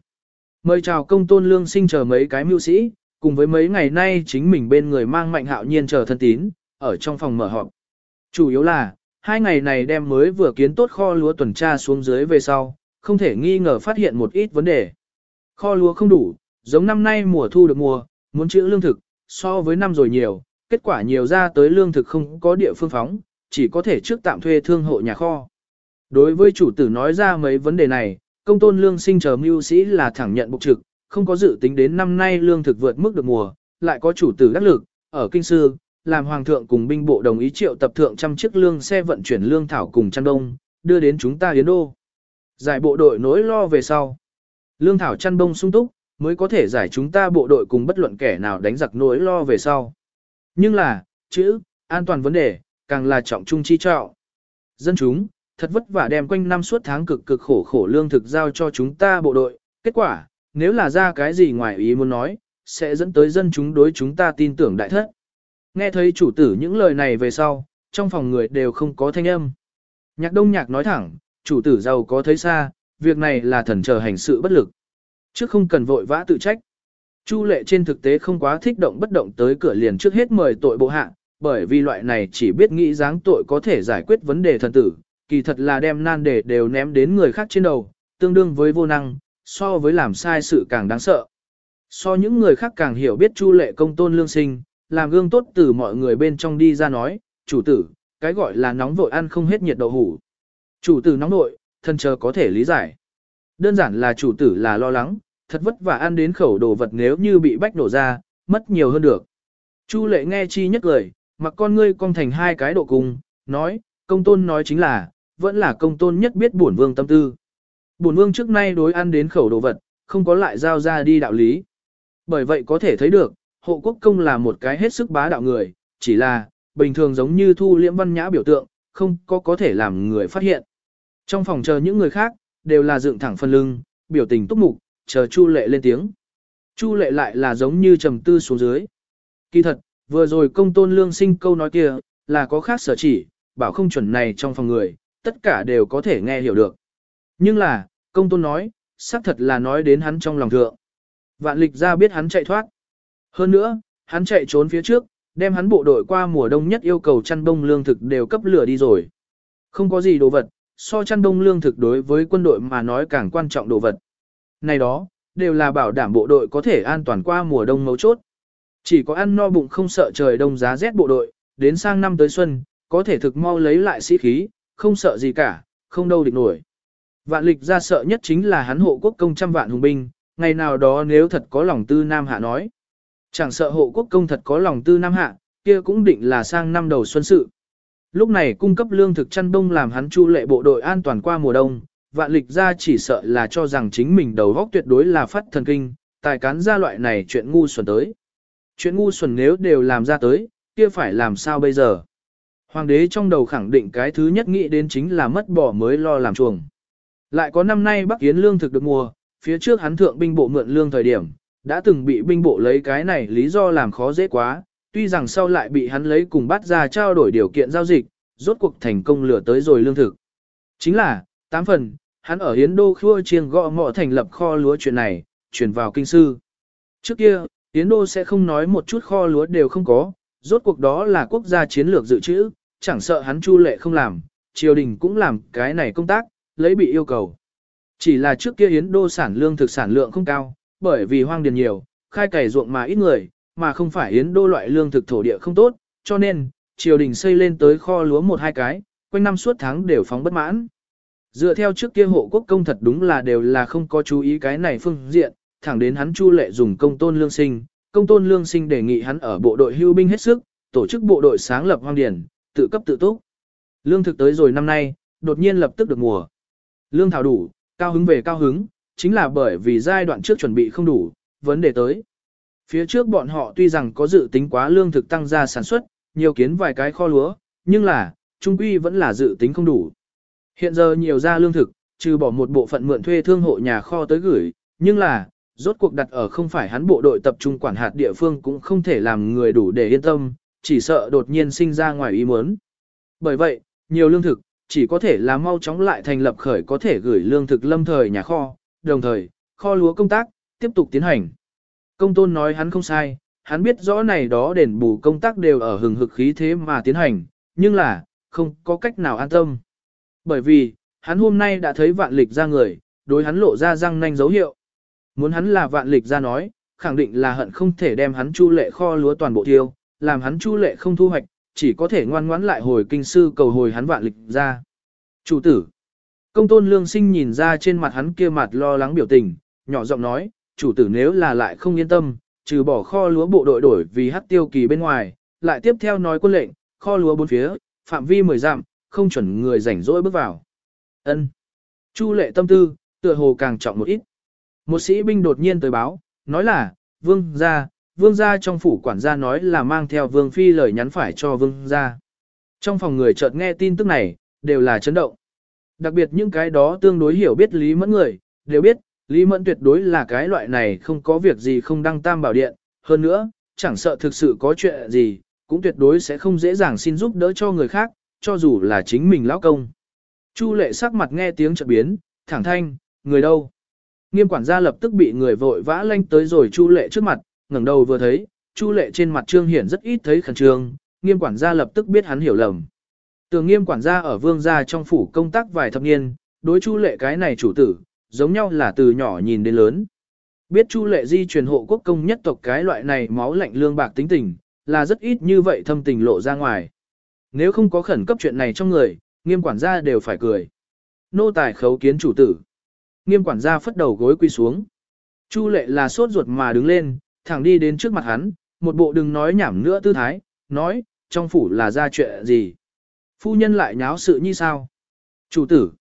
Mời chào công tôn lương sinh chờ mấy cái mưu sĩ, cùng với mấy ngày nay chính mình bên người mang mạnh hạo nhiên chờ thân tín, ở trong phòng mở họp. Chủ yếu là, hai ngày này đem mới vừa kiến tốt kho lúa tuần tra xuống dưới về sau, không thể nghi ngờ phát hiện một ít vấn đề. Kho lúa không đủ, giống năm nay mùa thu được mùa, muốn chữ lương thực, so với năm rồi nhiều, kết quả nhiều ra tới lương thực không có địa phương phóng, chỉ có thể trước tạm thuê thương hộ nhà kho. Đối với chủ tử nói ra mấy vấn đề này, công tôn lương sinh chờ mưu sĩ là thẳng nhận bục trực, không có dự tính đến năm nay lương thực vượt mức được mùa, lại có chủ tử đắc lực, ở kinh sư, làm hoàng thượng cùng binh bộ đồng ý triệu tập thượng trăm chiếc lương xe vận chuyển lương thảo cùng chăn đông, đưa đến chúng ta yến đô. Giải bộ đội nỗi lo về sau. Lương thảo chăn đông sung túc, mới có thể giải chúng ta bộ đội cùng bất luận kẻ nào đánh giặc nỗi lo về sau. Nhưng là, chữ, an toàn vấn đề, càng là trọng trung chi trọng. Dân chúng, thật vất vả đem quanh năm suốt tháng cực cực khổ khổ lương thực giao cho chúng ta bộ đội, kết quả, nếu là ra cái gì ngoài ý muốn nói, sẽ dẫn tới dân chúng đối chúng ta tin tưởng đại thất. Nghe thấy chủ tử những lời này về sau, trong phòng người đều không có thanh âm. Nhạc đông nhạc nói thẳng, chủ tử giàu có thấy xa, việc này là thần chờ hành sự bất lực. Trước không cần vội vã tự trách. Chu lệ trên thực tế không quá thích động bất động tới cửa liền trước hết mời tội bộ hạ, bởi vì loại này chỉ biết nghĩ dáng tội có thể giải quyết vấn đề thần tử, kỳ thật là đem nan đề đều ném đến người khác trên đầu, tương đương với vô năng, so với làm sai sự càng đáng sợ. So những người khác càng hiểu biết Chu lệ công tôn lương sinh, làm gương tốt từ mọi người bên trong đi ra nói, chủ tử, cái gọi là nóng vội ăn không hết nhiệt đậu hủ. Chủ tử nóng nội, thân chờ có thể lý giải. Đơn giản là chủ tử là lo lắng, thật vất vả ăn đến khẩu đồ vật nếu như bị bách nổ ra, mất nhiều hơn được. Chu lệ nghe chi nhất lời, mặc con ngươi cong thành hai cái độ cùng, nói, công tôn nói chính là, vẫn là công tôn nhất biết bổn vương tâm tư. Bổn vương trước nay đối ăn đến khẩu đồ vật, không có lại giao ra đi đạo lý. Bởi vậy có thể thấy được, hộ quốc công là một cái hết sức bá đạo người, chỉ là, bình thường giống như thu liễm văn nhã biểu tượng, không có có thể làm người phát hiện. Trong phòng chờ những người khác, đều là dựng thẳng phân lưng, biểu tình túc mục, chờ Chu lệ lên tiếng. Chu lệ lại là giống như trầm tư xuống dưới. Kỳ thật, vừa rồi công tôn lương sinh câu nói kia, là có khác sở chỉ, bảo không chuẩn này trong phòng người, tất cả đều có thể nghe hiểu được. Nhưng là, công tôn nói, xác thật là nói đến hắn trong lòng thượng. Vạn lịch ra biết hắn chạy thoát. Hơn nữa, hắn chạy trốn phía trước, đem hắn bộ đội qua mùa đông nhất yêu cầu chăn đông lương thực đều cấp lửa đi rồi. Không có gì đồ vật, so chăn đông lương thực đối với quân đội mà nói càng quan trọng đồ vật. Này đó, đều là bảo đảm bộ đội có thể an toàn qua mùa đông mấu chốt. Chỉ có ăn no bụng không sợ trời đông giá rét bộ đội, đến sang năm tới xuân, có thể thực mau lấy lại sĩ khí, không sợ gì cả, không đâu địch nổi. Vạn lịch ra sợ nhất chính là hắn hộ quốc công trăm vạn hùng binh, ngày nào đó nếu thật có lòng tư Nam Hạ nói. Chẳng sợ hộ quốc công thật có lòng tư Nam Hạ, kia cũng định là sang năm đầu xuân sự. Lúc này cung cấp lương thực chăn đông làm hắn chu lệ bộ đội an toàn qua mùa đông, vạn lịch ra chỉ sợ là cho rằng chính mình đầu góc tuyệt đối là phát thần kinh, tài cán ra loại này chuyện ngu xuẩn tới. Chuyện ngu xuẩn nếu đều làm ra tới, kia phải làm sao bây giờ? Hoàng đế trong đầu khẳng định cái thứ nhất nghĩ đến chính là mất bỏ mới lo làm chuồng. Lại có năm nay Bắc Yến lương thực được mùa, phía trước hắn thượng binh bộ mượn lương thời điểm, đã từng bị binh bộ lấy cái này lý do làm khó dễ quá, tuy rằng sau lại bị hắn lấy cùng bắt ra trao đổi điều kiện giao dịch, rốt cuộc thành công lừa tới rồi lương thực. Chính là, tám phần, hắn ở Yến Đô khua chiêng gõ ngọ thành lập kho lúa chuyện này, chuyển vào kinh sư. Trước kia, Yến Đô sẽ không nói một chút kho lúa đều không có, rốt cuộc đó là quốc gia chiến lược dự trữ, chẳng sợ hắn chu lệ không làm, triều đình cũng làm cái này công tác, lấy bị yêu cầu. Chỉ là trước kia Yến Đô sản lương thực sản lượng không cao, bởi vì hoang điền nhiều, khai cày ruộng mà ít người, mà không phải Yến Đô loại lương thực thổ địa không tốt, cho nên, triều đình xây lên tới kho lúa một hai cái, quanh năm suốt tháng đều phóng bất mãn. Dựa theo trước kia hộ quốc công thật đúng là đều là không có chú ý cái này phương diện, thẳng đến hắn chu lệ dùng công tôn lương sinh, công tôn lương sinh đề nghị hắn ở bộ đội hưu binh hết sức, tổ chức bộ đội sáng lập hoang điển, tự cấp tự túc. Lương thực tới rồi năm nay, đột nhiên lập tức được mùa. Lương thảo đủ, cao hứng về cao hứng, chính là bởi vì giai đoạn trước chuẩn bị không đủ, vấn đề tới. Phía trước bọn họ tuy rằng có dự tính quá lương thực tăng ra sản xuất, nhiều kiến vài cái kho lúa, nhưng là, trung quy vẫn là dự tính không đủ. Hiện giờ nhiều ra lương thực, trừ bỏ một bộ phận mượn thuê thương hộ nhà kho tới gửi, nhưng là, rốt cuộc đặt ở không phải hắn bộ đội tập trung quản hạt địa phương cũng không thể làm người đủ để yên tâm, chỉ sợ đột nhiên sinh ra ngoài ý muốn. Bởi vậy, nhiều lương thực, chỉ có thể là mau chóng lại thành lập khởi có thể gửi lương thực lâm thời nhà kho, đồng thời, kho lúa công tác, tiếp tục tiến hành. Công tôn nói hắn không sai, hắn biết rõ này đó đền bù công tác đều ở hừng hực khí thế mà tiến hành, nhưng là, không có cách nào an tâm. Bởi vì, hắn hôm nay đã thấy vạn lịch ra người, đối hắn lộ ra răng nanh dấu hiệu. Muốn hắn là vạn lịch ra nói, khẳng định là hận không thể đem hắn chu lệ kho lúa toàn bộ tiêu, làm hắn chu lệ không thu hoạch, chỉ có thể ngoan ngoãn lại hồi kinh sư cầu hồi hắn vạn lịch ra. Chủ tử, công tôn lương sinh nhìn ra trên mặt hắn kia mặt lo lắng biểu tình, nhỏ giọng nói, chủ tử nếu là lại không yên tâm, trừ bỏ kho lúa bộ đội đổi vì hát tiêu kỳ bên ngoài, lại tiếp theo nói quân lệnh, kho lúa bốn phía, phạm vi mười dặm, không chuẩn người rảnh rỗi bước vào. Ân. Chu lệ tâm tư, tựa hồ càng trọng một ít. Một sĩ binh đột nhiên tới báo, nói là, vương gia, vương gia trong phủ quản gia nói là mang theo vương phi lời nhắn phải cho vương gia. Trong phòng người chợt nghe tin tức này, đều là chấn động. Đặc biệt những cái đó tương đối hiểu biết Lý Mẫn người, đều biết, Lý Mẫn tuyệt đối là cái loại này không có việc gì không đăng tam bảo điện, hơn nữa, chẳng sợ thực sự có chuyện gì, cũng tuyệt đối sẽ không dễ dàng xin giúp đỡ cho người khác, cho dù là chính mình lão công. Chu lệ sắc mặt nghe tiếng chợt biến, thẳng thanh, người đâu? Nghiêm quản gia lập tức bị người vội vã lanh tới rồi Chu lệ trước mặt, ngẩng đầu vừa thấy, Chu lệ trên mặt trương hiển rất ít thấy khẩn trương, nghiêm quản gia lập tức biết hắn hiểu lầm. Tường nghiêm quản gia ở vương gia trong phủ công tác vài thập niên, đối Chu lệ cái này chủ tử, giống nhau là từ nhỏ nhìn đến lớn. Biết Chu lệ di truyền hộ quốc công nhất tộc cái loại này máu lạnh lương bạc tính tình, là rất ít như vậy thâm tình lộ ra ngoài. Nếu không có khẩn cấp chuyện này trong người, nghiêm quản gia đều phải cười. Nô tài khấu kiến chủ tử. Nghiêm quản gia phất đầu gối quy xuống. Chu lệ là sốt ruột mà đứng lên, thẳng đi đến trước mặt hắn, một bộ đừng nói nhảm nữa tư thái, nói, trong phủ là ra chuyện gì. Phu nhân lại nháo sự như sao? Chủ tử.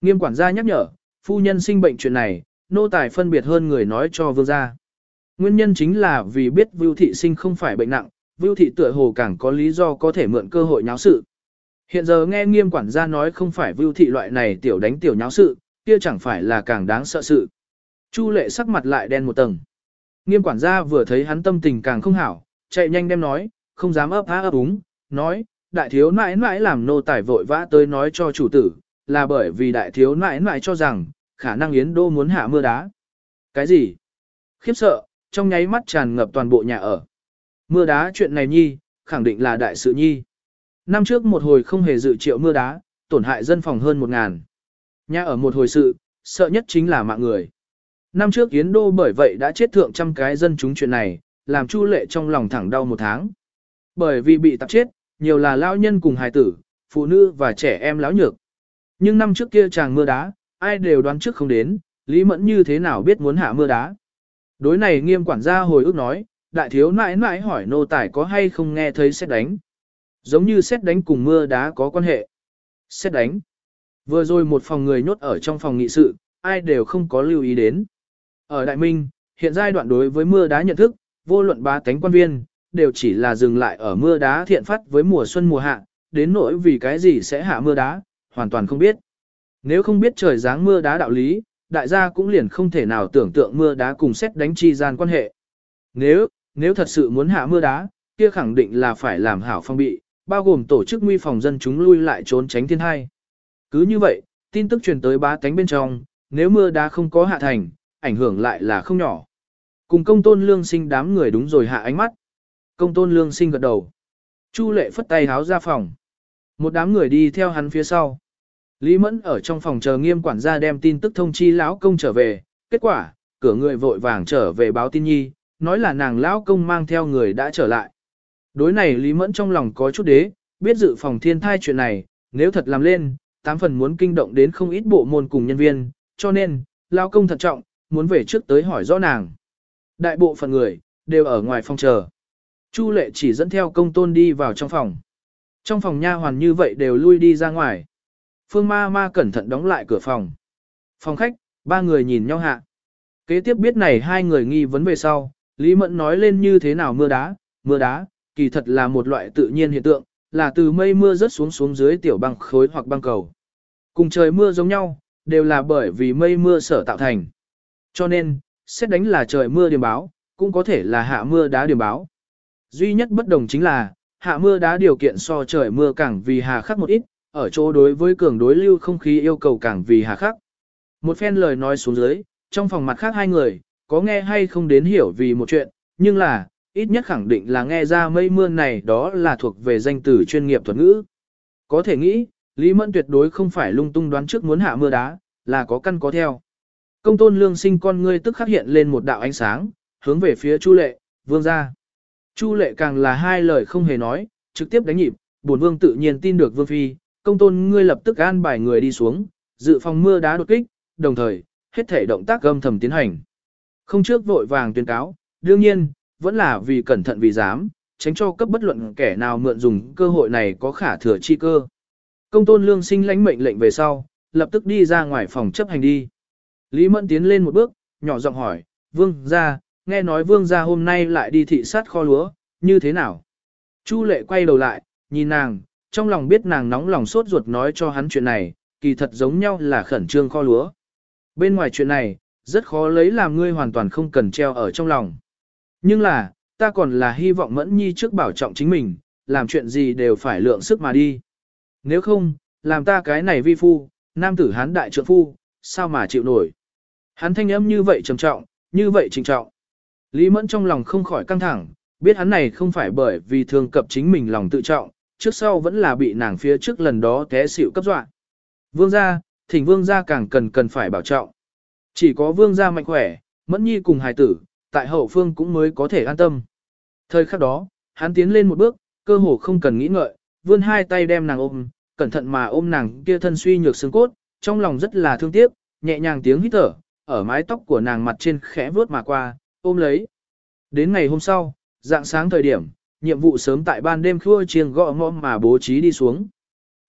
Nghiêm quản gia nhắc nhở, phu nhân sinh bệnh chuyện này, nô tài phân biệt hơn người nói cho vương gia. Nguyên nhân chính là vì biết Vưu Thị sinh không phải bệnh nặng, Vưu Thị tựa hồ càng có lý do có thể mượn cơ hội nháo sự. Hiện giờ nghe nghiêm quản gia nói không phải Vưu Thị loại này tiểu đánh tiểu nháo sự, kia chẳng phải là càng đáng sợ sự. Chu lệ sắc mặt lại đen một tầng. Nghiêm quản gia vừa thấy hắn tâm tình càng không hảo, chạy nhanh đem nói, không dám ấp há ấp úng, nói, đại thiếu nãi nãi làm nô tài vội vã tới nói cho chủ tử, là bởi vì đại thiếu nãi nãi cho rằng, khả năng Yến Đô muốn hạ mưa đá. Cái gì? Khiếp sợ, trong nháy mắt tràn ngập toàn bộ nhà ở. Mưa đá chuyện này nhi, khẳng định là đại sự nhi. Năm trước một hồi không hề dự triệu mưa đá, tổn hại dân phòng hơn một ngàn. Nhà ở một hồi sự, sợ nhất chính là mạng người. Năm trước Yến Đô bởi vậy đã chết thượng trăm cái dân chúng chuyện này, làm Chu Lệ trong lòng thẳng đau một tháng. Bởi vì bị tạp chết, nhiều là lao nhân cùng hài tử, phụ nữ và trẻ em lão nhược. Nhưng năm trước kia chàng mưa đá, ai đều đoán trước không đến, Lý Mẫn như thế nào biết muốn hạ mưa đá. Đối này nghiêm quản gia hồi ức nói, đại thiếu nãi nãi hỏi nô tài có hay không nghe thấy xét đánh. Giống như xét đánh cùng mưa đá có quan hệ. Xét đánh. Vừa rồi một phòng người nhốt ở trong phòng nghị sự, ai đều không có lưu ý đến. Ở Đại Minh, hiện giai đoạn đối với mưa đá nhận thức, vô luận ba tánh quan viên, đều chỉ là dừng lại ở mưa đá thiện phát với mùa xuân mùa hạ, đến nỗi vì cái gì sẽ hạ mưa đá, hoàn toàn không biết. Nếu không biết trời giáng mưa đá đạo lý, đại gia cũng liền không thể nào tưởng tượng mưa đá cùng xét đánh chi gian quan hệ. Nếu, nếu thật sự muốn hạ mưa đá, kia khẳng định là phải làm hảo phong bị, bao gồm tổ chức nguy phòng dân chúng lui lại trốn tránh thiên hai. Cứ như vậy, tin tức truyền tới bá tánh bên trong, nếu mưa đá không có hạ thành, ảnh hưởng lại là không nhỏ. Cùng công tôn lương sinh đám người đúng rồi hạ ánh mắt. Công tôn lương sinh gật đầu. Chu lệ phất tay háo ra phòng. Một đám người đi theo hắn phía sau. Lý Mẫn ở trong phòng chờ nghiêm quản gia đem tin tức thông chi lão công trở về. Kết quả, cửa người vội vàng trở về báo tin nhi, nói là nàng lão công mang theo người đã trở lại. Đối này Lý Mẫn trong lòng có chút đế, biết dự phòng thiên thai chuyện này, nếu thật làm lên, tám phần muốn kinh động đến không ít bộ môn cùng nhân viên, cho nên, lão công thận trọng, muốn về trước tới hỏi rõ nàng. Đại bộ phận người, đều ở ngoài phòng chờ. Chu lệ chỉ dẫn theo công tôn đi vào trong phòng. Trong phòng nha hoàn như vậy đều lui đi ra ngoài. Phương ma ma cẩn thận đóng lại cửa phòng. Phòng khách, ba người nhìn nhau hạ. Kế tiếp biết này hai người nghi vấn về sau, Lý Mẫn nói lên như thế nào mưa đá, mưa đá, kỳ thật là một loại tự nhiên hiện tượng, là từ mây mưa rớt xuống xuống dưới tiểu băng khối hoặc băng cầu. Cùng trời mưa giống nhau, đều là bởi vì mây mưa sở tạo thành. Cho nên, xét đánh là trời mưa điểm báo, cũng có thể là hạ mưa đá điểm báo. Duy nhất bất đồng chính là, hạ mưa đá điều kiện so trời mưa càng vì hà khắc một ít, ở chỗ đối với cường đối lưu không khí yêu cầu càng vì hà khắc. Một phen lời nói xuống dưới, trong phòng mặt khác hai người, có nghe hay không đến hiểu vì một chuyện, nhưng là, ít nhất khẳng định là nghe ra mây mưa này đó là thuộc về danh từ chuyên nghiệp thuật ngữ. Có thể nghĩ, Lý Mẫn tuyệt đối không phải lung tung đoán trước muốn hạ mưa đá, là có căn có theo. Công tôn lương sinh con ngươi tức khắc hiện lên một đạo ánh sáng, hướng về phía Chu Lệ, vương ra. Chu Lệ càng là hai lời không hề nói, trực tiếp đánh nhịp, bổn vương tự nhiên tin được vương phi, công tôn ngươi lập tức an bài người đi xuống, dự phòng mưa đá đột kích, đồng thời, hết thể động tác gâm thầm tiến hành. Không trước vội vàng tuyên cáo, đương nhiên, vẫn là vì cẩn thận vì dám, tránh cho cấp bất luận kẻ nào mượn dùng cơ hội này có khả thừa chi cơ. Công tôn lương sinh lãnh mệnh lệnh về sau, lập tức đi ra ngoài phòng chấp hành đi. Lý Mẫn tiến lên một bước, nhỏ giọng hỏi, vương gia, nghe nói vương gia hôm nay lại đi thị sát kho lúa, như thế nào? Chu lệ quay đầu lại, nhìn nàng, trong lòng biết nàng nóng lòng sốt ruột nói cho hắn chuyện này, kỳ thật giống nhau là khẩn trương kho lúa. Bên ngoài chuyện này, rất khó lấy làm ngươi hoàn toàn không cần treo ở trong lòng. Nhưng là, ta còn là hy vọng Mẫn Nhi trước bảo trọng chính mình, làm chuyện gì đều phải lượng sức mà đi. Nếu không, làm ta cái này vi phu, nam tử hán đại trượng phu, sao mà chịu nổi. Hắn thanh âm như vậy trầm trọng, như vậy trinh trọng. Lý Mẫn trong lòng không khỏi căng thẳng, biết hắn này không phải bởi vì thường cập chính mình lòng tự trọng, trước sau vẫn là bị nàng phía trước lần đó té xỉu cấp dọa. Vương gia, thỉnh vương gia càng cần cần phải bảo trọng. Chỉ có vương gia mạnh khỏe, Mẫn Nhi cùng hài tử, tại hậu phương cũng mới có thể an tâm. Thời khắc đó, hắn tiến lên một bước, cơ hồ không cần nghĩ ngợi, vươn hai tay đem nàng ôm, cẩn thận mà ôm nàng kia thân suy nhược xương cốt, trong lòng rất là thương tiếc, nhẹ nhàng tiếng hít thở, ở mái tóc của nàng mặt trên khẽ vướt mà qua, ôm lấy. Đến ngày hôm sau, dạng sáng thời điểm, nhiệm vụ sớm tại ban đêm khua chiêng gõ ngõ mà bố trí đi xuống.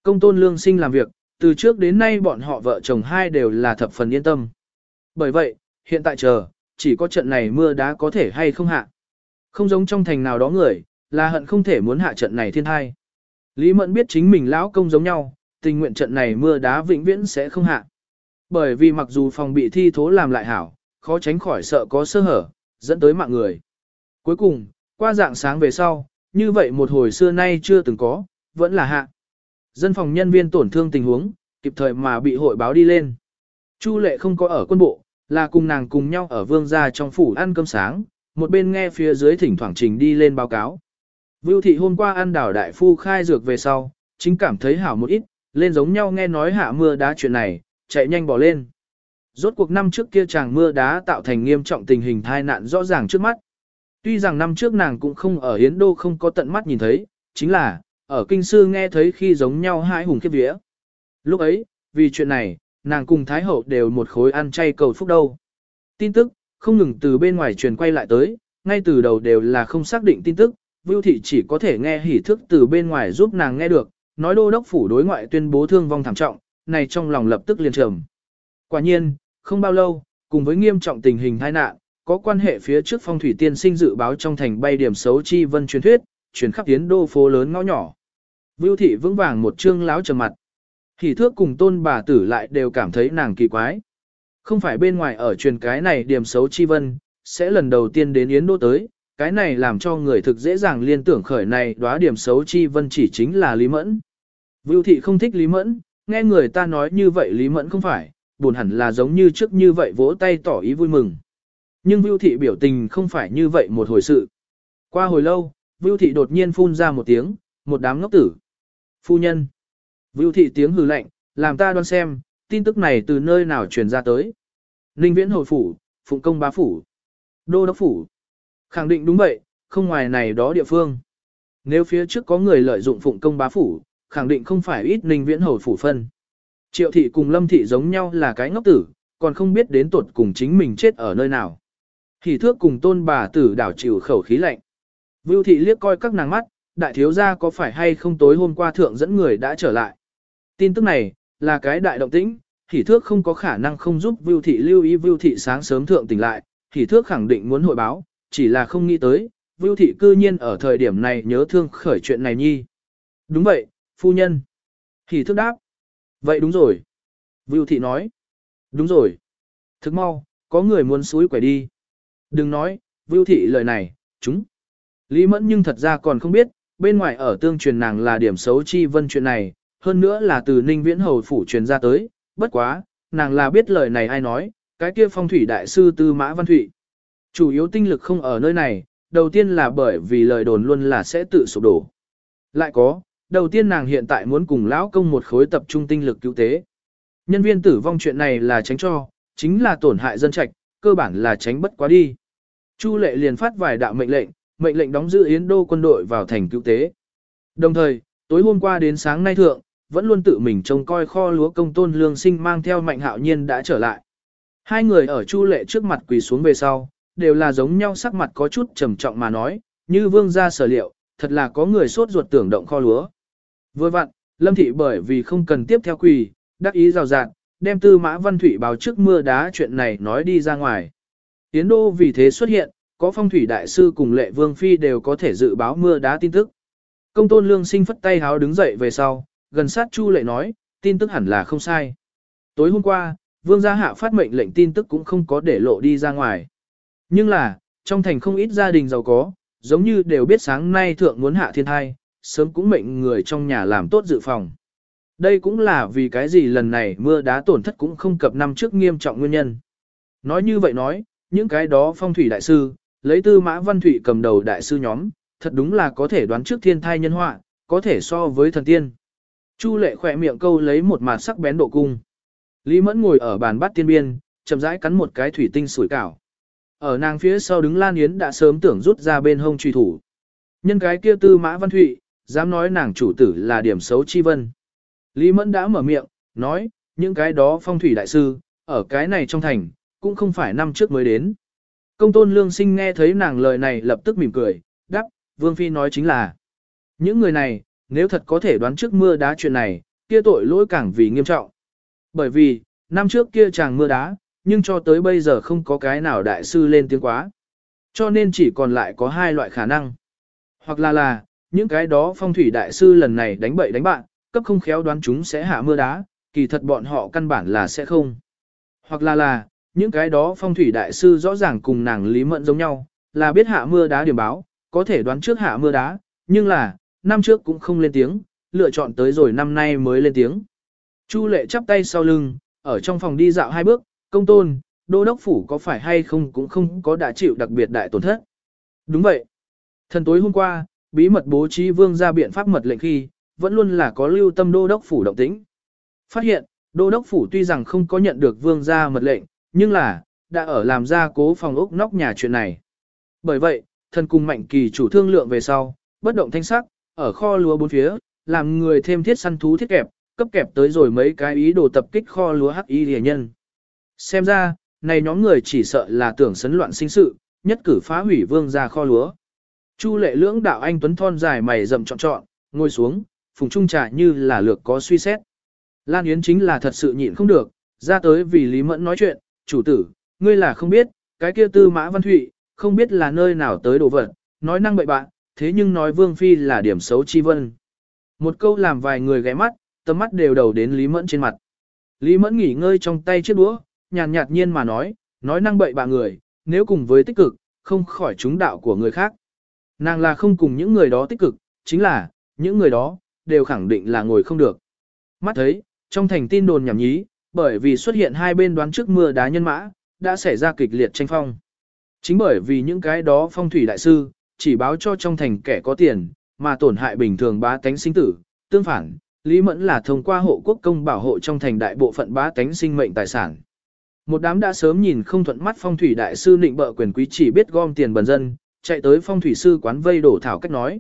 Công tôn lương sinh làm việc, từ trước đến nay bọn họ vợ chồng hai đều là thập phần yên tâm. Bởi vậy, hiện tại chờ, chỉ có trận này mưa đá có thể hay không hạ. Không giống trong thành nào đó người, là hận không thể muốn hạ trận này thiên thai. Lý Mẫn biết chính mình lão công giống nhau, tình nguyện trận này mưa đá vĩnh viễn sẽ không hạ. Bởi vì mặc dù phòng bị thi thố làm lại hảo, khó tránh khỏi sợ có sơ hở, dẫn tới mạng người. Cuối cùng, qua dạng sáng về sau, như vậy một hồi xưa nay chưa từng có, vẫn là hạ. Dân phòng nhân viên tổn thương tình huống, kịp thời mà bị hội báo đi lên. Chu lệ không có ở quân bộ, là cùng nàng cùng nhau ở vương gia trong phủ ăn cơm sáng, một bên nghe phía dưới thỉnh thoảng trình đi lên báo cáo. Vưu thị hôm qua ăn đảo đại phu khai dược về sau, chính cảm thấy hảo một ít, lên giống nhau nghe nói hạ mưa đá chuyện này, chạy nhanh bỏ lên. Rốt cuộc năm trước kia chàng mưa đá tạo thành nghiêm trọng tình hình thai nạn rõ ràng trước mắt. Tuy rằng năm trước nàng cũng không ở Hiến Đô không có tận mắt nhìn thấy, chính là, ở kinh sư nghe thấy khi giống nhau hai hùng kiếp vía. Lúc ấy, vì chuyện này, nàng cùng Thái Hậu đều một khối ăn chay cầu phúc đâu. Tin tức, không ngừng từ bên ngoài truyền quay lại tới, ngay từ đầu đều là không xác định tin tức, Vưu Thị chỉ có thể nghe hỉ thức từ bên ngoài giúp nàng nghe được, nói đô đốc phủ đối ngoại tuyên bố thương vong thảm trọng, này trong lòng lập tức liền trầm. Quả nhiên, không bao lâu, cùng với nghiêm trọng tình hình tai nạn, có quan hệ phía trước phong thủy tiên sinh dự báo trong thành bay điểm xấu chi vân truyền thuyết, truyền khắp tiến đô phố lớn ngõ nhỏ. Vưu thị vững vàng một trương láo trầm mặt. Hỉ thước cùng tôn bà tử lại đều cảm thấy nàng kỳ quái. Không phải bên ngoài ở truyền cái này điểm xấu chi vân, sẽ lần đầu tiên đến Yến Đô tới, cái này làm cho người thực dễ dàng liên tưởng khởi này đóa điểm xấu chi vân chỉ chính là Lý Mẫn. Vưu thị không thích Lý Mẫn, nghe người ta nói như vậy Lý Mẫn không phải, buồn hẳn là giống như trước như vậy vỗ tay tỏ ý vui mừng. Nhưng Vưu thị biểu tình không phải như vậy một hồi sự. Qua hồi lâu, Vưu thị đột nhiên phun ra một tiếng, một đám ngốc tử. Phu nhân. Vưu thị tiếng hừ lạnh, làm ta đoán xem, tin tức này từ nơi nào truyền ra tới. Ninh viễn hồi phủ, phụng công bá phủ, đô đốc phủ. Khẳng định đúng vậy, không ngoài này đó địa phương. Nếu phía trước có người lợi dụng phụng công bá phủ, khẳng định không phải ít ninh viễn hầu phủ phân. Triệu thị cùng lâm thị giống nhau là cái ngốc tử, còn không biết đến tuột cùng chính mình chết ở nơi nào. Thì thước cùng tôn bà tử đảo chịu khẩu khí lạnh. Vưu thị liếc coi các nàng mắt, đại thiếu gia có phải hay không tối hôm qua thượng dẫn người đã trở lại. Tin tức này, là cái đại động tĩnh, thì thước không có khả năng không giúp Vưu thị lưu ý Vưu thị sáng sớm thượng tỉnh lại, thì thước khẳng định muốn hội báo, chỉ là không nghĩ tới, Vưu thị cư nhiên ở thời điểm này nhớ thương khởi chuyện này nhi. Đúng vậy, phu nhân. Hỷ thức đáp. Vậy đúng rồi. Vưu thị nói. Đúng rồi. Thức mau, có người muốn suối quẻ đi. Đừng nói, Vưu thị lời này, chúng. Lý Mẫn nhưng thật ra còn không biết, bên ngoài ở tương truyền nàng là điểm xấu chi vân chuyện này, hơn nữa là từ Ninh Viễn Hầu phủ truyền ra tới, bất quá, nàng là biết lời này ai nói, cái kia phong thủy đại sư Tư Mã Văn Thụy. Chủ yếu tinh lực không ở nơi này, đầu tiên là bởi vì lời đồn luôn là sẽ tự sụp đổ. Lại có, đầu tiên nàng hiện tại muốn cùng lão công một khối tập trung tinh lực cứu tế. Nhân viên tử vong chuyện này là tránh cho, chính là tổn hại dân trạch, cơ bản là tránh bất quá đi. Chu lệ liền phát vài đạo mệnh lệnh, mệnh lệnh đóng giữ Yến Đô quân đội vào thành cứu tế. Đồng thời, tối hôm qua đến sáng nay thượng, vẫn luôn tự mình trông coi kho lúa công tôn lương sinh mang theo mạnh hạo nhiên đã trở lại. Hai người ở Chu lệ trước mặt quỳ xuống về sau, đều là giống nhau sắc mặt có chút trầm trọng mà nói, như vương gia sở liệu, thật là có người sốt ruột tưởng động kho lúa. Vừa vặn, Lâm Thị bởi vì không cần tiếp theo quỳ, đắc ý rào rạng, đem tư mã văn thủy báo trước mưa đá chuyện này nói đi ra ngoài. Tiến đô vì thế xuất hiện, có phong thủy đại sư cùng lệ vương phi đều có thể dự báo mưa đá tin tức. Công tôn lương sinh phất tay háo đứng dậy về sau, gần sát chu lệ nói, tin tức hẳn là không sai. Tối hôm qua, vương gia hạ phát mệnh lệnh tin tức cũng không có để lộ đi ra ngoài. Nhưng là, trong thành không ít gia đình giàu có, giống như đều biết sáng nay thượng muốn hạ thiên thai, sớm cũng mệnh người trong nhà làm tốt dự phòng. Đây cũng là vì cái gì lần này mưa đá tổn thất cũng không cập năm trước nghiêm trọng nguyên nhân. Nói như vậy nói, những cái đó phong thủy đại sư, lấy tư mã văn thủy cầm đầu đại sư nhóm, thật đúng là có thể đoán trước thiên thai nhân họa, có thể so với thần tiên. Chu lệ khỏe miệng câu lấy một mạt sắc bén độ cung. Lý mẫn ngồi ở bàn bát tiên biên, chậm rãi cắn một cái thủy tinh sủi cảo. Ở nàng phía sau đứng Lan Yến đã sớm tưởng rút ra bên hông truy thủ. Nhân cái kia tư mã văn thụy, dám nói nàng chủ tử là điểm xấu chi vân. Lý Mẫn đã mở miệng, nói, những cái đó phong thủy đại sư, ở cái này trong thành, cũng không phải năm trước mới đến. Công tôn lương sinh nghe thấy nàng lời này lập tức mỉm cười, đáp, Vương Phi nói chính là, những người này, nếu thật có thể đoán trước mưa đá chuyện này, kia tội lỗi càng vì nghiêm trọng. Bởi vì, năm trước kia chàng mưa đá, nhưng cho tới bây giờ không có cái nào đại sư lên tiếng quá. Cho nên chỉ còn lại có hai loại khả năng. Hoặc là là, những cái đó phong thủy đại sư lần này đánh bậy đánh bạn, cấp không khéo đoán chúng sẽ hạ mưa đá, kỳ thật bọn họ căn bản là sẽ không. Hoặc là là, những cái đó phong thủy đại sư rõ ràng cùng nàng Lý Mẫn giống nhau, là biết hạ mưa đá điểm báo, có thể đoán trước hạ mưa đá, nhưng là, năm trước cũng không lên tiếng, lựa chọn tới rồi năm nay mới lên tiếng. Chu lệ chắp tay sau lưng, ở trong phòng đi dạo hai bước, công tôn, đô đốc phủ có phải hay không cũng không có đã chịu đặc biệt đại tổn thất. Đúng vậy. Thần tối hôm qua, bí mật bố trí vương ra biện pháp mật lệnh khi, vẫn luôn là có lưu tâm đô đốc phủ động tĩnh. Phát hiện, đô đốc phủ tuy rằng không có nhận được vương ra mật lệnh, nhưng là, đã ở làm ra cố phòng ốc nóc nhà chuyện này. Bởi vậy, thần cùng mạnh kỳ chủ thương lượng về sau, bất động thanh sắc, ở kho lúa bốn phía, làm người thêm thiết săn thú thiết kẹp, cấp kẹp tới rồi mấy cái ý đồ tập kích kho lúa hắc y rìa nhân. Xem ra, này nhóm người chỉ sợ là tưởng sấn loạn sinh sự, nhất cử phá hủy vương ra kho lúa. Chu lệ lưỡng đạo anh tuấn thon dài mày rậm trọn trọn, ngồi xuống, phùng trung trà như là lược có suy xét. Lan Yến chính là thật sự nhịn không được, ra tới vì Lý Mẫn nói chuyện, chủ tử, ngươi là không biết, cái kia tư mã văn thụy, không biết là nơi nào tới đồ vật, nói năng bậy bạn, thế nhưng nói vương phi là điểm xấu chi vân. Một câu làm vài người ghé mắt, tầm mắt đều đầu đến Lý Mẫn trên mặt. Lý Mẫn nghỉ ngơi trong tay chiếc đũa, nhàn nhạt nhiên mà nói, nói năng bậy bạ người, nếu cùng với tích cực, không khỏi chúng đạo của người khác. Nàng là không cùng những người đó tích cực, chính là, những người đó, đều khẳng định là ngồi không được. Mắt thấy, trong thành tin đồn nhảm nhí, bởi vì xuất hiện hai bên đoán trước mưa đá nhân mã, đã xảy ra kịch liệt tranh phong. Chính bởi vì những cái đó phong thủy đại sư, chỉ báo cho trong thành kẻ có tiền, mà tổn hại bình thường bá tánh sinh tử, tương phản, Lý Mẫn là thông qua hộ quốc công bảo hộ trong thành đại bộ phận bá tánh sinh mệnh tài sản. Một đám đã sớm nhìn không thuận mắt phong thủy đại sư định bợ quyền quý chỉ biết gom tiền bần dân, chạy tới phong thủy sư quán vây đổ thảo cách nói.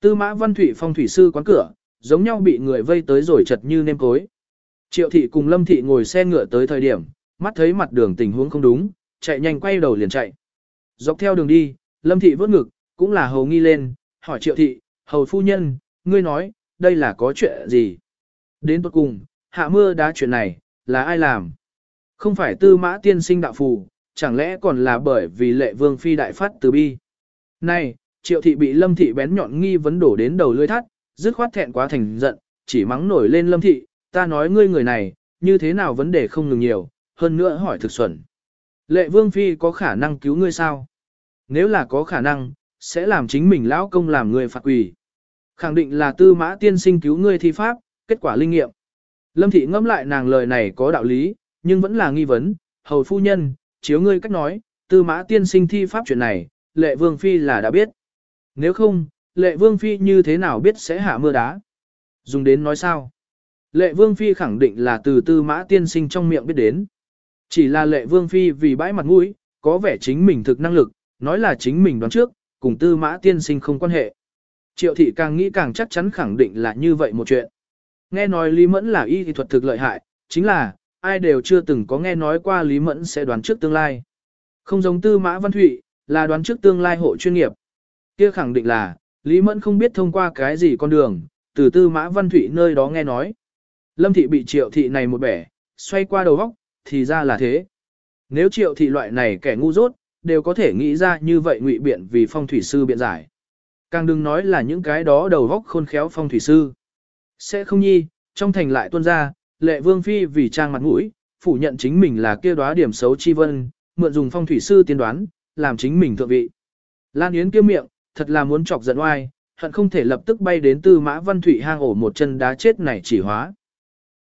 Tư mã văn thủy phong thủy sư quán cửa, giống nhau bị người vây tới rồi chật như nêm cối. Triệu thị cùng lâm thị ngồi xe ngựa tới thời điểm, mắt thấy mặt đường tình huống không đúng, chạy nhanh quay đầu liền chạy. Dọc theo đường đi, lâm thị vớt ngực, cũng là hầu nghi lên, hỏi triệu thị, hầu phu nhân, ngươi nói, đây là có chuyện gì? Đến tốt cùng, hạ mưa đá chuyện này, là ai làm? Không phải tư mã tiên sinh đạo phù, chẳng lẽ còn là bởi vì lệ vương phi đại phát từ bi? Này, triệu thị bị lâm thị bén nhọn nghi vấn đổ đến đầu lưỡi thắt, dứt khoát thẹn quá thành giận, chỉ mắng nổi lên lâm thị, ta nói ngươi người này, như thế nào vấn đề không ngừng nhiều, hơn nữa hỏi thực xuẩn. Lệ vương phi có khả năng cứu ngươi sao? Nếu là có khả năng, sẽ làm chính mình lão công làm người phạt quỷ. Khẳng định là tư mã tiên sinh cứu ngươi thi pháp, kết quả linh nghiệm. Lâm thị ngẫm lại nàng lời này có đạo lý, nhưng vẫn là nghi vấn, hầu phu nhân, chiếu ngươi cách nói, tư mã tiên sinh thi pháp chuyện này, lệ vương phi là đã biết. Nếu không, lệ vương phi như thế nào biết sẽ hạ mưa đá? Dùng đến nói sao? Lệ vương phi khẳng định là từ tư mã tiên sinh trong miệng biết đến. Chỉ là lệ vương phi vì bãi mặt mũi, có vẻ chính mình thực năng lực, nói là chính mình đoán trước, cùng tư mã tiên sinh không quan hệ. Triệu thị càng nghĩ càng chắc chắn khẳng định là như vậy một chuyện. Nghe nói Lý Mẫn là y thì thuật thực lợi hại, chính là, ai đều chưa từng có nghe nói qua Lý Mẫn sẽ đoán trước tương lai. Không giống tư mã văn thụy, là đoán trước tương lai hộ chuyên nghiệp. Kia khẳng định là, Lý Mẫn không biết thông qua cái gì con đường, từ tư mã văn thủy nơi đó nghe nói. Lâm thị bị triệu thị này một bẻ, xoay qua đầu góc, thì ra là thế. Nếu triệu thị loại này kẻ ngu dốt, đều có thể nghĩ ra như vậy ngụy biện vì phong thủy sư biện giải. Càng đừng nói là những cái đó đầu góc khôn khéo phong thủy sư. Sẽ không nhi, trong thành lại tuân ra, lệ vương phi vì trang mặt mũi, phủ nhận chính mình là kia đóa điểm xấu chi vân, mượn dùng phong thủy sư tiên đoán, làm chính mình thượng vị. Lan Yến kia miệng, thật là muốn chọc giận oai, hận không thể lập tức bay đến tư mã văn thủy hang ổ một chân đá chết này chỉ hóa.